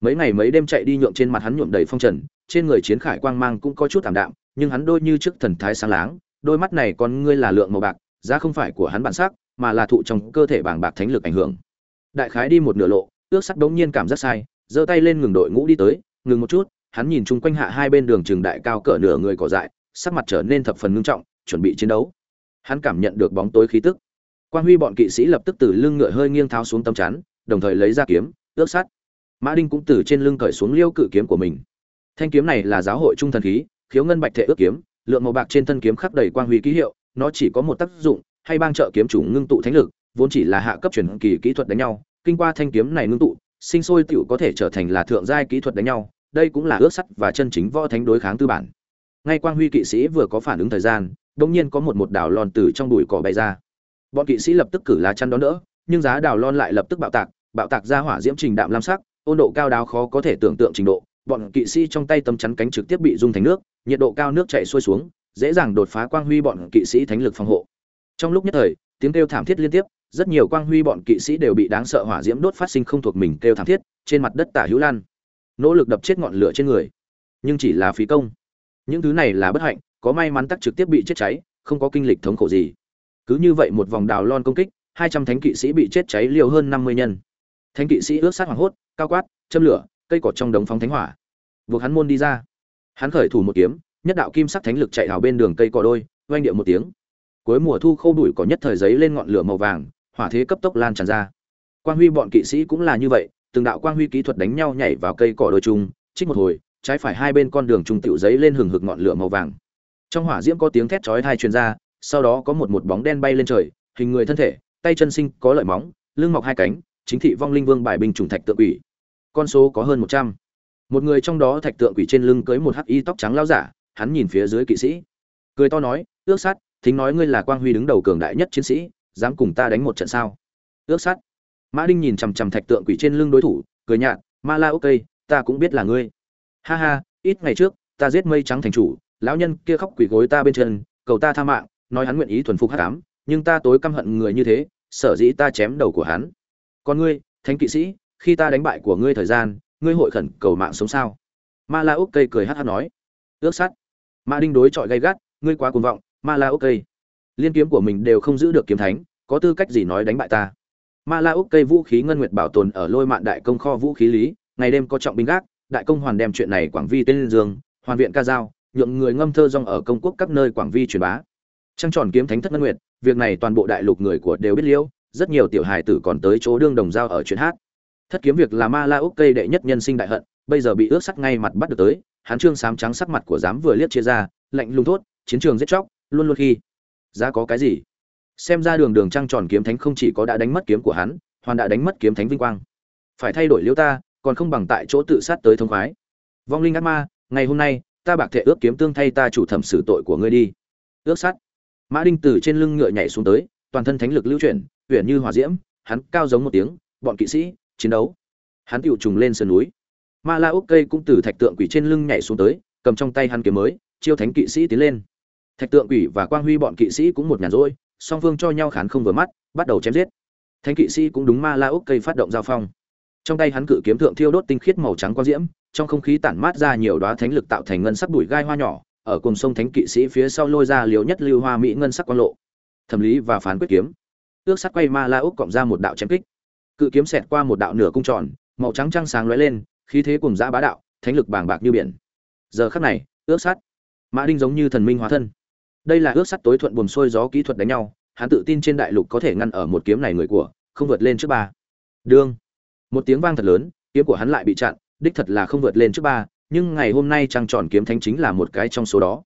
Mấy ngày mấy đêm chạy đi nhượng trên mặt hắn nhuộm đầy phong trần, trên người chiến khải quang mang cũng có chút thảm đạm, nhưng hắn đôi như trước thần thái sáng láng, đôi mắt này còn ngươi là lượng màu bạc, giá không phải của hắn bản sắc, mà là thụ trong cơ thể bảng bạc thánh lực ảnh hưởng. Đại khái đi một nửa lộ, ước sắt đống nhiên cảm giác sai giơ tay lên ngừng đội ngũ đi tới, ngừng một chút, hắn nhìn chung quanh hạ hai bên đường trường đại cao cỡ nửa người cỏ dại, sắc mặt trở nên thập phần ngưng trọng, chuẩn bị chiến đấu. Hắn cảm nhận được bóng tối khí tức. Quan huy bọn kỵ sĩ lập tức từ lưng ngựa hơi nghiêng tháo xuống tấm chắn, đồng thời lấy ra kiếm, ước sắt. Mã đinh cũng từ trên lưng cởi xuống liêu cự kiếm của mình. Thanh kiếm này là giáo hội trung thần khí, khiếu ngân bạch thể ước kiếm, lượng màu bạc trên thân kiếm khắc đầy quang huy ký hiệu, nó chỉ có một tác dụng, hay bang trợ kiếm chủ ngưng tụ thánh lực, vốn chỉ là hạ cấp truyền kỳ kỹ thuật đánh nhau, kinh qua thanh kiếm này ngưng tụ sinh sôi tiểu có thể trở thành là thượng giai kỹ thuật đánh nhau, đây cũng là ước sắt và chân chính võ thánh đối kháng tư bản. Ngay quang huy kỵ sĩ vừa có phản ứng thời gian, đột nhiên có một một đảo lon từ trong bụi cỏ bay ra. Bọn kỵ sĩ lập tức cử lá chắn đón đỡ, nhưng giá đảo lon lại lập tức bạo tạc bạo tạc ra hỏa diễm trình đạm lam sắc, ôn độ cao đáo khó có thể tưởng tượng trình độ, bọn kỵ sĩ trong tay tấm chắn cánh trực tiếp bị dung thành nước, nhiệt độ cao nước chảy xuôi xuống, dễ dàng đột phá quang huy bọn kỵ sĩ thánh lực phòng hộ. Trong lúc nhất thời, tiếng kêu thảm thiết liên tiếp rất nhiều quang huy bọn kỵ sĩ đều bị đáng sợ hỏa diễm đốt phát sinh không thuộc mình kêu thảm thiết, trên mặt đất tả hữu lan. Nỗ lực đập chết ngọn lửa trên người. Nhưng chỉ là phí công. Những thứ này là bất hạnh, có may mắn tắc trực tiếp bị chết cháy, không có kinh lịch thống khổ gì. Cứ như vậy một vòng đào lon công kích, hai trăm thánh kỵ sĩ bị chết cháy liều hơn năm mươi nhân. Thánh kỵ sĩ ước sát hoảng hốt, cao quát, châm lửa, cây cỏ trong đống phóng thánh hỏa. Buộc hắn môn đi ra. Hắn khởi thủ một kiếm, nhất đạo kim sắc thánh lực chạy vào bên đường cây cỏ đôi, oanh điệu một tiếng. Cuối mùa thu khô bụi có nhất thời giấy lên ngọn lửa màu vàng hỏa thế cấp tốc lan tràn ra. Quang huy bọn kỵ sĩ cũng là như vậy, từng đạo quang huy kỹ thuật đánh nhau nhảy vào cây cỏ đôi chung trích một hồi, trái phải hai bên con đường trung tiểu giấy lên hừng hực ngọn lửa màu vàng. Trong hỏa diễm có tiếng thét chói tai truyền ra, sau đó có một một bóng đen bay lên trời, hình người thân thể, tay chân sinh có lợi móng, lưng mọc hai cánh, chính thị vong linh vương bài binh trùng thạch tượng quỷ. Con số có hơn một trăm. Một người trong đó thạch tượng quỷ trên lưng cưới một hắc y tóc trắng lao giả, hắn nhìn phía dưới kỵ sĩ. Cười to nói, ước sát, thính nói ngươi là quang huy đứng đầu cường đại nhất chiến sĩ dám cùng ta đánh một trận sao? Ước sát. Mã đinh nhìn chằm chằm thạch tượng quỷ trên lưng đối thủ, cười nhạt, ma la, ok, ta cũng biết là ngươi. Ha ha, ít ngày trước, ta giết mây trắng thành chủ, lão nhân kia khóc quỷ gối ta bên chân, cầu ta tha mạng, nói hắn nguyện ý thuần phục hắc ám, nhưng ta tối căm hận người như thế, sở dĩ ta chém đầu của hắn. Còn ngươi, thánh kỵ sĩ, khi ta đánh bại của ngươi thời gian, ngươi hội khẩn cầu mạng sống sao? Ma la úc cây cười hát hát nói. Ước sắt ma đinh đối chọi gay gắt, ngươi quá cuồng vọng, ma la úc cây liên kiếm của mình đều không giữ được kiếm thánh, có tư cách gì nói đánh bại ta? Ma la úc cây vũ khí ngân nguyệt bảo tồn ở lôi mạn đại công kho vũ khí lý, ngày đêm có trọng binh gác, đại công hoàn đem chuyện này quảng vi tên dương, hoàn viện ca giao, nhượng người ngâm thơ rong ở công quốc các nơi quảng vi truyền bá. Trăng tròn kiếm thánh thất ngân nguyệt, việc này toàn bộ đại lục người của đều biết liêu, rất nhiều tiểu hài tử còn tới chỗ đương đồng giao ở chuyện hát. Thất kiếm việc là ma la úc cây đệ nhất nhân sinh đại hận, bây giờ bị ước sắt ngay mặt bắt được tới hắn trương sám trắng sắc mặt của dám vừa liếc chia ra, lạnh lùng thốt, chiến trường giết chóc, luôn luôn khi giá có cái gì? Xem ra đường đường trăng tròn kiếm thánh không chỉ có đã đánh mất kiếm của hắn, hoàn đã đánh mất kiếm thánh vinh quang. Phải thay đổi liêu ta, còn không bằng tại chỗ tự sát tới thông khoái. Vong linh ác ma, ngày hôm nay, ta bạc thệ ước kiếm tương thay ta chủ thẩm xử tội của ngươi đi. Ước sát. Mã đinh từ trên lưng ngựa nhảy xuống tới, toàn thân thánh lực lưu chuyển uyển như hỏa diễm, hắn cao giống một tiếng, bọn kỵ sĩ, chiến đấu. Hắn tựu trùng lên sườn núi. Ma la úc cây cũng từ thạch tượng quỷ trên lưng nhảy xuống tới, cầm trong tay hắn kiếm mới, chiêu thánh kỵ sĩ tiến lên thạch tượng quỷ và quang huy bọn kỵ sĩ cũng một nhàn rỗi, song phương cho nhau khán không vừa mắt, bắt đầu chém giết. Thánh kỵ sĩ cũng đúng ma la úc cây phát động giao phong. Trong tay hắn cự kiếm thượng thiêu đốt tinh khiết màu trắng quang diễm, trong không khí tản mát ra nhiều đóa thánh lực tạo thành ngân sắc bụi gai hoa nhỏ, ở cùng sông thánh kỵ sĩ phía sau lôi ra liều nhất lưu hoa mỹ ngân sắc quang lộ. Thẩm lý và phán quyết kiếm. Ước sắt quay ma la úc cộng ra một đạo chém kích. Cự kiếm xẹt qua một đạo nửa cung tròn, màu trắng trăng sáng lóe lên, khí thế cùng dã bá đạo, thánh lực bàng bạc như biển. Giờ khắc này ước sắt, mã đinh giống như thần minh hóa thân đây là ước sắt tối thuận buồm xuôi gió kỹ thuật đánh nhau, hắn tự tin trên đại lục có thể ngăn ở một kiếm này người của, không vượt lên trước ba. Đương. Một tiếng vang thật lớn, kiếm của hắn lại bị chặn, đích thật là không vượt lên trước ba, nhưng ngày hôm nay trăng tròn kiếm thánh chính là một cái trong số đó.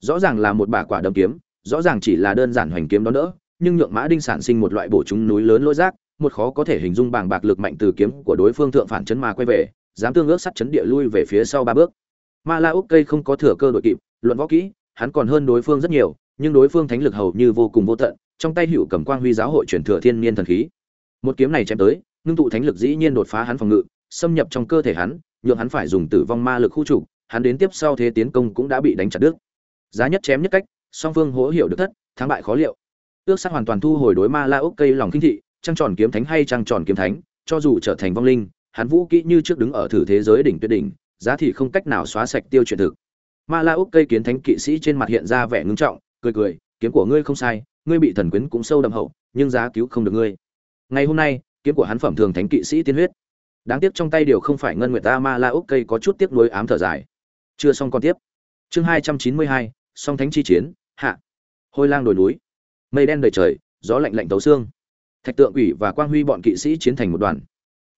Rõ ràng là một bả quả đấm kiếm, rõ ràng chỉ là đơn giản hoành kiếm đó đỡ, nhưng nhượng mã đinh sản sinh một loại bổ chúng núi lớn lỗi rác một khó có thể hình dung bàng bạc lực mạnh từ kiếm của đối phương thượng phản chấn mà quay về, dám tương ước sắt chấn địa lui về phía sau ba bước. Ma la úc cây không có thừa cơ đội kịp, luận võ kỹ hắn còn hơn đối phương rất nhiều, nhưng đối phương thánh lực hầu như vô cùng vô tận, trong tay hữu cầm quang huy giáo hội truyền thừa thiên niên thần khí. Một kiếm này chém tới, ngưng tụ thánh lực dĩ nhiên đột phá hắn phòng ngự, xâm nhập trong cơ thể hắn, nhượng hắn phải dùng tử vong ma lực khu trục, hắn đến tiếp sau thế tiến công cũng đã bị đánh chặt đứt. Giá nhất chém nhất cách, song phương hỗ hiểu được thất, thắng bại khó liệu. Ước sát hoàn toàn thu hồi đối ma la úc cây lòng kinh thị, trăng tròn kiếm thánh hay trăng tròn kiếm thánh, cho dù trở thành vong linh, hắn vũ kỹ như trước đứng ở thử thế giới đỉnh tuyệt đỉnh, giá thì không cách nào xóa sạch tiêu chuyện thực ma la úc cây kiến thánh kỵ sĩ trên mặt hiện ra vẻ ngưng trọng, cười cười, kiếm của ngươi không sai, ngươi bị thần quyến cũng sâu đậm hậu, nhưng giá cứu không được ngươi. Ngày hôm nay, kiếm của hắn phẩm thường thánh kỵ sĩ tiên huyết. Đáng tiếc trong tay điều không phải ngân nguyệt ta, ma la úc cây có chút tiếc nuối ám thở dài. Chưa xong còn tiếp. Chương hai trăm chín mươi hai, song thánh chi chiến, hạ. Hôi lang đồi núi. Mây đen đầy trời, gió lạnh lạnh tấu xương. Thạch tượng quỷ và quang huy bọn kỵ sĩ chiến thành một đoàn.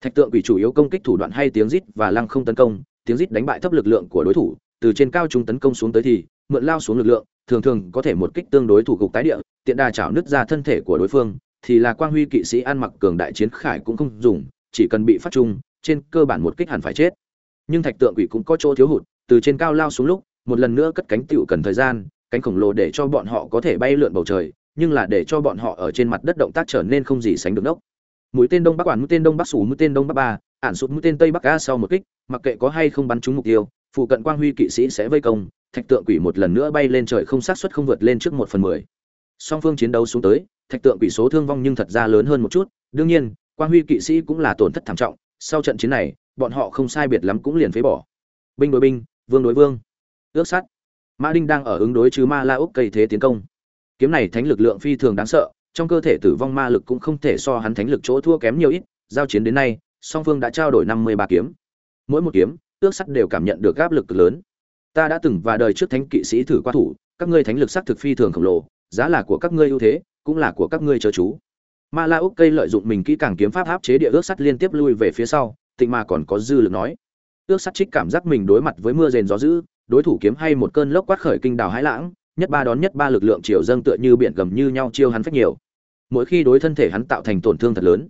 Thạch tượng quỷ chủ yếu công kích thủ đoạn hay tiếng rít và lăng không tấn công, tiếng rít đánh bại thấp lực lượng của đối thủ từ trên cao trung tấn công xuống tới thì, mượn lao xuống lực lượng, thường thường có thể một kích tương đối thủ cục tái địa, tiện đà chảo nứt ra thân thể của đối phương, thì là quang huy kỵ sĩ ăn mặc cường đại chiến khải cũng không dùng, chỉ cần bị phát trung, trên cơ bản một kích hẳn phải chết. Nhưng thạch tượng quỷ cũng có chỗ thiếu hụt, từ trên cao lao xuống lúc, một lần nữa cất cánh tựu cần thời gian, cánh khổng lồ để cho bọn họ có thể bay lượn bầu trời, nhưng là để cho bọn họ ở trên mặt đất động tác trở nên không gì sánh được đốc. Mũi tên đông bắc quản, mũi tên đông bắc sủ, mũi tên đông bắc ba, ản sụt mũi tên tây bắc a sau một kích, mặc kệ có hay không bắn trúng mục tiêu phụ cận quang huy kỵ sĩ sẽ vây công, thạch tượng quỷ một lần nữa bay lên trời không sát suất không vượt lên trước một phần mười. Song phương chiến đấu xuống tới, thạch tượng quỷ số thương vong nhưng thật ra lớn hơn một chút, đương nhiên, quang huy kỵ sĩ cũng là tổn thất thảm trọng, sau trận chiến này, bọn họ không sai biệt lắm cũng liền phế bỏ. Binh đối binh, vương đối vương. Ước sắt mã đinh đang ở ứng đối chứ ma la úc cây thế tiến công. Kiếm này thánh lực lượng phi thường đáng sợ, trong cơ thể tử vong ma lực cũng không thể so hắn thánh lực chỗ thua kém nhiều ít, giao chiến đến nay, song phương đã trao đổi năm mươi ba kiếm. Mỗi một kiếm ước sắt đều cảm nhận được áp lực lớn. Ta đã từng và đời trước thánh kỵ sĩ thử qua thủ, các ngươi thánh lực sắc thực phi thường khổng lồ, giá là của các ngươi ưu thế, cũng là của các ngươi chớ chú. Ma la úc cây lợi dụng mình kỹ càng kiếm pháp áp chế địa ước sắt liên tiếp lui về phía sau, tịnh mà còn có dư lực nói. Ước sắt trích cảm giác mình đối mặt với mưa rền gió dữ, đối thủ kiếm hay một cơn lốc quát khởi kinh đào hãi lãng, nhất ba đón nhất ba lực lượng chiều dâng tựa như biển gầm như nhau chiêu hắn phách nhiều. Mỗi khi đối thân thể hắn tạo thành tổn thương thật lớn,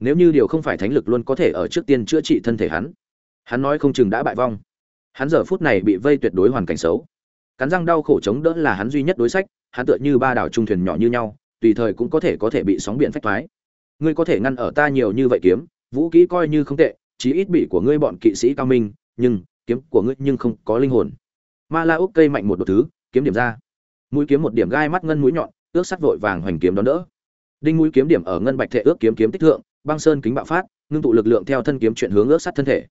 nếu như điều không phải thánh lực luôn có thể ở trước tiên chữa trị thân thể hắn hắn nói không chừng đã bại vong. Hắn giờ phút này bị vây tuyệt đối hoàn cảnh xấu. Cắn răng đau khổ chống đỡ là hắn duy nhất đối sách, hắn tựa như ba đảo trung thuyền nhỏ như nhau, tùy thời cũng có thể có thể bị sóng biển phách thoái. Ngươi có thể ngăn ở ta nhiều như vậy kiếm, vũ kỹ coi như không tệ, chí ít bị của ngươi bọn kỵ sĩ cao minh, nhưng kiếm của ngươi nhưng không có linh hồn. Ma la úc cây mạnh một đột thứ, kiếm điểm ra. Mũi kiếm một điểm gai mắt ngân mũi nhọn, ước sắt vội vàng hoành kiếm đón đỡ. Đinh mũi kiếm điểm ở ngân bạch thể ước kiếm kiếm tích thượng, băng sơn kính bạo phát, ngưng tụ lực lượng theo thân kiếm chuyển hướng ước sắt thân thể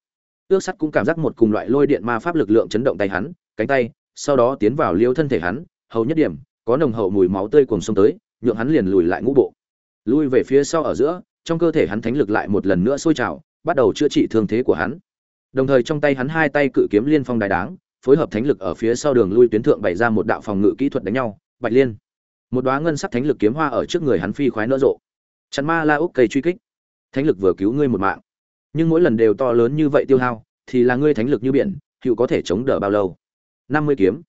ước sắt cũng cảm giác một cùng loại lôi điện ma pháp lực lượng chấn động tay hắn, cánh tay, sau đó tiến vào liêu thân thể hắn, hầu nhất điểm, có nồng hậu mùi máu tươi cùng xông tới, nhượng hắn liền lùi lại ngũ bộ. Lui về phía sau ở giữa, trong cơ thể hắn thánh lực lại một lần nữa sôi trào, bắt đầu chữa trị thương thế của hắn. Đồng thời trong tay hắn hai tay cự kiếm liên phong đài đáng, phối hợp thánh lực ở phía sau đường lui tuyến thượng bày ra một đạo phòng ngự kỹ thuật đánh nhau, bạch liên. Một đoá ngân sắc thánh lực kiếm hoa ở trước người hắn phi khoái nỡ rộ. Chắn ma la úc cây truy kích. Thánh lực vừa cứu ngươi một mạng nhưng mỗi lần đều to lớn như vậy tiêu hao, thì là ngươi thánh lực như biển, hữu có thể chống đỡ bao lâu? Năm mươi kiếm,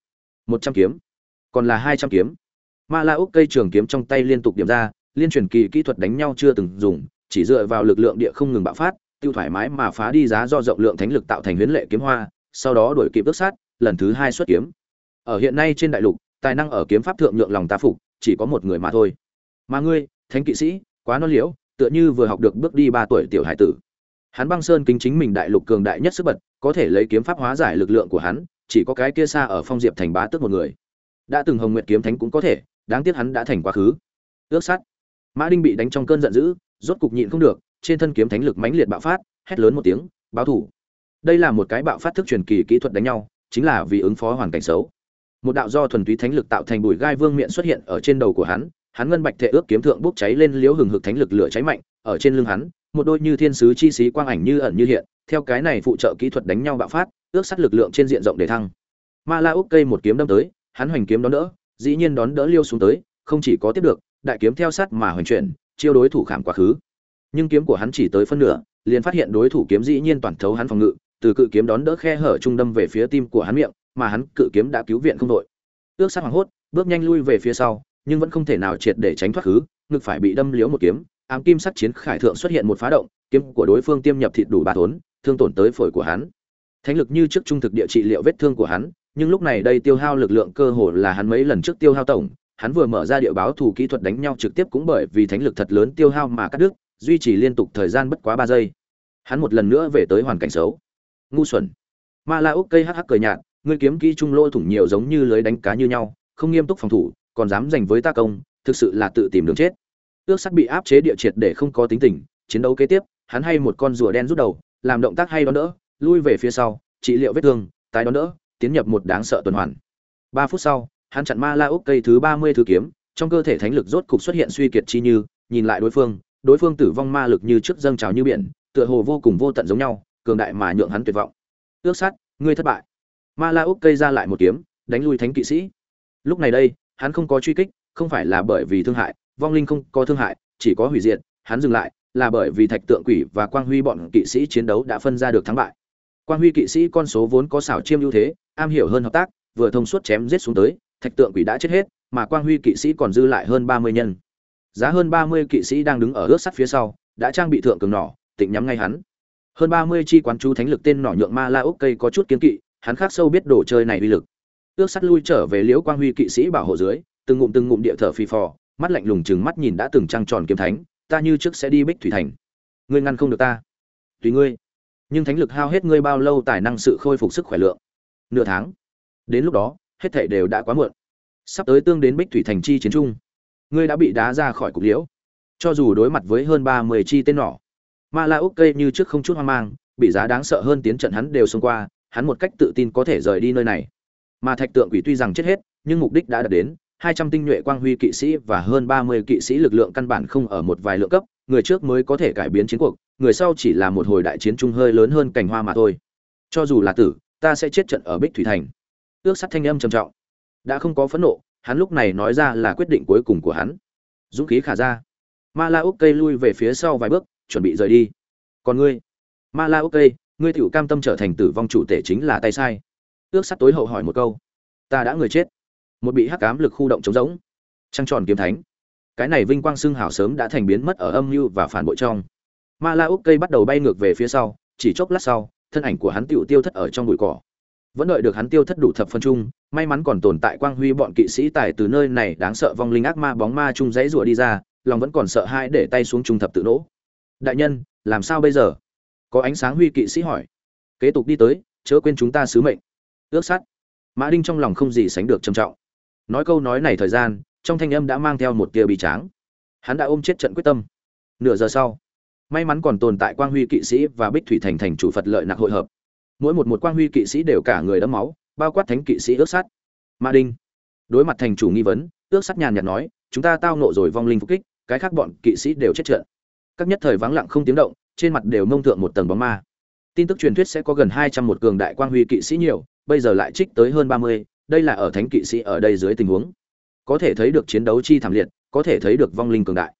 một trăm kiếm, còn là hai trăm kiếm. Ma la úc cây trường kiếm trong tay liên tục điểm ra, liên truyền kỳ kỹ thuật đánh nhau chưa từng dùng, chỉ dựa vào lực lượng địa không ngừng bạo phát, tiêu thoải mái mà phá đi giá do rộng lượng thánh lực tạo thành huyễn lệ kiếm hoa, sau đó đổi kịp ước sát, lần thứ hai xuất kiếm. Ở hiện nay trên đại lục, tài năng ở kiếm pháp thượng nhượng lòng ta phục, chỉ có một người mà thôi. Mà ngươi, thánh kỵ sĩ, quá non liễu, tựa như vừa học được bước đi ba tuổi tiểu hải tử hắn băng sơn kính chính mình đại lục cường đại nhất sức bật, có thể lấy kiếm pháp hóa giải lực lượng của hắn, chỉ có cái kia xa ở phong diệp thành bá tước một người. Đã từng hồng nguyệt kiếm thánh cũng có thể, đáng tiếc hắn đã thành quá khứ. Ước sắt mã đinh bị đánh trong cơn giận dữ, rốt cục nhịn không được, trên thân kiếm thánh lực mãnh liệt bạo phát, hét lớn một tiếng, báo thủ. Đây là một cái bạo phát thức truyền kỳ kỹ thuật đánh nhau, chính là vì ứng phó hoàn cảnh xấu. Một đạo do thuần túy thánh lực tạo thành bụi gai vương miện xuất hiện ở trên đầu của hắn hắn ngân bạch thể ước kiếm thượng bốc cháy lên liếu hừng hực thánh lực lửa cháy mạnh ở trên lưng hắn, một đôi như thiên sứ chi sĩ quang ảnh như ẩn như hiện, theo cái này phụ trợ kỹ thuật đánh nhau bạo phát, ước sắt lực lượng trên diện rộng để thăng. Ma la úc cây một kiếm đâm tới, hắn hoành kiếm đón đỡ, dĩ nhiên đón đỡ liêu xuống tới, không chỉ có tiếp được, đại kiếm theo sát mà hoành chuyển, chiêu đối thủ khảm quá khứ. Nhưng kiếm của hắn chỉ tới phân nửa, liền phát hiện đối thủ kiếm dĩ nhiên toàn thấu hắn phòng ngự, từ cự kiếm đón đỡ khe hở trung đâm về phía tim của hắn miệng, mà hắn cự kiếm đã cứu viện không đội. Ước sát hoàng hốt, bước nhanh lui về phía sau, nhưng vẫn không thể nào triệt để tránh thoát khứ, ngực phải bị đâm liếu một kiếm ám kim sắc chiến khải thượng xuất hiện một phá động, kiếm của đối phương tiêm nhập thịt đủ ba thốn, thương tổn tới phổi của hắn. Thánh lực như trước trung thực địa trị liệu vết thương của hắn, nhưng lúc này đây tiêu hao lực lượng cơ hồ là hắn mấy lần trước tiêu hao tổng. Hắn vừa mở ra địa báo thủ kỹ thuật đánh nhau trực tiếp cũng bởi vì thánh lực thật lớn tiêu hao mà cắt đứt, duy trì liên tục thời gian bất quá ba giây. Hắn một lần nữa về tới hoàn cảnh xấu. Ngu xuẩn. Ma la úc cây hắc hắc cười nhạt, ngươi kiếm kỹ trung lỗ thủng nhiều giống như lưới đánh cá như nhau, không nghiêm túc phòng thủ, còn dám giành với ta công, thực sự là tự tìm đường chết ước sắt bị áp chế địa triệt để không có tính tình, chiến đấu kế tiếp, hắn hay một con rùa đen rút đầu, làm động tác hay đón đỡ, lui về phía sau, trị liệu vết thương, tái đón đỡ, tiến nhập một đáng sợ tuần hoàn. Ba phút sau, hắn chặn ma la úc cây thứ ba mươi thứ kiếm, trong cơ thể thánh lực rốt cục xuất hiện suy kiệt chi như, nhìn lại đối phương đối phương tử vong ma lực như trước dâng trào như biển, tựa hồ vô cùng vô tận giống nhau, cường đại mà nhượng hắn tuyệt vọng. Ước sát ngươi thất bại. Ma la úc cây ra lại một kiếm, đánh lui thánh kỵ sĩ. Lúc này đây, hắn không có truy kích, không phải là bởi vì thương hại vong linh không có thương hại, chỉ có hủy diệt, hắn dừng lại, là bởi vì thạch tượng quỷ và quang huy bọn kỵ sĩ chiến đấu đã phân ra được thắng bại. Quang huy kỵ sĩ con số vốn có xảo chiêm ưu thế, am hiểu hơn hợp tác, vừa thông suốt chém giết xuống tới, thạch tượng quỷ đã chết hết, mà quang huy kỵ sĩ còn dư lại hơn ba mươi nhân. Giá hơn ba mươi kỵ sĩ đang đứng ở rớt sắt phía sau, đã trang bị thượng cường nỏ, tịnh nhắm ngay hắn. Hơn ba mươi chi quán chú thánh lực tên nỏ nhượng ma la ốc cây có chút kiên kỵ, hắn khác sâu biết đồ chơi này uy lực. Tước sắt lui trở về liễu quang huy kỵ sĩ bảo hộ dưới, từng ngụm từng ngụm địa thở phì phò mắt lạnh lùng chừng mắt nhìn đã từng trăng tròn kiếm thánh, ta như trước sẽ đi bích thủy thành. Ngươi ngăn không được ta. Tùy ngươi. Nhưng thánh lực hao hết ngươi bao lâu tài năng sự khôi phục sức khỏe lượng? Nửa tháng. Đến lúc đó, hết thảy đều đã quá muộn. Sắp tới tương đến bích thủy thành chi chiến trung ngươi đã bị đá ra khỏi cục liễu. Cho dù đối mặt với hơn ba mươi chi tên nỏ, ma la úc cây như trước không chút hoang mang, bị giá đáng sợ hơn tiến trận hắn đều xông qua, hắn một cách tự tin có thể rời đi nơi này. Mà thạch tượng quỷ tuy rằng chết hết, nhưng mục đích đã đạt đến hai trăm tinh nhuệ quang huy kỵ sĩ và hơn ba mươi kỵ sĩ lực lượng căn bản không ở một vài lượng cấp, người trước mới có thể cải biến chiến cuộc, người sau chỉ là một hồi đại chiến trung hơi lớn hơn cảnh hoa mà thôi. Cho dù là tử, ta sẽ chết trận ở bích thủy thành. Ước sắt thanh âm trầm trọng. Đã không có phẫn nộ, hắn lúc này nói ra là quyết định cuối cùng của hắn. Dũng khí khả ra. Ma la úc cây lui về phía sau vài bước, chuẩn bị rời đi. Còn ngươi? Ma la úc cây, ngươi tiểu cam tâm trở thành tử vong chủ tể chính là tay sai. Ước sắt tối hậu hỏi một câu. Ta đã người chết một bị hắc ám lực khu động trống rỗng. Trăng tròn kiếm thánh. Cái này vinh quang xưng hào sớm đã thành biến mất ở âm mưu và phản bội trong. Ma la úc cây bắt đầu bay ngược về phía sau, chỉ chốc lát sau, thân ảnh của hắn tựu tiêu thất ở trong bụi cỏ. Vẫn đợi được hắn tiêu thất đủ thập phân chung, may mắn còn tồn tại quang huy bọn kỵ sĩ tài từ nơi này đáng sợ vong linh ác ma bóng ma chung dãy rủa đi ra, lòng vẫn còn sợ hãi để tay xuống trung thập tự nỗ. Đại nhân, làm sao bây giờ? Có ánh sáng huy kỵ sĩ hỏi. Kế tục đi tới, chớ quên chúng ta sứ mệnh. Ước sắt mã đinh trong lòng không gì sánh được trầm trọng nói câu nói này thời gian, trong thanh âm đã mang theo một tia bị tráng. Hắn đã ôm chết trận quyết tâm. Nửa giờ sau, may mắn còn tồn tại quang huy kỵ sĩ và bích thủy thành thành chủ phật lợi nặc hội hợp. Mỗi một một quang huy kỵ sĩ đều cả người đẫm máu, bao quát thánh kỵ sĩ ước sát. Ma đinh, đối mặt thành chủ nghi vấn, ước sắt nhàn nhạt nói, chúng ta tao nộ rồi vong linh phục kích, cái khác bọn kỵ sĩ đều chết trận. Các nhất thời vắng lặng không tiếng động, trên mặt đều mông thượng một tầng bóng ma. Tin tức truyền thuyết sẽ có gần hai trăm một cường đại quang huy kỵ sĩ nhiều, bây giờ lại trích tới hơn ba mươi đây là ở thánh kỵ sĩ ở đây dưới tình huống. Có thể thấy được chiến đấu chi thảm liệt, có thể thấy được vong linh cường đại.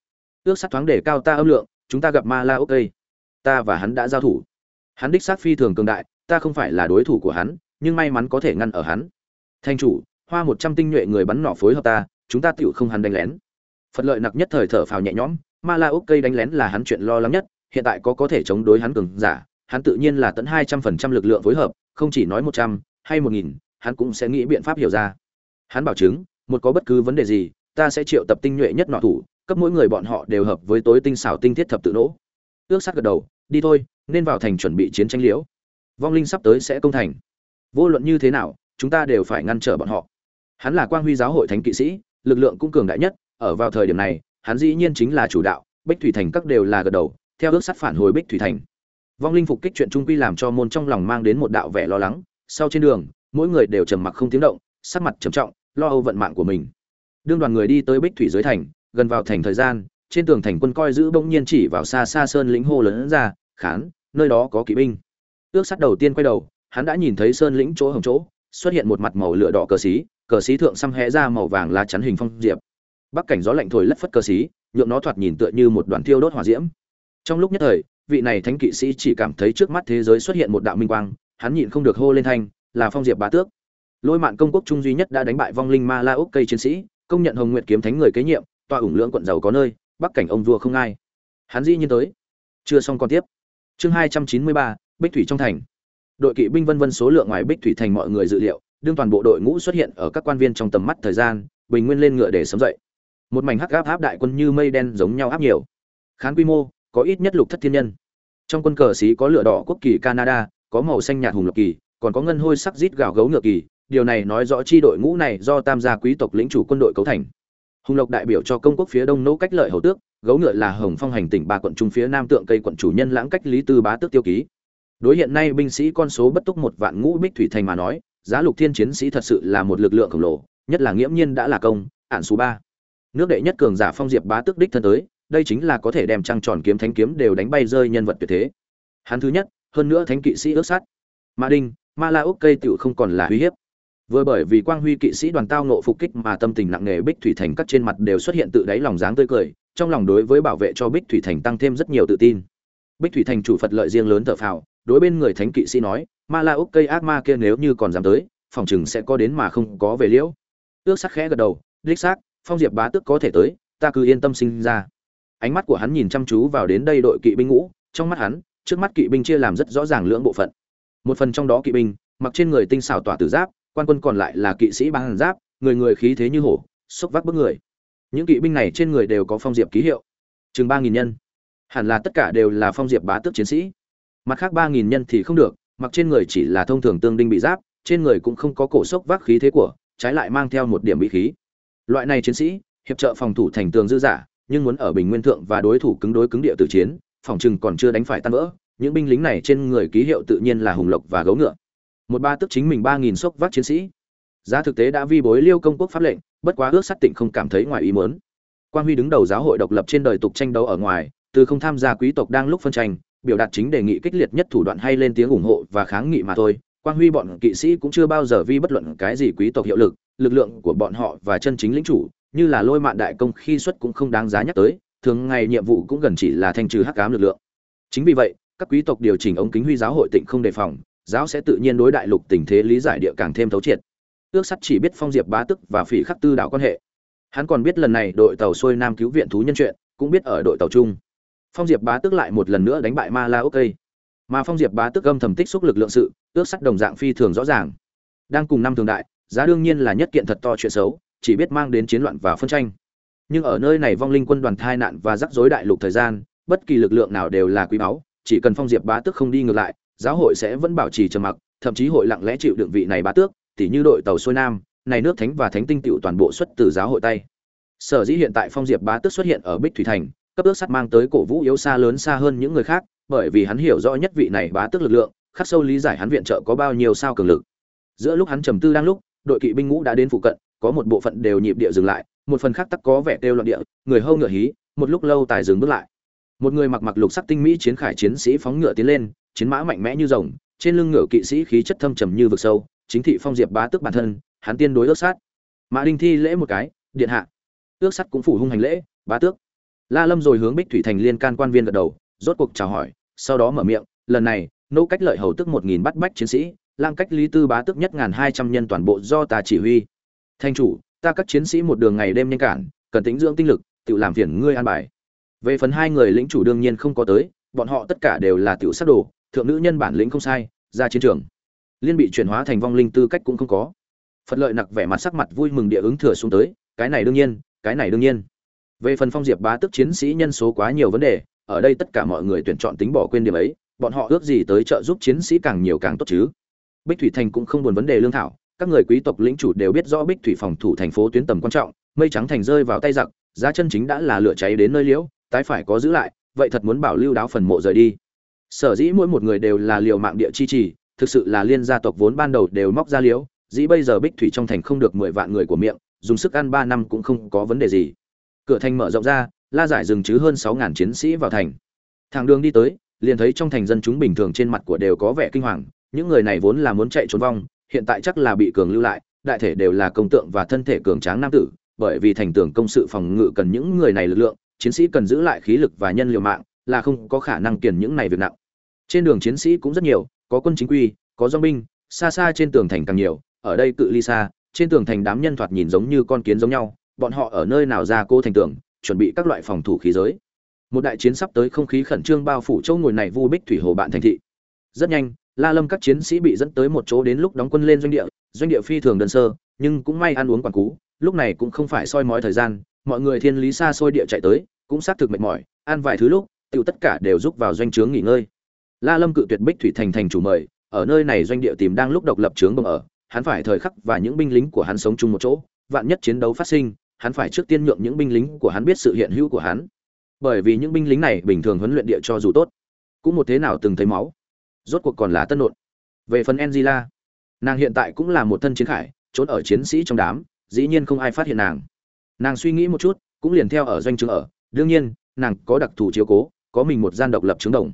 Ước sát thoáng để cao ta âm lượng, chúng ta gặp ma la ok ta và hắn đã giao thủ. Hắn đích sát phi thường cường đại, ta không phải là đối thủ của hắn, nhưng may mắn có thể ngăn ở hắn. Thanh chủ, hoa một trăm tinh nhuệ người bắn nỏ phối hợp ta, chúng ta tựu không hắn đánh lén. Phật lợi nặc nhất thời thở phào nhẹ nhõm, ma la ok đánh lén là hắn chuyện lo lắng nhất, hiện tại có có thể chống đối hắn cường giả, hắn tự nhiên là tận hai trăm phần trăm lực lượng phối hợp, không chỉ nói một trăm, hay một nghìn hắn cũng sẽ nghĩ biện pháp hiểu ra. Hắn bảo chứng, một có bất cứ vấn đề gì, ta sẽ triệu tập tinh nhuệ nhất nọ thủ, cấp mỗi người bọn họ đều hợp với tối tinh xảo tinh thiết thập tự nỗ. Ước sát gật đầu, đi thôi, nên vào thành chuẩn bị chiến tranh liễu. Vong linh sắp tới sẽ công thành. Vô luận như thế nào, chúng ta đều phải ngăn trở bọn họ. Hắn là quang huy giáo hội thánh kỵ sĩ, lực lượng cũng cường đại nhất, ở vào thời điểm này, hắn dĩ nhiên chính là chủ đạo, bích thủy thành các đều là gật đầu, theo ước sắt phản hồi bích thủy thành. Vong linh phục kích chuyện trung quy làm cho môn trong lòng mang đến một đạo vẻ lo lắng, sau trên đường mỗi người đều trầm mặc không tiếng động, sắc mặt trầm trọng, lo âu vận mạng của mình. Đương đoàn người đi tới bích thủy dưới thành, gần vào thành thời gian, trên tường thành quân coi giữ bỗng nhiên chỉ vào xa xa sơn lĩnh hô lớn ra, khán, nơi đó có kỵ binh. Ước sắt đầu tiên quay đầu, hắn đã nhìn thấy sơn lĩnh chỗ hồng chỗ, xuất hiện một mặt màu lửa đỏ cờ xí cờ xí thượng xăm hẽ ra màu vàng lá chắn hình phong diệp. Bắc cảnh gió lạnh thổi lất phất cờ xí nhượng nó thoạt nhìn tựa như một đoàn thiêu đốt hỏa diễm. Trong lúc nhất thời, vị này thánh kỵ sĩ chỉ cảm thấy trước mắt thế giới xuất hiện một đạo minh quang, hắn nhịn không được hô lên thanh là phong diệp bá tước. Lôi mạn công quốc trung duy nhất đã đánh bại vong linh ma la úc cây chiến sĩ, công nhận hồng nguyệt kiếm thánh người kế nhiệm, tọa ủng lưỡng quận giàu có nơi, bắc cảnh ông vua không ai. Hắn dĩ nhiên tới. Chưa xong còn tiếp. Chương hai trăm chín mươi ba, bích thủy trong thành. Đội kỵ binh vân vân số lượng ngoài bích thủy thành mọi người dự liệu, đương toàn bộ đội ngũ xuất hiện ở các quan viên trong tầm mắt thời gian, bình nguyên lên ngựa để sớm dậy. Một mảnh hắc áp áp đại quân như mây đen giống nhau áp nhiều. Khán quy mô, có ít nhất lục thất thiên nhân. Trong quân cờ sĩ có lửa đỏ quốc kỳ canada, có màu xanh nhạt hùng lộc kỳ còn có ngân hôi sắc rít gào gấu ngựa kỳ, điều này nói rõ chi đội ngũ này do tam gia quý tộc lĩnh chủ quân đội cấu thành. Hùng lộc đại biểu cho công quốc phía đông nỗ cách lợi hầu tước, gấu ngựa là hồng phong hành tỉnh ba quận trung phía nam tượng cây quận chủ nhân lãng cách lý tư bá tước tiêu ký. Đối hiện nay binh sĩ con số bất túc một vạn ngũ bích thủy thành mà nói, giá lục thiên chiến sĩ thật sự là một lực lượng khổng lồ, nhất là nghiễm nhiên đã là công, ạn số ba. Nước đệ nhất cường giả phong diệp bá tước đích thân tới, đây chính là có thể đem trăng tròn kiếm thánh kiếm đều đánh bay rơi nhân vật tuyệt thế. Hắn thứ nhất, hơn nữa thánh kỵ sĩ ước sát. Ma đinh ma la úc cây tựu không còn là uy hiếp. Vừa bởi vì quang huy kỵ sĩ đoàn tao nộ phục kích mà tâm tình nặng nề bích thủy thành các trên mặt đều xuất hiện tự đáy lòng dáng tươi cười, trong lòng đối với bảo vệ cho bích thủy thành tăng thêm rất nhiều tự tin. Bích thủy thành chủ phật lợi riêng lớn thở phào, đối bên người thánh kỵ sĩ nói, ma la úc cây ác ma kia nếu như còn dám tới, phòng chừng sẽ có đến mà không có về liễu. Ước sắc khẽ gật đầu, đích xác, phong diệp bá tước có thể tới, ta cứ yên tâm sinh ra. Ánh mắt của hắn nhìn chăm chú vào đến đây đội kỵ binh ngũ, trong mắt hắn, trước mắt kỵ binh chia làm rất rõ ràng lưỡng bộ phận một phần trong đó kỵ binh, mặc trên người tinh xảo tỏa tử giáp, quan quân còn lại là kỵ sĩ bằng giáp, người người khí thế như hổ xốc vác bức người. Những kỵ binh này trên người đều có phong diệp ký hiệu. Chừng ba nghìn nhân. Hẳn là tất cả đều là phong diệp bá tước chiến sĩ. Mặt khác ba nghìn nhân thì không được, mặc trên người chỉ là thông thường tương đinh bị giáp, trên người cũng không có cổ sốc vác khí thế của, trái lại mang theo một điểm bị khí. Loại này chiến sĩ, hiệp trợ phòng thủ thành tường dư giả, nhưng muốn ở bình nguyên thượng và đối thủ cứng đối cứng địa tử chiến, phòng chừng còn chưa đánh phải tan vỡ những binh lính này trên người ký hiệu tự nhiên là hùng lộc và gấu ngựa. Một ba tức chính mình ba nghìn sốc vác chiến sĩ. Giá thực tế đã vi bối liêu công quốc pháp lệnh, bất quá ước sát tịnh không cảm thấy ngoài ý muốn. Quan huy đứng đầu giáo hội độc lập trên đời tục tranh đấu ở ngoài, từ không tham gia quý tộc đang lúc phân tranh, biểu đạt chính đề nghị kích liệt nhất thủ đoạn hay lên tiếng ủng hộ và kháng nghị mà thôi. Quan huy bọn kỵ sĩ cũng chưa bao giờ vi bất luận cái gì quý tộc hiệu lực lực lượng của bọn họ và chân chính lĩnh chủ, như là lôi mạn đại công khi xuất cũng không đáng giá nhắc tới, thường ngày nhiệm vụ cũng gần chỉ là thanh trừ hắc ám lực lượng. Chính vì vậy các quý tộc điều chỉnh ống kính huy giáo hội tịnh không đề phòng, giáo sẽ tự nhiên đối đại lục tình thế lý giải địa càng thêm thấu triệt. Ước sắt chỉ biết phong diệp bá tức và phỉ khắc tư đạo quan hệ. Hắn còn biết lần này đội tàu xuôi nam cứu viện thú nhân chuyện, cũng biết ở đội tàu chung. Phong diệp bá tức lại một lần nữa đánh bại ma la ok mà phong diệp bá tức âm thầm tích xúc lực lượng sự ước sắt đồng dạng phi thường rõ ràng. Đang cùng năm thường đại, giá đương nhiên là nhất kiện thật to chuyện xấu, chỉ biết mang đến chiến loạn và phân tranh. Nhưng ở nơi này vong linh quân đoàn thai nạn và rắc rối đại lục thời gian, bất kỳ lực lượng nào đều là quý báu chỉ cần phong diệp bá tước không đi ngược lại, giáo hội sẽ vẫn bảo trì trầm mặc, thậm chí hội lặng lẽ chịu đựng vị này bá tước, tỉ như đội tàu xuôi nam, này nước thánh và thánh tinh tựu toàn bộ xuất từ giáo hội tay. Sở dĩ hiện tại phong diệp bá tước xuất hiện ở bích thủy thành, cấp ước sắt mang tới cổ vũ yếu xa lớn xa hơn những người khác, bởi vì hắn hiểu rõ nhất vị này bá tước lực lượng, khắc sâu lý giải hắn viện trợ có bao nhiêu sao cường lực. Giữa lúc hắn trầm tư đang lúc, đội kỵ binh ngũ đã đến phụ cận, có một bộ phận đều nhịp địa dừng lại, một phần khác tắc có vẻ kêu loạn địa, người hâu ngựa hí, một lúc lâu tài dừng bước lại một người mặc mặc lục sắc tinh mỹ chiến khải chiến sĩ phóng ngựa tiến lên, chiến mã mạnh mẽ như rồng, trên lưng ngựa kỵ sĩ khí chất thâm trầm như vực sâu, chính thị phong diệp bá tước bản thân, hắn tiên đối ước sát. Mã đinh thi lễ một cái, điện hạ. Ước sắt cũng phủ hung hành lễ, bá tước. La lâm rồi hướng bích thủy thành liên can quan viên gật đầu, rốt cuộc chào hỏi, sau đó mở miệng, lần này, nô cách lợi hầu tức một nghìn bắt bách chiến sĩ, lang cách lý tư bá tước nhất ngàn hai trăm nhân toàn bộ do ta chỉ huy. Thanh chủ, ta các chiến sĩ một đường ngày đêm nhanh cản, cần tính dưỡng tinh lực, tự làm phiền ngươi an bài về phần hai người lĩnh chủ đương nhiên không có tới, bọn họ tất cả đều là tiểu sát đồ, thượng nữ nhân bản lĩnh không sai, ra chiến trường. Liên bị chuyển hóa thành vong linh tư cách cũng không có. Phật lợi nặc vẻ mặt sắc mặt vui mừng địa ứng thừa xuống tới, cái này đương nhiên, cái này đương nhiên. Về phần phong diệp bá tức chiến sĩ nhân số quá nhiều vấn đề, ở đây tất cả mọi người tuyển chọn tính bỏ quên điểm ấy, bọn họ ước gì tới trợ giúp chiến sĩ càng nhiều càng tốt chứ. Bích thủy thành cũng không buồn vấn đề lương thảo, các người quý tộc lĩnh chủ đều biết rõ bích thủy phòng thủ thành phố tuyến tầm quan trọng, mây trắng thành rơi vào tay giặc, giá chân chính đã là lửa cháy đến nơi liễu tái phải có giữ lại, vậy thật muốn bảo lưu đáo phần mộ rời đi. Sở dĩ mỗi một người đều là liều mạng địa chi trì, thực sự là liên gia tộc vốn ban đầu đều móc ra liễu dĩ bây giờ bích thủy trong thành không được mười vạn người của miệng, dùng sức ăn ba năm cũng không có vấn đề gì. Cửa thành mở rộng ra, la giải dừng chứ hơn sáu ngàn chiến sĩ vào thành. Thang đường đi tới, liền thấy trong thành dân chúng bình thường trên mặt của đều có vẻ kinh hoàng, những người này vốn là muốn chạy trốn vong, hiện tại chắc là bị cường lưu lại, đại thể đều là công tượng và thân thể cường tráng nam tử, bởi vì thành tường công sự phòng ngự cần những người này lực lượng chiến sĩ cần giữ lại khí lực và nhân liều mạng là không có khả năng kiền những này việc nặng. Trên đường chiến sĩ cũng rất nhiều, có quân chính quy, có do binh, xa xa trên tường thành càng nhiều, ở đây cự ly xa, trên tường thành đám nhân thoạt nhìn giống như con kiến giống nhau, bọn họ ở nơi nào ra cô thành tường, chuẩn bị các loại phòng thủ khí giới. Một đại chiến sắp tới không khí khẩn trương bao phủ châu ngồi này vu bích thủy hồ bạn thành thị. Rất nhanh, la lâm các chiến sĩ bị dẫn tới một chỗ đến lúc đóng quân lên doanh địa doanh địa phi thường đơn sơ, nhưng cũng may ăn uống quản cú lúc này cũng không phải soi mói thời gian mọi người thiên lý xa xôi địa chạy tới, cũng xác thực mệt mỏi, ăn vài thứ lúc tự tất cả đều rút vào doanh trướng nghỉ ngơi. La lâm cự tuyệt bích thủy thành thành chủ mời, ở nơi này doanh địa tìm đang lúc độc lập trướng bồng ở, hắn phải thời khắc và những binh lính của hắn sống chung một chỗ, vạn nhất chiến đấu phát sinh, hắn phải trước tiên nhượng những binh lính của hắn biết sự hiện hữu của hắn. Bởi vì những binh lính này bình thường huấn luyện địa cho dù tốt, cũng một thế nào từng thấy máu. Rốt cuộc còn là tân nộn. Về phần angela, nàng hiện tại cũng là một thân chiến khải, trốn ở chiến sĩ trong đám, dĩ nhiên không ai phát hiện nàng nàng suy nghĩ một chút, cũng liền theo ở doanh trường ở. Đương nhiên, nàng có đặc thù chiếu cố, có mình một gian độc lập trứng đồng.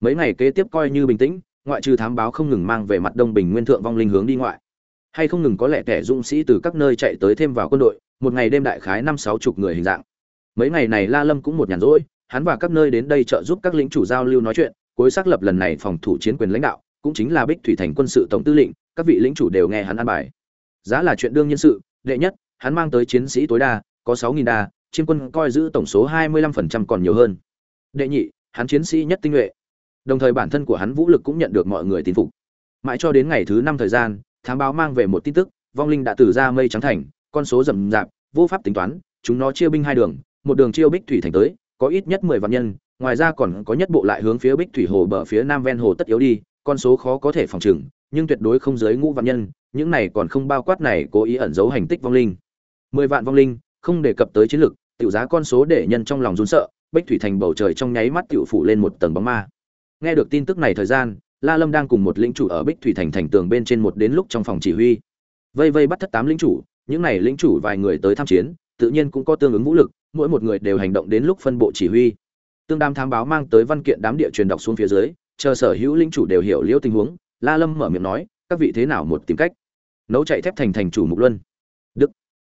Mấy ngày kế tiếp coi như bình tĩnh, ngoại trừ thám báo không ngừng mang về mặt đông bình nguyên thượng vong linh hướng đi ngoại. Hay không ngừng có lẽ kẻ dũng sĩ từ các nơi chạy tới thêm vào quân đội, một ngày đêm đại khái năm sáu chục người hình dạng. Mấy ngày này la lâm cũng một nhàn rỗi, hắn và các nơi đến đây trợ giúp các lính chủ giao lưu nói chuyện, cuối xác lập lần này phòng thủ chiến quyền lãnh đạo, cũng chính là bích thủy thành quân sự tổng tư lệnh, các vị lính chủ đều nghe hắn an bài. Giá là chuyện đương nhân sự, đệ nhất hắn mang tới chiến sĩ tối đa, có sáu nghìn đa, chiêm quân coi giữ tổng số hai mươi lăm phần trăm còn nhiều hơn. Đệ nhị, hắn chiến sĩ nhất tinh nhuệ. Đồng thời bản thân của hắn vũ lực cũng nhận được mọi người tin phục. Mãi cho đến ngày thứ năm thời gian, thám báo mang về một tin tức, vong linh đã từ ra mây trắng thành, con số rầm rạp, vô pháp tính toán, chúng nó chia binh hai đường, một đường chiêu bích thủy thành tới, có ít nhất mười vạn nhân, ngoài ra còn có nhất bộ lại hướng phía bích thủy hồ bờ phía nam ven hồ tất yếu đi, con số khó có thể phòng trừng, nhưng tuyệt đối không dưới ngũ vạn nhân, những này còn không bao quát này cố ý ẩn giấu hành tích vong linh mười vạn vong linh, không đề cập tới chiến lược, tiểu giá con số để nhân trong lòng run sợ bích thủy thành bầu trời trong nháy mắt tiểu phủ lên một tầng bóng ma. Nghe được tin tức này thời gian, la lâm đang cùng một lĩnh chủ ở bích thủy thành thành tường bên trên một đến lúc trong phòng chỉ huy. Vây vây bắt thất tám lĩnh chủ, những này lĩnh chủ vài người tới tham chiến, tự nhiên cũng có tương ứng vũ lực, mỗi một người đều hành động đến lúc phân bộ chỉ huy. Tương đam thám báo mang tới văn kiện đám địa truyền đọc xuống phía dưới, chờ sở hữu lĩnh chủ đều hiểu liễu tình huống, la lâm mở miệng nói, các vị thế nào một tìm cách? Nấu chạy thép thành thành chủ mục luân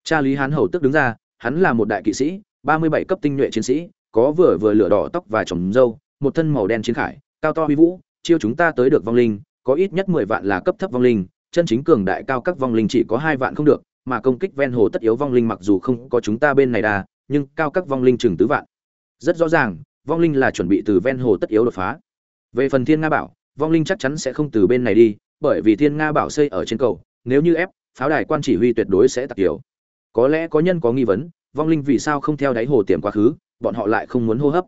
cha lý hán hầu tức đứng ra, hắn là một đại kỵ sĩ, ba mươi bảy cấp tinh nhuệ chiến sĩ, có vừa vừa lửa đỏ tóc và trồng râu, một thân màu đen chiến khải, cao to huy vũ, chiêu chúng ta tới được vong linh, có ít nhất mười vạn là cấp thấp vong linh, chân chính cường đại cao các vong linh chỉ có hai vạn không được, mà công kích ven hồ tất yếu vong linh mặc dù không có chúng ta bên này đa nhưng cao các vong linh chừng tứ vạn. Rất rõ ràng, vong linh là chuẩn bị từ ven hồ tất yếu đột phá. Về phần thiên nga bảo, vong linh chắc chắn sẽ không từ bên này đi, bởi vì thiên nga bảo xây ở trên cầu, nếu như ép, pháo đài quan chỉ huy tuyệt đối sẽ tặc kiểu có lẽ có nhân có nghi vấn, vong linh vì sao không theo đáy hồ tiềm quá khứ, bọn họ lại không muốn hô hấp.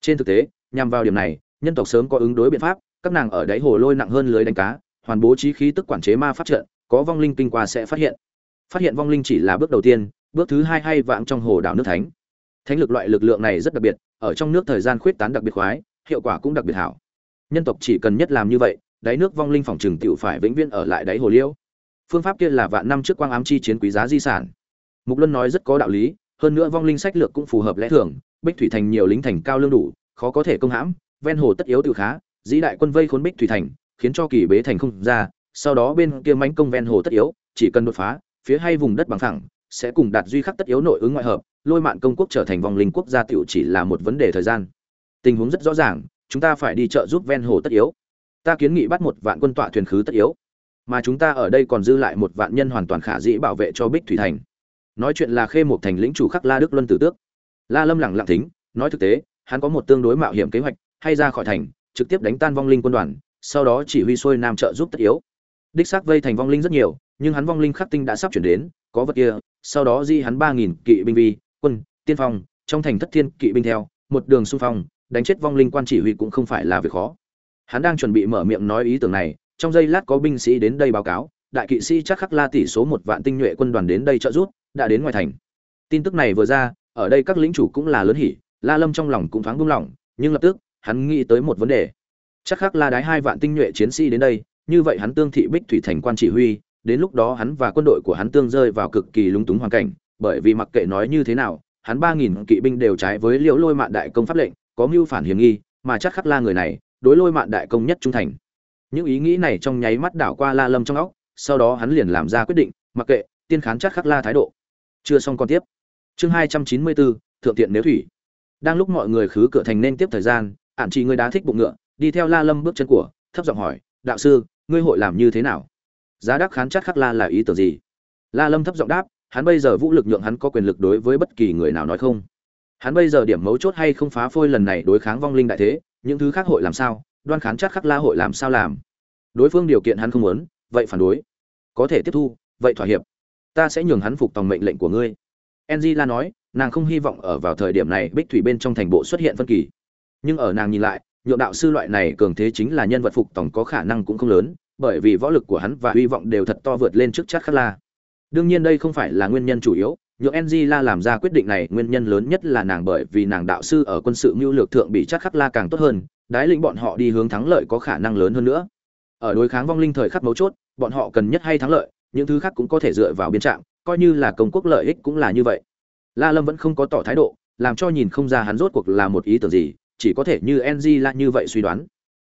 Trên thực tế, nhằm vào điểm này, nhân tộc sớm có ứng đối biện pháp, các nàng ở đáy hồ lôi nặng hơn lưới đánh cá, hoàn bố trí khí tức quản chế ma phát trận, có vong linh kinh qua sẽ phát hiện. Phát hiện vong linh chỉ là bước đầu tiên, bước thứ hai hay vãng trong hồ đảo nước thánh. Thánh lực loại lực lượng này rất đặc biệt, ở trong nước thời gian khuyết tán đặc biệt khoái, hiệu quả cũng đặc biệt hảo. Nhân tộc chỉ cần nhất làm như vậy, đáy nước vong linh phòng trừng tiểu phải vĩnh viễn ở lại đáy hồ liêu. Phương pháp kia là vạn năm trước quang ám chi chiến quý giá di sản mục luân nói rất có đạo lý hơn nữa vong linh sách lược cũng phù hợp lẽ thường bích thủy thành nhiều lính thành cao lương đủ khó có thể công hãm ven hồ tất yếu tự khá dĩ đại quân vây khốn bích thủy thành khiến cho kỳ bế thành không ra sau đó bên kia mánh công ven hồ tất yếu chỉ cần đột phá phía hay vùng đất bằng thẳng, sẽ cùng đạt duy khắc tất yếu nội ứng ngoại hợp lôi mạn công quốc trở thành vòng linh quốc gia tiểu chỉ là một vấn đề thời gian. Tình huống rất rõ ràng chúng ta phải đi chợ giúp ven hồ tất yếu. Ta kiến nghị bắt một vạn quân tọa thuyền khứ tất yếu. Mà chúng ta ở đây còn dư lại một vạn nhân hoàn toàn khả dĩ bảo vệ cho bích thủy thành nói chuyện là khê một thành lĩnh chủ khắc la đức luân tử tước. La lâm lẳng lặng thính, nói thực tế, hắn có một tương đối mạo hiểm kế hoạch, hay ra khỏi thành, trực tiếp đánh tan vong linh quân đoàn, sau đó chỉ huy xuôi nam trợ giúp tất yếu. Đích xác vây thành vong linh rất nhiều, nhưng hắn vong linh khắc tinh đã sắp chuyển đến, có vật kia, sau đó di hắn ba nghìn kỵ binh vi, quân, tiên phong, trong thành thất thiên kỵ binh theo, một đường xung phong, đánh chết vong linh quan chỉ huy cũng không phải là việc khó. Hắn đang chuẩn bị mở miệng nói ý tưởng này, trong giây lát có binh sĩ đến đây báo cáo đại kỵ sĩ chắc khắc la tỷ số một vạn tinh nhuệ quân đoàn đến đây trợ giúp, đã đến ngoài thành. Tin tức này vừa ra, ở đây các lính chủ cũng là lớn hỉ, la lâm trong lòng cũng thoáng buông lỏng, nhưng lập tức, hắn nghĩ tới một vấn đề. Chắc khắc la đái hai vạn tinh nhuệ chiến sĩ đến đây, như vậy hắn tương thị bích thủy thành quan chỉ huy, đến lúc đó hắn và quân đội của hắn tương rơi vào cực kỳ lúng túng hoàn cảnh, bởi vì mặc kệ nói như thế nào, hắn ba nghìn kỵ binh đều trái với liễu lôi mạn đại công pháp lệnh, có mưu phản hiểm nghi, mà chắc khắc la người này, đối lôi mạn đại công nhất trung thành. Những ý nghĩ này trong nháy mắt đảo qua la lâm trong óc sau đó hắn liền làm ra quyết định, mặc kệ, tiên khán chắc khắc la thái độ. Chưa xong còn tiếp. Chương hai trăm chín mươi bốn, thượng tiện nếu thủy. Đang lúc mọi người khứ cửa thành nên tiếp thời gian, ản chỉ người đá thích bụng ngựa, đi theo la lâm bước chân của, thấp giọng hỏi, đạo sư, ngươi hội làm như thế nào? Giá đắc khán chắc khắc la là ý tưởng gì? La lâm thấp giọng đáp, hắn bây giờ vũ lực nhượng hắn có quyền lực đối với bất kỳ người nào nói không. Hắn bây giờ điểm mấu chốt hay không phá phôi lần này đối kháng vong linh đại thế, những thứ khác hội làm sao? Đoan khán chắc khắc la hội làm sao làm? Đối phương điều kiện hắn không muốn, vậy phản đối có thể tiếp thu vậy thỏa hiệp ta sẽ nhường hắn phục tòng mệnh lệnh của ngươi Angela nói, nàng không hy vọng ở vào thời điểm này Bích Thủy bên trong thành bộ xuất hiện phân kỳ. Nhưng ở nàng nhìn lại, nhượng đạo sư loại này cường thế chính là nhân vật phục tổng có khả năng cũng không lớn, bởi vì võ lực của hắn và hy vọng đều thật to vượt lên trước chắc khắc la. Đương nhiên đây không phải là nguyên nhân chủ yếu, nhượng Angela làm ra quyết định này, nguyên nhân lớn nhất là nàng bởi vì nàng đạo sư ở quân sự mưu lược thượng bị chắc khắc la càng tốt hơn, đái lĩnh bọn họ đi hướng thắng lợi có khả năng lớn hơn nữa. Ở đối kháng vong linh thời khắc mấu chốt, bọn họ cần nhất hay thắng lợi, những thứ khác cũng có thể dựa vào biên trạng, coi như là công quốc lợi ích cũng là như vậy. La lâm vẫn không có tỏ thái độ làm cho nhìn không ra hắn rốt cuộc là một ý tưởng gì chỉ có thể như ng là như vậy suy đoán.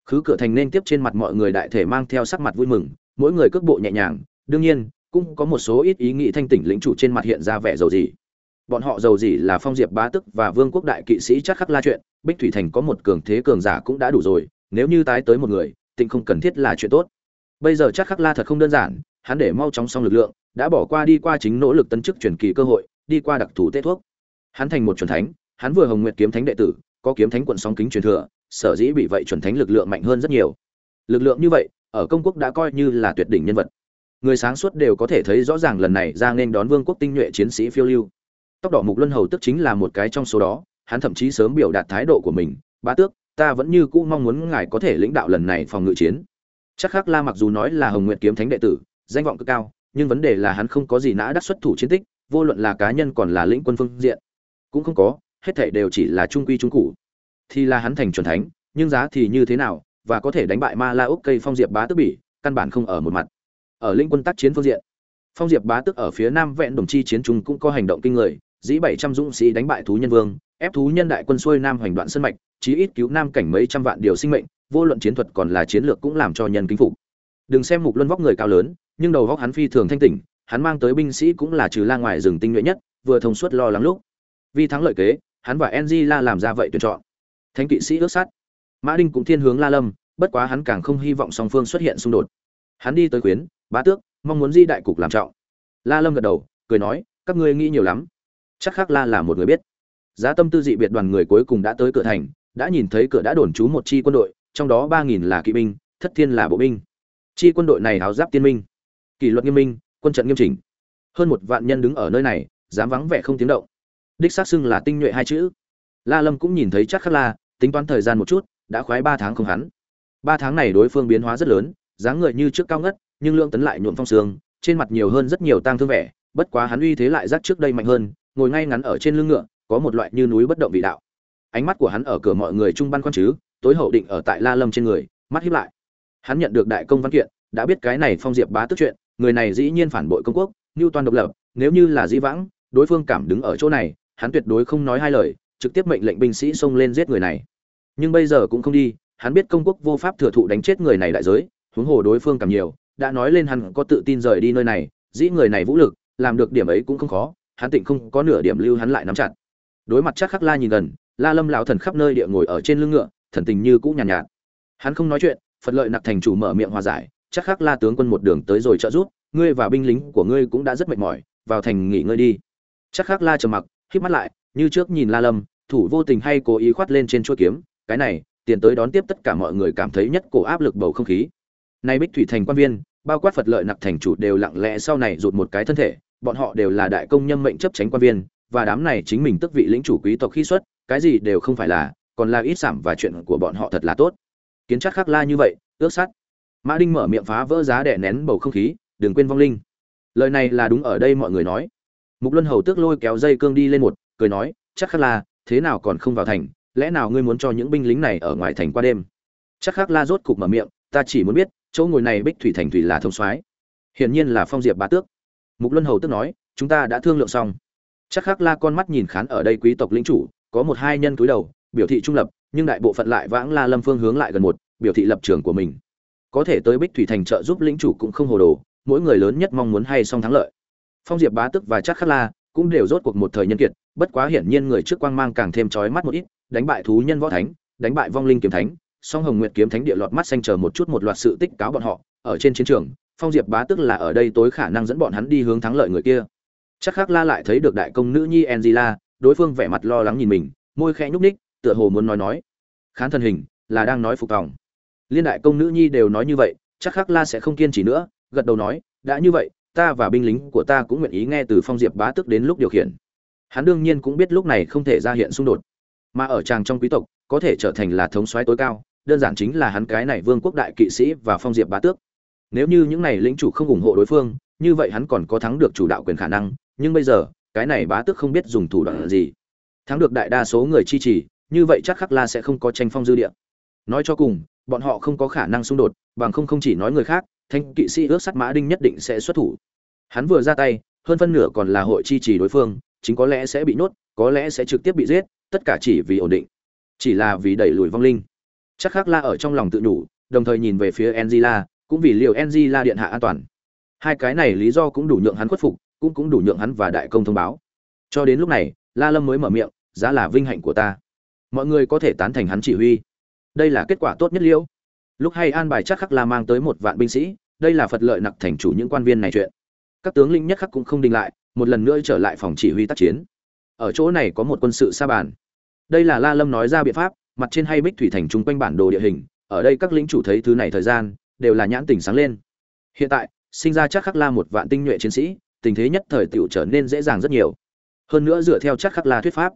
Khứ cửa thành nên tiếp trên mặt mọi người đại thể mang theo sắc mặt vui mừng mỗi người cước bộ nhẹ nhàng đương nhiên cũng có một số ít ý nghĩ thanh tỉnh lĩnh chủ trên mặt hiện ra vẻ giàu gì bọn họ giàu gì là phong diệp bá tức và vương quốc đại kỵ sĩ chắc khắc la chuyện bích thủy thành có một cường thế cường giả cũng đã đủ rồi nếu như tái tới một người tịnh không cần thiết là chuyện tốt bây giờ chắc khắc la thật không đơn giản hắn để mau chóng xong lực lượng đã bỏ qua đi qua chính nỗ lực tấn chức truyền kỳ cơ hội, đi qua đặc thù tế thuốc. Hắn thành một chuẩn thánh, hắn vừa Hồng Nguyệt kiếm thánh đệ tử, có kiếm thánh quận sóng kính truyền thừa, sở dĩ bị vậy chuẩn thánh lực lượng mạnh hơn rất nhiều. Lực lượng như vậy, ở công quốc đã coi như là tuyệt đỉnh nhân vật. Người sáng suốt đều có thể thấy rõ ràng lần này ra nên đón vương quốc tinh nhuệ chiến sĩ phiêu lưu. Tóc đỏ mục luân hầu tức chính là một cái trong số đó, hắn thậm chí sớm biểu đạt thái độ của mình, "Bá tước, ta vẫn như cũ mong muốn ngài có thể lãnh đạo lần này phòng ngự chiến." Chắc khắc La mặc dù nói là Hồng Nguyệt kiếm thánh đệ tử, danh vọng cực cao, nhưng vấn đề là hắn không có gì nã đắc xuất thủ chiến tích, vô luận là cá nhân còn là lĩnh quân phương diện, cũng không có, hết thảy đều chỉ là trung quy trung cụ. Thì là hắn thành chuẩn thánh, nhưng giá thì như thế nào, và có thể đánh bại Ma La Úc cây phong diệp bá tức bỉ, căn bản không ở một mặt. Ở lĩnh quân tác chiến phương diện, phong diệp bá tức ở phía nam vẹn đồng chi chiến trung cũng có hành động kinh người, dĩ 700 dũng sĩ đánh bại thú nhân vương, ép thú nhân đại quân xuôi nam hoành đoạn sân mạch, chí ít cứu nam cảnh mấy trăm vạn điều sinh mệnh, vô luận chiến thuật còn là chiến lược cũng làm cho nhân kính phục. Đừng xem mục luân vóc người cao lớn, nhưng đầu vóc hắn phi thường thanh tỉnh, hắn mang tới binh sĩ cũng là trừ la ngoài rừng tinh nhuệ nhất, vừa thông suốt lo lắng lúc. Vì thắng lợi kế, hắn và La làm ra vậy tuyển chọn. Thánh kỵ sĩ ước sát. Mã Đinh cũng thiên hướng La Lâm, bất quá hắn càng không hy vọng song phương xuất hiện xung đột. Hắn đi tới khuyến, bá tước, mong muốn di đại cục làm trọng. La Lâm gật đầu, cười nói, các ngươi nghĩ nhiều lắm. Chắc khác La là một người biết. Giá tâm tư dị biệt đoàn người cuối cùng đã tới cửa thành, đã nhìn thấy cửa đã đồn trú một chi quân đội, trong đó ba nghìn là kỵ binh, thất thiên là bộ binh. Chi quân đội này áo giáp tiên minh kỷ luật nghiêm minh quân trận nghiêm chỉnh. Hơn một vạn nhân đứng ở nơi này dám vắng vẻ không tiếng động. Đích xác xưng là tinh nhuệ hai chữ. La lâm cũng nhìn thấy chắc khắc la tính toán thời gian một chút đã khoái ba tháng không hắn. Ba tháng này đối phương biến hóa rất lớn dáng người như trước cao ngất nhưng lượng tấn lại nhuộm phong sương trên mặt nhiều hơn rất nhiều tang thương vẻ bất quá hắn uy thế lại giác trước đây mạnh hơn ngồi ngay ngắn ở trên lưng ngựa có một loại như núi bất động vị đạo. Ánh mắt của hắn ở cửa mọi người trung ban quan chứ tối hậu định ở tại la lâm trên người, mắt híp lại. Hắn nhận được đại công văn kiện, đã biết cái này phong diệp bá tức chuyện, người này dĩ nhiên phản bội công quốc như toàn độc lập, nếu như là dĩ vãng, đối phương cảm đứng ở chỗ này, hắn tuyệt đối không nói hai lời, trực tiếp mệnh lệnh binh sĩ xông lên giết người này. Nhưng bây giờ cũng không đi, hắn biết công quốc vô pháp thừa thụ đánh chết người này đại giới, huống hồ đối phương cảm nhiều, đã nói lên hắn có tự tin rời đi nơi này, dĩ người này vũ lực, làm được điểm ấy cũng không khó, hắn tịnh không có nửa điểm lưu hắn lại nắm chặt. Đối mặt chắc khắc la nhìn gần, la lâm lão thần khắp nơi địa ngồi ở trên lưng ngựa thần tình như cũ nhàn nhạt, nhạt. Hắn không nói chuyện phật lợi nặc thành chủ mở miệng hòa giải chắc khắc la tướng quân một đường tới rồi trợ giúp ngươi và binh lính của ngươi cũng đã rất mệt mỏi vào thành nghỉ ngơi đi. Chắc khắc la trầm mặc khép mắt lại như trước nhìn la lâm thủ vô tình hay cố ý khoát lên trên chuôi kiếm cái này tiền tới đón tiếp tất cả mọi người cảm thấy nhất cổ áp lực bầu không khí. Nay bích thủy thành quan viên bao quát phật lợi nặc thành chủ đều lặng lẽ sau này rụt một cái thân thể bọn họ đều là đại công nhân mệnh chấp tránh quan viên và đám này chính mình tức vị lĩnh chủ quý tộc khi xuất cái gì đều không phải là còn là ít giảm và chuyện của bọn họ thật là tốt. Kiến chắc khắc la như vậy, ước sắt mã đinh mở miệng phá vỡ giá đẻ nén bầu không khí, đừng quên vong linh. Lời này là đúng ở đây mọi người nói. Mục luân hầu tước lôi kéo dây cương đi lên một, cười nói chắc khắc la, thế nào còn không vào thành? Lẽ nào ngươi muốn cho những binh lính này ở ngoài thành qua đêm? Chắc khắc la rốt cục mở miệng, ta chỉ muốn biết, chỗ ngồi này bích thủy thành thủy là thông soái. Hiển nhiên là phong diệp bá tước. Mục luân hầu tước nói, chúng ta đã thương lượng xong. Chắc khắc la con mắt nhìn khán ở đây quý tộc lĩnh chủ, có một hai nhân túi đầu biểu thị trung lập, nhưng đại bộ phận lại vãng la lâm phương hướng lại gần một, biểu thị lập trường của mình. Có thể tới bích thủy thành trợ giúp lĩnh chủ cũng không hồ đồ, mỗi người lớn nhất mong muốn hay song thắng lợi. Phong diệp bá tức và chắc khắc la cũng đều rốt cuộc một thời nhân kiệt, bất quá hiển nhiên người trước quang mang càng thêm chói mắt một ít, đánh bại thú nhân võ thánh, đánh bại vong linh kiếm thánh, song hồng nguyệt kiếm thánh địa lọt mắt xanh chờ một chút một loạt sự tích cáo bọn họ, ở trên chiến trường, phong diệp bá tức là ở đây tối khả năng dẫn bọn hắn đi hướng thắng lợi người kia. Chắc khắc la lại thấy được đại công nữ nhi angela, đối phương vẻ mặt lo lắng nhìn mình, môi khẽ nhúc ních tựa hồ muốn nói nói. Khán thân hình, là đang nói phục tòng liên đại công nữ nhi đều nói như vậy, chắc khắc la sẽ không kiên trì nữa, gật đầu nói, đã như vậy, ta và binh lính của ta cũng nguyện ý nghe từ phong diệp bá tức đến lúc điều khiển. Hắn đương nhiên cũng biết lúc này không thể ra hiện xung đột. Mà ở tràng trong quý tộc, có thể trở thành là thống soái tối cao, đơn giản chính là hắn cái này vương quốc đại kỵ sĩ và phong diệp bá tước. Nếu như những này lĩnh chủ không ủng hộ đối phương, như vậy hắn còn có thắng được chủ đạo quyền khả năng, nhưng bây giờ, cái này bá tước không biết dùng thủ đoạn gì. Thắng được đại đa số người chi trì như vậy chắc khắc la sẽ không có tranh phong dư địa. Nói cho cùng, bọn họ không có khả năng xung đột, bằng không không chỉ nói người khác thanh kỵ sĩ ước sắt mã đinh nhất định sẽ xuất thủ. Hắn vừa ra tay, hơn phân nửa còn là hội chi trì đối phương, chính có lẽ sẽ bị nhốt, có lẽ sẽ trực tiếp bị giết, tất cả chỉ vì ổn định, chỉ là vì đẩy lùi vong linh. Chắc khắc la ở trong lòng tự nhủ đồng thời nhìn về phía angela, cũng vì liệu angela điện hạ an toàn. Hai cái này lý do cũng đủ nhượng hắn khuất phục, cũng cũng đủ nhượng hắn và đại công thông báo. Cho đến lúc này, la lâm mới mở miệng, giá là vinh hạnh của ta mọi người có thể tán thành hắn chỉ huy. Đây là kết quả tốt nhất liễu. Lúc hay an bài chắc khắc la mang tới một vạn binh sĩ, đây là phật lợi nặc thành chủ những quan viên này chuyện. Các tướng lĩnh nhất khắc cũng không đình lại, một lần nữa trở lại phòng chỉ huy tác chiến. Ở chỗ này có một quân sự sa bàn. Đây là la lâm nói ra biện pháp, mặt trên hay bích thủy thành chung quanh bản đồ địa hình, ở đây các lính chủ thấy thứ này thời gian, đều là nhãn tình sáng lên. Hiện tại, sinh ra chắc khắc la một vạn tinh nhuệ chiến sĩ, tình thế nhất thời tiểu trở nên dễ dàng rất nhiều. Hơn nữa dựa theo chắc khắc la thuyết pháp,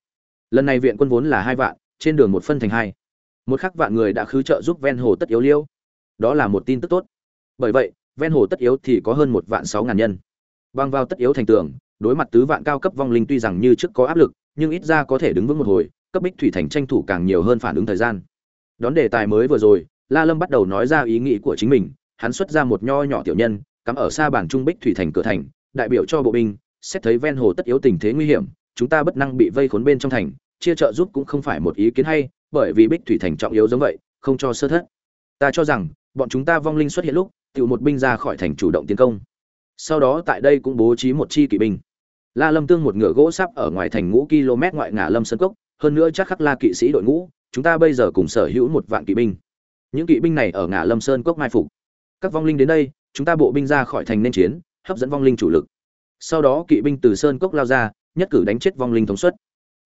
lần này viện quân vốn là hai vạn trên đường một phân thành hai. Một khắc vạn người đã khứ trợ giúp ven hồ tất yếu liêu. Đó là một tin tức tốt. Bởi vậy, ven hồ tất yếu thì có hơn một vạn sáu ngàn nhân. Băng vào tất yếu thành tường, đối mặt tứ vạn cao cấp vong linh tuy rằng như trước có áp lực, nhưng ít ra có thể đứng vững một hồi, cấp bích thủy thành tranh thủ càng nhiều hơn phản ứng thời gian. Đón đề tài mới vừa rồi, la lâm bắt đầu nói ra ý nghĩ của chính mình, hắn xuất ra một nho nhỏ tiểu nhân, cắm ở xa bản trung bích thủy thành cửa thành, đại biểu cho bộ binh, xét thấy ven hồ tất yếu tình thế nguy hiểm, chúng ta bất năng bị vây khốn bên trong thành chia trợ giúp cũng không phải một ý kiến hay, bởi vì bích thủy thành trọng yếu giống vậy, không cho sơ thất. Ta cho rằng, bọn chúng ta vong linh xuất hiện lúc tự một binh ra khỏi thành chủ động tiến công. Sau đó tại đây cũng bố trí một chi kỵ binh. La lâm tương một ngựa gỗ sắp ở ngoài thành ngũ km ngoại ngã lâm sơn cốc, hơn nữa chắc khắc la kỵ sĩ đội ngũ, chúng ta bây giờ cùng sở hữu một vạn kỵ binh. Những kỵ binh này ở ngã lâm sơn cốc mai phục. Các vong linh đến đây, chúng ta bộ binh ra khỏi thành nên chiến, hấp dẫn vong linh chủ lực. Sau đó kỵ binh từ sơn cốc lao ra, nhất cử đánh chết vong linh thống suất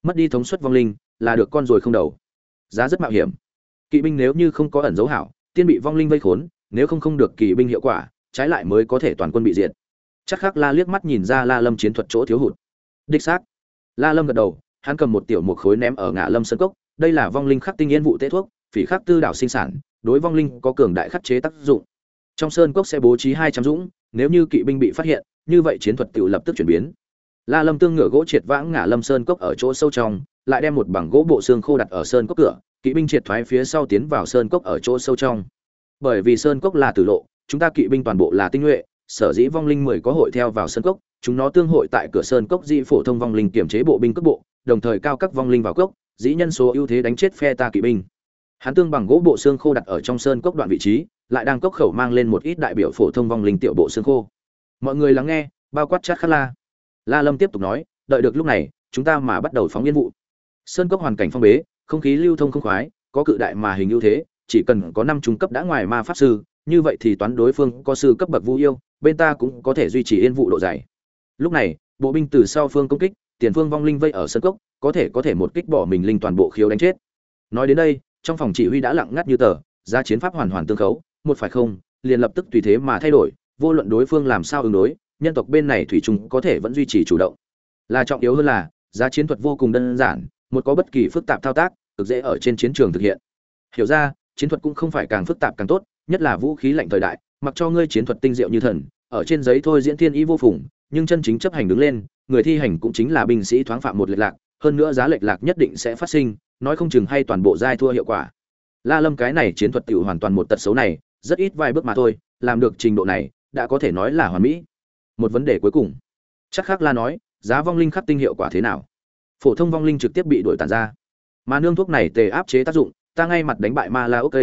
mất đi thống suất vong linh, là được con rồi không đầu. Giá rất mạo hiểm. Kỵ binh nếu như không có ẩn dấu hảo, tiên bị vong linh vây khốn, nếu không không được kỵ binh hiệu quả, trái lại mới có thể toàn quân bị diệt. Chắc khắc la liếc mắt nhìn ra la lâm chiến thuật chỗ thiếu hụt. Đích xác. La lâm gật đầu, hắn cầm một tiểu một khối ném ở ngã lâm sơn cốc, đây là vong linh khắc tinh yên vụ tế thuốc, phỉ khắc tư đảo sinh sản, đối vong linh có cường đại khắc chế tác dụng. Trong sơn cốc sẽ bố trí hai trăm dũng, nếu như kỵ binh bị phát hiện, như vậy chiến thuật tự lập tức chuyển biến la lâm tương ngựa gỗ triệt vãng ngã lâm sơn cốc ở chỗ sâu trong, lại đem một bằng gỗ bộ xương khô đặt ở sơn cốc cửa, kỵ binh triệt thoái phía sau tiến vào sơn cốc ở chỗ sâu trong. Bởi vì sơn cốc là tử lộ, chúng ta kỵ binh toàn bộ là tinh nhuệ, sở dĩ vong linh mười có hội theo vào sơn cốc, chúng nó tương hội tại cửa sơn cốc dĩ phổ thông vong linh kiểm chế bộ binh cấp bộ, đồng thời cao các vong linh vào cốc, dĩ nhân số ưu thế đánh chết phe ta kỵ binh. Hắn tương bằng gỗ bộ xương khô đặt ở trong sơn cốc đoạn vị trí, lại đang cốc khẩu mang lên một ít đại biểu phổ thông vong linh tiểu bộ xương khô. Mọi người lắng nghe, bao quát chát khát la la lâm tiếp tục nói, đợi được lúc này, chúng ta mà bắt đầu phóng yên vụ. Sơn cốc hoàn cảnh phong bế, không khí lưu thông không khoái, có cự đại mà hình ưu thế, chỉ cần có năm trung cấp đã ngoài ma pháp sư, như vậy thì toán đối phương có sư cấp bậc vũ yêu, bên ta cũng có thể duy trì yên vụ độ dày lúc này, bộ binh từ sau phương công kích, tiền phương vong linh vây ở sân cốc, có thể có thể một kích bỏ mình linh toàn bộ khiếu đánh chết. Nói đến đây, trong phòng chỉ huy đã lặng ngắt như tờ, ra chiến pháp hoàn hoàn tương khấu, một phải không, liền lập tức tùy thế mà thay đổi, vô luận đối phương làm sao ứng đối nhân tộc bên này thủy chung có thể vẫn duy trì chủ động. Là trọng yếu hơn là, giá chiến thuật vô cùng đơn giản, một có bất kỳ phức tạp thao tác, cực dễ ở trên chiến trường thực hiện. Hiểu ra, chiến thuật cũng không phải càng phức tạp càng tốt, nhất là vũ khí lạnh thời đại, mặc cho ngươi chiến thuật tinh diệu như thần, ở trên giấy thôi diễn thiên ý vô phùng, nhưng chân chính chấp hành đứng lên, người thi hành cũng chính là binh sĩ thoáng phạm một lệch lạc, hơn nữa giá lệch lạc nhất định sẽ phát sinh, nói không chừng hay toàn bộ giai thua hiệu quả. La lâm cái này chiến thuật tiểu hoàn toàn một tật xấu này, rất ít vài bước mà thôi, làm được trình độ này, đã có thể nói là hoàn mỹ một vấn đề cuối cùng. Chắc khác la nói, giá vong linh khắc tinh hiệu quả thế nào? Phổ thông vong linh trực tiếp bị đuổi tàn ra. Mà nương thuốc này tề áp chế tác dụng, ta ngay mặt đánh bại ma la ok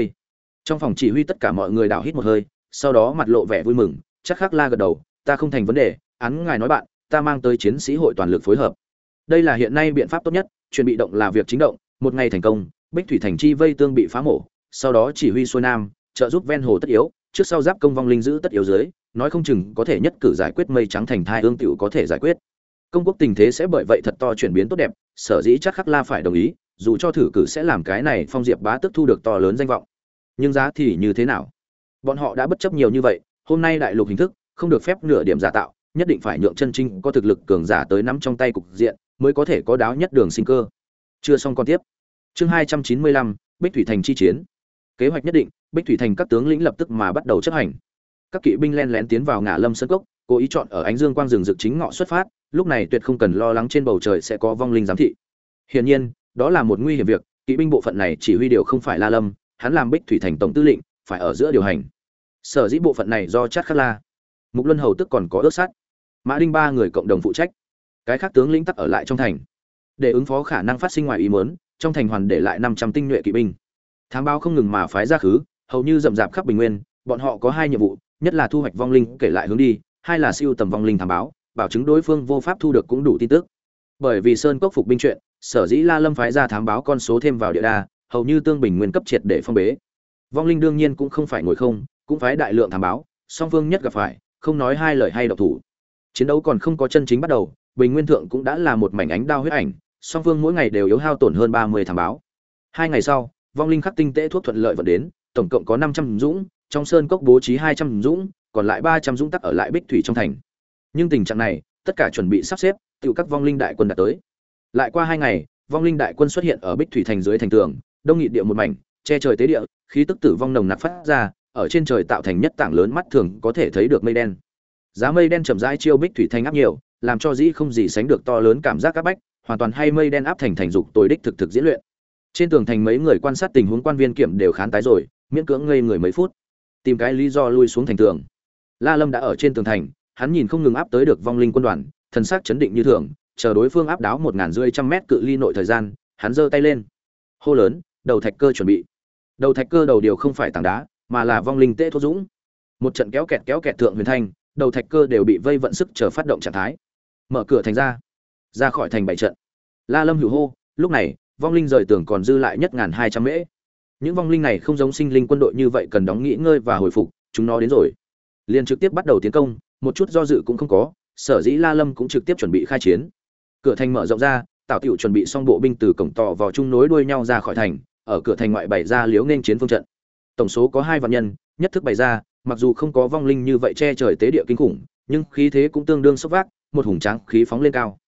trong phòng chỉ huy tất cả mọi người đảo hít một hơi, sau đó mặt lộ vẻ vui mừng, chắc khắc la gật đầu, ta không thành vấn đề, án ngài nói bạn, ta mang tới chiến sĩ hội toàn lực phối hợp. Đây là hiện nay biện pháp tốt nhất, chuẩn bị động là việc chính động, một ngày thành công, bích thủy thành chi vây tương bị phá mổ, sau đó chỉ huy xuôi nam, trợ giúp ven hồ tất yếu trước sau giáp công vong linh giữ tất yếu dưới, nói không chừng có thể nhất cử giải quyết mây trắng thành thai ương tiểu có thể giải quyết. Công quốc tình thế sẽ bởi vậy thật to chuyển biến tốt đẹp, sở dĩ chắc khắc la phải đồng ý, dù cho thử cử sẽ làm cái này phong diệp bá tức thu được to lớn danh vọng. Nhưng giá thì như thế nào? Bọn họ đã bất chấp nhiều như vậy, hôm nay đại lục hình thức, không được phép nửa điểm giả tạo, nhất định phải nhượng chân trinh có thực lực cường giả tới nắm trong tay cục diện, mới có thể có đáo nhất đường sinh cơ. Chưa xong còn tiếp. Chương hai trăm chín mươi lăm, bích thủy thành chi chiến kế hoạch nhất định, bích thủy thành các tướng lĩnh lập tức mà bắt đầu chấp hành. Các kỵ binh len lén tiến vào ngã lâm sân cốc, cố ý chọn ở ánh dương quang rừng rực chính ngọ xuất phát, lúc này tuyệt không cần lo lắng trên bầu trời sẽ có vong linh giám thị. Hiển nhiên, đó là một nguy hiểm việc, kỵ binh bộ phận này chỉ huy điều không phải la lâm, hắn làm bích thủy thành tổng tư lệnh, phải ở giữa điều hành. Sở dĩ bộ phận này do chát khắc la, mục luân hầu tức còn có ước sát. Mã đinh ba người cộng đồng phụ trách. Cái khác tướng lĩnh tắc ở lại trong thành, để ứng phó khả năng phát sinh ngoài ý muốn, trong thành hoàn để lại năm trăm tinh nhuệ kỵ binh thám báo không ngừng mà phái ra khứ, hầu như rậm rạp khắp bình nguyên, bọn họ có hai nhiệm vụ, nhất là thu hoạch vong linh kể lại hướng đi, hai là siêu tầm vong linh thám báo, bảo chứng đối phương vô pháp thu được cũng đủ tin tức. Bởi vì sơn cốc phục binh chuyện, sở dĩ la lâm phái ra thám báo con số thêm vào địa đa, hầu như tương bình nguyên cấp triệt để phong bế. Vong linh đương nhiên cũng không phải ngồi không, cũng phái đại lượng thám báo, song phương nhất gặp phải, không nói hai lời hay độc thủ. Chiến đấu còn không có chân chính bắt đầu, bình nguyên thượng cũng đã là một mảnh ánh đao huyết ảnh, song phương mỗi ngày đều yếu hao tổn hơn ba mươi thám báo. Hai ngày sau vong linh khắc tinh tế thuốc thuận lợi vận đến, tổng cộng có năm trăm dũng, trong sơn cốc bố trí hai trăm dũng, còn lại ba trăm dũng tắc ở lại bích thủy trong thành. Nhưng tình trạng này, tất cả chuẩn bị sắp xếp tiểu các vong linh đại quân đã tới. Lại qua hai ngày, vong linh đại quân xuất hiện ở bích thủy thành dưới thành tường, đông nghị địa một mảnh, che trời tế địa, khí tức tử vong nồng nặc phát ra, ở trên trời tạo thành nhất tảng lớn mắt thường có thể thấy được mây đen. Giá mây đen chậm rãi chiêu bích thủy thành áp nhiều, làm cho dĩ không gì sánh được to lớn cảm giác các bách, hoàn toàn hay mây đen áp thành thành dục tối đích thực thực diễn luyện trên tường thành mấy người quan sát tình huống quan viên kiểm đều khán tái rồi, miễn cưỡng ngây người mấy phút. Tìm cái lý do lui xuống thành tường. La lâm đã ở trên tường thành, hắn nhìn không ngừng áp tới được vong linh quân đoàn, thần sắc chấn định như thường, chờ đối phương áp đáo một ngàn rưỡi trăm mét cự ly nội thời gian, hắn giơ tay lên. Hô lớn, đầu thạch cơ chuẩn bị. Đầu thạch cơ đầu điều không phải tảng đá, mà là vong linh tê thốt dũng. Một trận kéo kẹt kéo kẹt thượng huyền thanh, đầu thạch cơ đều bị vây vận sức chờ phát động trạng thái. Mở cửa thành ra. Ra khỏi thành bảy trận. La lâm hữu hô, lúc này vong linh rời tường còn dư lại nhất ngàn hai trăm mễ. Những vong linh này không giống sinh linh quân đội như vậy cần đóng nghỉ ngơi và hồi phục, chúng nó đến rồi. Liền trực tiếp bắt đầu tiến công, một chút do dự cũng không có, sở dĩ la lâm cũng trực tiếp chuẩn bị khai chiến. Cửa thành mở rộng ra Tạo Tiệu chuẩn bị xong bộ binh từ cổng tỏ vào chung nối đuôi nhau ra khỏi thành, ở cửa thành ngoại bày ra liếu nên chiến phương trận. Tổng số có hai vạn nhân, nhất thức bày ra, mặc dù không có vong linh như vậy che trời tế địa kinh khủng, nhưng khí thế cũng tương đương sốc vác, một hùng tráng khí phóng lên cao.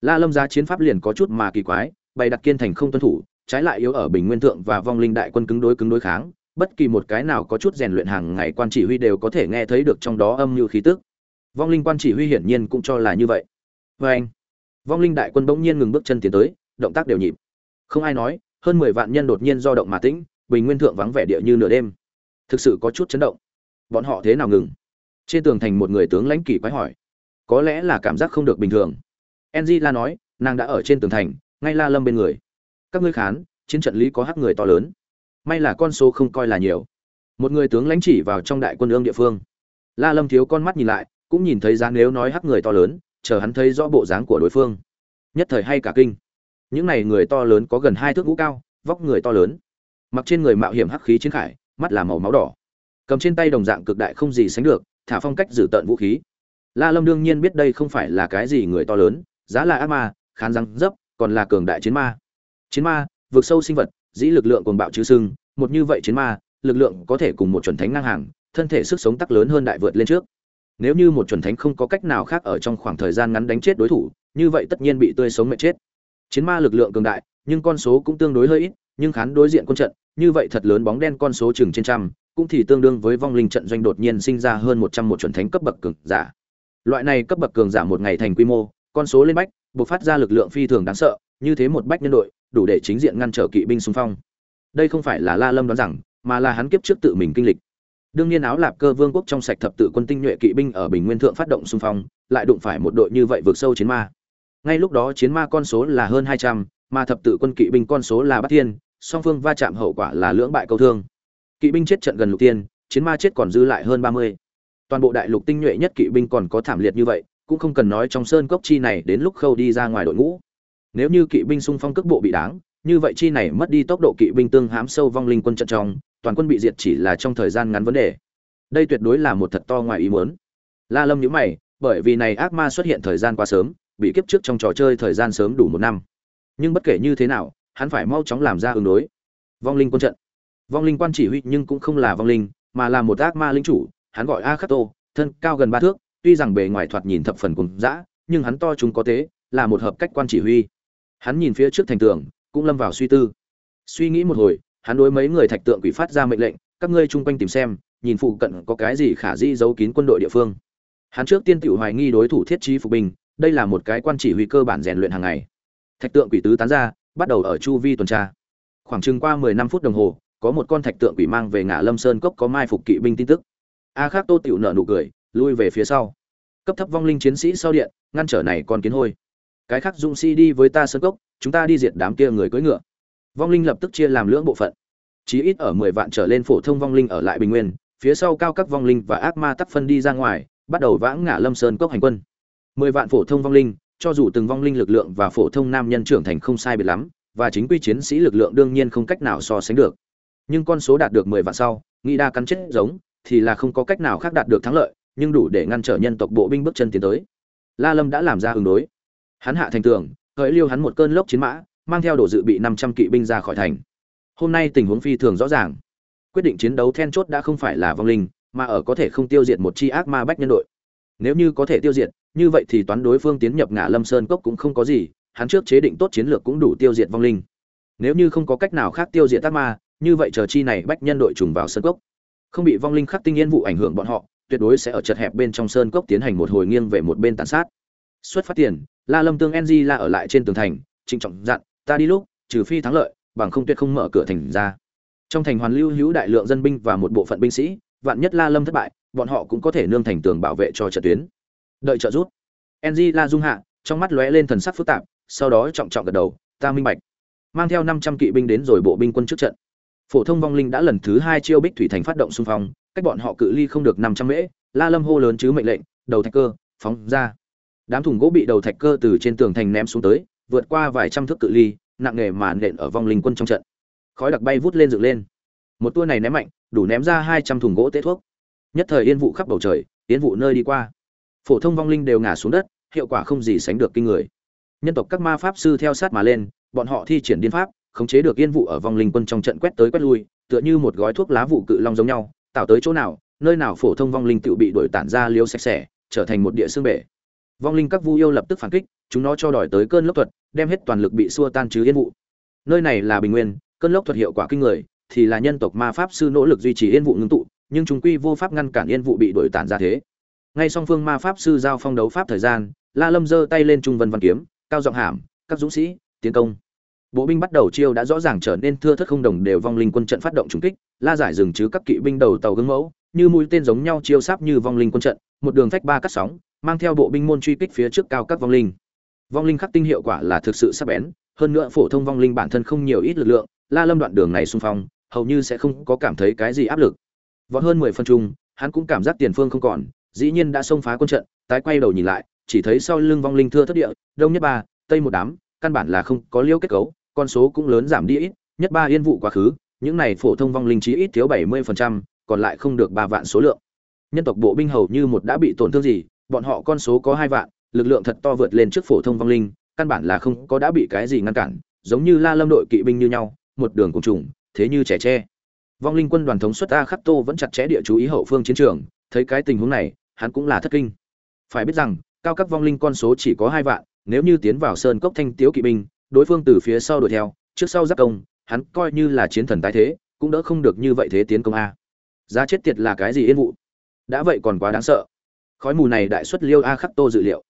La lâm ra chiến pháp liền có chút mà kỳ quái bày đặt kiên thành không tuân thủ, trái lại yếu ở bình nguyên thượng và vong linh đại quân cứng đối cứng đối kháng, bất kỳ một cái nào có chút rèn luyện hàng ngày quan chỉ huy đều có thể nghe thấy được trong đó âm như khí tức. Vong linh quan chỉ huy hiển nhiên cũng cho là như vậy. Vê anh, vong linh đại quân bỗng nhiên ngừng bước chân tiến tới, động tác đều nhịp. Không ai nói, hơn mười vạn nhân đột nhiên do động mà tĩnh, bình nguyên thượng vắng vẻ địa như nửa đêm. Thực sự có chút chấn động. Bọn họ thế nào ngừng? Trên tường thành một người tướng lãnh kỳ quái hỏi. Có lẽ là cảm giác không được bình thường. La nói, nàng đã ở trên tường thành ngay la lâm bên người. Các ngươi khán, chiến trận lý có hắc người to lớn. May là con số không coi là nhiều. Một người tướng lãnh chỉ vào trong đại quân ương địa phương. La lâm thiếu con mắt nhìn lại, cũng nhìn thấy dáng nếu nói hắc người to lớn, chờ hắn thấy rõ bộ dáng của đối phương. Nhất thời hay cả kinh. Những này người to lớn có gần hai thước ngũ cao, vóc người to lớn. Mặc trên người mạo hiểm hắc khí chiến khải, mắt là màu máu đỏ. Cầm trên tay đồng dạng cực đại không gì sánh được, thả phong cách giữ tận vũ khí. La lâm đương nhiên biết đây không phải là cái gì người to lớn, giá là ác ma, khán răng dấp còn là cường đại chiến ma. Chiến ma vượt sâu sinh vật, dĩ lực lượng cuồng bạo chứ sưng, một như vậy chiến ma, lực lượng có thể cùng một chuẩn thánh ngang hàng, thân thể sức sống tắc lớn hơn đại vượt lên trước. Nếu như một chuẩn thánh không có cách nào khác ở trong khoảng thời gian ngắn đánh chết đối thủ, như vậy tất nhiên bị tươi sống mệt chết. Chiến ma lực lượng cường đại, nhưng con số cũng tương đối hơi ít, nhưng khán đối diện quân trận, như vậy thật lớn bóng đen con số chừng trên trăm, cũng thì tương đương với vong linh trận doanh đột nhiên sinh ra hơn một trăm một chuẩn thánh cấp bậc cường giả. Loại này cấp bậc cường giả một ngày thành quy mô, con số lên bách buộc phát ra lực lượng phi thường đáng sợ, như thế một bách nhân đội, đủ để chính diện ngăn trở kỵ binh xung phong. Đây không phải là la lâm đoán rằng, mà là hắn kiếp trước tự mình kinh lịch. Đương nhiên áo lạp cơ vương quốc trong sạch thập tự quân tinh nhuệ kỵ binh ở bình nguyên thượng phát động xung phong, lại đụng phải một đội như vậy vượt sâu chiến ma. Ngay lúc đó chiến ma con số là hơn hai trăm, mà thập tự quân kỵ binh con số là bát thiên, song phương va chạm hậu quả là lưỡng bại câu thương. Kỵ binh chết trận gần lục tiên chiến ma chết còn dư lại hơn ba mươi. Toàn bộ đại lục tinh nhuệ nhất kỵ binh còn có thảm liệt như vậy cũng không cần nói trong sơn cốc chi này đến lúc khâu đi ra ngoài đội ngũ. Nếu như kỵ binh xung phong cước bộ bị đáng, như vậy chi này mất đi tốc độ kỵ binh tương hám sâu vong linh quân trận trong, toàn quân bị diệt chỉ là trong thời gian ngắn vấn đề. Đây tuyệt đối là một thật to ngoài ý muốn. La lâm nhíu mày, bởi vì này ác ma xuất hiện thời gian quá sớm, bị kiếp trước trong trò chơi thời gian sớm đủ một năm. Nhưng bất kể như thế nào, hắn phải mau chóng làm ra ứng đối. Vong linh quân trận. Vong linh quan chỉ huy nhưng cũng không là vong linh, mà là một ác ma linh chủ, hắn gọi a khắc tô, thân cao gần ba thước tuy rằng bề ngoài thoạt nhìn thập phần cùng dã, nhưng hắn to chúng có tế, là một hợp cách quan chỉ huy. Hắn nhìn phía trước thành tường, cũng lâm vào suy tư. Suy nghĩ một hồi, hắn đối mấy người thạch tượng quỷ phát ra mệnh lệnh, các ngươi chung quanh tìm xem, nhìn phụ cận có cái gì khả di giấu kín quân đội địa phương. Hắn trước tiên tự hoài nghi đối thủ thiết trí phục binh, đây là một cái quan chỉ huy cơ bản rèn luyện hàng ngày. Thạch tượng quỷ tứ tán ra, bắt đầu ở chu vi tuần tra. Khoảng chừng qua mười năm phút đồng hồ, có một con thạch tượng quỷ mang về ngã lâm sơn cốc có mai phục kỵ binh tin tức. A khác tô tiểu nợ nụ cười lui về phía sau. Cấp thấp vong linh chiến sĩ sau điện, ngăn trở này còn kiến hôi. Cái khác dũng sĩ đi với ta sơn cốc, chúng ta đi diệt đám kia người cưỡi ngựa. Vong linh lập tức chia làm lưỡng bộ phận. Chí ít ở mười vạn trở lên phổ thông vong linh ở lại bình nguyên, phía sau cao các vong linh và ác ma tắc phân đi ra ngoài, bắt đầu vãng ngã lâm sơn cốc hành quân. Mười vạn phổ thông vong linh, cho dù từng vong linh lực lượng và phổ thông nam nhân trưởng thành không sai biệt lắm, và chính quy chiến sĩ lực lượng đương nhiên không cách nào so sánh được. Nhưng con số đạt được mười vạn sau, nghĩ đa cắn chết giống, thì là không có cách nào khác đạt được thắng lợi nhưng đủ để ngăn trở nhân tộc bộ binh bước chân tiến tới. La lâm đã làm ra ứng đối. Hắn hạ thành tường, khởi liêu hắn một cơn lốc chiến mã, mang theo đồ dự bị năm trăm kỵ binh ra khỏi thành. Hôm nay tình huống phi thường rõ ràng. Quyết định chiến đấu then chốt đã không phải là vong linh, mà ở có thể không tiêu diệt một chi ác ma bách nhân đội. Nếu như có thể tiêu diệt, như vậy thì toán đối phương tiến nhập ngã lâm sơn cốc cũng không có gì, hắn trước chế định tốt chiến lược cũng đủ tiêu diệt vong linh. Nếu như không có cách nào khác tiêu diệt ác ma, như vậy chờ chi này bách nhân đội trùng vào sơn cốc. Không bị vong linh khắc tinh yên vụ ảnh hưởng bọn họ tuyệt đối sẽ ở chật hẹp bên trong sơn cốc tiến hành một hồi nghiêng về một bên tàn sát. Xuất phát tiền, la lâm tương ng la ở lại trên tường thành, trịnh trọng dặn, ta đi lúc, trừ phi thắng lợi, bằng không tuyệt không mở cửa thành ra. Trong thành hoàn lưu hữu đại lượng dân binh và một bộ phận binh sĩ, vạn nhất la lâm thất bại, bọn họ cũng có thể nương thành tường bảo vệ cho trận tuyến. Đợi trợ rút ng la dung hạ, trong mắt lóe lên thần sắc phức tạp, sau đó trọng trọng gật đầu, ta minh bạch. Mang theo năm trăm kỵ binh đến rồi bộ binh quân trước trận. Phổ thông vong linh đã lần thứ hai chiêu bích thủy thành phát động xung phong cách bọn họ cự ly không được năm trăm mễ, la lâm hô lớn chứ mệnh lệnh, đầu thạch cơ, phóng ra. Đám thùng gỗ bị đầu thạch cơ từ trên tường thành ném xuống tới, vượt qua vài trăm thước cự ly, nặng nề màn nện ở vong linh quân trong trận. Khói đặc bay vút lên dựng lên. Một tua này ném mạnh, đủ ném ra hai trăm thùng gỗ tế thuốc. Nhất thời yên vụ khắp bầu trời, yên vụ nơi đi qua. Phổ thông vong linh đều ngả xuống đất, hiệu quả không gì sánh được kinh người. Nhân tộc các ma pháp sư theo sát mà lên, bọn họ thi triển điên pháp, khống chế được yên vụ ở vong linh quân trong trận quét tới quét lui, tựa như một gói thuốc lá vụ cự long giống nhau tạo tới chỗ nào, nơi nào phổ thông vong linh tự bị đổi tản ra liêu sạch sẽ, trở thành một địa xương bể. Vong linh các vu yêu lập tức phản kích, chúng nó cho đòi tới cơn lốc thuật, đem hết toàn lực bị xua tan chứ yên vụ. Nơi này là bình nguyên, cơn lốc thuật hiệu quả kinh người, thì là nhân tộc ma pháp sư nỗ lực duy trì yên vụ ngưng tụ, nhưng chúng quy vô pháp ngăn cản yên vụ bị đổi tản ra thế. Ngay song phương ma pháp sư giao phong đấu pháp thời gian, la lâm giơ tay lên trung vân văn kiếm, cao giọng hàm, các dũng sĩ, tiến công bộ binh bắt đầu chiêu đã rõ ràng trở nên thưa thất không đồng đều vong linh quân trận phát động trúng kích, la giải dừng chứ các kỵ binh đầu tàu gương mẫu, như mũi tên giống nhau chiêu sáp như vong linh quân trận, một đường phách ba cắt sóng, mang theo bộ binh môn truy kích phía trước cao các vong linh. Vong linh khắc tinh hiệu quả là thực sự sắc bén, hơn nữa phổ thông vong linh bản thân không nhiều ít lực lượng, la lâm đoạn đường này xung phong, hầu như sẽ không có cảm thấy cái gì áp lực. Vọt hơn mười phân chung, hắn cũng cảm giác tiền phương không còn, dĩ nhiên đã xông phá quân trận, tái quay đầu nhìn lại, chỉ thấy sau lưng vong linh thưa thất địa, đông nhất ba, tây một đám, căn bản là không có liêu kết cấu con số cũng lớn giảm đi ít nhất ba yên vụ quá khứ những này phổ thông vong linh chí ít thiếu bảy mươi phần trăm, còn lại không được ba vạn số lượng. Nhân tộc bộ binh hầu như một đã bị tổn thương gì bọn họ con số có hai vạn lực lượng thật to vượt lên trước phổ thông vong linh căn bản là không có đã bị cái gì ngăn cản giống như la lâm đội kỵ binh như nhau một đường cùng trùng thế như trẻ tre. Vong linh quân đoàn thống suất a khắc tô vẫn chặt chẽ địa chú ý hậu phương chiến trường thấy cái tình huống này hắn cũng là thất kinh. Phải biết rằng cao các vong linh con số chỉ có hai vạn nếu như tiến vào sơn cốc thanh tiếu kỵ binh đối phương từ phía sau đuổi theo, trước sau giáp công, hắn coi như là chiến thần tái thế, cũng đỡ không được như vậy thế tiến công a. Giá chết tiệt là cái gì yên vụ? Đã vậy còn quá đáng sợ. Khói mù này đại xuất liêu a khắc tô dự liệu.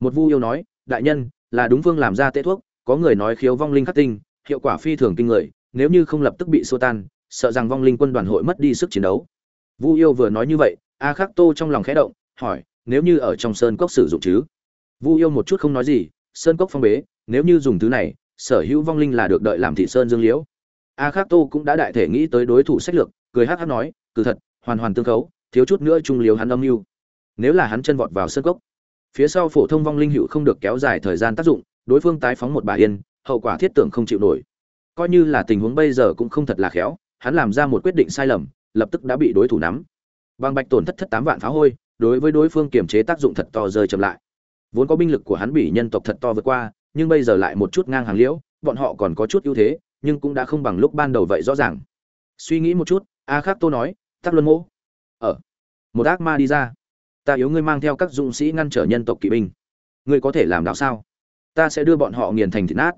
Một vu yêu nói, đại nhân, là đúng phương làm ra tê thuốc, có người nói khiếu vong linh khắc tinh, hiệu quả phi thường kinh người, nếu như không lập tức bị xô tan, sợ rằng vong linh quân đoàn hội mất đi sức chiến đấu. Vu yêu vừa nói như vậy, a khắc tô trong lòng khẽ động, hỏi, nếu như ở trong sơn cốc sử dụng chứ? Vu yêu một chút không nói gì, sơn cốc phong bế nếu như dùng thứ này, sở hữu vong linh là được đợi làm thị sơn dương liễu. A khắc tô cũng đã đại thể nghĩ tới đối thủ sách lược, cười hắc hắc nói cứ thật, hoàn hoàn tương khấu, thiếu chút nữa trung liếu hắn âm mưu. Nếu là hắn chân vọt vào sơn cốc, phía sau phổ thông vong linh hữu không được kéo dài thời gian tác dụng, đối phương tái phóng một bà yên, hậu quả thiết tưởng không chịu nổi. Coi như là tình huống bây giờ cũng không thật là khéo, hắn làm ra một quyết định sai lầm, lập tức đã bị đối thủ nắm. Bằng bạch tổn thất thất tám vạn phá hôi, đối với đối phương kiềm chế tác dụng thật to rơi chậm lại. Vốn có binh lực của hắn bị nhân tộc thật to vượt qua nhưng bây giờ lại một chút ngang hàng liễu, bọn họ còn có chút ưu thế, nhưng cũng đã không bằng lúc ban đầu vậy rõ ràng. Suy nghĩ một chút, a khắc tô nói, tắc luân mỗ ở, một ác ma đi ra. Ta yếu ngươi mang theo các dũng sĩ ngăn trở nhân tộc kỵ binh. Ngươi có thể làm đạo sao? Ta sẽ đưa bọn họ nghiền thành thịt nát.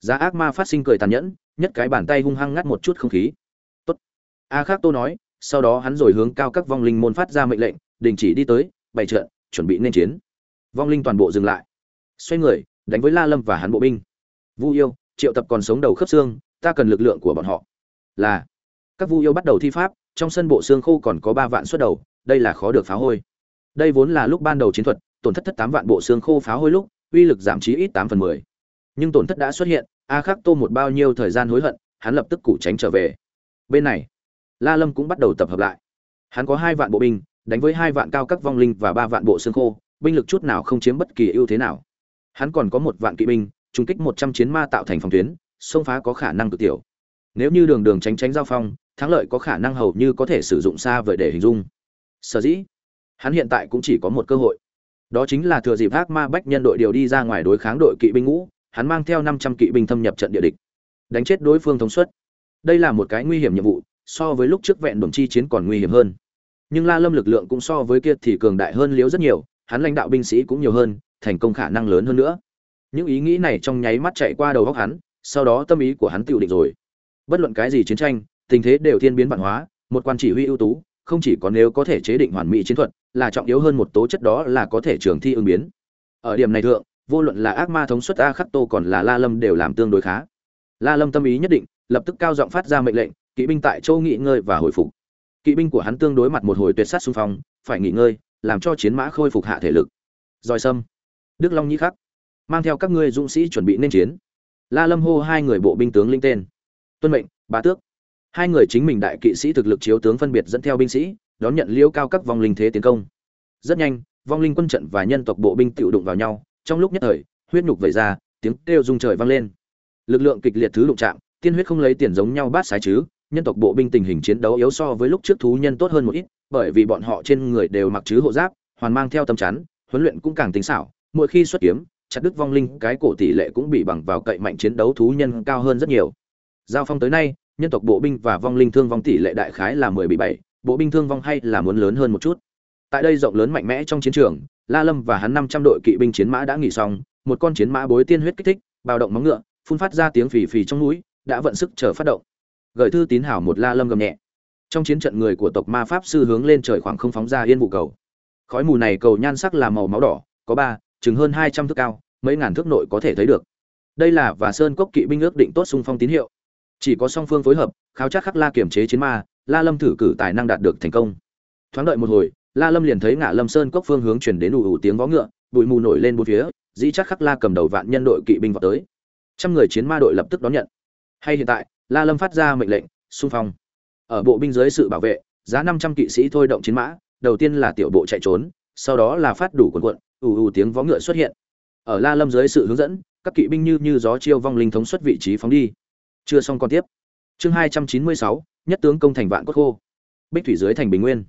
Giá ác ma phát sinh cười tàn nhẫn, nhất cái bàn tay hung hăng ngắt một chút không khí. Tốt. A khác tô nói, sau đó hắn rồi hướng cao các vong linh môn phát ra mệnh lệnh, đình chỉ đi tới, bày trận, chuẩn bị nên chiến. Vong linh toàn bộ dừng lại. Xoay người đánh với la lâm và hắn bộ binh. Vu yêu, triệu tập còn sống đầu khớp xương, ta cần lực lượng của bọn họ. Là, các vu yêu bắt đầu thi pháp, trong sân bộ xương khô còn có ba vạn suất đầu, đây là khó được phá hôi. Đây vốn là lúc ban đầu chiến thuật, tổn thất thất tám vạn bộ xương khô phá hôi lúc, uy lực giảm chí ít tám phần mười. Nhưng tổn thất đã xuất hiện, a khắc tô một bao nhiêu thời gian hối hận, hắn lập tức củ tránh trở về. Bên này, la lâm cũng bắt đầu tập hợp lại. Hắn có hai vạn bộ binh, đánh với hai vạn cao các vong linh và ba vạn bộ xương khô, binh lực chút nào không chiếm bất kỳ ưu thế nào hắn còn có một vạn kỵ binh trung kích một trăm chiến ma tạo thành phòng tuyến, xông phá có khả năng cực tiểu. Nếu như đường đường tránh tránh giao phong, thắng lợi có khả năng hầu như có thể sử dụng xa vời để hình dung. Sở dĩ, hắn hiện tại cũng chỉ có một cơ hội. Đó chính là thừa dịp ác ma bách nhân đội điều đi ra ngoài đối kháng đội kỵ binh ngũ, hắn mang theo năm trăm kỵ binh thâm nhập trận địa địch. Đánh chết đối phương thống suất. Đây là một cái nguy hiểm nhiệm vụ, so với lúc trước vẹn đồng chi chiến còn nguy hiểm hơn. Nhưng la lâm lực lượng cũng so với kia thì cường đại hơn liếu rất nhiều, hắn lãnh đạo binh sĩ cũng nhiều hơn thành công khả năng lớn hơn nữa. Những ý nghĩ này trong nháy mắt chạy qua đầu óc hắn, sau đó tâm ý của hắn tự định rồi. Bất luận cái gì chiến tranh, tình thế đều thiên biến vạn hóa, một quan chỉ huy ưu tú, không chỉ có nếu có thể chế định hoàn mỹ chiến thuật, là trọng yếu hơn một tố chất đó là có thể trường thi ứng biến. Ở điểm này thượng, vô luận là ác ma thống suất a khắc tô còn là la lâm đều làm tương đối khá. La lâm tâm ý nhất định, lập tức cao giọng phát ra mệnh lệnh, kỵ binh tại châu nghỉ ngơi và hồi phục. Kỵ binh của hắn tương đối mặt một hồi tuyệt sát xung phong, phải nghỉ ngơi, làm cho chiến mã khôi phục hạ thể lực. Roi sâm đức long nhĩ khắc, mang theo các ngươi dũng sĩ chuẩn bị nên chiến. La lâm hô hai người bộ binh tướng linh tên. Tuân mệnh, bá tước. Hai người chính mình đại kỵ sĩ thực lực chiếu tướng phân biệt dẫn theo binh sĩ, đón nhận liêu cao các vong linh thế tiến công. Rất nhanh, vong linh quân trận và nhân tộc bộ binh tự đụng vào nhau, trong lúc nhất thời, huyết nhục vẩy ra, tiếng kêu rung trời vang lên. Lực lượng kịch liệt thứ đụng chạm, tiên huyết không lấy tiền giống nhau bát sái chứ, nhân tộc bộ binh tình hình chiến đấu yếu so với lúc trước thú nhân tốt hơn một ít, bởi vì bọn họ trên người đều mặc chứ hộ giáp, hoàn mang theo tâm chắn, huấn luyện cũng càng tính xảo mỗi khi xuất kiếm, chặt đứt vong linh, cái cổ tỷ lệ cũng bị bằng vào cậy mạnh chiến đấu thú nhân cao hơn rất nhiều. Giao phong tới nay, nhân tộc bộ binh và vong linh thương vong tỷ lệ đại khái là mười bị bảy, bộ binh thương vong hay là muốn lớn hơn một chút. Tại đây rộng lớn mạnh mẽ trong chiến trường, la lâm và hắn năm trăm đội kỵ binh chiến mã đã nghỉ xong, một con chiến mã bối tiên huyết kích thích bạo động móng ngựa, phun phát ra tiếng phì phì trong núi, đã vận sức chờ phát động. Gửi thư tín hảo một la lâm gầm nhẹ. Trong chiến trận người của tộc ma pháp sư hướng lên trời khoảng không phóng ra yên vụ cầu. Khói mù này cầu nhan sắc là màu máu đỏ, có ba chừng hơn hai trăm thước cao, mấy ngàn thước nội có thể thấy được. Đây là và sơn cốc kỵ binh ước định tốt xung phong tín hiệu. Chỉ có song phương phối hợp, kháo chắc khắc la kiểm chế chiến ma, la lâm thử cử tài năng đạt được thành công. Thoáng đợi một hồi, la lâm liền thấy ngã lâm sơn cốc phương hướng truyền đến ù ù tiếng vó ngựa, bụi mù nổi lên bốn phía, dĩ chắc khắc la cầm đầu vạn nhân đội kỵ binh vào tới. Trăm người chiến ma đội lập tức đón nhận. Hay hiện tại, la lâm phát ra mệnh lệnh, xung phong. Ở bộ binh dưới sự bảo vệ, giá năm trăm kỵ sĩ thôi động chiến mã, đầu tiên là tiểu bộ chạy trốn, sau đó là phát đủ quần quận ù ù tiếng vó ngựa xuất hiện. Ở la lâm dưới sự hướng dẫn, các kỵ binh như như gió chiêu vong linh thống xuất vị trí phóng đi. Chưa xong còn tiếp. Chương hai trăm chín mươi sáu, nhất tướng công thành vạn cốt khô. Bích thủy dưới thành bình nguyên.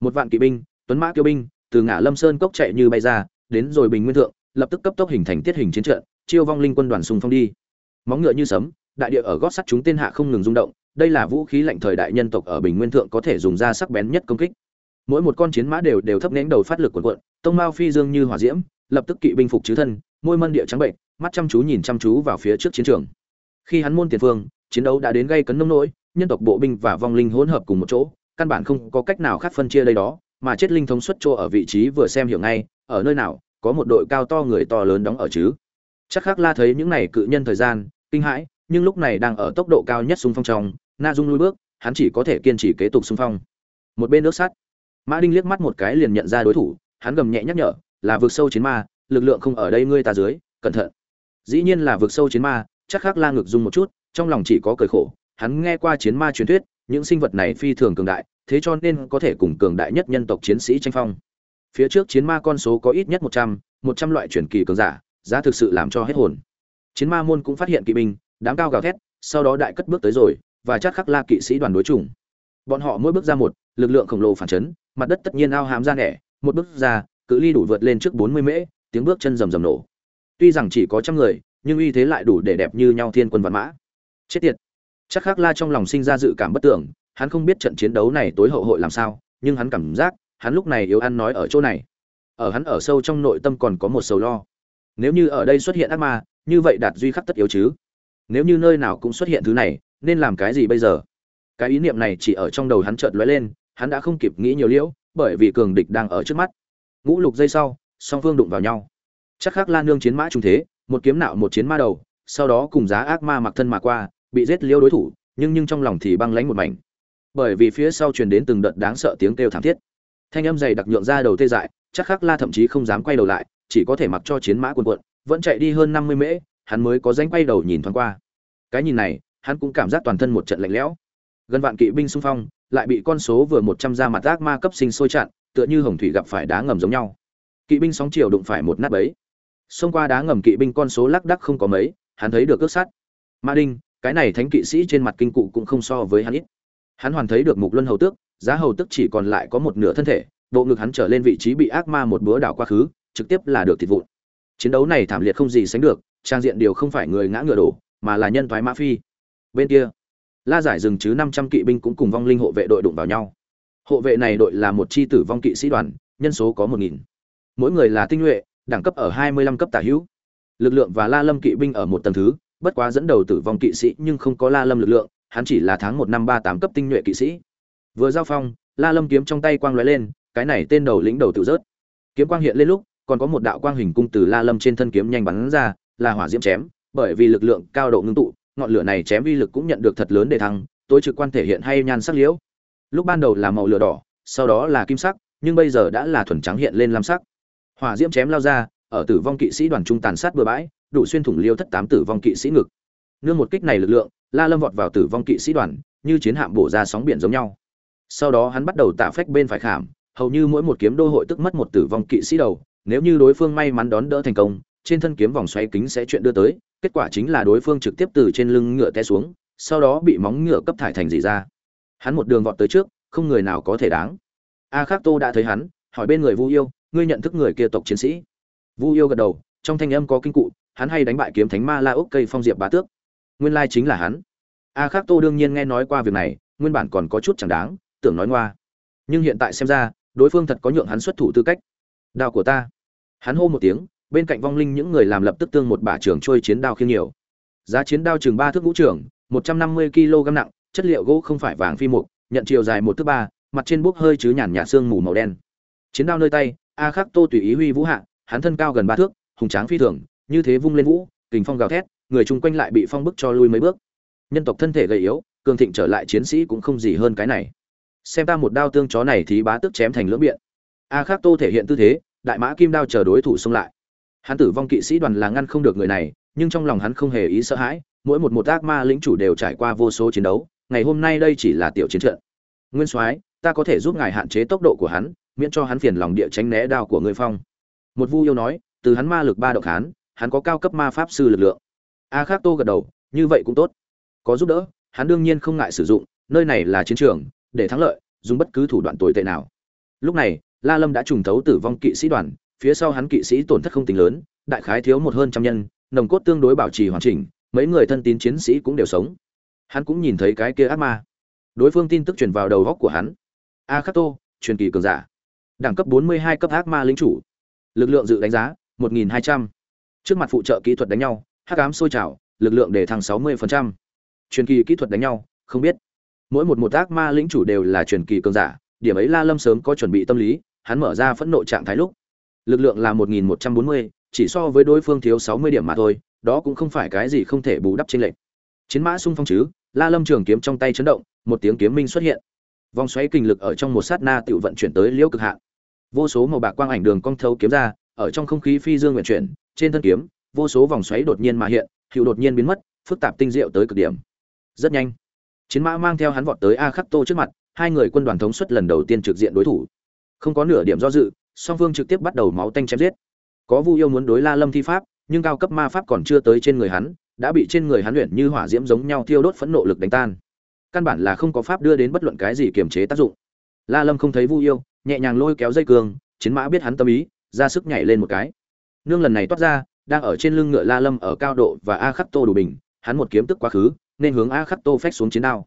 Một vạn kỵ binh, tuấn mã kiêu binh, từ ngã lâm sơn cốc chạy như bay ra, đến rồi bình nguyên thượng, lập tức cấp tốc hình thành tiết hình chiến trận, chiêu vong linh quân đoàn xung phong đi. Móng ngựa như sấm, đại địa ở gót sắt chúng tên hạ không ngừng rung động, đây là vũ khí lạnh thời đại nhân tộc ở bình nguyên thượng có thể dùng ra sắc bén nhất công kích mỗi một con chiến mã đều đều thấp nén đầu phát lực cuộn cuộn, tông mao phi dương như hỏa diễm lập tức kỵ binh phục chứ thân môi mân địa trắng bệnh mắt chăm chú nhìn chăm chú vào phía trước chiến trường. Khi hắn môn tiền phương chiến đấu đã đến gây cấn nông nỗi nhân tộc bộ binh và vong linh hỗn hợp cùng một chỗ căn bản không có cách nào khác phân chia đây đó mà chết linh thống xuất chỗ ở vị trí vừa xem hiểu ngay ở nơi nào có một đội cao to người to lớn đóng ở chứ. Chắc khác la thấy những này cự nhân thời gian kinh hãi nhưng lúc này đang ở tốc độ cao nhất xung phong trong na dung lui bước hắn chỉ có thể kiên trì kế tục xung phong. Một bên nước sắt mã đinh liếc mắt một cái liền nhận ra đối thủ, hắn gầm nhẹ nhắc nhở, là vượt sâu chiến ma, lực lượng không ở đây ngươi ta dưới, cẩn thận. Dĩ nhiên là vượt sâu chiến ma, chắc khắc la ngực dung một chút, trong lòng chỉ có cười khổ. Hắn nghe qua chiến ma truyền thuyết, những sinh vật này phi thường cường đại, thế cho nên có thể cùng cường đại nhất nhân tộc chiến sĩ tranh phong. Phía trước chiến ma con số có ít nhất một trăm một trăm loại truyền kỳ cường giả, giá thực sự làm cho hết hồn. Chiến ma môn cũng phát hiện kỵ binh, đám cao gào thét, sau đó đại cất bước tới rồi, và chắc khắc la kỵ sĩ đoàn đối chủng bọn họ mỗi bước ra một, lực lượng khổng lồ phản chấn, mặt đất tất nhiên ao hám ra nẻ, một bước ra, cự ly đủ vượt lên trước bốn mươi mễ, tiếng bước chân rầm rầm nổ. Tuy rằng chỉ có trăm người, nhưng uy thế lại đủ để đẹp như nhau thiên quân văn mã. Chết tiệt. Chắc khắc la trong lòng sinh ra dự cảm bất tưởng, hắn không biết trận chiến đấu này tối hậu hội làm sao, nhưng hắn cảm giác, hắn lúc này yếu ăn nói ở chỗ này. Ở hắn ở sâu trong nội tâm còn có một sầu lo. Nếu như ở đây xuất hiện ác ma, như vậy đạt duy khắc tất yếu chứ. Nếu như nơi nào cũng xuất hiện thứ này, nên làm cái gì bây giờ? Cái ý niệm này chỉ ở trong đầu hắn chợt lóe lên, hắn đã không kịp nghĩ nhiều liễu, bởi vì cường địch đang ở trước mắt. Ngũ lục giây sau, song phương đụng vào nhau. Chắc khắc la nương chiến mã trung thế, một kiếm nạo một chiến ma đầu, sau đó cùng giá ác ma mặc thân mà qua, bị giết liêu đối thủ, nhưng nhưng trong lòng thì băng lãnh một mảnh. Bởi vì phía sau truyền đến từng đợt đáng sợ tiếng kêu thảm thiết. Thanh âm dày đặc nhượng ra đầu tê dại, chắc khắc la thậm chí không dám quay đầu lại, chỉ có thể mặc cho chiến mã cuồn cuộn, vẫn chạy đi hơn năm mươi mễ, hắn mới có danh quay đầu nhìn thoáng qua. Cái nhìn này, hắn cũng cảm giác toàn thân một trận lạnh lẽo gần vạn kỵ binh xung phong, lại bị con số vừa một trăm ra mặt ác ma cấp sinh sôi chặn, tựa như hồng thủy gặp phải đá ngầm giống nhau. Kỵ binh sóng chiều đụng phải một nát bấy. Xông qua đá ngầm kỵ binh con số lác đắc không có mấy, hắn thấy được cướp sắt. ma đinh, cái này thánh kỵ sĩ trên mặt kinh cụ cũng không so với hắn ít. Hắn hoàn thấy được mục luân hầu tước, giá hầu tức chỉ còn lại có một nửa thân thể, bộ ngực hắn trở lên vị trí bị ác ma một búa đảo quá khứ, trực tiếp là được thịt vụn. Chiến đấu này thảm liệt không gì sánh được, trang diện điều không phải người ngã ngựa đổ, mà là nhân thoái mã phi. Bên kia la giải rừng chứ năm trăm kỵ binh cũng cùng vong linh hộ vệ đội đụng vào nhau. Hộ vệ này đội là một chi tử vong kỵ sĩ đoàn, nhân số có một nghìn. Mỗi người là tinh nhuệ, đẳng cấp ở hai mươi lăm cấp tả hữu. Lực lượng và la lâm kỵ binh ở một tầng thứ, bất quá dẫn đầu tử vong kỵ sĩ nhưng không có la lâm lực lượng, hắn chỉ là tháng một năm ba tám cấp tinh nhuệ kỵ sĩ. Vừa giao phong, la lâm kiếm trong tay quang lóe lên, cái này tên đầu lĩnh đầu tự rớt. Kiếm quang hiện lên lúc, còn có một đạo quang hình cung từ la lâm trên thân kiếm nhanh bắn ra, là hỏa diễm chém, bởi vì lực lượng cao độ ngưng tụ ngọn lửa này chém vi lực cũng nhận được thật lớn để thăng, tối trực quan thể hiện hay nhan sắc liễu. Lúc ban đầu là màu lửa đỏ, sau đó là kim sắc, nhưng bây giờ đã là thuần trắng hiện lên lam sắc. Hỏa diễm chém lao ra, ở tử vong kỵ sĩ đoàn trung tàn sát bừa bãi, đủ xuyên thủng liêu thất tám tử vong kỵ sĩ ngực. Nương một kích này lực lượng, la lâm vọt vào tử vong kỵ sĩ đoàn, như chiến hạm bổ ra sóng biển giống nhau. Sau đó hắn bắt đầu tạ phách bên phải khảm, hầu như mỗi một kiếm đô hội tức mất một tử vong kỵ sĩ đầu, nếu như đối phương may mắn đón đỡ thành công, trên thân kiếm vòng xoáy kính sẽ chuyện đưa tới kết quả chính là đối phương trực tiếp từ trên lưng ngựa té xuống, sau đó bị móng ngựa cấp thải thành gì ra hắn một đường vọt tới trước, không người nào có thể đáng. A khắc tô đã thấy hắn, hỏi bên người vu yêu, ngươi nhận thức người kia tộc chiến sĩ? Vu yêu gật đầu, trong thanh âm có kinh cụ, hắn hay đánh bại kiếm thánh ma la úc cây phong diệp bá tước. Nguyên lai chính là hắn. A khắc tô đương nhiên nghe nói qua việc này, nguyên bản còn có chút chẳng đáng, tưởng nói ngoa. Nhưng hiện tại xem ra, đối phương thật có nhượng hắn xuất thủ tư cách. Đao của ta. Hắn hô một tiếng bên cạnh vong linh những người làm lập tức tương một bả trường trôi chiến đao khiêng nhiều. Giá chiến đao chừng ba thước ngũ trưởng, một trăm năm mươi kg nặng, chất liệu gỗ không phải vàng phi mục, nhận chiều dài một thước ba, mặt trên bốc hơi chứ nhàn nhạt xương mù màu đen. Chiến đao nơi tay, a khắc tô tùy ý huy vũ hạ, hắn thân cao gần ba thước, hùng tráng phi thường, như thế vung lên vũ, kình phong gào thét, người chung quanh lại bị phong bức cho lui mấy bước. Nhân tộc thân thể gầy yếu, cường thịnh trở lại chiến sĩ cũng không gì hơn cái này. Xem ta một đao tương chó này thì bá tức chém thành lưỡng biện. A khắc tô thể hiện tư thế, đại mã kim đao chờ đối thủ xông lại hắn tử vong kỵ sĩ đoàn là ngăn không được người này, nhưng trong lòng hắn không hề ý sợ hãi, mỗi một một ác ma lĩnh chủ đều trải qua vô số chiến đấu, ngày hôm nay đây chỉ là tiểu chiến trận. Nguyên soái, ta có thể giúp ngài hạn chế tốc độ của hắn, miễn cho hắn phiền lòng địa tránh né đao của ngươi phong. Một vu yêu nói, từ hắn ma lực ba độc hán hắn có cao cấp ma pháp sư lực lượng. A khắc tô gật đầu, như vậy cũng tốt. Có giúp đỡ, hắn đương nhiên không ngại sử dụng, nơi này là chiến trường, để thắng lợi, dùng bất cứ thủ đoạn tồi tệ nào. Lúc này, la lâm đã trùng thấu tử vong kỵ sĩ đoàn phía sau hắn kỵ sĩ tổn thất không tính lớn đại khái thiếu một hơn trăm nhân nồng cốt tương đối bảo trì hoàn chỉnh mấy người thân tín chiến sĩ cũng đều sống. Hắn cũng nhìn thấy cái kia ác ma. Đối phương tin tức truyền vào đầu góc của hắn. Akato, truyền kỳ cường giả. Đẳng cấp 42 cấp ác ma lĩnh chủ. Lực lượng dự đánh giá 1200. trước mặt phụ trợ kỹ thuật đánh nhau hắc ám sôi trào lực lượng để thăng 60%. truyền kỳ kỹ thuật đánh nhau không biết. Mỗi một một ác ma lĩnh chủ đều là truyền kỳ cường giả điểm ấy la lâm sớm có chuẩn bị tâm lý hắn mở ra phẫn nộ trạng thái lúc lực lượng là 1.140, chỉ so với đối phương thiếu 60 điểm mà thôi đó cũng không phải cái gì không thể bù đắp trên lệnh chiến mã xung phong chứ la lâm trường kiếm trong tay chấn động một tiếng kiếm minh xuất hiện. Vòng xoáy kinh lực ở trong một sát na tiểu vận chuyển tới liễu cực hạn. Vô số màu bạc quang ảnh đường cong thấu kiếm ra ở trong không khí phi dương nguyện chuyển trên thân kiếm vô số vòng xoáy đột nhiên mà hiện hữu đột nhiên biến mất phức tạp tinh diệu tới cực điểm. Rất nhanh chiến mã mang theo hắn vọt tới a khắc tô trước mặt hai người quân đoàn thống suất lần đầu tiên trực diện đối thủ. Không có nửa điểm do dự song phương trực tiếp bắt đầu máu tanh chém giết. Có vu yêu muốn đối la lâm thi pháp nhưng cao cấp ma pháp còn chưa tới trên người hắn đã bị trên người hắn luyện như hỏa diễm giống nhau thiêu đốt phẫn nộ lực đánh tan. Căn bản là không có pháp đưa đến bất luận cái gì kiềm chế tác dụng. La lâm không thấy vu yêu nhẹ nhàng lôi kéo dây cường, chiến mã biết hắn tâm ý ra sức nhảy lên một cái. Nương lần này toát ra đang ở trên lưng ngựa la lâm ở cao độ và a khắc tô đủ bình hắn một kiếm tức quá khứ nên hướng a khắc tô phách xuống chiến đao.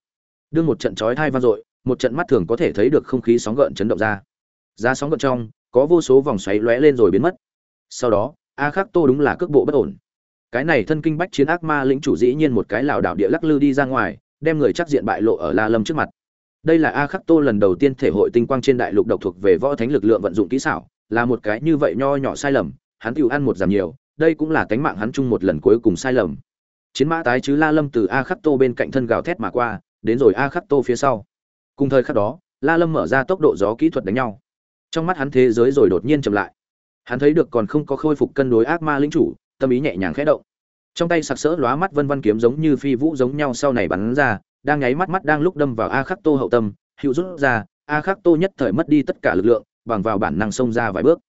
Đương một trận chói thai vang dội một trận mắt thường có thể thấy được không khí sóng gợn chấn động ra. Ra sóng gợn trong có vô số vòng xoáy lóe lên rồi biến mất. Sau đó, a khắc tô đúng là cước bộ bất ổn. Cái này thân kinh bách chiến ác ma lĩnh chủ dĩ nhiên một cái lảo đảo địa lắc lư đi ra ngoài, đem người chắc diện bại lộ ở la lâm trước mặt. Đây là a khắc tô lần đầu tiên thể hội tinh quang trên đại lục độc thuộc về võ thánh lực lượng vận dụng kỹ xảo, là một cái như vậy nho nhỏ sai lầm, hắn tiêu ăn một giảm nhiều, đây cũng là cánh mạng hắn chung một lần cuối cùng sai lầm. Chiến mã tái chứ la lâm từ a khắc tô bên cạnh thân gào thét mà qua, đến rồi a khắc tô phía sau. Cùng thời khắc đó, la lâm mở ra tốc độ gió kỹ thuật đánh nhau trong mắt hắn thế giới rồi đột nhiên chậm lại. Hắn thấy được còn không có khôi phục cân đối ác ma linh chủ, tâm ý nhẹ nhàng khẽ động. Trong tay sặc sỡ lóa mắt vân vân kiếm giống như phi vũ giống nhau sau này bắn ra, đang nháy mắt mắt đang lúc đâm vào a khắc tô hậu tâm, hữu rút ra a khắc tô nhất thời mất đi tất cả lực lượng, bằng vào bản năng xông ra vài bước.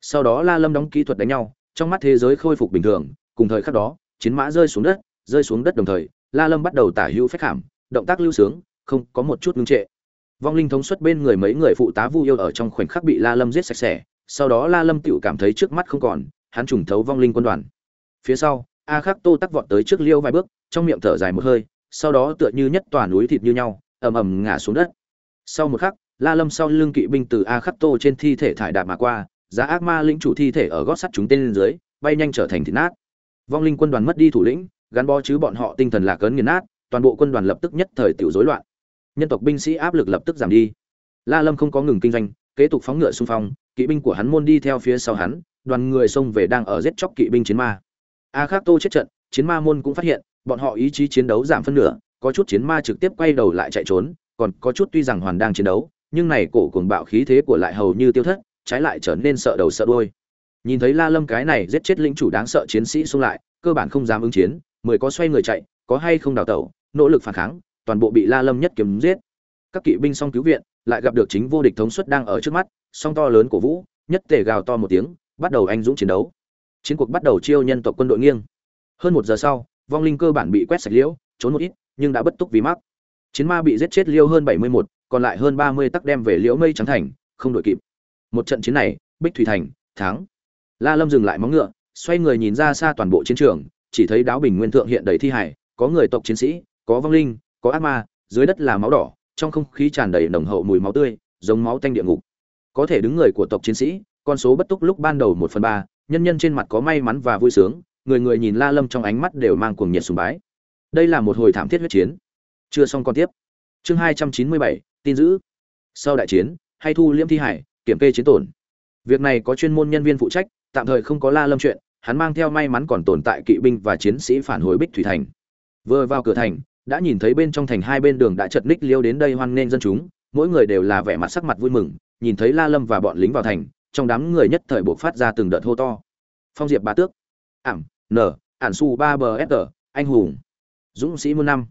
Sau đó la lâm đóng kỹ thuật đánh nhau, trong mắt thế giới khôi phục bình thường, cùng thời khắc đó, chiến mã rơi xuống đất, rơi xuống đất đồng thời, la lâm bắt đầu tả hữu phách hàm, động tác lưu sướng, không có một chút ngưng trệ vong linh thống suất bên người mấy người phụ tá vu yêu ở trong khoảnh khắc bị la lâm giết sạch sẽ, sau đó la lâm tựu cảm thấy trước mắt không còn, hắn trùng thấu vong linh quân đoàn. Phía sau, a khắc tô tắc vọt tới trước liêu vài bước, trong miệng thở dài một hơi, sau đó tựa như nhất tòa núi thịt như nhau, ầm ầm ngã xuống đất. Sau một khắc, la lâm sau lưng kỵ binh từ a khắc tô trên thi thể thải đạp mà qua, giá ác ma lĩnh chủ thi thể ở gót sắt chúng tên lên dưới, bay nhanh trở thành thịt nát. Vong linh quân đoàn mất đi thủ lĩnh, gắn bó chứ bọn họ tinh thần lạc cấn nghiền nát, toàn bộ quân đoàn lập tức nhất thời tiểu rối loạn nhân tộc binh sĩ áp lực lập tức giảm đi. La lâm không có ngừng kinh doanh, kế tục phóng ngựa xung phong, kỵ binh của hắn môn đi theo phía sau hắn, đoàn người xông về đang ở giết chóc kỵ binh chiến ma. A khắc tô chết trận, chiến ma môn cũng phát hiện, bọn họ ý chí chiến đấu giảm phân nửa, có chút chiến ma trực tiếp quay đầu lại chạy trốn, còn có chút tuy rằng hoàn đang chiến đấu, nhưng này cổ cuồng bạo khí thế của lại hầu như tiêu thất, trái lại trở nên sợ đầu sợ đuôi. Nhìn thấy la lâm cái này giết chết lĩnh chủ đáng sợ chiến sĩ xung lại, cơ bản không dám ứng chiến, mười có xoay người chạy, có hay không đào tẩu, nỗ lực phản kháng toàn bộ bị la lâm nhất kiếm giết. Các kỵ binh song cứu viện, lại gặp được chính vô địch thống suất đang ở trước mắt, song to lớn của vũ, nhất tề gào to một tiếng, bắt đầu anh dũng chiến đấu. Chiến cuộc bắt đầu chiêu nhân tộc quân đội nghiêng. Hơn một giờ sau, vong linh cơ bản bị quét sạch liễu, trốn một ít, nhưng đã bất túc vì mắc. Chiến ma bị giết chết liêu hơn bảy mươi một còn lại hơn ba mươi tắc đem về liễu mây trắng thành, không đội kịp. Một trận chiến này, bích thủy thành, thắng. La lâm dừng lại móng ngựa, xoay người nhìn ra xa toàn bộ chiến trường, chỉ thấy đáo bình nguyên thượng hiện đầy thi hải, có người tộc chiến sĩ, có vong linh có ác ma, dưới đất là máu đỏ, trong không khí tràn đầy nồng hậu mùi máu tươi, giống máu tanh địa ngục. Có thể đứng người của tộc chiến sĩ, con số bất túc lúc ban đầu một phần ba, nhân nhân trên mặt có may mắn và vui sướng, người người nhìn la lâm trong ánh mắt đều mang cuồng nhiệt sùng bái. Đây là một hồi thảm thiết huyết chiến. Chưa xong còn tiếp. Chương hai trăm chín mươi bảy, tin giữ sau đại chiến, hay thu liễm thi hải, kiểm kê chiến tổn. Việc này có chuyên môn nhân viên phụ trách, tạm thời không có la lâm chuyện, hắn mang theo may mắn còn tồn tại kỵ binh và chiến sĩ phản hồi bích thủy thành. Vừa vào cửa thành đã nhìn thấy bên trong thành hai bên đường đã chật ních liêu đến đây hoan nghênh dân chúng, mỗi người đều là vẻ mặt sắc mặt vui mừng, nhìn thấy la lâm và bọn lính vào thành, trong đám người nhất thời buộc phát ra từng đợt hô to. Phong diệp ba tước, ảm nở ản su ba bờ s anh hùng, dũng sĩ muôn năm.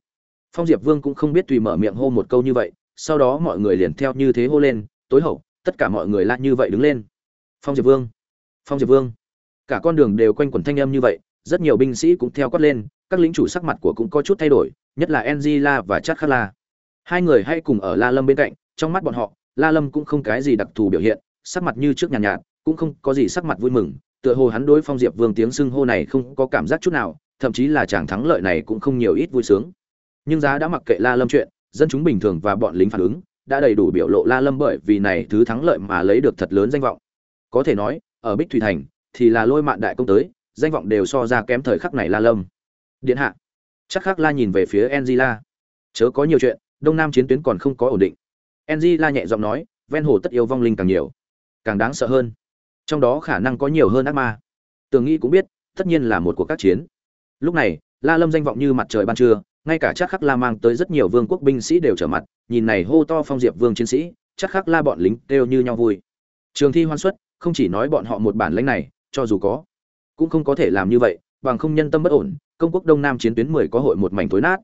Phong diệp vương cũng không biết tùy mở miệng hô một câu như vậy, sau đó mọi người liền theo như thế hô lên, tối hậu, tất cả mọi người la như vậy đứng lên. Phong diệp vương, phong diệp vương. Cả con đường đều quanh quẩn thanh âm như vậy rất nhiều binh sĩ cũng theo quát lên các lính chủ sắc mặt của cũng có chút thay đổi nhất là Angela và Chát Khắc La. Hai người hay cùng ở La Lâm bên cạnh, trong mắt bọn họ, La Lâm cũng không cái gì đặc thù biểu hiện, sắc mặt như trước nhàn nhạt, nhạt, cũng không có gì sắc mặt vui mừng, tựa hồ hắn đối Phong Diệp Vương tiếng xưng hô này không có cảm giác chút nào, thậm chí là chàng thắng lợi này cũng không nhiều ít vui sướng. Nhưng giá đã mặc kệ La Lâm chuyện, dân chúng bình thường và bọn lính phản ứng, đã đầy đủ biểu lộ La Lâm bởi vì này thứ thắng lợi mà lấy được thật lớn danh vọng. Có thể nói, ở Bích Thủy Thành thì là lôi mạn đại công tới, danh vọng đều so ra kém thời khắc này La Lâm. Điện hạ. Chắc Khắc la nhìn về phía angela. Chớ có nhiều chuyện, đông nam chiến tuyến còn không có ổn định. Angela nhẹ giọng nói, ven hồ tất yêu vong linh càng nhiều. Càng đáng sợ hơn. Trong đó khả năng có nhiều hơn ác ma. Tường nghĩ cũng biết, tất nhiên là một cuộc các chiến. Lúc này, la lâm danh vọng như mặt trời ban trưa, ngay cả chắc khắc la mang tới rất nhiều vương quốc binh sĩ đều trở mặt, nhìn này hô to phong diệp vương chiến sĩ, chắc khắc la bọn lính đều như nhau vui. Trường thi hoan xuất, không chỉ nói bọn họ một bản lãnh này, cho dù có cũng không có thể làm như vậy, bằng không nhân tâm bất ổn, công quốc đông nam chiến tuyến mười có hội một mảnh tối nát.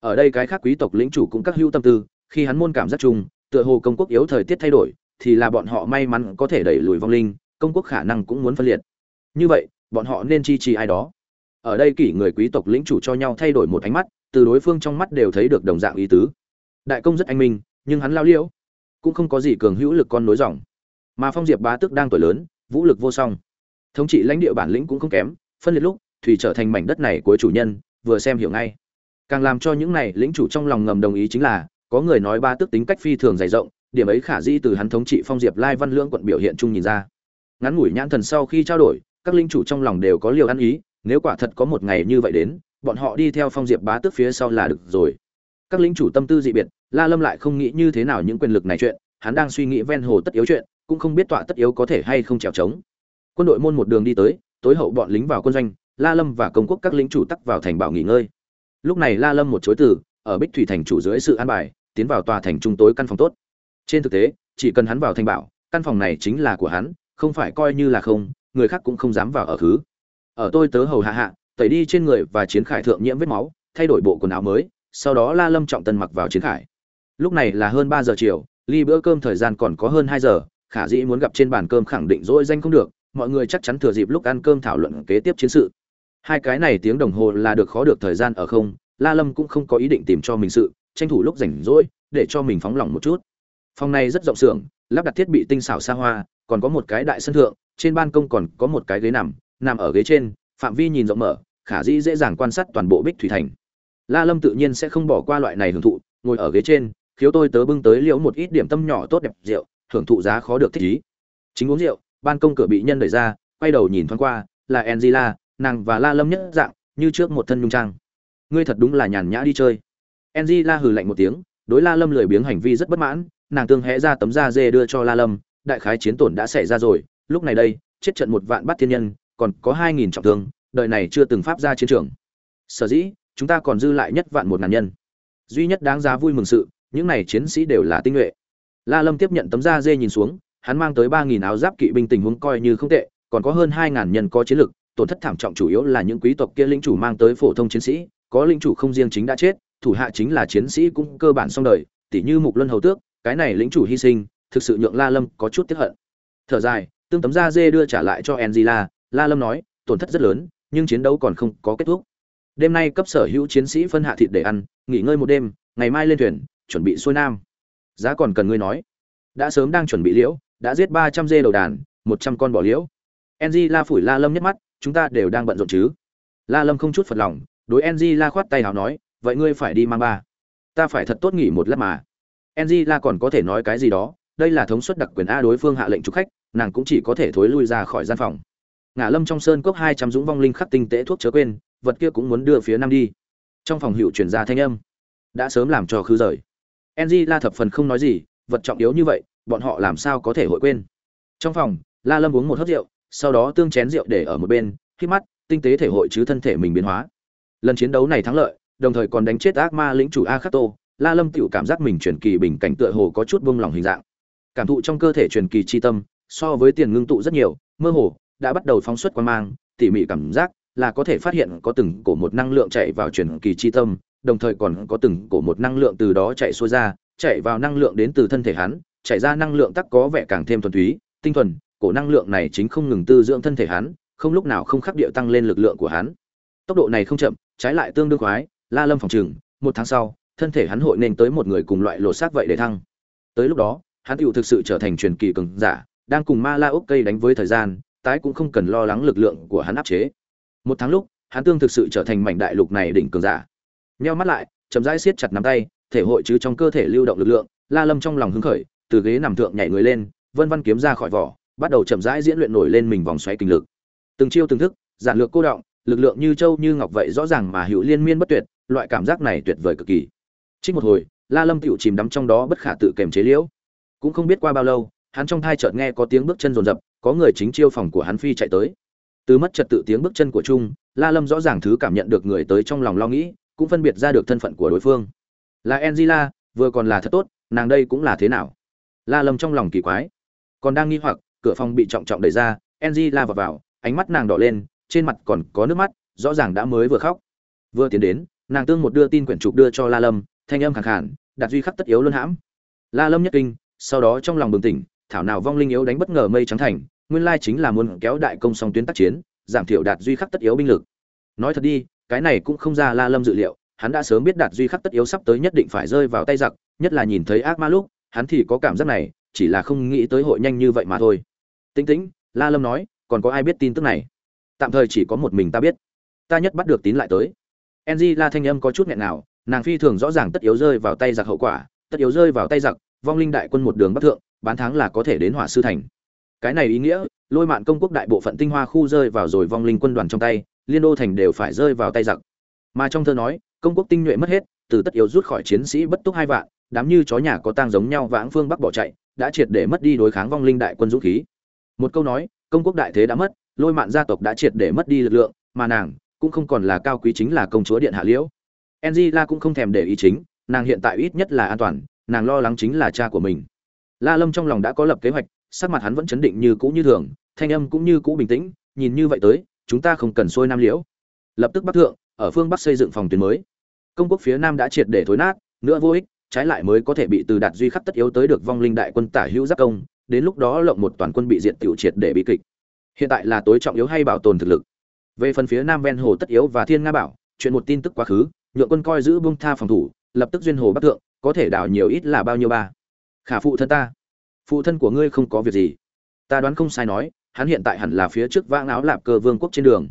Ở đây cái khác quý tộc lĩnh chủ cũng các hữu tâm tư, khi hắn môn cảm giác chung, tựa hồ công quốc yếu thời tiết thay đổi, thì là bọn họ may mắn có thể đẩy lùi vong linh, công quốc khả năng cũng muốn phân liệt. Như vậy, bọn họ nên chi trì ai đó. Ở đây kỷ người quý tộc lĩnh chủ cho nhau thay đổi một ánh mắt, từ đối phương trong mắt đều thấy được đồng dạng ý tứ. Đại công rất anh minh, nhưng hắn lao liễu, cũng không có gì cường hữu lực con nối dòng. Mà phong diệp bá tước đang tuổi lớn, vũ lực vô song thống trị lãnh địa bản lĩnh cũng không kém, phân liệt lúc, thủy trở thành mảnh đất này của chủ nhân, vừa xem hiểu ngay. Càng làm cho những này lĩnh chủ trong lòng ngầm đồng ý chính là, có người nói ba tước tính cách phi thường dày rộng, điểm ấy khả di từ hắn thống trị phong diệp lai văn lưỡng quận biểu hiện chung nhìn ra. Ngắn ngủi nhãn thần sau khi trao đổi, các linh chủ trong lòng đều có liều ăn ý, nếu quả thật có một ngày như vậy đến, bọn họ đi theo phong diệp bá tước phía sau là được rồi. Các lính chủ tâm tư dị biệt, la lâm lại không nghĩ như thế nào những quyền lực này chuyện, hắn đang suy nghĩ ven hồ tất yếu chuyện, cũng không biết tọa tất yếu có thể hay không trèo trống quân đội môn một đường đi tới, tối hậu bọn lính vào quân doanh, la lâm và công quốc các lính chủ tắc vào thành bảo nghỉ ngơi. Lúc này la lâm một chối từ, ở bích thủy thành chủ dưới sự an bài, tiến vào tòa thành trung tối căn phòng tốt. Trên thực tế, chỉ cần hắn vào thành bảo, căn phòng này chính là của hắn, không phải coi như là không, người khác cũng không dám vào ở thứ. Ở tôi tớ hầu hạ hạ, tẩy đi trên người và chiến khải thượng nhiễm vết máu, thay đổi bộ quần áo mới, sau đó la lâm trọng tân mặc vào chiến khải. Lúc này là hơn ba giờ chiều, ly bữa cơm thời gian còn có hơn hai giờ, khả dĩ muốn gặp trên bàn cơm khẳng định dỗi danh không được mọi người chắc chắn thừa dịp lúc ăn cơm thảo luận kế tiếp chiến sự. Hai cái này tiếng đồng hồ là được khó được thời gian ở không, la lâm cũng không có ý định tìm cho mình sự, tranh thủ lúc rảnh rỗi, để cho mình phóng lỏng một chút. Phòng này rất rộng xưởng, lắp đặt thiết bị tinh xảo xa hoa, còn có một cái đại sân thượng, trên ban công còn có một cái ghế nằm nằm ở ghế trên, phạm vi nhìn rộng mở, khả dĩ dễ dàng quan sát toàn bộ bích thủy thành. La lâm tự nhiên sẽ không bỏ qua loại này hưởng thụ, ngồi ở ghế trên, khiếu tôi tớ bưng tới liễu một ít điểm tâm nhỏ tốt đẹp rượu hưởng thụ giá khó được thích ý. Chính uống rượu ban công cửa bị nhân đẩy ra, quay đầu nhìn thoáng qua, là angela, nàng và la lâm nhất dạng, như trước một thân nhung trang. Ngươi thật đúng là nhàn nhã đi chơi. Angela hừ lạnh một tiếng, đối la lâm lười biếng hành vi rất bất mãn, nàng tương hẽ ra tấm da dê đưa cho la lâm, đại khái chiến tổn đã xảy ra rồi, lúc này đây, chết trận một vạn bắt thiên nhân, còn có hai nghìn trọng thương, đời này chưa từng pháp ra chiến trường. Sở dĩ, chúng ta còn dư lại nhất vạn một ngàn nhân. Duy nhất đáng giá vui mừng sự, những này chiến sĩ đều là tinh nhuệ. La lâm tiếp nhận tấm da dê nhìn xuống hắn mang tới ba nghìn áo giáp kỵ binh tình huống coi như không tệ, còn có hơn hai ngàn nhân có chiến lực, tổn thất thảm trọng chủ yếu là những quý tộc kia lĩnh chủ mang tới phổ thông chiến sĩ, có lĩnh chủ không riêng chính đã chết, thủ hạ chính là chiến sĩ cũng cơ bản xong đời, tỉ như mục luân hầu tước, cái này lĩnh chủ hy sinh, thực sự nhượng la lâm có chút tiếc hận. Thở dài, tương tấm da dê đưa trả lại cho angela, la lâm nói, tổn thất rất lớn, nhưng chiến đấu còn không có kết thúc. Đêm nay cấp sở hữu chiến sĩ phân hạ thịt để ăn, nghỉ ngơi một đêm, ngày mai lên thuyền, chuẩn bị xuôi nam. Giá còn cần ngươi nói. Đã sớm đang chuẩn bị liễu đã giết ba trăm dê đầu đàn, một trăm con bò liễu. Enzy la phủi la lâm nhất mắt, chúng ta đều đang bận rộn chứ? La lâm không chút phật lòng, đối enzy la khoát tay hào nói, vậy ngươi phải đi mang ba. Ta phải thật tốt nghỉ một lát mà. Enzy la còn có thể nói cái gì đó, đây là thống suất đặc quyền a đối phương hạ lệnh trục khách, nàng cũng chỉ có thể thối lui ra khỏi gian phòng. Ngã lâm trong sơn cốc hai trăm dũng vong linh khắc tinh tế thuốc chớ quên, vật kia cũng muốn đưa phía nam đi. Trong phòng hiệu chuyển ra thanh âm. Đã sớm làm cho khứ rời. Enzy la thập phần không nói gì, vật trọng yếu như vậy bọn họ làm sao có thể hội quên? Trong phòng, la lâm uống một hớp rượu, sau đó tương chén rượu để ở một bên, khi mắt, tinh tế thể hội chứ thân thể mình biến hóa. Lần chiến đấu này thắng lợi, đồng thời còn đánh chết ác ma lĩnh chủ a khắc tô la lâm tựu cảm giác mình truyền kỳ bình cảnh tựa hồ có chút buông lỏng hình dạng. Cảm thụ trong cơ thể truyền kỳ chi tâm, so với tiền ngưng tụ rất nhiều, mơ hồ, đã bắt đầu phóng xuất quan mang, tỉ mỉ cảm giác là có thể phát hiện có từng cổ một năng lượng chạy vào truyền kỳ chi tâm, đồng thời còn có từng cổ một năng lượng từ đó chạy xuôi ra, chạy vào năng lượng đến từ thân thể hắn chạy ra năng lượng tắc có vẻ càng thêm thuần túy, tinh thuần, cổ năng lượng này chính không ngừng tư dưỡng thân thể hắn, không lúc nào không khắc điệu tăng lên lực lượng của hắn. Tốc độ này không chậm, trái lại tương đương khoái, la lâm phòng trừng, một tháng sau, thân thể hắn hội nên tới một người cùng loại lột xác vậy để thăng. Tới lúc đó, hắn tựu thực sự trở thành truyền kỳ cường giả, đang cùng ma la ốc cây đánh với thời gian, tái cũng không cần lo lắng lực lượng của hắn áp chế. Một tháng lúc, hắn tương thực sự trở thành mảnh đại lục này đỉnh cường giả. Nheo mắt lại, chậm rãi siết chặt nắm tay, thể hội chứ trong cơ thể lưu động lực lượng, la lâm trong lòng hứng khởi từ ghế nằm thượng nhảy người lên, vân văn kiếm ra khỏi vỏ, bắt đầu chậm rãi diễn luyện nổi lên mình vòng xoáy kinh lực. Từng chiêu từng thức, giản lược cô động, lực lượng như châu như ngọc vậy rõ ràng mà hữu liên miên bất tuyệt, loại cảm giác này tuyệt vời cực kỳ. Trích một hồi, la lâm tựu chìm đắm trong đó bất khả tự kềm chế liễu. Cũng không biết qua bao lâu, hắn trong thai chợt nghe có tiếng bước chân rồn rập, có người chính chiêu phòng của hắn phi chạy tới. Từ mất trật tự tiếng bước chân của trung, la lâm rõ ràng thứ cảm nhận được người tới trong lòng lo nghĩ, cũng phân biệt ra được thân phận của đối phương. Là angela, vừa còn là thật tốt, nàng đây cũng là thế nào? La lâm trong lòng kỳ quái. Còn đang nghi hoặc, cửa phòng bị trọng trọng đẩy ra angela vào vào, ánh mắt nàng đỏ lên, trên mặt còn có nước mắt, rõ ràng đã mới vừa khóc. Vừa tiến đến, nàng tương một đưa tin quyển trục đưa cho la lâm, thanh âm khẳng khản đạt duy khắc tất yếu luôn hãm. La lâm nhất kinh, sau đó trong lòng bừng tỉnh, thảo nào vong linh yếu đánh bất ngờ mây trắng thành, nguyên lai chính là muốn kéo đại công song tuyến tác chiến, giảm thiểu đạt duy khắc tất yếu binh lực. Nói thật đi, cái này cũng không ra la lâm dự liệu, hắn đã sớm biết đạt duy khắc tất yếu sắp tới nhất định phải rơi vào tay giặc, nhất là nhìn thấy ác ma lúc hắn thì có cảm giác này, chỉ là không nghĩ tới hội nhanh như vậy mà thôi. Tĩnh tĩnh, la lâm nói, còn có ai biết tin tức này? Tạm thời chỉ có một mình ta biết. Ta nhất bắt được tín lại tới. Enzy la thanh âm có chút nghẹn nào nàng phi thường rõ ràng tất yếu rơi vào tay giặc hậu quả, tất yếu rơi vào tay giặc, vong linh đại quân một đường bắc thượng, bán tháng là có thể đến hỏa sư thành. Cái này ý nghĩa, lôi mạn công quốc đại bộ phận tinh hoa khu rơi vào rồi vong linh quân đoàn trong tay, liên đô thành đều phải rơi vào tay giặc. Mà trong thơ nói, công quốc tinh nhuệ mất hết, từ tất yếu rút khỏi chiến sĩ bất túc hai vạn đám như chó nhà có tang giống nhau vãng phương bắc bỏ chạy, đã triệt để mất đi đối kháng vong linh đại quân dũng khí. Một câu nói, công quốc đại thế đã mất, lôi mạn gia tộc đã triệt để mất đi lực lượng, mà nàng cũng không còn là cao quý chính là công chúa điện hạ liễu. Angela cũng không thèm để ý chính, nàng hiện tại ít nhất là an toàn, nàng lo lắng chính là cha của mình. La lâm trong lòng đã có lập kế hoạch, sắc mặt hắn vẫn chấn định như cũ như thường, thanh âm cũng như cũ bình tĩnh, nhìn như vậy tới, chúng ta không cần xuôi nam liễu. Lập tức bắc thượng, ở phương bắc xây dựng phòng tuyến mới. Công quốc phía nam đã triệt để thối nát, nữa vô ích trái lại mới có thể bị từ đạt duy khắc tất yếu tới được vong linh đại quân tả hữu giáp công, đến lúc đó lộng một toàn quân bị diệt tiểu triệt để bị kịch. Hiện tại là tối trọng yếu hay bảo tồn thực lực? Về phần phía nam ven hồ tất yếu và thiên nga bảo, chuyện một tin tức quá khứ, nhượng quân coi giữ bông tha phòng thủ, lập tức duyên hồ bắc thượng, có thể đào nhiều ít là bao nhiêu ba? Khả phụ thân ta, phụ thân của ngươi không có việc gì. Ta đoán không sai nói, hắn hiện tại hẳn là phía trước vãng áo lạp cơ vương quốc trên đường.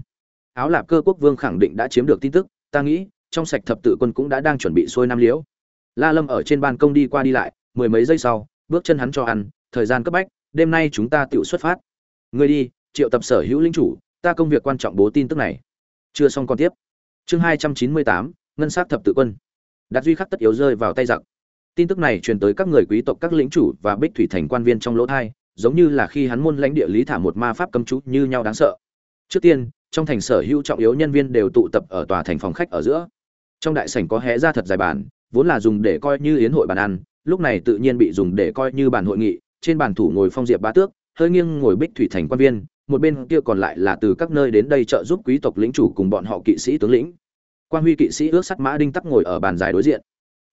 Áo lạp cơ quốc vương khẳng định đã chiếm được tin tức, ta nghĩ, trong sạch thập tự quân cũng đã đang chuẩn bị xuôi nam liễu la lâm ở trên ban công đi qua đi lại, mười mấy giây sau, bước chân hắn cho ăn, thời gian cấp bách, đêm nay chúng ta tự xuất phát. Người đi, triệu tập sở hữu linh chủ, ta công việc quan trọng bố tin tức này. Chưa xong còn tiếp. Chương hai trăm chín mươi tám, ngân sát thập tự quân. Đạt duy khắc tất yếu rơi vào tay giặc. Tin tức này truyền tới các người quý tộc, các lĩnh chủ và bích thủy thành quan viên trong lỗ thai, giống như là khi hắn môn lãnh địa lý thả một ma pháp cấm chú như nhau đáng sợ. Trước tiên, trong thành sở hữu trọng yếu nhân viên đều tụ tập ở tòa thành phòng khách ở giữa. Trong đại sảnh có hé ra thật dài bàn vốn là dùng để coi như yến hội bàn ăn lúc này tự nhiên bị dùng để coi như bàn hội nghị trên bàn thủ ngồi phong diệp bá tước hơi nghiêng ngồi bích thủy thành quan viên một bên kia còn lại là từ các nơi đến đây trợ giúp quý tộc lĩnh chủ cùng bọn họ kỵ sĩ tướng lĩnh. Quan huy kỵ sĩ ước sắt mã đinh tắc ngồi ở bàn dài đối diện.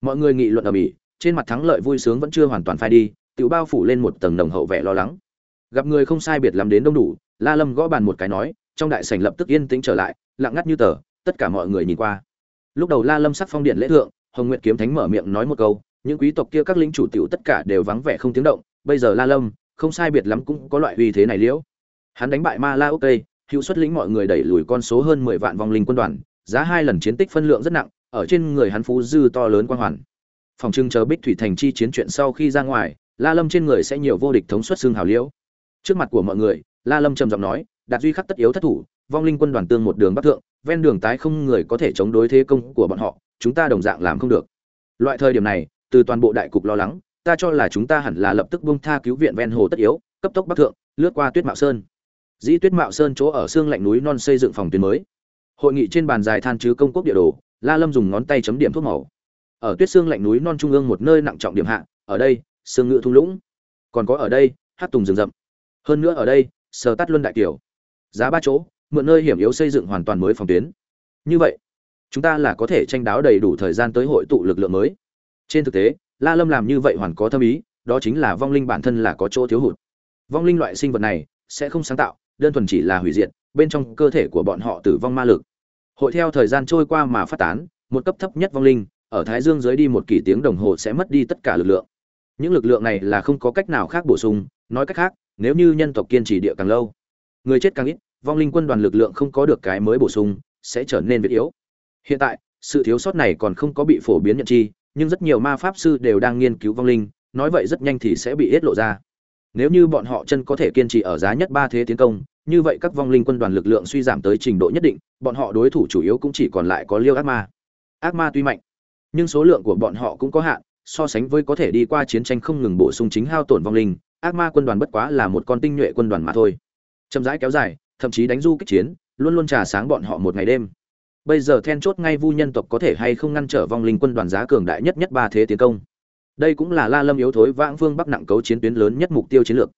Mọi người nghị luận ở ĩ, trên mặt thắng lợi vui sướng vẫn chưa hoàn toàn phai đi tự bao phủ lên một tầng nồng hậu vẻ lo lắng. Gặp người không sai biệt lắm đến đông đủ la lâm gõ bàn một cái nói trong đại sảnh lập tức yên tĩnh trở lại lặng ngắt như tờ tất cả mọi người nhìn qua. Lúc đầu la lâm sắc phong điện lễ thượng hồng nguyệt kiếm thánh mở miệng nói một câu, những quý tộc kia các lính chủ tiểu tất cả đều vắng vẻ không tiếng động, bây giờ la lâm, không sai biệt lắm cũng có loại uy thế này liễu. Hắn đánh bại ma la ok hữu xuất lĩnh mọi người đẩy lùi con số hơn mười vạn vong linh quân đoàn, giá hai lần chiến tích phân lượng rất nặng, ở trên người hắn phú dư to lớn quan hoàn. Phòng trưng chờ bích thủy thành chi chiến chuyện sau khi ra ngoài, la lâm trên người sẽ nhiều vô địch thống suất xương hào liễu. Trước mặt của mọi người, la lâm trầm giọng nói, đạt duy khắc tất yếu thất thủ, vong linh quân đoàn tương một đường bắc thượng, ven đường tái không người có thể chống đối thế công của bọn họ chúng ta đồng dạng làm không được. Loại thời điểm này, từ toàn bộ đại cục lo lắng, ta cho là chúng ta hẳn là lập tức buông tha cứu viện ven hồ tất yếu, cấp tốc bắc thượng, lướt qua tuyết mạo sơn. Dĩ tuyết mạo sơn chỗ ở xương lạnh núi non xây dựng phòng tuyến mới. Hội nghị trên bàn dài than chứ công quốc địa đồ, la lâm dùng ngón tay chấm điểm thuốc màu. Ở tuyết xương lạnh núi non trung ương một nơi nặng trọng điểm hạ, ở đây, xương ngự thung lũng. Còn có ở đây, hát tùng rừng rậm. Hơn nữa ở đây, sờ tắt luân đại kiều giá ba chỗ, mượn nơi hiểm yếu xây dựng hoàn toàn mới phòng tuyến. Như vậy chúng ta là có thể tranh đáo đầy đủ thời gian tới hội tụ lực lượng mới. Trên thực tế, la lâm làm như vậy hoàn có thâm ý, đó chính là vong linh bản thân là có chỗ thiếu hụt. Vong linh loại sinh vật này sẽ không sáng tạo, đơn thuần chỉ là hủy diệt, bên trong cơ thể của bọn họ tử vong ma lực. Hội theo thời gian trôi qua mà phát tán, một cấp thấp nhất vong linh, ở thái dương dưới đi một kỷ tiếng đồng hồ sẽ mất đi tất cả lực lượng. Những lực lượng này là không có cách nào khác bổ sung, nói cách khác, nếu như nhân tộc kiên trì địa càng lâu, người chết càng ít, vong linh quân đoàn lực lượng không có được cái mới bổ sung, sẽ trở nên việt yếu hiện tại, sự thiếu sót này còn không có bị phổ biến nhận chi, nhưng rất nhiều ma pháp sư đều đang nghiên cứu vong linh, nói vậy rất nhanh thì sẽ bị hết lộ ra. Nếu như bọn họ chân có thể kiên trì ở giá nhất ba thế tiến công, như vậy các vong linh quân đoàn lực lượng suy giảm tới trình độ nhất định, bọn họ đối thủ chủ yếu cũng chỉ còn lại có liêu ác ma. Ác ma tuy mạnh, nhưng số lượng của bọn họ cũng có hạn, so sánh với có thể đi qua chiến tranh không ngừng bổ sung chính hao tổn vong linh, ác ma quân đoàn bất quá là một con tinh nhuệ quân đoàn mà thôi. Chậm rãi kéo dài, thậm chí đánh du kích chiến, luôn luôn trà sáng bọn họ một ngày đêm bây giờ then chốt ngay vu nhân tộc có thể hay không ngăn trở vong linh quân đoàn giá cường đại nhất nhất ba thế tiến công. Đây cũng là la lâm yếu thối vãng vương bắc nặng cấu chiến tuyến lớn nhất mục tiêu chiến lược.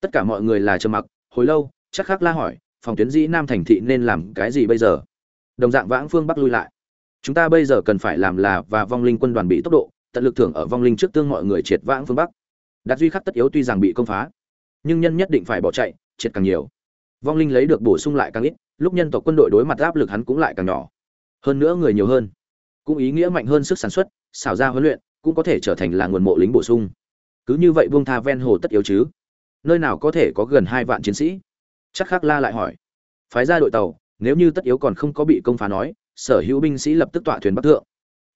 Tất cả mọi người là trầm mặc, hồi lâu, chắc khắc la hỏi, phòng tuyến dĩ nam thành thị nên làm cái gì bây giờ? Đồng dạng vãng phương bắc lui lại. Chúng ta bây giờ cần phải làm là và vong linh quân đoàn bị tốc độ, tận lực thưởng ở vong linh trước tương mọi người triệt vãng phương bắc. Đạt duy khắc tất yếu tuy rằng bị công phá, nhưng nhân nhất định phải bỏ chạy, triệt càng nhiều. Vong linh lấy được bổ sung lại càng ít, lúc nhân tộc quân đội đối mặt áp lực hắn cũng lại càng nhỏ hơn nữa người nhiều hơn, cũng ý nghĩa mạnh hơn sức sản xuất, xảo ra huấn luyện cũng có thể trở thành là nguồn mộ lính bổ sung. Cứ như vậy buông tha ven hồ tất yếu chứ? Nơi nào có thể có gần hai vạn chiến sĩ? Chắc khắc la lại hỏi. Phái ra đội tàu, nếu như tất yếu còn không có bị công phá nói, sở hữu binh sĩ lập tức tọa thuyền bắc thượng.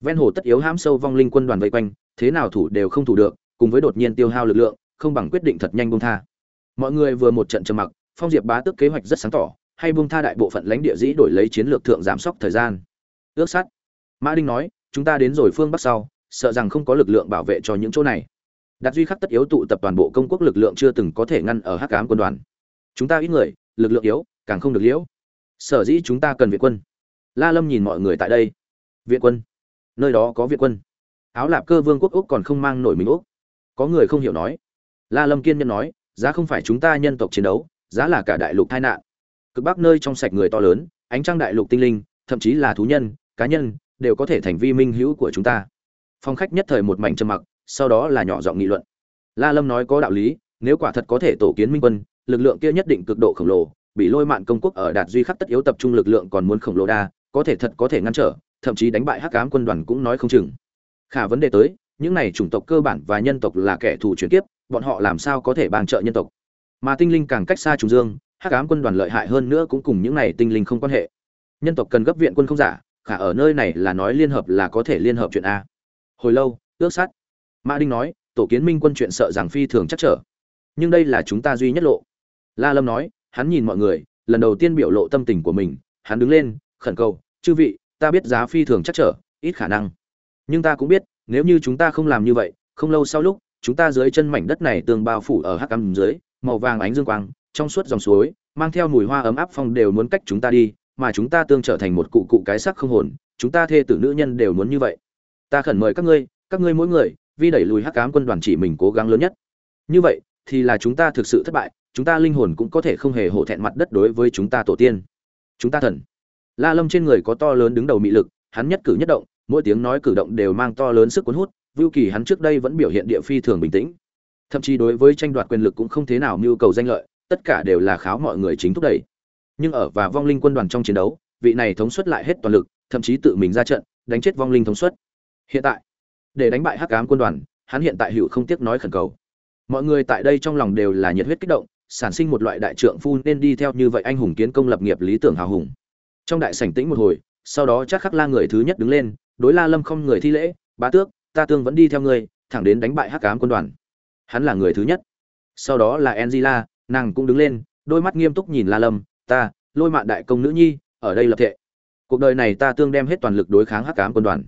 Ven hồ tất yếu hãm sâu vong linh quân đoàn vây quanh, thế nào thủ đều không thủ được, cùng với đột nhiên tiêu hao lực lượng, không bằng quyết định thật nhanh buông tha. Mọi người vừa một trận trầm mặc, phong diệp bá tức kế hoạch rất sáng tỏ, hay buông tha đại bộ phận lãnh địa dĩ đổi lấy chiến lược thượng giảm sốc thời gian ước sắt mã đinh nói, chúng ta đến rồi phương bắc sau, sợ rằng không có lực lượng bảo vệ cho những chỗ này. Đạt duy khắc tất yếu tụ tập toàn bộ công quốc lực lượng chưa từng có thể ngăn ở hắc ám quân đoàn. Chúng ta ít người, lực lượng yếu, càng không được liễu. Sở dĩ chúng ta cần viện quân. La lâm nhìn mọi người tại đây. Viện quân? Nơi đó có viện quân? Áo lạp cơ vương quốc úc còn không mang nổi mình úc. Có người không hiểu nói. La lâm kiên nhân nói, giá không phải chúng ta nhân tộc chiến đấu, giá là cả đại lục tai nạn. Cực bắc nơi trong sạch người to lớn, ánh trăng đại lục tinh linh thậm chí là thú nhân, cá nhân, đều có thể thành vi minh hữu của chúng ta. Phong khách nhất thời một mảnh trầm mặc, sau đó là nhỏ giọng nghị luận. La lâm nói có đạo lý, nếu quả thật có thể tổ kiến minh quân, lực lượng kia nhất định cực độ khổng lồ, bị lôi mạn công quốc ở đạt duy khắc tất yếu tập trung lực lượng còn muốn khổng lồ đa, có thể thật có thể ngăn trở, thậm chí đánh bại hắc ám quân đoàn cũng nói không chừng. Khả vấn đề tới, những này chủng tộc cơ bản và nhân tộc là kẻ thù chuyển kiếp, bọn họ làm sao có thể bàn trợ nhân tộc? Mà tinh linh càng cách xa trùng dương, hắc ám quân đoàn lợi hại hơn nữa cũng cùng những này tinh linh không quan hệ nhân tộc cần gấp viện quân không giả, khả ở nơi này là nói liên hợp là có thể liên hợp chuyện a. Hồi lâu, ước sát. Mã đinh nói, tổ kiến minh quân chuyện sợ rằng phi thường chắc trở. Nhưng đây là chúng ta duy nhất lộ. La lâm nói, hắn nhìn mọi người, lần đầu tiên biểu lộ tâm tình của mình, hắn đứng lên, khẩn cầu, chư vị, ta biết giá phi thường chắc trở, ít khả năng. Nhưng ta cũng biết, nếu như chúng ta không làm như vậy, không lâu sau lúc, chúng ta dưới chân mảnh đất này tường bao phủ ở hắc cằm dưới, màu vàng ánh dương quang, trong suốt dòng suối, mang theo mùi hoa ấm áp phong đều muốn cách chúng ta đi mà chúng ta tương trở thành một cụ cụ cái sắc không hồn, chúng ta thê tử nữ nhân đều muốn như vậy. Ta khẩn mời các ngươi các ngươi mỗi người, vi đẩy lùi hắc cám quân đoàn chỉ mình cố gắng lớn nhất. Như vậy, thì là chúng ta thực sự thất bại, chúng ta linh hồn cũng có thể không hề hổ thẹn mặt đất đối với chúng ta tổ tiên. Chúng ta thần. La lâm trên người có to lớn đứng đầu mị lực, hắn nhất cử nhất động, mỗi tiếng nói cử động đều mang to lớn sức cuốn hút, vưu kỳ hắn trước đây vẫn biểu hiện địa phi thường bình tĩnh. Thậm chí đối với tranh đoạt quyền lực cũng không thế nào mưu cầu danh lợi, tất cả đều là kháo mọi người chính thúc đẩy nhưng ở và vong linh quân đoàn trong chiến đấu, vị này thống suất lại hết toàn lực, thậm chí tự mình ra trận, đánh chết vong linh thống suất. Hiện tại, để đánh bại hắc ám quân đoàn, hắn hiện tại hữu không tiếc nói khẩn cầu. Mọi người tại đây trong lòng đều là nhiệt huyết kích động, sản sinh một loại đại trượng phu nên đi theo như vậy anh hùng kiến công lập nghiệp lý tưởng hào hùng. Trong đại sảnh tĩnh một hồi, sau đó chắc khắc la người thứ nhất đứng lên, đối la lâm không người thi lễ, bá tước, ta tương vẫn đi theo ngươi, thẳng đến đánh bại hắc ám quân đoàn. Hắn là người thứ nhất. Sau đó là angela, nàng cũng đứng lên, đôi mắt nghiêm túc nhìn la lâm ta, lôi mạn đại công nữ nhi, ở đây lập thệ. Cuộc đời này ta tương đem hết toàn lực đối kháng hắc ám quân đoàn.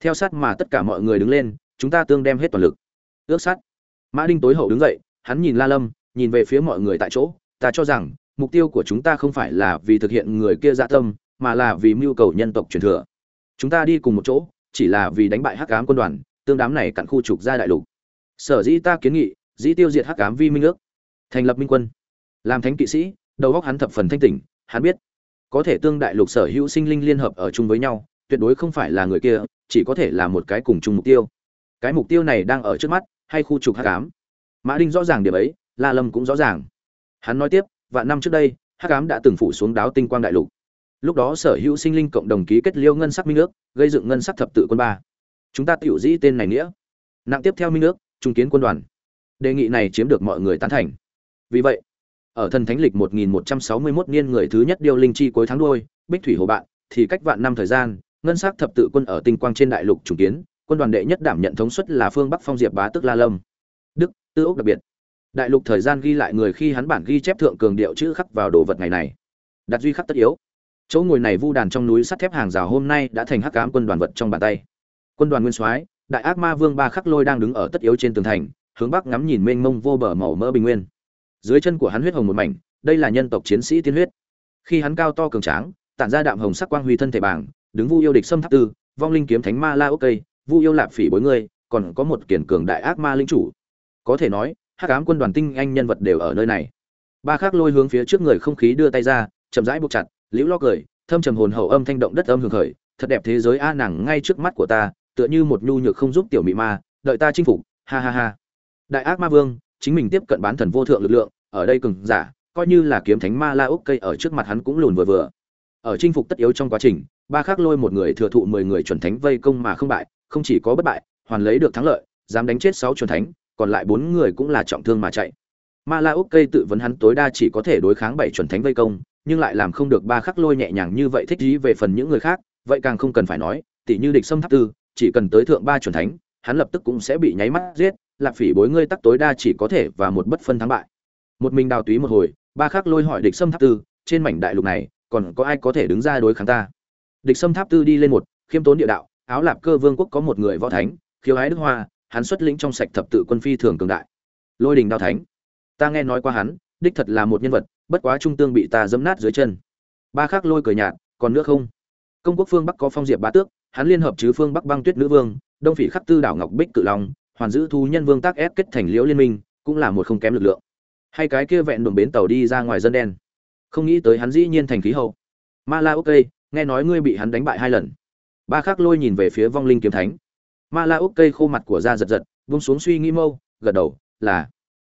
Theo sát mà tất cả mọi người đứng lên, chúng ta tương đem hết toàn lực. Ước sát. Mã đinh tối hậu đứng dậy, hắn nhìn la lâm, nhìn về phía mọi người tại chỗ, ta cho rằng, mục tiêu của chúng ta không phải là vì thực hiện người kia dạ tâm, mà là vì mưu cầu nhân tộc truyền thừa. Chúng ta đi cùng một chỗ, chỉ là vì đánh bại hắc ám quân đoàn, tương đám này cặn khu trục ra đại lục. Sở dĩ ta kiến nghị, dĩ tiêu diệt hắc ám vi minh ước. Thành lập minh quân. Làm thánh kỵ sĩ đầu óc hắn thập phần thanh tỉnh, hắn biết, có thể tương đại lục sở hữu sinh linh liên hợp ở chung với nhau, tuyệt đối không phải là người kia, chỉ có thể là một cái cùng chung mục tiêu. Cái mục tiêu này đang ở trước mắt, hay khu trục hắc ám. Mã đinh rõ ràng điểm ấy, la lâm cũng rõ ràng. Hắn nói tiếp, vạn năm trước đây, hắc ám đã từng phủ xuống đáo tinh quang đại lục. Lúc đó sở hữu sinh linh cộng đồng ký kết liêu ngân sắc minh ước, gây dựng ngân sắc thập tự quân ba. Chúng ta tiểu dĩ tên này nghĩa. Nặng tiếp theo minh ước trung kiến quân đoàn. Đề nghị này chiếm được mọi người tán thành. Vì vậy ở thần thánh lịch 1161 niên người thứ nhất điêu linh chi cuối tháng đuôi, bích thủy hồ bạn, thì cách vạn năm thời gian, ngân sắc thập tự quân ở tinh quang trên đại lục trùng kiến, quân đoàn đệ nhất đảm nhận thống suất là phương bắc phong diệp bá tức la lâm. Đức, tư ốc đặc biệt. Đại lục thời gian ghi lại người khi hắn bản ghi chép thượng cường điệu chữ khắc vào đồ vật ngày này. Đặt duy khắc tất yếu. Chỗ ngồi này vu đàn trong núi sắt thép hàng rào hôm nay đã thành hắc ám quân đoàn vật trong bàn tay. Quân đoàn nguyên soái, đại ác ma vương ba khắc lôi đang đứng ở tất yếu trên tường thành, hướng bắc ngắm nhìn mênh mông vô bờ màu mỡ bình nguyên dưới chân của hắn huyết hồng một mảnh, đây là nhân tộc chiến sĩ tiên huyết. Khi hắn cao to cường tráng, tản ra đạm hồng sắc quang huy thân thể bảng đứng vu yêu địch xâm tháp tư, vong linh kiếm thánh ma la ok vu yêu lạp phỉ bối ngươi, còn có một kiển cường đại ác ma linh chủ. Có thể nói, hắc ám quân đoàn tinh anh nhân vật đều ở nơi này. Ba khắc lôi hướng phía trước người không khí đưa tay ra, chậm rãi buộc chặt, liễu lo cười, thâm trầm hồn hậu âm thanh động đất âm hưởng khởi, thật đẹp thế giới a, nàng ngay trước mắt của ta, tựa như một nhu nhược không giúp tiểu mị ma, đợi ta chinh phục, ha ha ha. Đại ác ma vương chính mình tiếp cận bán thần vô thượng lực lượng, ở đây cường giả, coi như là kiếm thánh ma la úc cây ở trước mặt hắn cũng lùn vừa vừa. Ở chinh phục tất yếu trong quá trình, ba khắc lôi một người thừa thụ mười người chuẩn thánh vây công mà không bại, không chỉ có bất bại, hoàn lấy được thắng lợi, dám đánh chết sáu chuẩn thánh, còn lại bốn người cũng là trọng thương mà chạy. Ma la úc cây tự vấn hắn tối đa chỉ có thể đối kháng bảy chuẩn thánh vây công, nhưng lại làm không được ba khắc lôi nhẹ nhàng như vậy thích trí về phần những người khác, vậy càng không cần phải nói tỷ như địch xâm tháp tư, chỉ cần tới thượng ba chuẩn thánh, hắn lập tức cũng sẽ bị nháy mắt giết lạc phỉ bối ngươi tắc tối đa chỉ có thể và một bất phân thắng bại. Một mình đào túy một hồi, ba khắc lôi hỏi địch sâm tháp tư, trên mảnh đại lục này, còn có ai có thể đứng ra đối kháng ta? Địch sâm tháp tư đi lên một, khiêm tốn địa đạo, áo lạp cơ vương quốc có một người võ thánh khiếu ái đức hoa, hắn xuất lĩnh trong sạch thập tự quân phi thường cường đại. Lôi đình đao thánh. Ta nghe nói qua hắn, đích thật là một nhân vật, bất quá trung tương bị ta dẫm nát dưới chân. Ba khắc lôi cười nhạt, còn nữa không? Công quốc phương bắc có phong diệp bá tước, hắn liên hợp chứ phương bắc băng tuyết nữ vương, đông phỉ khắc tư đảo ngọc bích cự long hoàn giữ thu nhân vương tác ép kết thành liễu liên minh, cũng là một không kém lực lượng. Hay cái kia vẹn đồn bến tàu đi ra ngoài dân đen. Không nghĩ tới hắn dĩ nhiên thành khí hậu. Ma la ok nghe nói ngươi bị hắn đánh bại hai lần. Ba khắc lôi nhìn về phía vong linh kiếm thánh. Ma la ok khô mặt của da giật giật vung xuống suy nghĩ mâu, gật đầu, là,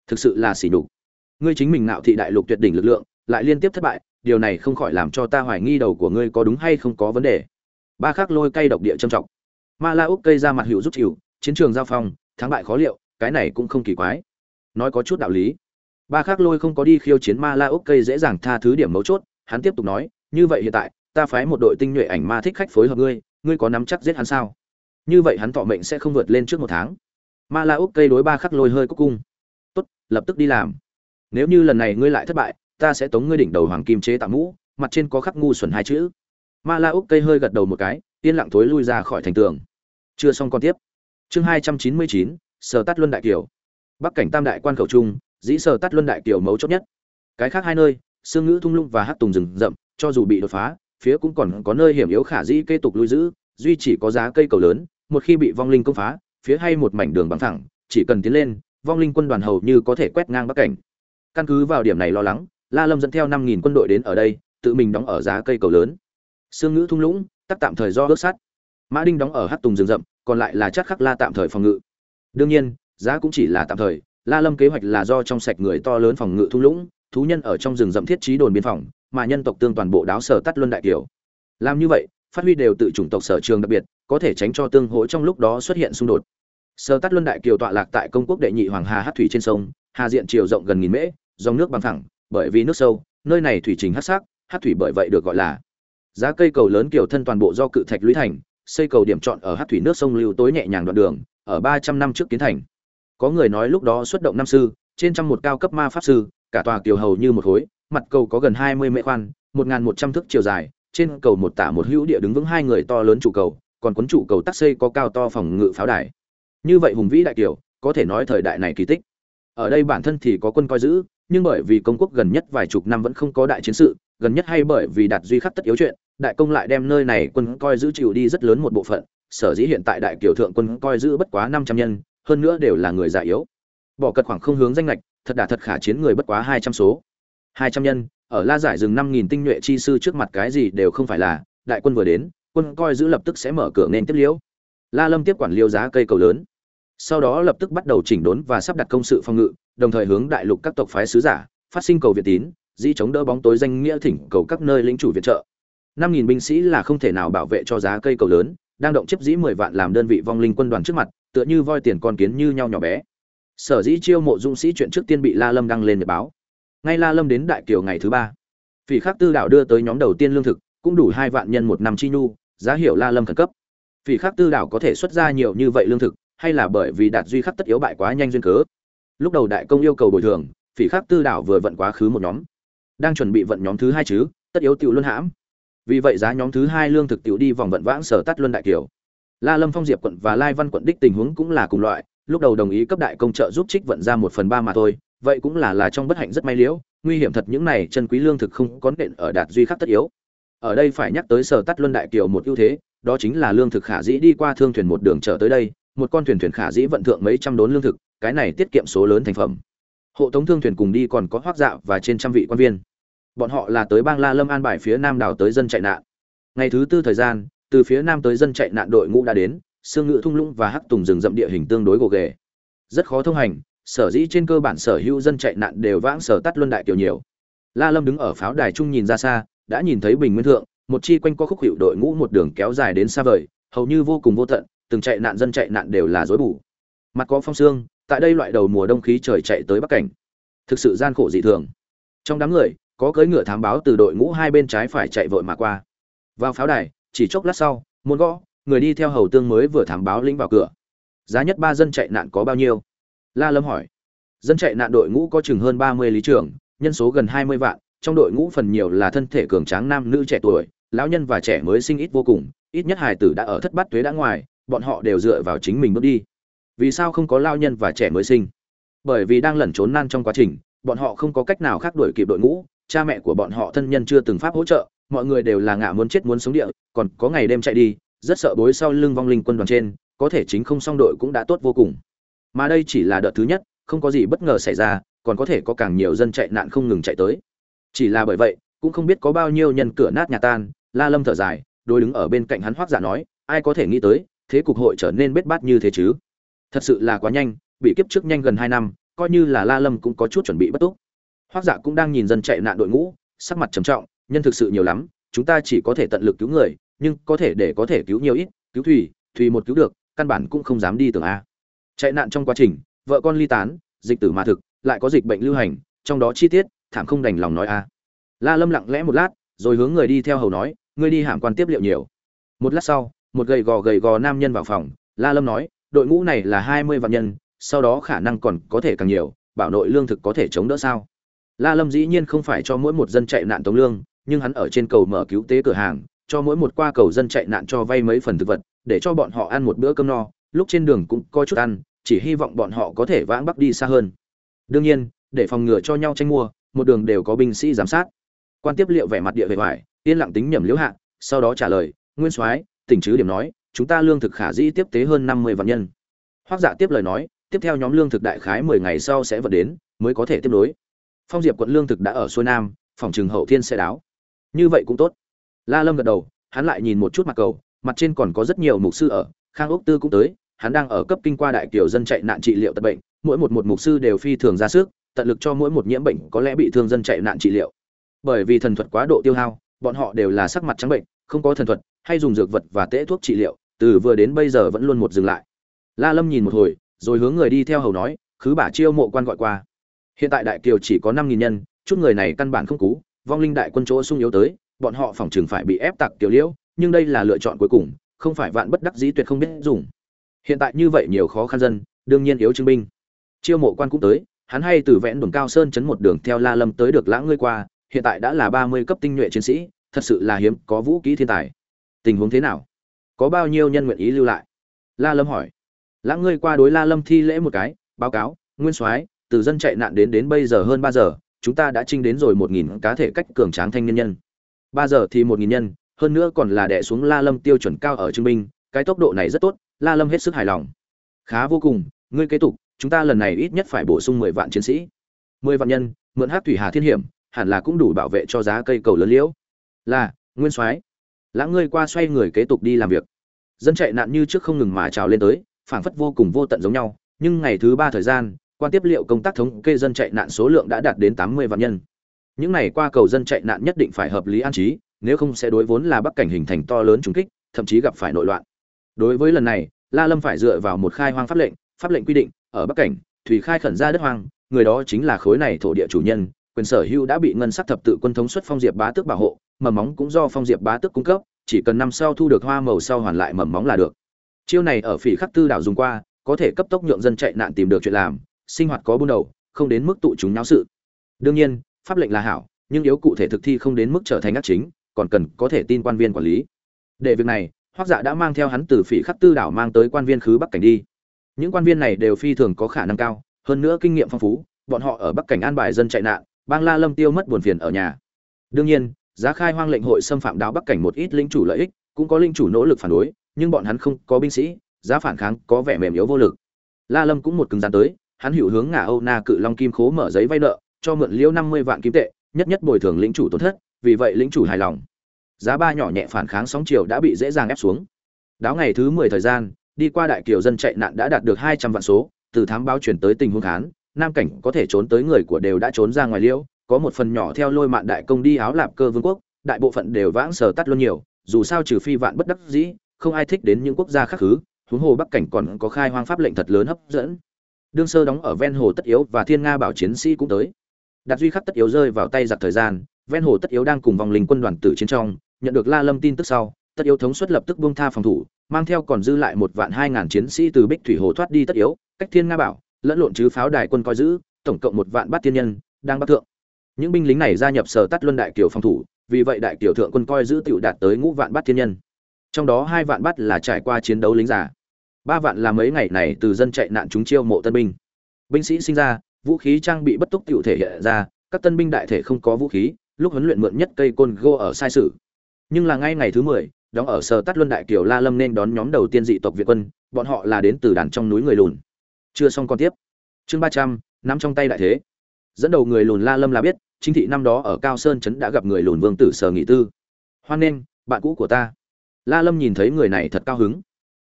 thực sự là xỉ đục ngươi chính mình nạo thị đại lục tuyệt đỉnh lực lượng, lại liên tiếp thất bại, điều này không khỏi làm cho ta hoài nghi đầu của ngươi có đúng hay không có vấn đề. Ba khắc lôi cay độc địa trầm trọng. Ma la úc cây ra mặt hữu rút chịu, chiến trường giao phong thắng bại khó liệu, cái này cũng không kỳ quái. Nói có chút đạo lý. Ba khắc lôi không có đi khiêu chiến ma la ốc cây dễ dàng tha thứ điểm mấu chốt, hắn tiếp tục nói, như vậy hiện tại, ta phái một đội tinh nhuệ ảnh ma thích khách phối hợp ngươi ngươi có nắm chắc giết hắn sao? Như vậy hắn thọ mệnh sẽ không vượt lên trước một tháng. Ma la ốc cây đối ba khắc lôi hơi cúc cung. Tốt, lập tức đi làm. Nếu như lần này ngươi lại thất bại, ta sẽ tống ngươi đỉnh đầu hoàng kim chế tạo mũ, mặt trên có khắc ngu xuẩn hai chữ. Ma la ốc cây hơi gật đầu một cái, yên lặng thối lui ra khỏi thành tường. Chưa xong còn tiếp chương hai trăm chín mươi chín, sở tát luân đại kiều. Bắc cảnh tam đại quan khẩu trung, dĩ sở tát luân đại kiều mấu chốt nhất. Cái khác hai nơi xương ngữ thung lũng và hát tùng rừng rậm, cho dù bị đột phá, phía cũng còn có nơi hiểm yếu khả dĩ kế tục lui giữ, duy chỉ có giá cây cầu lớn, một khi bị vong linh công phá, phía hay một mảnh đường bằng thẳng, chỉ cần tiến lên, vong linh quân đoàn hầu như có thể quét ngang bắc cảnh. Căn cứ vào điểm này lo lắng, la lâm dẫn theo năm nghìn quân đội đến ở đây, tự mình đóng ở giá cây cầu lớn. Sương ngữ thung lũng, tắc tạm thời do ước sắt mã đinh đóng ở hát tùng rừng rậm còn lại là chắc khắc la tạm thời phòng ngự. Đương nhiên, giá cũng chỉ là tạm thời, la lâm kế hoạch là do trong sạch người to lớn phòng ngự thung lũng, thú nhân ở trong rừng rậm thiết trí đồn biên phòng, mà nhân tộc tương toàn bộ đáo sở tắt luân đại kiều làm như vậy, phát huy đều tự chủng tộc sở trường đặc biệt, có thể tránh cho tương hỗ trong lúc đó xuất hiện xung đột. Sở tắt luân đại kiều tọa lạc tại công quốc đệ nhị hoàng hà hát thủy trên sông, hà diện chiều rộng gần nghìn mễ, dòng nước bằng thẳng, bởi vì nước sâu, nơi này thủy trình hát sắc, hát thủy bởi vậy được gọi là giá cây cầu lớn kiểu thân toàn bộ do cự thạch lũy thành xây cầu điểm chọn ở hát thủy nước sông lưu tối nhẹ nhàng đoạn đường, ở ba trăm năm trước kiến thành. Có người nói lúc đó xuất động năm sư, trên trăm một cao cấp ma pháp sư, cả tòa kiều hầu như một khối, mặt cầu có gần hai mươi mễ khoan, một nghìn một trăm thước chiều dài, trên cầu một tả một hữu địa đứng vững hai người to lớn trụ cầu, còn cuốn trụ cầu tắc xây có cao to phòng ngự pháo đài. Như vậy hùng vĩ đại kiều, có thể nói thời đại này kỳ tích. Ở đây bản thân thì có quân coi giữ, nhưng bởi vì công quốc gần nhất vài chục năm vẫn không có đại chiến sự, gần nhất hay bởi vì đạt duy khắc tất yếu chuyện đại công lại đem nơi này quân coi giữ chịu đi rất lớn một bộ phận, sở dĩ hiện tại đại kiều thượng quân coi giữ bất quá năm trăm nhân, hơn nữa đều là người già yếu. Bỏ cật khoảng không hướng danh lệch thật đà thật khả chiến người bất quá hai trăm số. Hai trăm nhân, ở la giải rừng năm nghìn tinh nhuệ chi sư trước mặt cái gì đều không phải là, đại quân vừa đến, quân coi giữ lập tức sẽ mở cửa nên tiếp liễu. La lâm tiếp quản liêu giá cây cầu lớn. Sau đó lập tức bắt đầu chỉnh đốn và sắp đặt công sự phòng ngự, đồng thời hướng đại lục các tộc phái sứ giả, phát sinh cầu việt tín dĩ chống đỡ bóng tối danh nghĩa thỉnh cầu các nơi lĩnh chủ viện trợ năm nghìn binh sĩ là không thể nào bảo vệ cho giá cây cầu lớn, đang động chấp dĩ mười vạn làm đơn vị vong linh quân đoàn trước mặt, tựa như voi tiền con kiến như nhau nhỏ bé. Sở dĩ chiêu mộ dũng sĩ chuyện trước tiên bị la lâm đăng lên nhật báo. Ngay la lâm đến đại kiều ngày thứ ba. Phỉ khắc tư đảo đưa tới nhóm đầu tiên lương thực, cũng đủ hai vạn nhân một năm chi nhu, giá hiệu la lâm khẩn cấp. Phỉ khắc tư đảo có thể xuất ra nhiều như vậy lương thực, hay là bởi vì đạt duy khắc tất yếu bại quá nhanh duyên cớ? Lúc đầu đại công yêu cầu bồi thường, phỉ khắc tư đảo vừa vận quá khứ một nhóm. Đang chuẩn bị vận nhóm thứ hai chứ, tất yếu tiểu luân hãm vì vậy giá nhóm thứ hai lương thực tiểu đi vòng vận vãng sở tắt luân đại kiều. La lâm phong diệp quận và lai văn quận đích tình huống cũng là cùng loại, lúc đầu đồng ý cấp đại công trợ giúp trích vận ra một phần ba mà thôi, vậy cũng là là trong bất hạnh rất may liễu, nguy hiểm thật những này chân quý lương thực không có nện ở đạt duy khắc tất yếu. Ở đây phải nhắc tới sở tắt luân đại kiều một ưu thế, đó chính là lương thực khả dĩ đi qua thương thuyền một đường trở tới đây, một con thuyền thuyền khả dĩ vận thượng mấy trăm đốn lương thực, cái này tiết kiệm số lớn thành phẩm. Hộ tống thương thuyền cùng đi còn có hoác dạ và trên trăm vị quan viên bọn họ là tới bang la lâm an bài phía nam đảo tới dân chạy nạn. Ngày thứ tư thời gian, từ phía nam tới dân chạy nạn đội ngũ đã đến xương ngự thung lũng và hắc tùng rừng rậm địa hình tương đối gồ ghề. Rất khó thông hành, sở dĩ trên cơ bản sở hữu dân chạy nạn đều vãng sở tắt luân đại kiểu nhiều. La lâm đứng ở pháo đài trung nhìn ra xa, đã nhìn thấy bình nguyên thượng, một chi quanh co khúc hiệu đội ngũ một đường kéo dài đến xa vời, hầu như vô cùng vô tận, từng chạy nạn dân chạy nạn đều là dối bù. Mặt có phong sương, tại đây loại đầu mùa đông khí trời chạy tới bắc cảnh. Thực sự gian khổ dị thường. Trong đám người có cưỡi ngựa thám báo từ đội ngũ hai bên trái phải chạy vội mà qua. Vào pháo đài, chỉ chốc lát sau muốn gõ, người đi theo hầu tương mới vừa thám báo lĩnh vào cửa. Giá nhất ba dân chạy nạn có bao nhiêu? La lâm hỏi. Dân chạy nạn đội ngũ có chừng hơn ba mươi lý trưởng, nhân số gần hai mươi vạn, trong đội ngũ phần nhiều là thân thể cường tráng nam nữ trẻ tuổi, lão nhân và trẻ mới sinh ít vô cùng, ít nhất hài tử đã ở thất bát tuế đã ngoài, bọn họ đều dựa vào chính mình bước đi. Vì sao không có lao nhân và trẻ mới sinh? Bởi vì đang lẩn trốn nan trong quá trình, bọn họ không có cách nào khác đuổi kịp đội ngũ cha mẹ của bọn họ thân nhân chưa từng pháp hỗ trợ, mọi người đều là ngã muốn chết muốn sống địa, còn có ngày đêm chạy đi, rất sợ bối sau lưng vong linh quân đoàn trên, có thể chính không xong đội cũng đã tốt vô cùng. Mà đây chỉ là đợt thứ nhất, không có gì bất ngờ xảy ra, còn có thể có càng nhiều dân chạy nạn không ngừng chạy tới. Chỉ là bởi vậy, cũng không biết có bao nhiêu nhân cửa nát nhà tan, la lâm thở dài đôi đứng ở bên cạnh hắn hoác giả nói, ai có thể nghĩ tới, thế cục hội trở nên bết bát như thế chứ? Thật sự là quá nhanh, bị kiếp trước nhanh gần hai năm, coi như là la lâm cũng có chút chuẩn bị bất túc hoác Dạ cũng đang nhìn dân chạy nạn đội ngũ, sắc mặt trầm trọng, nhân thực sự nhiều lắm, chúng ta chỉ có thể tận lực cứu người, nhưng có thể để có thể cứu nhiều ít, cứu thủy thủy một cứu được, căn bản cũng không dám đi tưởng a. Chạy nạn trong quá trình, vợ con ly tán, dịch tử mà thực, lại có dịch bệnh lưu hành, trong đó chi tiết, thảm không đành lòng nói a. La lâm lặng lẽ một lát, rồi hướng người đi theo hầu nói, ngươi đi hàm quan tiếp liệu nhiều. Một lát sau, một gầy gò gầy gò nam nhân vào phòng, la lâm nói, đội ngũ này là hai mươi vạn nhân, sau đó khả năng còn có thể càng nhiều, bảo nội lương thực có thể chống đỡ sao? La lâm dĩ nhiên không phải cho mỗi một dân chạy nạn tống lương nhưng hắn ở trên cầu mở cứu tế cửa hàng cho mỗi một qua cầu dân chạy nạn cho vay mấy phần thực vật để cho bọn họ ăn một bữa cơm no lúc trên đường cũng có chút ăn chỉ hy vọng bọn họ có thể vãng bắc đi xa hơn. Đương nhiên để phòng ngừa cho nhau tranh mua một đường đều có binh sĩ giám sát. Quan tiếp liệu vẻ mặt địa về ngoài, yên lặng tính nhẩm liễu hạ sau đó trả lời nguyên soái tỉnh chứ điểm nói chúng ta lương thực khả dĩ tiếp tế hơn năm mươi vạn nhân. Hoắc dạ tiếp lời nói tiếp theo nhóm lương thực đại khái mười ngày sau sẽ vận đến mới có thể tiếp nối phong diệp quận lương thực đã ở xuôi nam, phòng trường hậu thiên sẽ đáo. Như vậy cũng tốt. La lâm gật đầu, hắn lại nhìn một chút mặt cầu, mặt trên còn có rất nhiều mục sư ở, khang ốc tư cũng tới, hắn đang ở cấp kinh qua đại kiểu dân chạy nạn trị liệu tật bệnh, mỗi một một mục sư đều phi thường ra sức, tận lực cho mỗi một nhiễm bệnh có lẽ bị thương dân chạy nạn trị liệu. Bởi vì thần thuật quá độ tiêu hao, bọn họ đều là sắc mặt trắng bệnh, không có thần thuật, hay dùng dược vật và tễ thuốc trị liệu, từ vừa đến bây giờ vẫn luôn một dừng lại. La lâm nhìn một hồi, rồi hướng người đi theo hầu nói, khứ bả chiêu mộ quan gọi qua hiện tại đại kiều chỉ có năm nghìn nhân, chút người này căn bản không cú, vong linh đại quân chỗ sung yếu tới, bọn họ phòng trường phải bị ép tặc tiểu liễu, nhưng đây là lựa chọn cuối cùng, không phải vạn bất đắc dĩ tuyệt không biết dùng. Hiện tại như vậy nhiều khó khăn dân, đương nhiên yếu chứng binh. Chiêu mộ quan cũng tới, hắn hay từ vẽn đồn cao sơn chấn một đường theo la lâm tới được lãng ngươi qua, hiện tại đã là ba mươi cấp tinh nhuệ chiến sĩ, thật sự là hiếm, có vũ kỹ thiên tài. Tình huống thế nào? Có bao nhiêu nhân nguyện ý lưu lại? La lâm hỏi. Lãng ngươi qua đối la lâm thi lễ một cái, báo cáo, nguyên soái từ dân chạy nạn đến đến bây giờ hơn ba giờ, chúng ta đã trinh đến rồi một nghìn cá thể cách cường tráng thanh niên nhân. Ba giờ thì một nghìn nhân, hơn nữa còn là đè xuống la lâm tiêu chuẩn cao ở chứng minh, cái tốc độ này rất tốt, la lâm hết sức hài lòng. Khá vô cùng, ngươi kế tục, chúng ta lần này ít nhất phải bổ sung mười vạn chiến sĩ. Mười vạn nhân, mượn hát thủy hà thiên hiểm, hẳn là cũng đủ bảo vệ cho giá cây cầu lớn liễu. Là, nguyên soái, lãng ngươi qua xoay người kế tục đi làm việc. Dân chạy nạn như trước không ngừng mà trào lên tới, phảng phất vô cùng vô tận giống nhau, nhưng ngày thứ ba thời gian quan tiếp liệu công tác thống kê dân chạy nạn số lượng đã đạt đến tám mươi vạn nhân. Những này qua cầu dân chạy nạn nhất định phải hợp lý an trí, nếu không sẽ đối vốn là bắc cảnh hình thành to lớn trùng kích, thậm chí gặp phải nội loạn. Đối với lần này, la lâm phải dựa vào một khai hoang pháp lệnh pháp lệnh quy định, ở bắc cảnh, thủy khai khẩn ra đất hoang, người đó chính là khối này thổ địa chủ nhân, quyền sở hữu đã bị ngân sắc thập tự quân thống suất phong diệp bá tước bảo hộ, mầm móng cũng do phong diệp bá tước cung cấp, chỉ cần năm sau thu được hoa màu sau hoàn lại mầm móng là được. Chiêu này ở phỉ khắc tư đảo dùng qua, có thể cấp tốc nhượng dân chạy nạn tìm được chuyện làm sinh hoạt có buôn đầu, không đến mức tụ chúng náo sự. Đương nhiên, pháp lệnh là hảo, nhưng yếu cụ thể thực thi không đến mức trở thành ác chính, còn cần có thể tin quan viên quản lý. Để việc này hoác dạ đã mang theo hắn từ phỉ khắc tư đảo mang tới quan viên khứ bắc cảnh đi. Những quan viên này đều phi thường có khả năng cao, hơn nữa kinh nghiệm phong phú, bọn họ ở bắc cảnh an bài dân chạy nạn, bang la lâm tiêu mất buồn phiền ở nhà. Đương nhiên, giá khai hoang lệnh hội xâm phạm đáo bắc cảnh một ít linh chủ lợi ích, cũng có linh chủ nỗ lực phản đối, nhưng bọn hắn không có binh sĩ, giá phản kháng có vẻ mềm yếu vô lực. La lâm cũng một cứng rắn tới hắn hữu hướng ngả âu na cự long kim khố mở giấy vay nợ, cho mượn liễu năm mươi vạn kim tệ, nhất nhất bồi thường lĩnh chủ tổn thất, vì vậy lĩnh chủ hài lòng. Giá ba nhỏ nhẹ phản kháng sóng chiều đã bị dễ dàng ép xuống. Đáo ngày thứ mười thời gian, đi qua đại kiều dân chạy nạn đã đạt được hai trăm vạn số, từ thám báo chuyển tới tình huống khán, nam cảnh có thể trốn tới người của đều đã trốn ra ngoài liễu có một phần nhỏ theo lôi mạn đại công đi áo lạp cơ vương quốc, đại bộ phận đều vãng sở tắt luôn nhiều, dù sao trừ phi vạn bất đắc dĩ, không ai thích đến những quốc gia khác khứ huống hồ bắc cảnh còn có khai hoang pháp lệnh thật lớn hấp dẫn đương sơ đóng ở ven hồ tất yếu và thiên nga bảo chiến sĩ cũng tới. Đạt duy khắc tất yếu rơi vào tay giặc thời gian, ven hồ tất yếu đang cùng vòng linh quân đoàn tử chiến trong, nhận được la lâm tin tức sau, tất yếu thống suất lập tức buông tha phòng thủ, mang theo còn dư lại một vạn hai ngàn chiến sĩ từ bích thủy hồ thoát đi tất yếu, cách thiên nga bảo, lẫn lộn chứ pháo đài quân coi giữ, tổng cộng một vạn bát thiên nhân, đang bắt thượng. Những binh lính này gia nhập sở tắt luân đại kiều phòng thủ, vì vậy đại kiều thượng quân coi giữ tiểu đạt tới ngũ vạn bát thiên nhân. Trong đó hai vạn bát là trải qua chiến đấu lính giả ba vạn là mấy ngày này từ dân chạy nạn chúng chiêu mộ tân binh. Binh sĩ sinh ra, vũ khí trang bị bất túc tiểu thể hiện ra, các tân binh đại thể không có vũ khí, lúc huấn luyện mượn nhất cây côn gô ở sai sử. Nhưng là ngay ngày thứ mười, đóng ở sở tắt luân đại kiều la lâm nên đón nhóm đầu tiên dị tộc việt quân, bọn họ là đến từ đàn trong núi người lùn. Chưa xong còn tiếp. Chương ba trăm, nắm trong tay đại thế. Dẫn đầu người lùn la lâm là biết, chính thị năm đó ở cao sơn trấn đã gặp người lùn vương tử sở nghị tư. Hoan nghênh, bạn cũ của ta. La lâm nhìn thấy người này thật cao hứng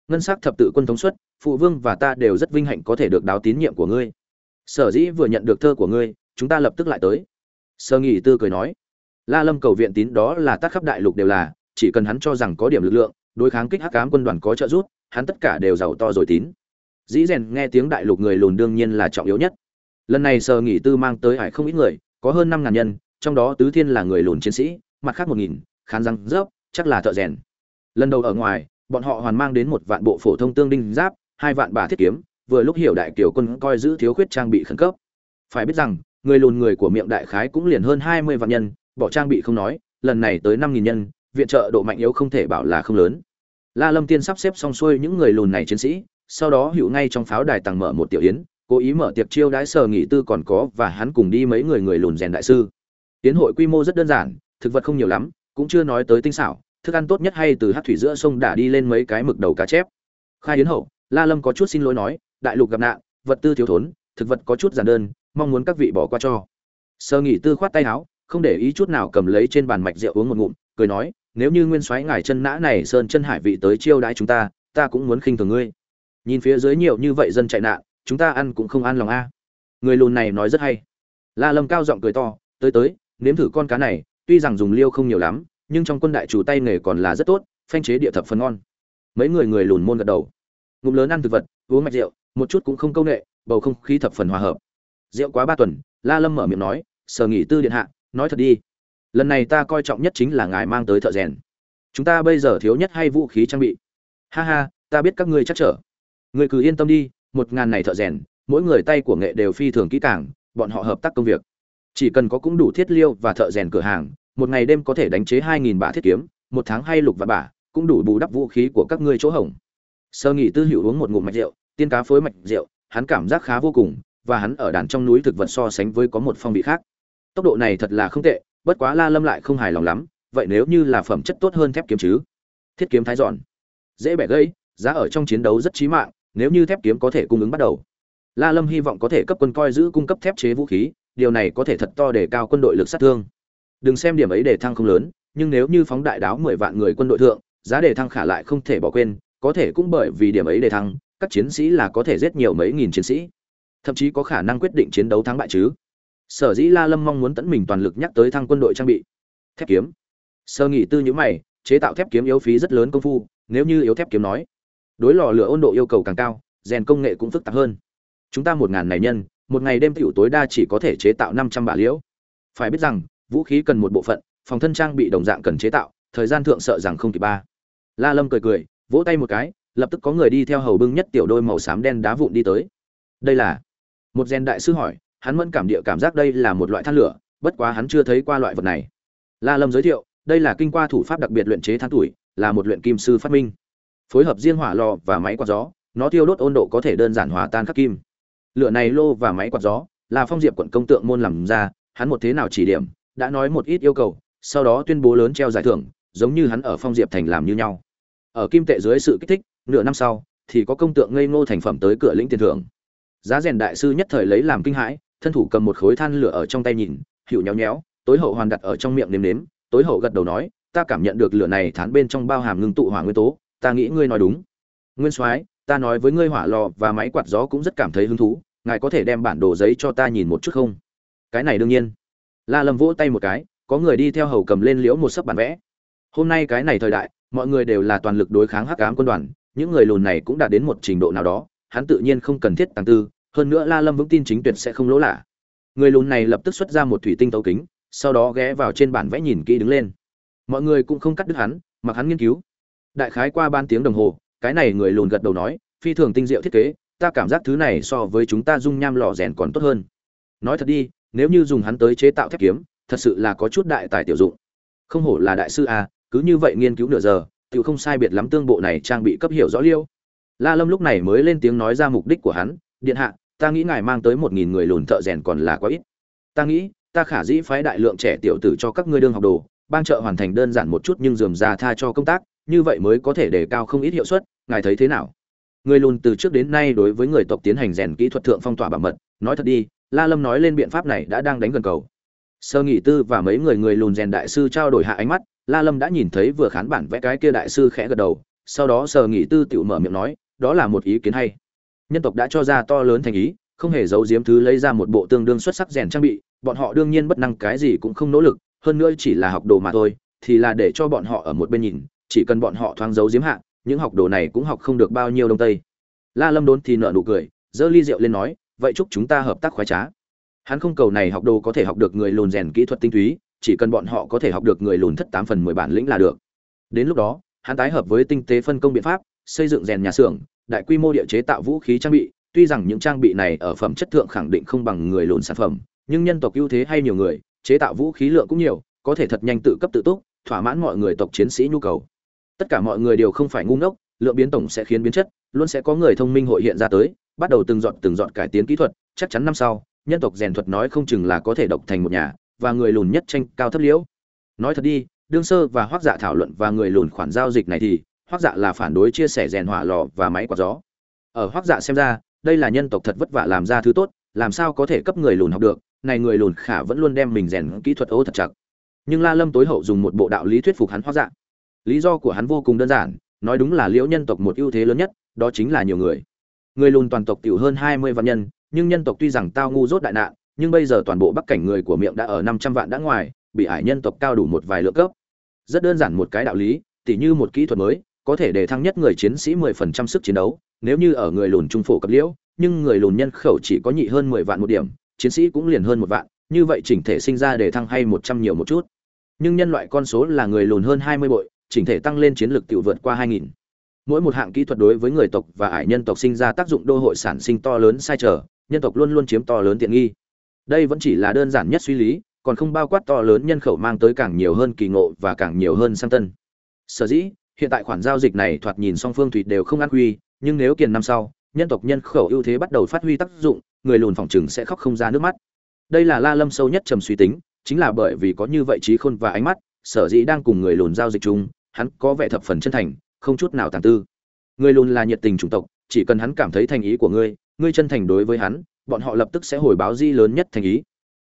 ngân sắc thập tự quân thống suất, phụ vương và ta đều rất vinh hạnh có thể được đáo tín nhiệm của ngươi. Sở dĩ vừa nhận được thơ của ngươi, chúng ta lập tức lại tới. Sở nghị tư cười nói. La lâm cầu viện tín đó là tác khắp đại lục đều là, chỉ cần hắn cho rằng có điểm lực lượng, đối kháng kích hắc cám quân đoàn có trợ giúp, hắn tất cả đều giàu to rồi tín. Dĩ rèn nghe tiếng đại lục người lùn đương nhiên là trọng yếu nhất. Lần này sở nghị tư mang tới hải không ít người, có hơn năm ngàn nhân, trong đó tứ thiên là người lùn chiến sĩ, mặt khác một nghìn, khán răng rớp chắc là thợ rèn. Lần đầu ở ngoài bọn họ hoàn mang đến một vạn bộ phổ thông tương đinh giáp, hai vạn bà thiết kiếm, vừa lúc hiểu đại kiều quân coi giữ thiếu khuyết trang bị khẩn cấp. Phải biết rằng, người lùn người của miệng đại khái cũng liền hơn hai mươi vạn nhân, bỏ trang bị không nói, lần này tới năm nghìn nhân, viện trợ độ mạnh yếu không thể bảo là không lớn. La lâm tiên sắp xếp xong xuôi những người lùn này chiến sĩ, sau đó hữu ngay trong pháo đài tàng mở một tiểu yến, cố ý mở tiệc chiêu đãi sở nghỉ tư còn có và hắn cùng đi mấy người người lùn rèn đại sư. Tiến hội quy mô rất đơn giản, thực vật không nhiều lắm, cũng chưa nói tới tinh xảo thức ăn tốt nhất hay từ hát thủy giữa sông đả đi lên mấy cái mực đầu cá chép. Khai yến hậu, la lâm có chút xin lỗi nói, đại lục gặp nạn, vật tư thiếu thốn, thực vật có chút giản đơn, mong muốn các vị bỏ qua cho. Sơ nghỉ tư khoát tay áo, không để ý chút nào cầm lấy trên bàn mạch rượu uống một ngụm, cười nói, nếu như nguyên soái ngài chân nã này sơn chân hải vị tới chiêu đãi chúng ta ta cũng muốn khinh thường ngươi. Nhìn phía dưới nhiều như vậy dân chạy nạn, chúng ta ăn cũng không ăn lòng a. Người lùn này nói rất hay. La lâm cao giọng cười to, tới tới, nếm thử con cá này, tuy rằng dùng liêu không nhiều lắm nhưng trong quân đại chủ tay nghề còn là rất tốt, phanh chế địa thập phần ngon. Mấy người người lùn môn gật đầu. Ngụm lớn ăn thực vật, uống mạch rượu, một chút cũng không câu nệ bầu không khí thập phần hòa hợp. Rượu quá ba tuần, la lâm mở miệng nói, sở nghỉ tư điện hạ, nói thật đi. Lần này ta coi trọng nhất chính là ngài mang tới thợ rèn. Chúng ta bây giờ thiếu nhất hay vũ khí trang bị? Ha ha, ta biết các ngươi chắc trở. Người cứ yên tâm đi, một ngàn này thợ rèn, mỗi người tay của nghệ đều phi thường kỹ càng, bọn họ hợp tác công việc. Chỉ cần có cũng đủ thiết liêu và thợ rèn cửa hàng một ngày đêm có thể đánh chế hai nghìn bả thiết kiếm một tháng hay lục và bả cũng đủ bù đắp vũ khí của các ngươi chỗ hỏng sơ nghị tư hữu uống một ngụm mạch rượu tiên cá phối mạch rượu hắn cảm giác khá vô cùng và hắn ở đàn trong núi thực vật so sánh với có một phong vị khác. Tốc độ này thật là không tệ bất quá la lâm lại không hài lòng lắm vậy nếu như là phẩm chất tốt hơn thép kiếm chứ? Thiết kiếm thái giòn. Dễ bẻ gãy, giá ở trong chiến đấu rất chí mạng nếu như thép kiếm có thể cung ứng bắt đầu. La lâm hy vọng có thể cấp quân coi giữ cung cấp thép chế vũ khí điều này có thể thật to để cao quân đội lực sát thương đừng xem điểm ấy để thăng không lớn, nhưng nếu như phóng đại đáo mười vạn người quân đội thượng, giá đề thăng khả lại không thể bỏ quên, có thể cũng bởi vì điểm ấy đề thăng, các chiến sĩ là có thể giết nhiều mấy nghìn chiến sĩ. Thậm chí có khả năng quyết định chiến đấu thắng bại chứ. Sở dĩ la lâm mong muốn tận mình toàn lực nhắc tới thăng quân đội trang bị. Thép kiếm. Sơ nghị tư nhữ mày, chế tạo thép kiếm yếu phí rất lớn công phu, nếu như yếu thép kiếm nói, đối lò lửa ôn độ yêu cầu càng cao, rèn công nghệ cũng phức tạp hơn. Chúng ta một ngàn này nhân, một ngày đêm tiểu tối đa chỉ có thể chế tạo năm trăm bả liễu. Phải biết rằng vũ khí cần một bộ phận, phòng thân trang bị đồng dạng cần chế tạo, thời gian thượng sợ rằng không kịp ba. La lâm cười cười, vỗ tay một cái, lập tức có người đi theo hầu bưng nhất tiểu đôi màu xám đen đá vụn đi tới. Đây là? Một gen đại sư hỏi, hắn vẫn cảm địa cảm giác đây là một loại than lửa, bất quá hắn chưa thấy qua loại vật này. La lâm giới thiệu, đây là kinh qua thủ pháp đặc biệt luyện chế than tuổi, là một luyện kim sư phát minh. Phối hợp riêng hỏa lò và máy quạt gió, nó tiêu đốt ôn độ có thể đơn giản hòa tan khắc kim. Lửa này lô và máy quạt gió, là phong diệp quận công tượng môn làm ra, hắn một thế nào chỉ điểm đã nói một ít yêu cầu, sau đó tuyên bố lớn treo giải thưởng, giống như hắn ở phong diệp thành làm như nhau. Ở kim tệ dưới sự kích thích, nửa năm sau, thì có công tượng ngây ngô thành phẩm tới cửa lĩnh tiền thưởng. Giá rèn đại sư nhất thời lấy làm kinh hãi, thân thủ cầm một khối than lửa ở trong tay nhìn hiệu nhéo nhéo, tối hậu hoàn đặt ở trong miệng nếm nếm, tối hậu gật đầu nói, ta cảm nhận được lửa này thán bên trong bao hàm ngưng tụ hỏa nguyên tố, ta nghĩ ngươi nói đúng. Nguyên soái, ta nói với ngươi hỏa lò và máy quạt gió cũng rất cảm thấy hứng thú, ngài có thể đem bản đồ giấy cho ta nhìn một chút không? Cái này đương nhiên la lâm vỗ tay một cái, có người đi theo hầu cầm lên liễu một sấp bản vẽ. Hôm nay cái này thời đại, mọi người đều là toàn lực đối kháng hắc ám quân đoàn, những người lùn này cũng đạt đến một trình độ nào đó, hắn tự nhiên không cần thiết tăng tư, hơn nữa la lâm vững tin chính tuyệt sẽ không lỗ lạ. Người lùn này lập tức xuất ra một thủy tinh tấu kính, sau đó ghé vào trên bản vẽ nhìn kỹ đứng lên. Mọi người cũng không cắt đứt hắn, mặc hắn nghiên cứu. Đại khái qua ban tiếng đồng hồ, cái này người lùn gật đầu nói, phi thường tinh diệu thiết kế, ta cảm giác thứ này so với chúng ta dung nham lò rèn còn tốt hơn. Nói thật đi nếu như dùng hắn tới chế tạo thép kiếm, thật sự là có chút đại tài tiểu dụng. Không hổ là đại sư a, cứ như vậy nghiên cứu nửa giờ tự không sai biệt lắm tương bộ này trang bị cấp hiểu rõ liêu. La lâm lúc này mới lên tiếng nói ra mục đích của hắn, điện hạ, ta nghĩ ngài mang tới một nghìn người lùn thợ rèn còn là quá ít. Ta nghĩ, ta khả dĩ phái đại lượng trẻ tiểu tử cho các ngươi đương học đồ ban trợ hoàn thành đơn giản một chút nhưng dườm ra tha cho công tác, như vậy mới có thể đề cao không ít hiệu suất, ngài thấy thế nào? Người lùn từ trước đến nay đối với người tộc tiến hành rèn kỹ thuật thượng phong tỏa bảo mật, nói thật đi la lâm nói lên biện pháp này đã đang đánh gần cầu. Sơ nghị tư và mấy người người lùn rèn đại sư trao đổi hạ ánh mắt, la lâm đã nhìn thấy vừa khán bản vẽ cái kia đại sư khẽ gật đầu, sau đó sơ nghị tư tự mở miệng nói, đó là một ý kiến hay. Nhân tộc đã cho ra to lớn thành ý, không hề giấu giếm thứ lấy ra một bộ tương đương xuất sắc rèn trang bị, bọn họ đương nhiên bất năng cái gì cũng không nỗ lực, hơn nữa chỉ là học đồ mà thôi, thì là để cho bọn họ ở một bên nhìn, chỉ cần bọn họ thoáng giấu giếm hạ, những học đồ này cũng học không được bao nhiêu đông tây. La lâm đốn thì nở nụ cười, giơ ly rượu lên nói vậy chúc chúng ta hợp tác khoái trá. Hắn không cầu này học đồ có thể học được người lùn rèn kỹ thuật tinh túy, chỉ cần bọn họ có thể học được người lùn thất tám phần mười bản lĩnh là được. Đến lúc đó, hắn tái hợp với tinh tế phân công biện pháp, xây dựng rèn nhà xưởng, đại quy mô địa chế tạo vũ khí trang bị, tuy rằng những trang bị này ở phẩm chất thượng khẳng định không bằng người lùn sản phẩm, nhưng nhân tộc ưu thế hay nhiều người, chế tạo vũ khí lượng cũng nhiều, có thể thật nhanh tự cấp tự túc, thỏa mãn mọi người tộc chiến sĩ nhu cầu. Tất cả mọi người đều không phải ngu ngốc, lượng biến tổng sẽ khiến biến chất, luôn sẽ có người thông minh hội hiện ra tới bắt đầu từng dọn từng dọn cải tiến kỹ thuật, chắc chắn năm sau, nhân tộc rèn thuật nói không chừng là có thể độc thành một nhà, và người lùn nhất tranh cao thấp liễu. Nói thật đi, đương sơ và hoắc dạ thảo luận và người lùn khoản giao dịch này thì hoắc dạ là phản đối chia sẻ rèn hỏa lò và máy quạt gió. Ở hoắc dạ xem ra, đây là nhân tộc thật vất vả làm ra thứ tốt, làm sao có thể cấp người lùn học được, này người lùn khả vẫn luôn đem mình rèn kỹ thuật ô thật chặt. Nhưng la lâm tối hậu dùng một bộ đạo lý thuyết phục hắn hoắc dạ. Lý do của hắn vô cùng đơn giản, nói đúng là liễu nhân tộc một ưu thế lớn nhất, đó chính là nhiều người người lùn toàn tộc tiểu hơn hai mươi vạn nhân, nhưng nhân tộc tuy rằng tao ngu dốt đại nạn, nhưng bây giờ toàn bộ bắc cảnh người của miệng đã ở năm trăm vạn đã ngoài, bị ải nhân tộc cao đủ một vài lượng cấp. Rất đơn giản một cái đạo lý, tỉ như một kỹ thuật mới, có thể để thăng nhất người chiến sĩ mười phần trăm sức chiến đấu, nếu như ở người lùn trung phổ cấp liễu, nhưng người lùn nhân khẩu chỉ có nhị hơn mười vạn một điểm, chiến sĩ cũng liền hơn một vạn, như vậy chỉnh thể sinh ra để thăng hay một trăm nhiều một chút. Nhưng nhân loại con số là người lùn hơn hai mươi bội, chỉnh thể tăng lên chiến lược tiểu vượt qua hai nghìn mỗi một hạng kỹ thuật đối với người tộc và ải nhân tộc sinh ra tác dụng đô hội sản sinh to lớn sai trở, nhân tộc luôn luôn chiếm to lớn tiện nghi. Đây vẫn chỉ là đơn giản nhất suy lý, còn không bao quát to lớn nhân khẩu mang tới càng nhiều hơn kỳ ngộ và càng nhiều hơn sang tân. Sở dĩ, hiện tại khoản giao dịch này thoạt nhìn song phương thủy đều không ăn quy, nhưng nếu kiền năm sau, nhân tộc nhân khẩu ưu thế bắt đầu phát huy tác dụng, người lùn phòng chừng sẽ khóc không ra nước mắt. Đây là la lâm sâu nhất trầm suy tính, chính là bởi vì có như vậy trí khôn và ánh mắt, sở dĩ đang cùng người lùn giao dịch chung, hắn có vẻ thập phần chân thành không chút nào tàn tư. Người lùn là nhiệt tình chủng tộc, chỉ cần hắn cảm thấy thành ý của ngươi ngươi chân thành đối với hắn, bọn họ lập tức sẽ hồi báo di lớn nhất thành ý.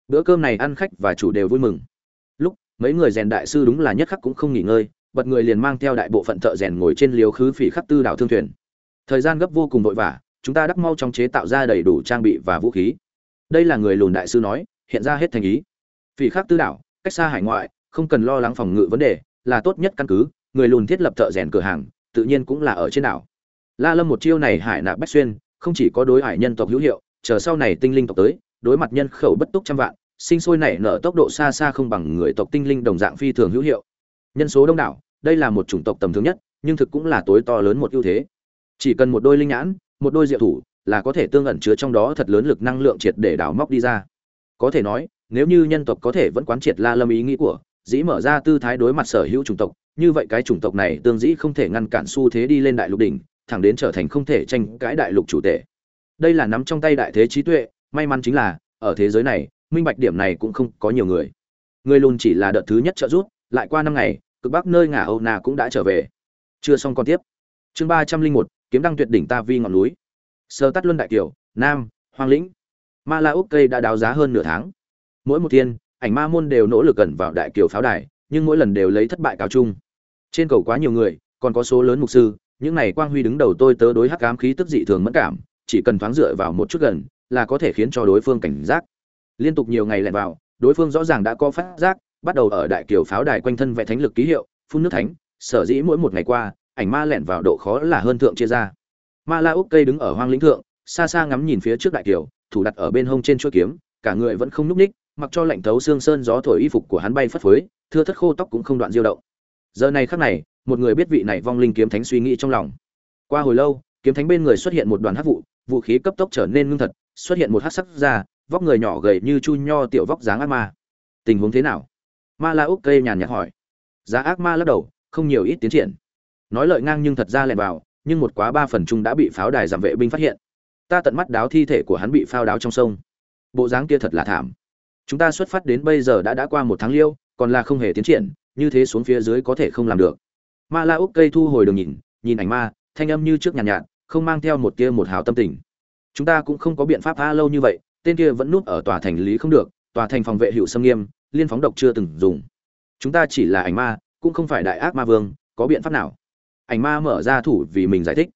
Bữa cơm này ăn khách và chủ đều vui mừng. Lúc, mấy người rèn đại sư đúng là nhất khắc cũng không nghỉ ngơi, bật người liền mang theo đại bộ phận thợ rèn ngồi trên liều khứ phỉ khắc tư đảo thương thuyền. Thời gian gấp vô cùng vội vã, chúng ta đắc mau trong chế tạo ra đầy đủ trang bị và vũ khí. Đây là người lùn đại sư nói, hiện ra hết thành ý. Phỉ khắc tư đảo, cách xa hải ngoại, không cần lo lắng phòng ngự vấn đề, là tốt nhất căn cứ người lùn thiết lập thợ rèn cửa hàng, tự nhiên cũng là ở trên đảo. La lâm một chiêu này hải nạp bách xuyên, không chỉ có đối hải nhân tộc hữu hiệu, chờ sau này tinh linh tộc tới, đối mặt nhân khẩu bất túc trăm vạn, sinh sôi nảy nở tốc độ xa xa không bằng người tộc tinh linh đồng dạng phi thường hữu hiệu. Nhân số đông đảo, đây là một chủng tộc tầm thường nhất, nhưng thực cũng là tối to lớn một ưu thế. Chỉ cần một đôi linh nhãn, một đôi diệu thủ, là có thể tương ẩn chứa trong đó thật lớn lực năng lượng triệt để đào móc đi ra. Có thể nói, nếu như nhân tộc có thể vẫn quán triệt la lâm ý nghĩ của, dĩ mở ra tư thái đối mặt sở hữu chủng tộc như vậy cái chủng tộc này tương dĩ không thể ngăn cản xu thế đi lên đại lục đỉnh, thẳng đến trở thành không thể tranh cãi đại lục chủ tể. Đây là nắm trong tay đại thế trí tuệ, may mắn chính là, ở thế giới này, minh bạch điểm này cũng không có nhiều người. Người lùn chỉ là đợt thứ nhất trợ rút lại qua năm ngày, cực bắc nơi ngả âu na cũng đã trở về. Chưa xong còn tiếp. Chương ba trăm linh một, kiếm đăng tuyệt đỉnh ta vi ngọn núi. Sơ tắt luân đại kiều, nam hoàng lĩnh. Ma la úc cây đã đào giá hơn nửa tháng. Mỗi một thiên, ảnh ma môn đều nỗ lực gần vào đại kiều pháo đài, nhưng mỗi lần đều lấy thất bại cáo chung trên cầu quá nhiều người, còn có số lớn mục sư, những này quang huy đứng đầu tôi tớ đối hắc ám khí tức dị thường mẫn cảm, chỉ cần thoáng dựa vào một chút gần, là có thể khiến cho đối phương cảnh giác. Liên tục nhiều ngày lẹn vào, đối phương rõ ràng đã có phát giác, bắt đầu ở đại kiều pháo đài quanh thân vẽ thánh lực ký hiệu, phun nước thánh, sở dĩ mỗi một ngày qua, ảnh ma lẹn vào độ khó là hơn thượng chia ra. Ma la úc cây đứng ở hoang lĩnh thượng, xa xa ngắm nhìn phía trước đại kiều, thủ đặt ở bên hông trên chuôi kiếm, cả người vẫn không nhúc ních mặc cho lạnh thấu xương sơn gió thổi y phục của hắn bay phất phới, thưa thất khô tóc cũng không đoạn diêu động giờ này khắc này, một người biết vị này vong linh kiếm thánh suy nghĩ trong lòng. Qua hồi lâu, kiếm thánh bên người xuất hiện một đoàn hát vụ, vũ khí cấp tốc trở nên ngưng thật, xuất hiện một hát sắc ra vóc người nhỏ gầy như chu nho tiểu vóc dáng ác ma. Tình huống thế nào? Ma la úc cây nhàn nhạt hỏi. Giá ác ma lắc đầu, không nhiều ít tiến triển. Nói lợi ngang nhưng thật ra lẹn vào, nhưng một quá ba phần chung đã bị pháo đài giảm vệ binh phát hiện. Ta tận mắt đáo thi thể của hắn bị phao đáo trong sông. Bộ dáng kia thật là thảm. Chúng ta xuất phát đến bây giờ đã đã qua một tháng liêu, còn là không hề tiến triển như thế xuống phía dưới có thể không làm được. Ma la úc cây thu hồi đường nhìn nhìn ảnh ma thanh âm như trước nhàn nhạt, nhạt không mang theo một tia một hào tâm tình. Chúng ta cũng không có biện pháp tha lâu như vậy tên kia vẫn núp ở tòa thành lý không được tòa thành phòng vệ hiệu xâm nghiêm liên phóng độc chưa từng dùng. Chúng ta chỉ là ảnh ma cũng không phải đại ác ma vương có biện pháp nào? Ảnh ma mở ra thủ vì mình giải thích.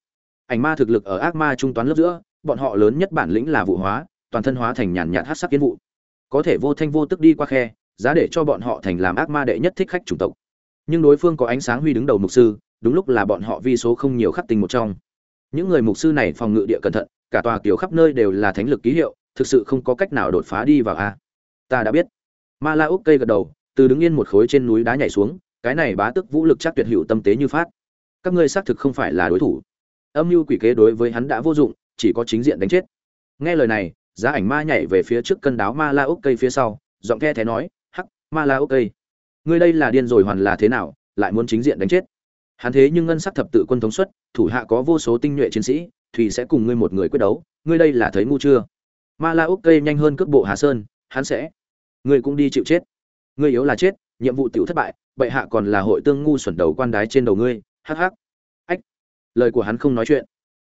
Ảnh ma thực lực ở ác ma trung toán lớp giữa bọn họ lớn nhất bản lĩnh là vụ hóa toàn thân hóa thành nhàn nhạt hát sắc kiến vụ. Có thể vô thanh vô tức đi qua khe giá để cho bọn họ thành làm ác ma đệ nhất thích khách chủng tộc. Nhưng đối phương có ánh sáng huy đứng đầu mục sư, đúng lúc là bọn họ vi số không nhiều khắc tình một trong. Những người mục sư này phòng ngự địa cẩn thận, cả tòa kiểu khắp nơi đều là thánh lực ký hiệu, thực sự không có cách nào đột phá đi vào a. Ta đã biết. Ma la úc cây gật đầu, từ đứng yên một khối trên núi đá nhảy xuống, cái này bá tức vũ lực chắc tuyệt hữu tâm tế như phát. Các ngươi xác thực không phải là đối thủ. Âm mưu quỷ kế đối với hắn đã vô dụng, chỉ có chính diện đánh chết. Nghe lời này, giá ảnh ma nhảy về phía trước cân đáo ma la úc cây phía sau, giọng the thế nói ma la, ok. Ngươi đây là điên rồi hoàn là thế nào, lại muốn chính diện đánh chết? Hắn thế nhưng ngân sắc thập tự quân thống suất thủ hạ có vô số tinh nhuệ chiến sĩ thùy sẽ cùng ngươi một người quyết đấu. Ngươi đây là thấy ngu chưa? Ma la, ok, nhanh hơn cước bộ hà sơn, hắn sẽ. Ngươi cũng đi chịu chết. Ngươi yếu là chết, nhiệm vụ tiểu thất bại, bệ hạ còn là hội tương ngu xuẩn đầu quan đái trên đầu ngươi. Hắc hắc. Ách. Lời của hắn không nói chuyện.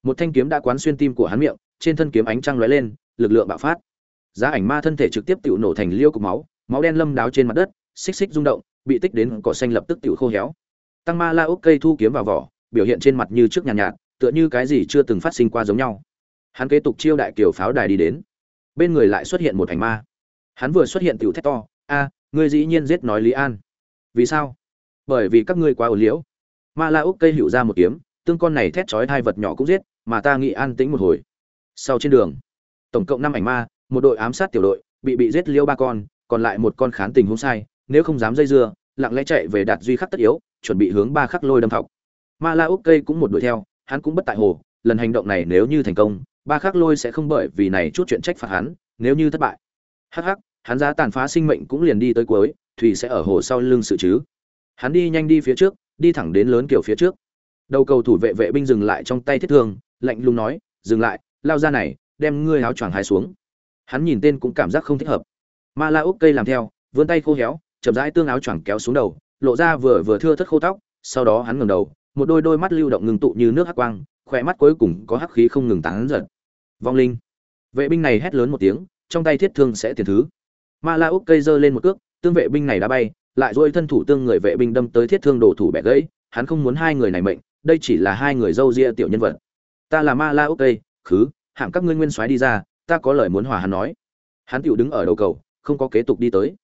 Một thanh kiếm đã quán xuyên tim của hắn miệng, trên thân kiếm ánh trăng lóe lên, lực lượng bạo phát. Giá ảnh ma thân thể trực tiếp tiểu nổ thành liêu cục máu máu đen lâm đáo trên mặt đất xích xích rung động bị tích đến cỏ xanh lập tức tự khô héo. Tăng ma la úc cây thu kiếm vào vỏ biểu hiện trên mặt như trước nhàn nhạt, nhạt tựa như cái gì chưa từng phát sinh qua giống nhau. Hắn kế tục chiêu đại kiều pháo đài đi đến. Bên người lại xuất hiện một hành ma. Hắn vừa xuất hiện tiểu thét to a ngươi dĩ nhiên giết nói lý an. Vì sao? Bởi vì các ngươi quá ổ liễu. Ma la úc cây hữu ra một kiếm tương con này thét chói hai vật nhỏ cũng giết mà ta nghĩ an tĩnh một hồi. Sau trên đường tổng cộng năm ảnh ma một đội ám sát tiểu đội bị bị giết liêu ba con còn lại một con khán tình huống sai, nếu không dám dây dưa, lặng lẽ chạy về đạt duy khắc tất yếu, chuẩn bị hướng ba khắc lôi đâm thọc. Ma la úc cây cũng một đuổi theo, hắn cũng bất tại hồ, lần hành động này nếu như thành công, ba khắc lôi sẽ không bởi vì này chút chuyện trách phạt hắn, nếu như thất bại. Hắc hắc, hắn giá tàn phá sinh mệnh cũng liền đi tới cuối, thủy sẽ ở hồ sau lưng sự chứ. Hắn đi nhanh đi phía trước, đi thẳng đến lớn kiểu phía trước. Đầu cầu thủ vệ vệ binh dừng lại trong tay thiết thương, lạnh lùng nói, dừng lại, lao ra này, đem ngươi áo choàng hai xuống. Hắn nhìn tên cũng cảm giác không thích hợp ma la úc cây làm theo, vươn tay khô héo, chậm rãi tương áo choàng kéo xuống đầu, lộ ra vừa vừa thưa thất khô tóc, sau đó hắn ngẩng đầu, một đôi đôi mắt lưu động ngừng tụ như nước hắc quang khỏe mắt cuối cùng có hắc khí không ngừng tán giật. Vong linh. Vệ binh này hét lớn một tiếng, trong tay thiết thương sẽ tiền thứ. Ma la úc cây giơ lên một cước, tương vệ binh này đã bay, lại dôi thân thủ tương người vệ binh đâm tới thiết thương đổ thủ bẻ gãy, hắn không muốn hai người này mệnh, đây chỉ là hai người dâu ria tiểu nhân vật. Ta là ma la úc cây, khứ hạng các ngươi nguyên soái đi ra, ta có lời muốn hòa hắn nói. Hắn tiểu đứng ở đầu cầu không có kế tục đi tới.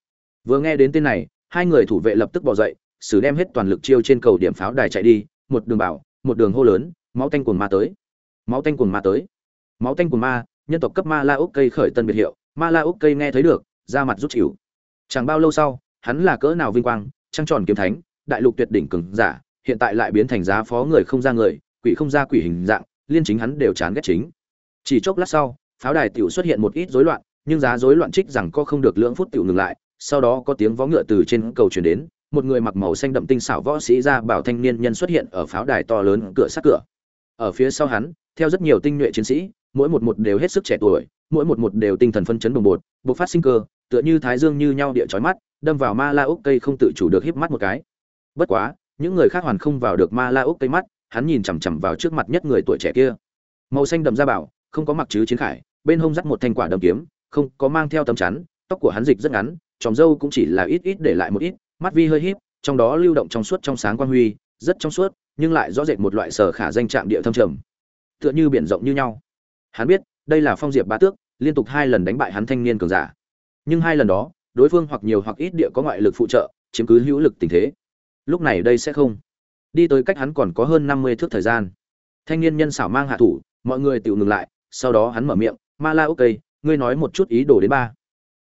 Vừa nghe đến tên này, hai người thủ vệ lập tức bỏ dậy sử đem hết toàn lực chiêu trên cầu điểm pháo đài chạy đi, một đường bảo, một đường hô lớn, máu tanh cuồng ma tới! Máu tanh cuồng ma tới! Máu tanh cuồng ma, nhân tộc cấp ma la úc cây khởi tân biệt hiệu, ma la úc cây nghe thấy được ra mặt rút chịu chẳng bao lâu sau, hắn là cỡ nào vinh quang, trăng tròn kiếm thánh, đại lục tuyệt đỉnh cường giả, hiện tại lại biến thành giá phó người không ra người, quỷ không ra quỷ hình dạng, liên chính hắn đều chán ghét chính. Chỉ chốc lát sau, pháo đài tiểu xuất hiện một ít rối loạn nhưng giá rối loạn trích rằng có không được lưỡng phút tiểu ngừng lại, sau đó có tiếng vó ngựa từ trên cầu truyền đến, một người mặc màu xanh đậm tinh xảo võ sĩ ra bảo thanh niên nhân xuất hiện ở pháo đài to lớn cửa sát cửa. Ở phía sau hắn, theo rất nhiều tinh nhuệ chiến sĩ, mỗi một một đều hết sức trẻ tuổi, mỗi một một đều tinh thần phân chấn bồng bột, bộc phát sinh cơ, tựa như thái dương như nhau địa chói mắt, đâm vào ma la úc cây không tự chủ được híp mắt một cái. Bất quá, những người khác hoàn không vào được ma la úc cây mắt, hắn nhìn chằm chằm vào trước mặt nhất người tuổi trẻ kia. Màu xanh đậm da bảo, không có mặc chứ chiến khải, bên hông dắt một thanh quả đâm kiếm không có mang theo tấm chắn, tóc của hắn dịch rất ngắn, tròm dâu cũng chỉ là ít ít để lại một ít, mắt vi hơi híp, trong đó lưu động trong suốt trong sáng quan huy, rất trong suốt, nhưng lại rõ rệt một loại sở khả danh trạm địa thâm trầm. Tựa như biển rộng như nhau. Hắn biết, đây là phong diệp bá tước, liên tục hai lần đánh bại hắn thanh niên cường giả. Nhưng hai lần đó, đối phương hoặc nhiều hoặc ít địa có ngoại lực phụ trợ, chiếm cứ hữu lực tình thế. Lúc này đây sẽ không. Đi tới cách hắn còn có hơn năm mươi thước thời gian. Thanh niên nhân xảo mang hạ thủ, mọi người tự ngừng lại, sau đó hắn mở miệng, ma la ok ngươi nói một chút ý đồ đến ba.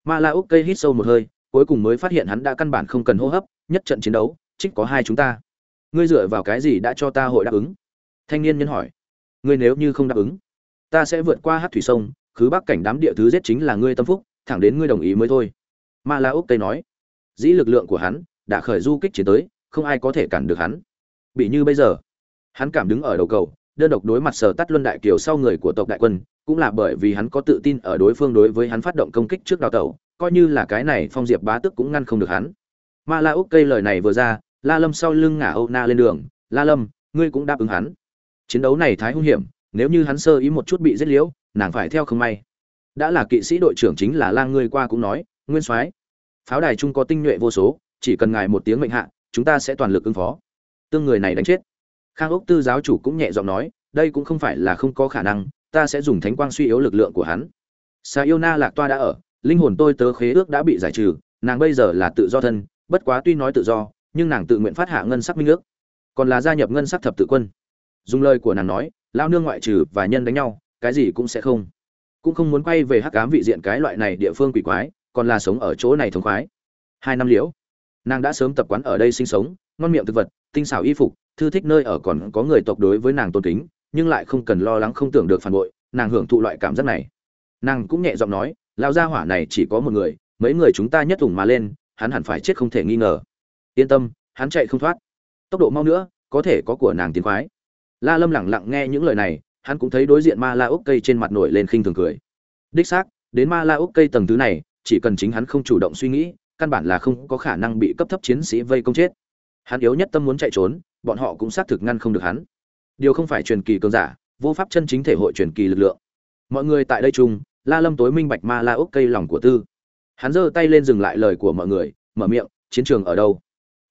Ma la ok hít sâu một hơi, cuối cùng mới phát hiện hắn đã căn bản không cần hô hấp, nhất trận chiến đấu, trích có hai chúng ta. Ngươi dựa vào cái gì đã cho ta hội đáp ứng? Thanh niên nhân hỏi. Ngươi nếu như không đáp ứng, ta sẽ vượt qua hát thủy sông, khứ bắc cảnh đám địa thứ giết chính là ngươi tâm phúc, thẳng đến ngươi đồng ý mới thôi. Ma la úc tây nói. Dĩ lực lượng của hắn, đã khởi du kích chiến tới, không ai có thể cản được hắn. Bị như bây giờ, hắn cảm đứng ở đầu cầu đơn độc đối mặt sở tắt luân đại kiều sau người của tộc đại quân, cũng là bởi vì hắn có tự tin ở đối phương đối với hắn phát động công kích trước đào tẩu, coi như là cái này phong diệp bá tức cũng ngăn không được hắn. Ma la úc cây lời này vừa ra, la lâm sau lưng ngả âu na lên đường, la lâm, ngươi cũng đáp ứng hắn. Chiến đấu này thái hung hiểm, nếu như hắn sơ ý một chút bị giết liễu, nàng phải theo không may. Đã là kỵ sĩ đội trưởng chính là lang ngươi qua cũng nói, nguyên soái, pháo đài trung có tinh nhuệ vô số, chỉ cần ngài một tiếng mệnh hạ, chúng ta sẽ toàn lực ứng phó. Tương người này đánh chết khang ốc tư giáo chủ cũng nhẹ giọng nói, đây cũng không phải là không có khả năng, ta sẽ dùng thánh quang suy yếu lực lượng của hắn. Sa yêu na lạc toa đã ở, linh hồn tôi tớ khế ước đã bị giải trừ, nàng bây giờ là tự do thân, bất quá tuy nói tự do, nhưng nàng tự nguyện phát hạ ngân sắc minh ước, còn là gia nhập ngân sắc thập tự quân. Dùng lời của nàng nói lao nương ngoại trừ và nhân đánh nhau, cái gì cũng sẽ không. Cũng không muốn quay về hắc cám vị diện cái loại này địa phương quỷ quái, còn là sống ở chỗ này thống khoái. Hai năm liễu, nàng đã sớm tập quán ở đây sinh sống, ngon miệng thực vật, tinh xảo y phục thư thích nơi ở còn có người tộc đối với nàng tôn kính, nhưng lại không cần lo lắng không tưởng được phản bội, nàng hưởng thụ loại cảm giác này. Nàng cũng nhẹ giọng nói, Lão gia hỏa này chỉ có một người, mấy người chúng ta nhất ủng mà lên, hắn hẳn phải chết không thể nghi ngờ. Yên tâm, hắn chạy không thoát. Tốc độ mau nữa, có thể có của nàng tiến khoái. La lâm lẳng lặng nghe những lời này, hắn cũng thấy đối diện ma la úc cây trên mặt nổi lên khinh thường cười. Đích xác, đến ma la úc cây tầng thứ này, chỉ cần chính hắn không chủ động suy nghĩ, căn bản là không có khả năng bị cấp thấp chiến sĩ vây công chết hắn yếu nhất tâm muốn chạy trốn, bọn họ cũng xác thực ngăn không được hắn. Điều không phải truyền kỳ cường giả, vô pháp chân chính thể hội truyền kỳ lực lượng. Mọi người tại đây chung, la lâm tối minh bạch ma la ốc cây lòng của tư. Hắn giơ tay lên dừng lại lời của mọi người, mở miệng, chiến trường ở đâu?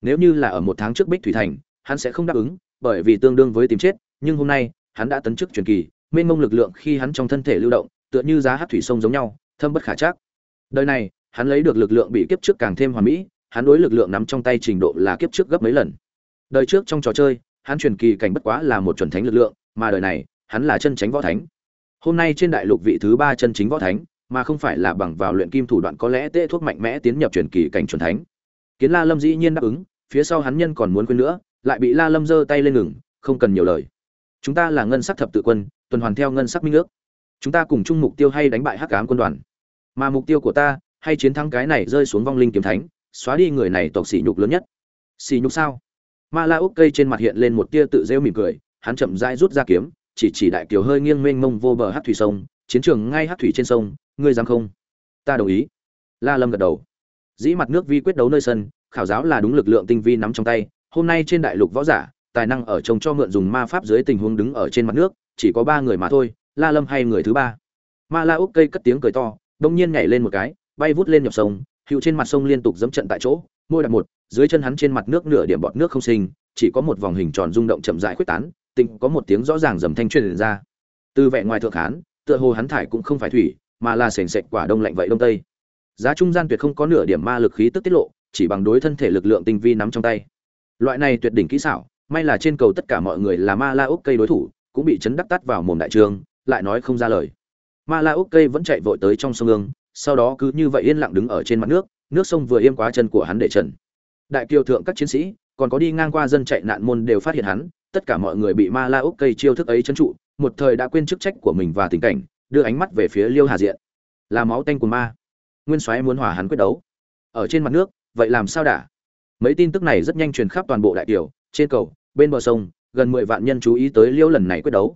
Nếu như là ở một tháng trước bích thủy thành, hắn sẽ không đáp ứng, bởi vì tương đương với tìm chết, nhưng hôm nay, hắn đã tấn chức truyền kỳ, mênh mông lực lượng khi hắn trong thân thể lưu động, tựa như giá hát thủy sông giống nhau, thâm bất khả chắc. Đời này, hắn lấy được lực lượng bị kiếp trước càng thêm hoàn mỹ hắn đối lực lượng nắm trong tay trình độ là kiếp trước gấp mấy lần. Đời trước trong trò chơi, hắn truyền kỳ cảnh bất quá là một chuẩn thánh lực lượng, mà đời này, hắn là chân chính võ thánh. Hôm nay trên đại lục vị thứ ba chân chính võ thánh, mà không phải là bằng vào luyện kim thủ đoạn có lẽ tê thuốc mạnh mẽ tiến nhập truyền kỳ cảnh chuẩn thánh. Kiến la lâm dĩ nhiên đáp ứng, phía sau hắn nhân còn muốn quên nữa, lại bị la lâm giơ tay lên ngừng, không cần nhiều lời. Chúng ta là ngân sắc thập tự quân, tuần hoàn theo ngân sắc minh ước. Chúng ta cùng chung mục tiêu hay đánh bại hắc ám quân đoàn. Mà mục tiêu của ta, hay chiến thắng cái này rơi xuống vong linh kiếm thánh xóa đi người này tộc sỉ nhục lớn nhất. Sỉ nhục sao? Ma la úc cây trên mặt hiện lên một tia tự rêu mỉm cười, hắn chậm rãi rút ra kiếm, chỉ chỉ đại kiều hơi nghiêng mênh mông vô bờ hát thủy sông, chiến trường ngay hát thủy trên sông, ngươi dám không? Ta đồng ý. La lâm gật đầu. Dĩ mặt nước vi quyết đấu nơi sân, khảo giáo là đúng lực lượng tinh vi nắm trong tay, hôm nay trên đại lục võ giả, tài năng ở trông cho mượn dùng ma pháp dưới tình huống đứng ở trên mặt nước, chỉ có ba người mà thôi, la lâm hay người thứ ba. Ma la úc cây cất tiếng cười to, đông nhiên nhảy lên một cái, bay vút lên nhập sông hữu trên mặt sông liên tục dẫm trận tại chỗ, môi đặt một, dưới chân hắn trên mặt nước nửa điểm bọt nước không sinh, chỉ có một vòng hình tròn rung động chậm rãi khuếch tán, tình có một tiếng rõ ràng dầm thanh truyền ra. Từ vẻ ngoài thượng hán tựa hồ hắn thải cũng không phải thủy, mà là sền sệt quả đông lạnh vậy đông tây. Giá trung gian tuyệt không có nửa điểm ma lực khí tức tiết lộ, chỉ bằng đối thân thể lực lượng tinh vi nắm trong tay. Loại này tuyệt đỉnh kỹ xảo, may là trên cầu tất cả mọi người là ma la úc cây đối thủ, cũng bị chấn đắc tắt vào mồm đại trường lại nói không ra lời. Ma la úc cây vẫn chạy vội tới trong sông ương sau đó cứ như vậy yên lặng đứng ở trên mặt nước nước sông vừa yêm quá chân của hắn để trần. Đại kiều thượng các chiến sĩ, còn có đi ngang qua dân chạy nạn môn đều phát hiện hắn, tất cả mọi người bị ma la úc cây chiêu thức ấy trấn trụ, một thời đã quên chức trách của mình và tình cảnh, đưa ánh mắt về phía liêu hà diện. Là máu tanh của ma. Nguyên soái muốn hòa hắn quyết đấu. Ở trên mặt nước, vậy làm sao đả? Mấy tin tức này rất nhanh truyền khắp toàn bộ đại kiều, trên cầu, bên bờ sông, gần mười vạn nhân chú ý tới liêu lần này quyết đấu.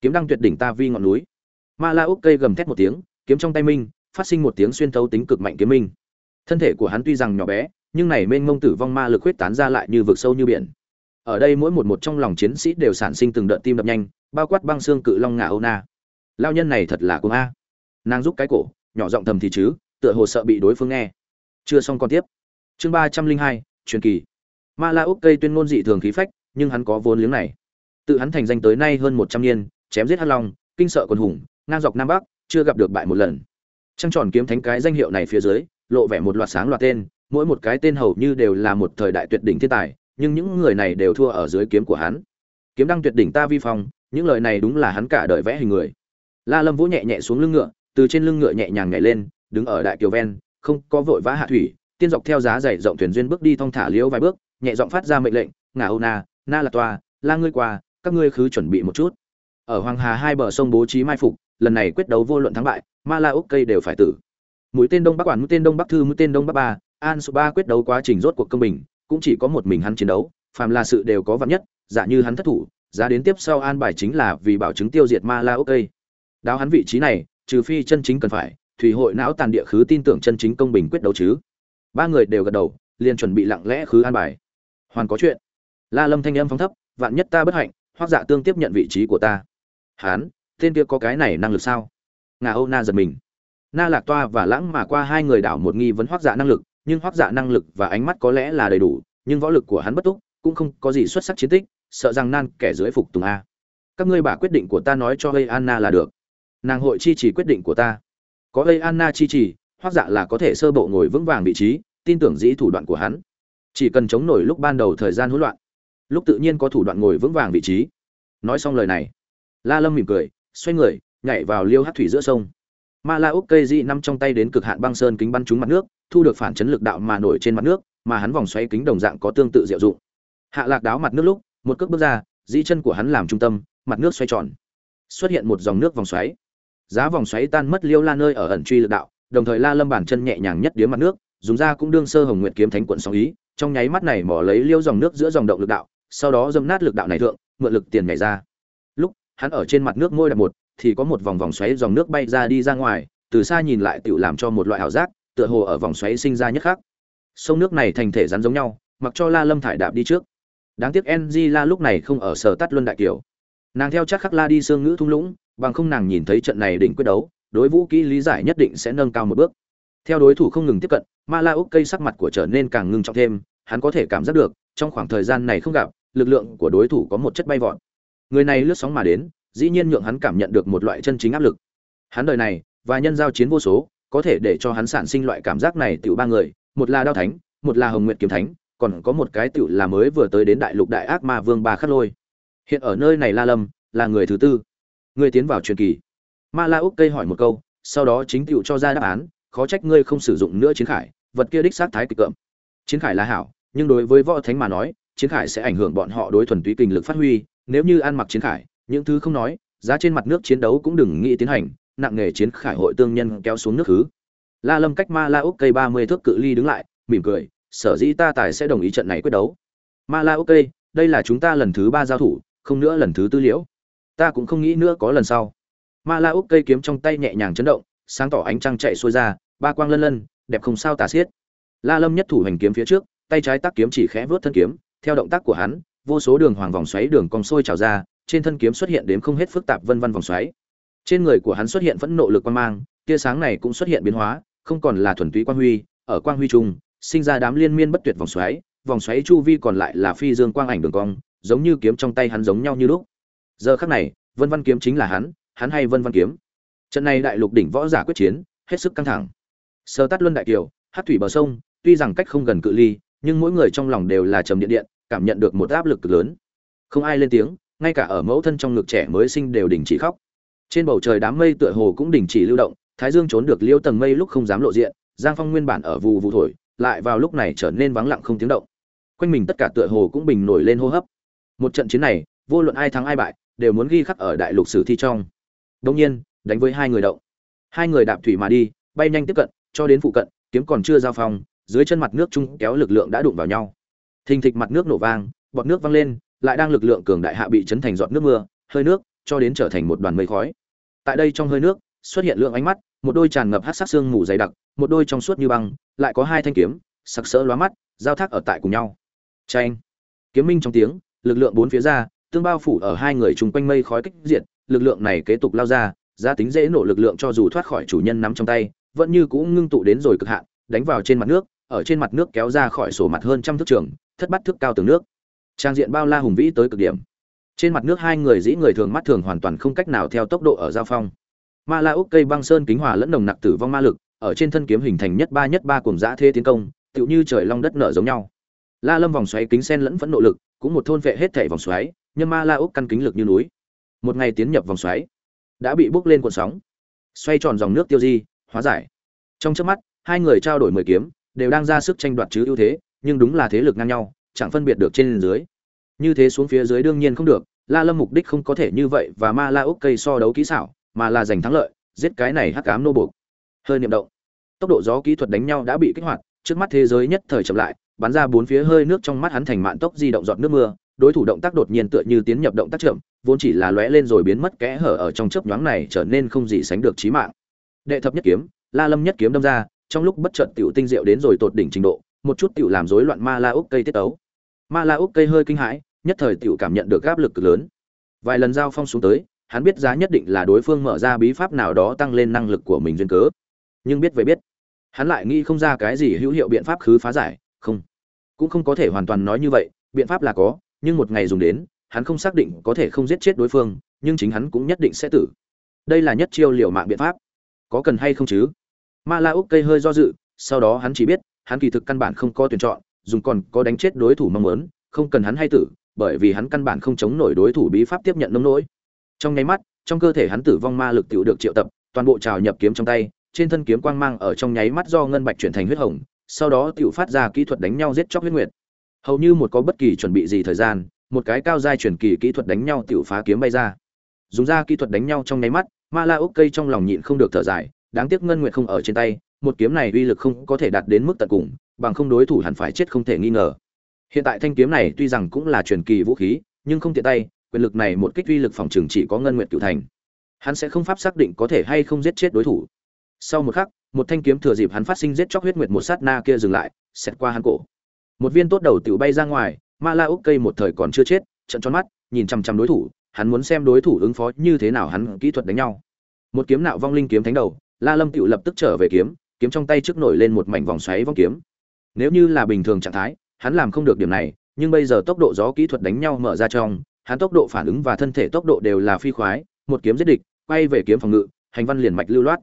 Kiếm đăng tuyệt đỉnh ta vi ngọn núi. Ma la úc cây gầm thét một tiếng, kiếm trong tay minh phát sinh một tiếng xuyên thấu tính cực mạnh kiếm minh. Thân thể của hắn tuy rằng nhỏ bé, nhưng này mênh mông tử vong ma lực huyết tán ra lại như vực sâu như biển. Ở đây mỗi một một trong lòng chiến sĩ đều sản sinh từng đợt tim đập nhanh, bao quát băng xương cự long ngà âu na lao nhân này thật là cuồng a. Nàng giúp cái cổ, nhỏ giọng thầm thì chứ, tựa hồ sợ bị đối phương nghe. Chưa xong còn tiếp. Chương ba trăm linh hai, truyền kỳ. Ma la úc cây tuyên ngôn dị thường khí phách, nhưng hắn có vốn liếng này. Tự hắn thành danh tới nay hơn một trăm niên, chém giết hắc long, kinh sợ quần hùng, ngang dọc nam bắc, chưa gặp được bại một lần trăng tròn kiếm thánh cái danh hiệu này phía dưới, lộ vẻ một loạt sáng loạt tên, mỗi một cái tên hầu như đều là một thời đại tuyệt đỉnh thiên tài, nhưng những người này đều thua ở dưới kiếm của hắn. Kiếm đăng tuyệt đỉnh ta vi phong, những lời này đúng là hắn cả đời vẽ hình người. La lâm vỗ nhẹ nhẹ xuống lưng ngựa, từ trên lưng ngựa nhẹ nhàng nhảy lên, đứng ở đại kiều ven, không có vội vã hạ thủy, tiên dọc theo giá dày rộng thuyền duyên bước đi thong thả liễu vài bước, nhẹ giọng phát ra mệnh lệnh, ngà âu na na là toa la ngươi qua, các ngươi khứ chuẩn bị một chút. Ở hoàng hà hai bờ sông bố trí mai phục, lần này quyết đấu vô luận thắng bại ma la úc cây đều phải tử. Mũi tên đông bắc quản, mũi tên đông bắc thư, mũi tên đông bắc ba, an số ba quyết đấu quá trình rốt cuộc công bình, cũng chỉ có một mình hắn chiến đấu, phàm là sự đều có vạn nhất dạ như hắn thất thủ, giá đến tiếp sau an bài chính là vì bảo chứng tiêu diệt ma la úc cây. Đáo hắn vị trí này, trừ phi chân chính cần phải, thủy hội não tàn địa khứ tin tưởng chân chính công bình quyết đấu chứ. Ba người đều gật đầu, liền chuẩn bị lặng lẽ khứ an bài. Hoàn có chuyện. La lâm thanh âm phóng thấp, vạn nhất ta bất hạnh hoặc dạ tương tiếp nhận vị trí của ta. Hán, tên kia có cái này năng lực sao? Ngà âu na giật mình. Na lạc toa và lãng mà qua hai người đảo một nghi vấn hoác dạ năng lực, nhưng hoác dạ năng lực và ánh mắt có lẽ là đầy đủ, nhưng võ lực của hắn bất túc, cũng không có gì xuất sắc chiến tích, sợ rằng nan kẻ dưới phục tùng a. Các ngươi bà quyết định của ta nói cho gây anna là được. Nàng hội chi trì quyết định của ta. Có gây anna chi trì hoác dạ là có thể sơ bộ ngồi vững vàng vị trí, tin tưởng dĩ thủ đoạn của hắn. Chỉ cần chống nổi lúc ban đầu thời gian hỗn loạn, lúc tự nhiên có thủ đoạn ngồi vững vàng vị trí. Nói xong lời này, la lâm mỉm cười, xoay người nhảy vào liêu hát thủy giữa sông. Ma la úc cây dị nằm trong tay đến cực hạn băng sơn kính bắn trúng mặt nước, thu được phản chấn lực đạo mà nổi trên mặt nước, mà hắn vòng xoáy kính đồng dạng có tương tự diệu dụng. Hạ lạc đáo mặt nước lúc, một cước bước ra, dĩ chân của hắn làm trung tâm, mặt nước xoay tròn. Xuất hiện một dòng nước vòng xoáy. Giá vòng xoáy tan mất liêu la nơi ở ẩn truy lực đạo, đồng thời la lâm bản chân nhẹ nhàng nhất đĩa mặt nước, dùng ra cũng đương sơ hồng nguyện kiếm thánh quận sóng ý, trong nháy mắt này mỏ lấy liêu dòng nước giữa dòng động lực đạo, sau đó dâm nát lực đạo này thượng, mượn lực tiền nhảy ra. Lúc, hắn ở trên mặt nước ngôi đặt một thì có một vòng vòng xoáy dòng nước bay ra đi ra ngoài, từ xa nhìn lại tựu làm cho một loại ảo giác, tựa hồ ở vòng xoáy sinh ra nhất khác sông nước này thành thể rắn giống nhau, mặc cho la lâm thải đạp đi trước. Đáng tiếc ng la lúc này không ở sở tắt luân đại kiều nàng theo chắc khắc la đi sương ngữ thung lũng, bằng không nàng nhìn thấy trận này đỉnh quyết đấu, đối vũ kỹ lý giải nhất định sẽ nâng cao một bước. Theo đối thủ không ngừng tiếp cận, ma la úc cây sắc mặt của trở nên càng ngưng trọng thêm, hắn có thể cảm giác được, trong khoảng thời gian này không gặp, lực lượng của đối thủ có một chất bay vọt. Người này lướt sóng mà đến dĩ nhiên nhượng hắn cảm nhận được một loại chân chính áp lực. Hắn đời này, và nhân giao chiến vô số, có thể để cho hắn sản sinh loại cảm giác này tiểu ba người, một là đao thánh, một là hồng nguyệt kiếm thánh, còn có một cái tiểu là mới vừa tới đến đại lục đại ác ma vương ba khắc lôi. Hiện ở nơi này la lâm, là người thứ tư. Người tiến vào truyền kỳ. Ma la úc cây hỏi một câu, sau đó chính tiểu cho ra đáp án, khó trách ngươi không sử dụng nữa chiến khải, vật kia đích xác thái cực cộm. chiến khải là hảo, nhưng đối với võ thánh mà nói, chiến khải sẽ ảnh hưởng bọn họ đối thuần túy kinh lực phát huy, nếu như ăn mặc chiến khải những thứ không nói, giá trên mặt nước chiến đấu cũng đừng nghĩ tiến hành, nặng nghề chiến khải hội tương nhân kéo xuống nước thứ la lâm cách ma la úc cây ba mươi thước cự ly đứng lại, mỉm cười, sở dĩ ta tài sẽ đồng ý trận này quyết đấu. Ma la úc cây, đây là chúng ta lần thứ ba giao thủ, không nữa lần thứ tư liễu. Ta cũng không nghĩ nữa có lần sau. Ma la úc cây kiếm trong tay nhẹ nhàng chấn động, sáng tỏ ánh trăng chạy xuôi ra, ba quang lân lân, đẹp không sao tà xiết. La lâm nhất thủ hành kiếm phía trước, tay trái tác kiếm chỉ khẽ vớt thân kiếm, theo động tác của hắn, vô số đường hoàng vòng xoáy đường cong sôi trào ra trên thân kiếm xuất hiện đến không hết phức tạp vân vân vòng xoáy. Trên người của hắn xuất hiện phẫn nộ lực quang mang, tia sáng này cũng xuất hiện biến hóa, không còn là thuần túy quang huy, ở quang huy trung sinh ra đám liên miên bất tuyệt vòng xoáy vòng xoáy chu vi còn lại là phi dương quang ảnh đường cong, giống như kiếm trong tay hắn giống nhau như lúc. Giờ khắc này, vân vân kiếm chính là hắn hắn hay vân vân kiếm. Trận này đại lục đỉnh võ giả quyết chiến, hết sức căng thẳng. Sơ tát luân đại kiều hát thủy bờ sông, tuy rằng cách không gần cự ly, nhưng mỗi người trong lòng đều là trầm điện điện, cảm nhận được một áp lực cực lớn. Không ai lên tiếng ngay cả ở mẫu thân trong ngực trẻ mới sinh đều đình chỉ khóc. Trên bầu trời đám mây tựa hồ cũng đình chỉ lưu động, thái dương trốn được liêu tầng mây lúc không dám lộ diện, giang phong nguyên bản ở vù vù thổi, lại vào lúc này trở nên vắng lặng không tiếng động. Quanh mình tất cả tựa hồ cũng bình nổi lên hô hấp. Một trận chiến này, vô luận ai thắng ai bại, đều muốn ghi khắc ở đại lục sử thi trong. Đông nhiên, đánh với hai người động. Hai người đạp thủy mà đi, bay nhanh tiếp cận, cho đến phụ cận, kiếm còn chưa giao phong, dưới chân mặt nước chung kéo lực lượng đã đụng vào nhau. Thình thịch mặt nước nổ vang, bọt nước văng lên lại đang lực lượng cường đại hạ bị chấn thành giọt nước mưa, hơi nước, cho đến trở thành một đoàn mây khói. Tại đây trong hơi nước, xuất hiện lượng ánh mắt, một đôi tràn ngập hắc sắc xương mù dày đặc, một đôi trong suốt như băng, lại có hai thanh kiếm, sặc sỡ lóa mắt, giao thác ở tại cùng nhau. Tranh kiếm minh trong tiếng, lực lượng bốn phía ra, tương bao phủ ở hai người chung quanh mây khói kích diệt, lực lượng này kế tục lao ra giá tính dễ nổ lực lượng cho dù thoát khỏi chủ nhân nắm trong tay, vẫn như cũng ngưng tụ đến rồi cực hạn, đánh vào trên mặt nước, ở trên mặt nước kéo ra khỏi sổ mặt hơn trăm thước trường, thất bát thước cao tường nước trang diện bao la hùng vĩ tới cực điểm. Trên mặt nước hai người dĩ người thường mắt thường hoàn toàn không cách nào theo tốc độ ở giao phong. Ma la úc cây băng sơn kính hòa lẫn nồng nặc tử vong ma lực, ở trên thân kiếm hình thành nhất ba nhất ba cùng giã thế tiến công, tựu như trời long đất nở giống nhau. La lâm vòng xoáy kính sen lẫn phẫn nộ lực, cũng một thôn vệ hết thảy vòng xoáy, nhưng ma la úc căn kính lực như núi. Một ngày tiến nhập vòng xoáy, đã bị bốc lên cuộn sóng. Xoay tròn dòng nước tiêu di, hóa giải. Trong trước mắt, hai người trao đổi mười kiếm, đều đang ra sức tranh đoạt chứ ưu thế, nhưng đúng là thế lực ngang nhau chẳng phân biệt được trên dưới. Như thế xuống phía dưới đương nhiên không được, la lâm mục đích không có thể như vậy và ma la úc cây so đấu kỹ xảo, mà là giành thắng lợi, giết cái này hắc ám nô buộc. Hơi niệm động. Tốc độ gió kỹ thuật đánh nhau đã bị kích hoạt, trước mắt thế giới nhất thời chậm lại, bắn ra bốn phía hơi nước trong mắt hắn thành mạn tốc di động giọt nước mưa, đối thủ động tác đột nhiên tựa như tiến nhập động tác chậm, vốn chỉ là lóe lên rồi biến mất kẽ hở ở trong chớp nhoáng này trở nên không gì sánh được chí mạng. Đệ thập nhất kiếm, la lâm nhất kiếm đâm ra, trong lúc bất chợt tiểu tinh diệu đến rồi tột đỉnh trình độ, một chút tiểu làm rối loạn ma la úc cây tiết ấu ma la úc cây hơi kinh hãi, nhất thời tiểu cảm nhận được áp lực cực lớn. Vài lần giao phong xuống tới, hắn biết giá nhất định là đối phương mở ra bí pháp nào đó tăng lên năng lực của mình duyên cớ. Nhưng biết về biết, hắn lại nghĩ không ra cái gì hữu hiệu biện pháp khứ phá giải, không. Cũng không có thể hoàn toàn nói như vậy, biện pháp là có, nhưng một ngày dùng đến, hắn không xác định có thể không giết chết đối phương, nhưng chính hắn cũng nhất định sẽ tử. Đây là nhất chiêu liều mạng biện pháp. Có cần hay không chứ? Ma la úc cây hơi do dự, sau đó hắn chỉ biết, hắn kỳ thực căn bản không có tuyển chọn dùng còn có đánh chết đối thủ mong muốn, không cần hắn hay tử, bởi vì hắn căn bản không chống nổi đối thủ bí pháp tiếp nhận nông nỗi. Trong nháy mắt, trong cơ thể hắn tử vong ma lực tiểu được triệu tập, toàn bộ trào nhập kiếm trong tay, trên thân kiếm quang mang ở trong nháy mắt do ngân bạch chuyển thành huyết hồng, sau đó tiểu phát ra kỹ thuật đánh nhau giết chóc huyết nguyệt. Hầu như một có bất kỳ chuẩn bị gì thời gian, một cái cao giai truyền kỳ kỹ thuật đánh nhau tiểu phá kiếm bay ra. Dùng ra kỹ thuật đánh nhau trong nháy mắt, ma la ốc cây trong lòng nhịn không được thở dài, đáng tiếc ngân nguyệt không ở trên tay, một kiếm này uy lực không có thể đạt đến mức tận cùng bằng không đối thủ hẳn phải chết không thể nghi ngờ. Hiện tại thanh kiếm này tuy rằng cũng là truyền kỳ vũ khí, nhưng không tiện tay, quyền lực này một kích uy lực phòng trường chỉ có ngân nguyệt cửu thành. Hắn sẽ không pháp xác định có thể hay không giết chết đối thủ. Sau một khắc, một thanh kiếm thừa dịp hắn phát sinh giết chóc huyết nguyệt một sát na kia dừng lại, xẹt qua hắn cổ. Một viên tốt đầu tiểu bay ra ngoài, ma la úc cây một thời còn chưa chết, trận tròn mắt, nhìn chằm chằm đối thủ, hắn muốn xem đối thủ ứng phó như thế nào hắn kỹ thuật đánh nhau. Một kiếm nạo vong linh kiếm thánh đầu, la lâm tiểu lập tức trở về kiếm kiếm trong tay trước nổi lên một mảnh vòng xoáy vong kiếm nếu như là bình thường trạng thái, hắn làm không được điểm này, nhưng bây giờ tốc độ gió kỹ thuật đánh nhau mở ra trong, hắn tốc độ phản ứng và thân thể tốc độ đều là phi khoái, một kiếm giết địch, quay về kiếm phòng ngự, hành văn liền mạch lưu loát.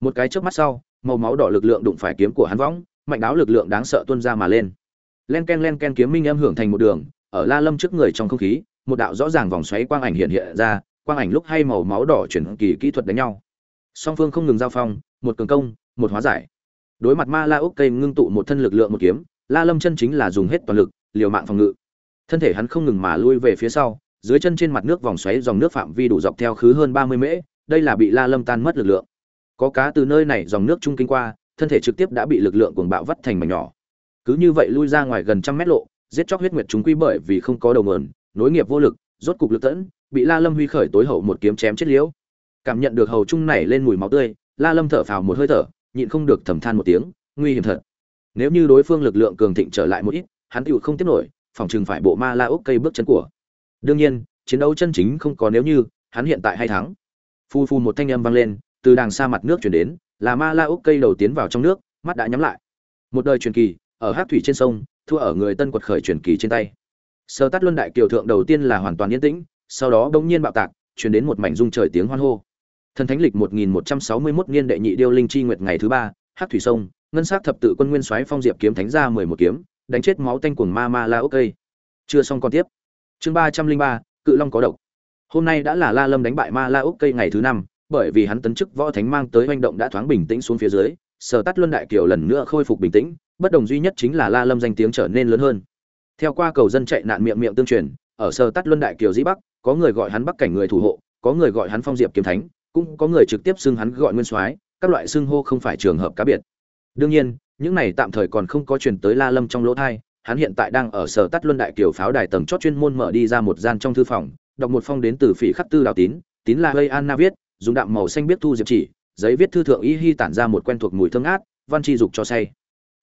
Một cái trước mắt sau, màu máu đỏ lực lượng đụng phải kiếm của hắn võng, mạnh đáo lực lượng đáng sợ tuôn ra mà lên. Len ken len ken kiếm minh âm hưởng thành một đường, ở la lâm trước người trong không khí, một đạo rõ ràng vòng xoáy quang ảnh hiện hiện ra, quang ảnh lúc hay màu máu đỏ chuyển kỳ kỹ thuật đánh nhau. Song phương không ngừng giao phong, một cường công, một hóa giải đối mặt ma la úc cây ngưng tụ một thân lực lượng một kiếm, la lâm chân chính là dùng hết toàn lực, liều mạng phòng ngự. Thân thể hắn không ngừng mà lui về phía sau, dưới chân trên mặt nước vòng xoáy dòng nước phạm vi đủ dọc theo khứ hơn ba mươi mễ, đây là bị la lâm tan mất lực lượng. Có cá từ nơi này dòng nước trung kinh qua, thân thể trực tiếp đã bị lực lượng cuồng bạo vắt thành mảnh nhỏ. Cứ như vậy lui ra ngoài gần trăm mét lộ, giết chóc huyết nguyệt chúng quy bởi vì không có đầu mờn nối nghiệp vô lực, rốt cục lực tẫn, bị la lâm huy khởi tối hậu một kiếm chém chết liễu. Cảm nhận được hầu trung nảy lên mùi máu tươi, la lâm thở phào một hơi thở nhịn không được thầm than một tiếng, nguy hiểm thật. Nếu như đối phương lực lượng cường thịnh trở lại một ít, hắn tiểu không tiếp nổi, phòng trường phải bộ ma la úc cây bước chân của. Đương nhiên, chiến đấu chân chính không có nếu như, hắn hiện tại hay thắng. Phu phu một thanh âm vang lên, từ đàng xa mặt nước truyền đến, là ma la úc cây đầu tiến vào trong nước, mắt đã nhắm lại. Một đời truyền kỳ, ở hát thủy trên sông, thua ở người tân quật khởi truyền kỳ trên tay. Sơ tát luân đại kiều thượng đầu tiên là hoàn toàn yên tĩnh, sau đó bỗng nhiên bạo tạc truyền đến một mảnh rung trời tiếng hoan hô thần thánh lịch 1161 niên đệ nhị điêu linh chi nguyệt ngày thứ ba hát thủy sông, ngân sắc thập tự quân nguyên soái phong diệp kiếm thánh ra mười một kiếm, đánh chết máu tanh cuồng ma ma la ok chưa xong còn tiếp. Chương ba trăm linh ba, cự long có độc. Hôm nay đã là la lâm đánh bại ma la ok ngày thứ năm, bởi vì hắn tấn chức võ thánh mang tới hành động đã thoáng bình tĩnh xuống phía dưới, sở tát luân đại kiều lần nữa khôi phục bình tĩnh, bất đồng duy nhất chính là la lâm danh tiếng trở nên lớn hơn. Theo qua cầu dân chạy nạn miệng miệng tương truyền, ở sở tát luân đại kiều dĩ bắc, có người gọi hắn bắc cảnh người thủ hộ, có người gọi hắn phong diệp kiếm thánh cũng có người trực tiếp xưng hắn gọi nguyên soái, các loại xưng hô không phải trường hợp cá biệt. Đương nhiên, những này tạm thời còn không có truyền tới la lâm trong lỗ thai, hắn hiện tại đang ở sở tắt luân đại kiều pháo đài tầng chót chuyên môn mở đi ra một gian trong thư phòng, đọc một phong đến từ phỉ khắc tư đào tín tín là gây an na viết, dùng đạm màu xanh biết thu diệp chỉ, giấy viết thư thượng y hy tản ra một quen thuộc mùi thương át văn chi dục cho say.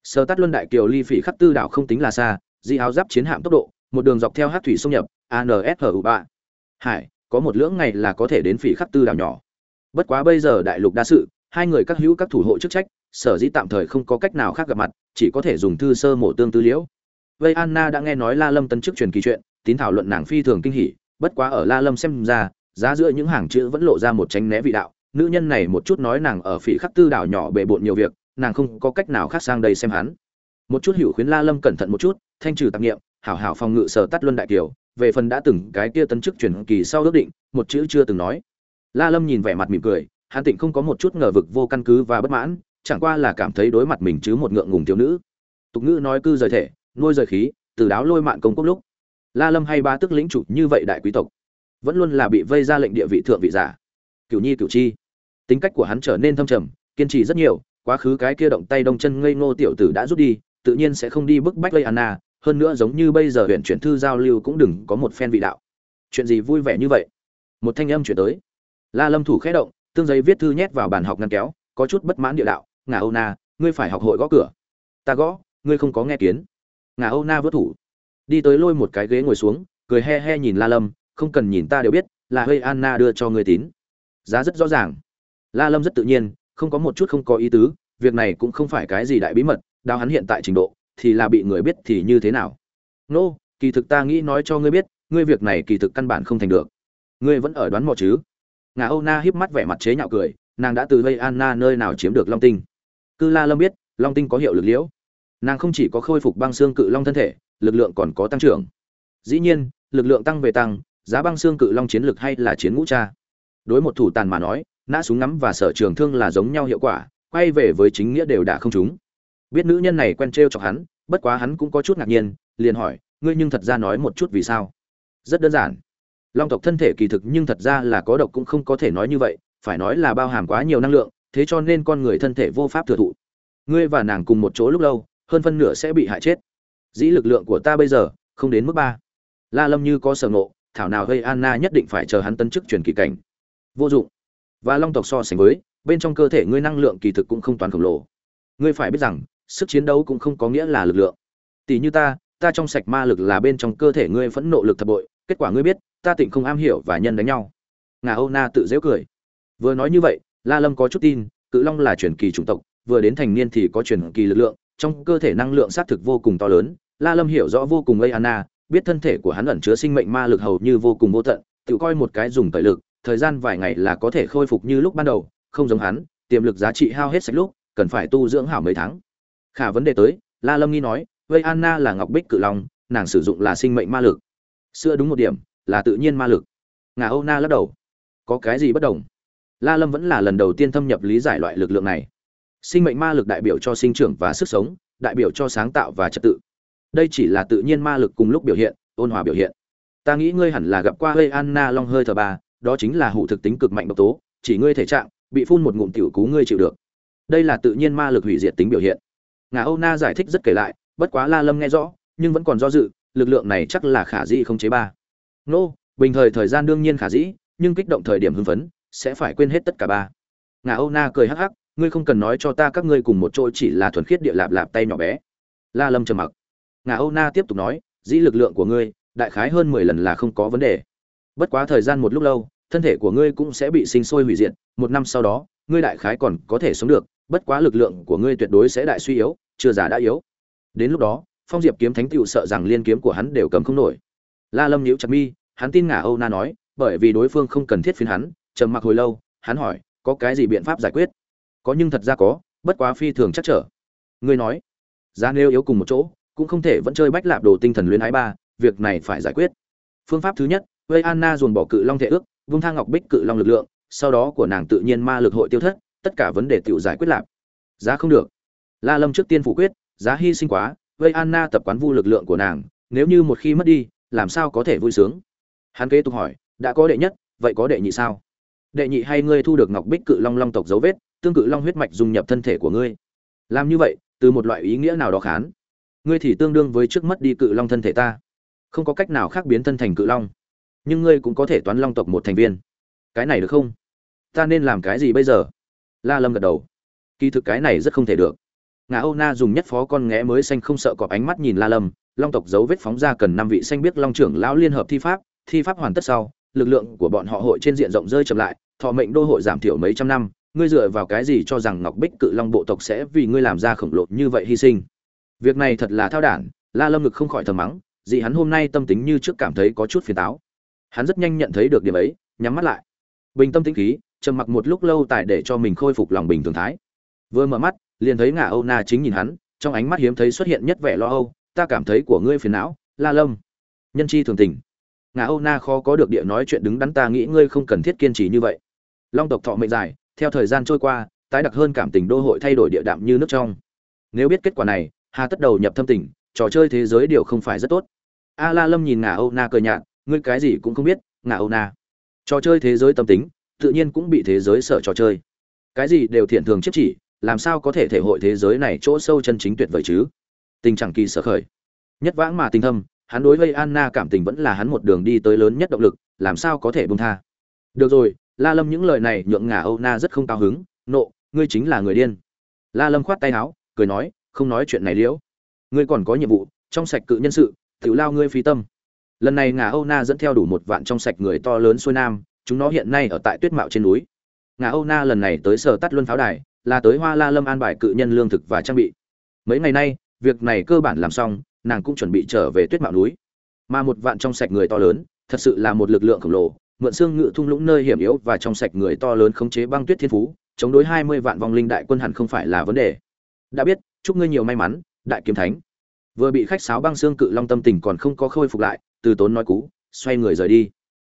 Sở tắt luân đại kiều ly phỉ khắc tư đảo không tính là xa, di áo giáp chiến hạm tốc độ, một đường dọc theo hát thủy sông nhập ansu ba. Hải, có một lưỡng ngày là có thể đến phỉ khắc tư đảo nhỏ bất quá bây giờ đại lục đa sự, hai người các hữu các thủ hộ chức trách, sở dĩ tạm thời không có cách nào khác gặp mặt, chỉ có thể dùng thư sơ mổ tương tư liễu. Vây anna đã nghe nói la lâm tân chức truyền kỳ chuyện, tín thảo luận nàng phi thường kinh hỉ, bất quá ở la lâm xem ra, giá giữa những hàng chữ vẫn lộ ra một tránh né vị đạo, nữ nhân này một chút nói nàng ở phỉ khắc tư đảo nhỏ bề bộn nhiều việc, nàng không có cách nào khác sang đây xem hắn. Một chút hiểu khuyến la lâm cẩn thận một chút, thanh trừ tạp nghiệm, hảo hảo phòng ngự sở tắt luân đại kiều, về phần đã từng cái kia tân chức truyền kỳ sau ước định, một chữ chưa từng nói la lâm nhìn vẻ mặt mỉm cười, hắn tịnh không có một chút ngờ vực vô căn cứ và bất mãn, chẳng qua là cảm thấy đối mặt mình chứ một ngượng ngùng thiếu nữ. Tục ngữ nói cư rời thể, nuôi rời khí, từ đáo lôi mạn công quốc lúc. La lâm hay ba tức lĩnh chủ như vậy đại quý tộc, vẫn luôn là bị vây ra lệnh địa vị thượng vị giả. Cửu nhi, cửu chi. Tính cách của hắn trở nên thâm trầm, kiên trì rất nhiều, quá khứ cái kia động tay đông chân ngây ngô tiểu tử đã rút đi, tự nhiên sẽ không đi bức bách gây anna, hơn nữa giống như bây giờ huyện chuyển thư giao lưu cũng đừng có một phen vị đạo. Chuyện gì vui vẻ như vậy? Một thanh âm chuyển tới la lâm thủ khẽ động tương giấy viết thư nhét vào bàn học ngăn kéo có chút bất mãn địa đạo ngà âu na ngươi phải học hội gõ cửa. Ta gõ ngươi không có nghe kiến. Ngà âu na vớt thủ. Đi tới lôi một cái ghế ngồi xuống cười he he nhìn la lâm không cần nhìn ta đều biết là hơi anna đưa cho ngươi tín. Giá rất rõ ràng. La lâm rất tự nhiên không có một chút không có ý tứ việc này cũng không phải cái gì đại bí mật đao hắn hiện tại trình độ thì là bị người biết thì như thế nào? Nô no, kỳ thực ta nghĩ nói cho ngươi biết ngươi việc này kỳ thực căn bản không thành được. Ngươi vẫn ở đoán mò chứ? Ngà âu na híp mắt vẻ mặt chế nhạo cười, nàng đã từ vây anna nơi nào chiếm được long tinh? Cư la lâm biết, long tinh có hiệu lực liễu. Nàng không chỉ có khôi phục băng xương cự long thân thể, lực lượng còn có tăng trưởng. Dĩ nhiên, lực lượng tăng về tăng, giá băng xương cự long chiến lực hay là chiến ngũ cha đối một thủ tàn mà nói, nã súng ngắm và sở trường thương là giống nhau hiệu quả, quay về với chính nghĩa đều đã không chúng. Biết nữ nhân này quen t chọc hắn, bất quá hắn cũng có chút ngạc nhiên, liền hỏi, ngươi nhưng thật ra nói một chút vì sao? Rất đơn giản long tộc thân thể kỳ thực nhưng thật ra là có độc cũng không có thể nói như vậy, phải nói là bao hàm quá nhiều năng lượng, thế cho nên con người thân thể vô pháp thừa thụ. Ngươi và nàng cùng một chỗ lúc lâu, hơn phân nửa sẽ bị hại chết. Dĩ lực lượng của ta bây giờ, không đến mức ba. La lâm như có sở ngộ, thảo nào gây anna nhất định phải chờ hắn tấn chức truyền kỳ cảnh. Vô dụng. Và long tộc so sánh với, bên trong cơ thể ngươi năng lượng kỳ thực cũng không toàn khổng lồ. Ngươi phải biết rằng, sức chiến đấu cũng không có nghĩa là lực lượng. Tỷ như ta ta trong sạch ma lực là bên trong cơ thể ngươi phẫn nộ lực thập bội kết quả ngươi biết, ta tịnh không am hiểu và nhân đánh nhau. Ngà âu na tự dễu cười. Vừa nói như vậy, la lâm có chút tin, cự long là truyền kỳ chủng tộc, vừa đến thành niên thì có truyền kỳ lực lượng, trong cơ thể năng lượng xác thực vô cùng to lớn. La lâm hiểu rõ vô cùng lây anna biết thân thể của hắn ẩn chứa sinh mệnh ma lực hầu như vô cùng vô tận, tự coi một cái dùng tẩy lực, thời gian vài ngày là có thể khôi phục như lúc ban đầu, không giống hắn, tiềm lực giá trị hao hết sạch lúc, cần phải tu dưỡng hảo mấy tháng. Khả vấn đề tới, la lâm nghi nói vây anna là ngọc bích cự long, nàng sử dụng là sinh mệnh ma lực xưa đúng một điểm, là tự nhiên ma lực. Ngà âu na lắc đầu. Có cái gì bất đồng? La lâm vẫn là lần đầu tiên thâm nhập lý giải loại lực lượng này. Sinh mệnh ma lực đại biểu cho sinh trưởng và sức sống, đại biểu cho sáng tạo và trật tự. Đây chỉ là tự nhiên ma lực cùng lúc biểu hiện, ôn hòa biểu hiện. Ta nghĩ ngươi hẳn là gặp qua hơi anna long hơi thờ ba, đó chính là hụ thực tính cực mạnh độc tố, chỉ ngươi thể trạng, bị phun một ngụm tiểu cú ngươi chịu được. Đây là tự nhiên ma lực hủy diệt tính biểu hiện. Ngà âu na giải thích rất kể lại, bất quá la lâm nghe rõ, nhưng vẫn còn do dự lực lượng này chắc là khả dĩ không chế ba. Nô, bình thời thời gian đương nhiên khả dĩ, nhưng kích động thời điểm hưng phấn, sẽ phải quên hết tất cả ba. Ngà âu na cười hắc hắc, ngươi không cần nói cho ta các ngươi cùng một chỗ chỉ là thuần khiết địa lạp lạp tay nhỏ bé. La lâm trầm mặc. Ngà âu na tiếp tục nói, dĩ lực lượng của ngươi, đại khái hơn mười lần là không có vấn đề. Bất quá thời gian một lúc lâu, thân thể của ngươi cũng sẽ bị sinh sôi hủy diệt, một năm sau đó, ngươi đại khái còn có thể sống được, bất quá lực lượng của ngươi tuyệt đối sẽ đại suy yếu, chưa già đã yếu. Đến lúc đó phong diệp kiếm thánh tựu sợ rằng liên kiếm của hắn đều cầm không nổi. La lâm nhíu chặt mi, hắn tin ngả âu na nói, bởi vì đối phương không cần thiết phiến hắn, trầm mặc hồi lâu, hắn hỏi, có cái gì biện pháp giải quyết? Có nhưng thật ra có, bất quá phi thường chắc trở. Ngươi nói, giá nêu yếu cùng một chỗ, cũng không thể vẫn chơi bách lạp đồ tinh thần luyến ái ba, việc này phải giải quyết. Phương pháp thứ nhất gây anna dồn bỏ cự long thể ước, vung thang ngọc bích cự long lực lượng, sau đó của nàng tự nhiên ma lực hội tiêu thất, tất cả vấn đề tự giải quyết lạp. Giá không được. La lâm trước tiên phủ quyết, giá hy sinh quá vây anna tập quán vu lực lượng của nàng, nếu như một khi mất đi, làm sao có thể vui sướng? Hắn kế tục hỏi, đã có đệ nhất, vậy có đệ nhị sao? Đệ nhị hay ngươi thu được ngọc bích cự long long tộc dấu vết, tương cự long huyết mạch dung nhập thân thể của ngươi? Làm như vậy, từ một loại ý nghĩa nào đó khán. Ngươi thì tương đương với trước mất đi cự long thân thể ta. Không có cách nào khác biến thân thành cự long. Nhưng ngươi cũng có thể toán long tộc một thành viên. Cái này được không? Ta nên làm cái gì bây giờ? La lâm gật đầu. Kỳ thực cái này rất không thể được ngà âu na dùng nhất phó con nghé mới xanh không sợ cọp ánh mắt nhìn la lâm, long tộc dấu vết phóng ra cần năm vị xanh biết long trưởng lão liên hợp thi pháp thi pháp hoàn tất sau, lực lượng của bọn họ hội trên diện rộng rơi chậm lại, thọ mệnh đô hội giảm thiểu mấy trăm năm, ngươi dựa vào cái gì cho rằng ngọc bích cự long bộ tộc sẽ vì ngươi làm ra khổng lồ như vậy hy sinh? Việc này thật là thao đản, la lâm ngực không khỏi thầm mắng, dị hắn hôm nay tâm tính như trước cảm thấy có chút phiền táo. Hắn rất nhanh nhận thấy được điểm ấy, nhắm mắt lại. Bình tâm tĩnh khí, trầm mặc một lúc lâu tại để cho mình khôi phục lòng bình thường thái vừa mở mắt, liền thấy ngả âu na chính nhìn hắn, trong ánh mắt hiếm thấy xuất hiện nhất vẻ lo âu, ta cảm thấy của ngươi phiền não, la lâm. Nhân chi thường tình. Ngà âu na khó có được địa nói chuyện đứng đắn ta nghĩ ngươi không cần thiết kiên trì như vậy. Long tộc thọ mệnh dài, theo thời gian trôi qua, tái đặc hơn cảm tình đô hội thay đổi địa đạm như nước trong. Nếu biết kết quả này, hà tất đầu nhập thâm tình, trò chơi thế giới điều không phải rất tốt. A la lâm nhìn ngà âu na cười nhạt, ngươi cái gì cũng không biết, ngà âu na. Trò chơi thế giới tâm tính, tự nhiên cũng bị thế giới sợ trò chơi. Cái gì đều thiện thường chiếc chỉ làm sao có thể thể hội thế giới này chỗ sâu chân chính tuyệt vời chứ? Tình trạng kỳ sở khởi. Nhất vãng mà tình thâm, hắn đối với anna cảm tình vẫn là hắn một đường đi tới lớn nhất động lực, làm sao có thể buông tha? Được rồi, la lâm những lời này nhượng ngả âu na rất không cao hứng, nộ, ngươi chính là người điên. La lâm khoát tay áo, cười nói, không nói chuyện này liễu. Ngươi còn có nhiệm vụ, trong sạch cự nhân sự, tự lao ngươi phí tâm. Lần này ngà âu na dẫn theo đủ một vạn trong sạch người to lớn xuôi nam, chúng nó hiện nay ở tại tuyết mạo trên núi. Ngà âu na lần này tới sở tắt luân pháo đài là tới hoa la lâm an bài cự nhân lương thực và trang bị. Mấy ngày nay, việc này cơ bản làm xong, nàng cũng chuẩn bị trở về tuyết mạo núi. Mà một vạn trong sạch người to lớn, thật sự là một lực lượng khổng lồ, mượn xương ngự thung lũng nơi hiểm yếu và trong sạch người to lớn khống chế băng tuyết thiên phú, chống đối hai mươi vạn vong linh đại quân hẳn không phải là vấn đề. Đã biết, chúc ngươi nhiều may mắn, đại kiếm thánh. Vừa bị khách sáo băng xương cự long tâm tình còn không có khôi phục lại, từ tốn nói cú, xoay người rời đi.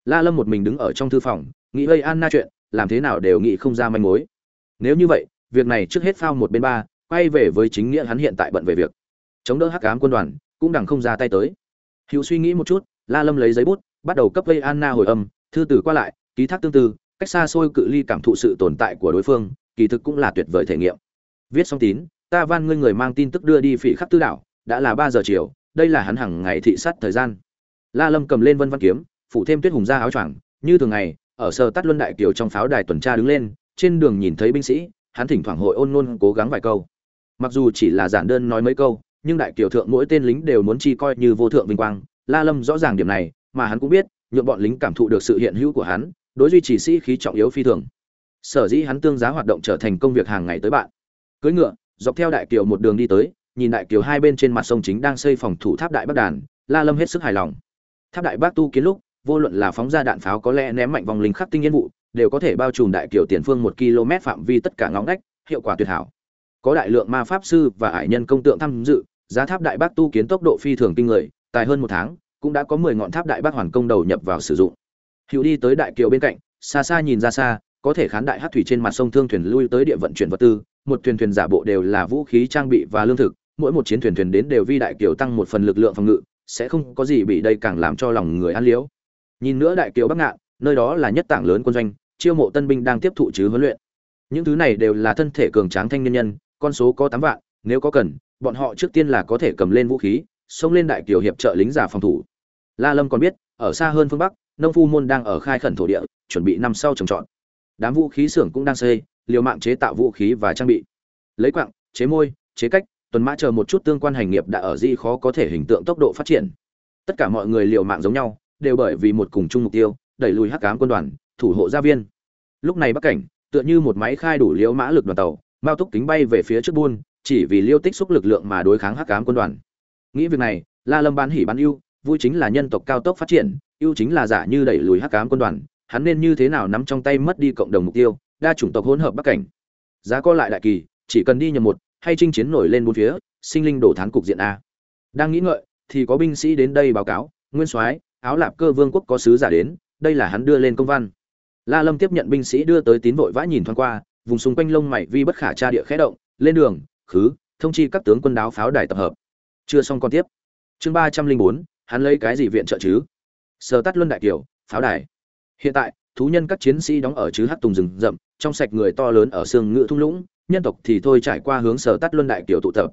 La lâm một mình đứng ở trong thư phòng, nghĩ gây anna chuyện, làm thế nào đều nghĩ không ra manh mối. Nếu như vậy việc này trước hết phao một bên ba, quay về với chính nghĩa hắn hiện tại bận về việc. Chống đỡ hắc ám quân đoàn, cũng đằng không ra tay tới. Hữu suy nghĩ một chút, la lâm lấy giấy bút, bắt đầu cấp gây anna hồi âm, thư từ qua lại, ký thác tương tư cách xa xôi cự ly cảm thụ sự tồn tại của đối phương, kỳ thực cũng là tuyệt vời thể nghiệm. Viết xong tín, ta van ngươi người mang tin tức đưa đi phỉ khắc tư đảo, đã là ba giờ chiều, đây là hắn hàng ngày thị sát thời gian. La lâm cầm lên vân văn kiếm, phủ thêm tuyết hùng ra áo choàng, như thường ngày, ở sở tắt luân đại kiều trong pháo đài tuần tra đứng lên, trên đường nhìn thấy binh sĩ hắn thỉnh thoảng hội ôn ngôn, cố gắng vài câu. Mặc dù chỉ là giản đơn nói mấy câu nhưng đại kiều thượng mỗi tên lính đều muốn chi coi như vô thượng vinh quang. La lâm rõ ràng điểm này mà hắn cũng biết nhuộm bọn lính cảm thụ được sự hiện hữu của hắn đối duy trì sĩ khí trọng yếu phi thường. Sở dĩ hắn tương giá hoạt động trở thành công việc hàng ngày tới bạn. Cưỡi ngựa dọc theo đại kiều một đường đi tới nhìn đại kiều hai bên trên mặt sông chính đang xây phòng thủ tháp đại bắc đàn la lâm hết sức hài lòng. Tháp đại bác tu kiến lúc vô luận là phóng ra đạn pháo có lẽ ném mạnh vòng lính khắc tinh nhiên vụ đều có thể bao trùm đại kiểu tiền phương một km phạm vi tất cả ngõ ngách, hiệu quả tuyệt hảo. Có đại lượng ma pháp sư và hải nhân công tượng tham dự, giá tháp đại bác tu kiến tốc độ phi thường kinh người, tài hơn một tháng, cũng đã có mười ngọn tháp đại bác hoàn công đầu nhập vào sử dụng. Hữu đi tới đại kiều bên cạnh, xa xa nhìn ra xa, có thể khán đại hát thủy trên mặt sông thương thuyền lui tới địa vận chuyển vật tư, một thuyền thuyền giả bộ đều là vũ khí trang bị và lương thực, mỗi một chiến thuyền thuyền đến đều vi đại kiều tăng một phần lực lượng phòng ngự, sẽ không có gì bị đây càng làm cho lòng người ăn liễu nhìn nữa đại kiều bắc ngạn nơi đó là nhất tảng lớn quân doanh, chiêu mộ tân binh đang tiếp thụ chứ huấn luyện. Những thứ này đều là thân thể cường tráng thanh niên nhân, con số có tám vạn, nếu có cần, bọn họ trước tiên là có thể cầm lên vũ khí, xông lên đại kiều hiệp trợ lính giả phòng thủ. La lâm còn biết, ở xa hơn phương bắc, nông phu môn đang ở khai khẩn thổ địa, chuẩn bị năm sau trồng trọt. Đám vũ khí xưởng cũng đang xây, liều mạng chế tạo vũ khí và trang bị. Lấy quặng chế môi, chế cách, tuần mã chờ một chút tương quan hành nghiệp đã ở di khó có thể hình tượng tốc độ phát triển. Tất cả mọi người liều mạng giống nhau, đều bởi vì một cùng chung mục tiêu đẩy lùi hắc cám quân đoàn, thủ hộ gia viên. Lúc này bắc cảnh, tựa như một máy khai đủ liễu mã lực đoàn tàu, mao túc kính bay về phía trước buôn, chỉ vì liêu tích xúc lực lượng mà đối kháng hắc cám quân đoàn. Nghĩ việc này, la lâm bán hỉ bán ưu, vui chính là nhân tộc cao tốc phát triển, ưu chính là giả như đẩy lùi hắc cám quân đoàn, hắn nên như thế nào nắm trong tay mất đi cộng đồng mục tiêu, đa chủng tộc hỗn hợp bắc cảnh. Giá co lại đại kỳ, chỉ cần đi nhầm một, hay chinh chiến nổi lên bốn phía, sinh linh đổ thán cục diện a. Đang nghĩ ngợi, thì có binh sĩ đến đây báo cáo, nguyên soái, áo lạp cơ vương quốc có sứ giả đến đây là hắn đưa lên công văn. La lâm tiếp nhận binh sĩ đưa tới tín vội vã nhìn thoáng qua, vùng xung quanh lông mày vi bất khả tra địa khẽ động, lên đường, khứ, thông chi các tướng quân đáo pháo đài tập hợp. Chưa xong còn tiếp. Chương ba trăm linh bốn, hắn lấy cái gì viện trợ chứ? Sở tắt luân đại kiều, pháo đài. Hiện tại, thú nhân các chiến sĩ đóng ở chứ hát tùng rừng rậm, trong sạch người to lớn ở sương ngựa thung lũng, nhân tộc thì thôi trải qua hướng sở tắt luân đại kiều tụ tập.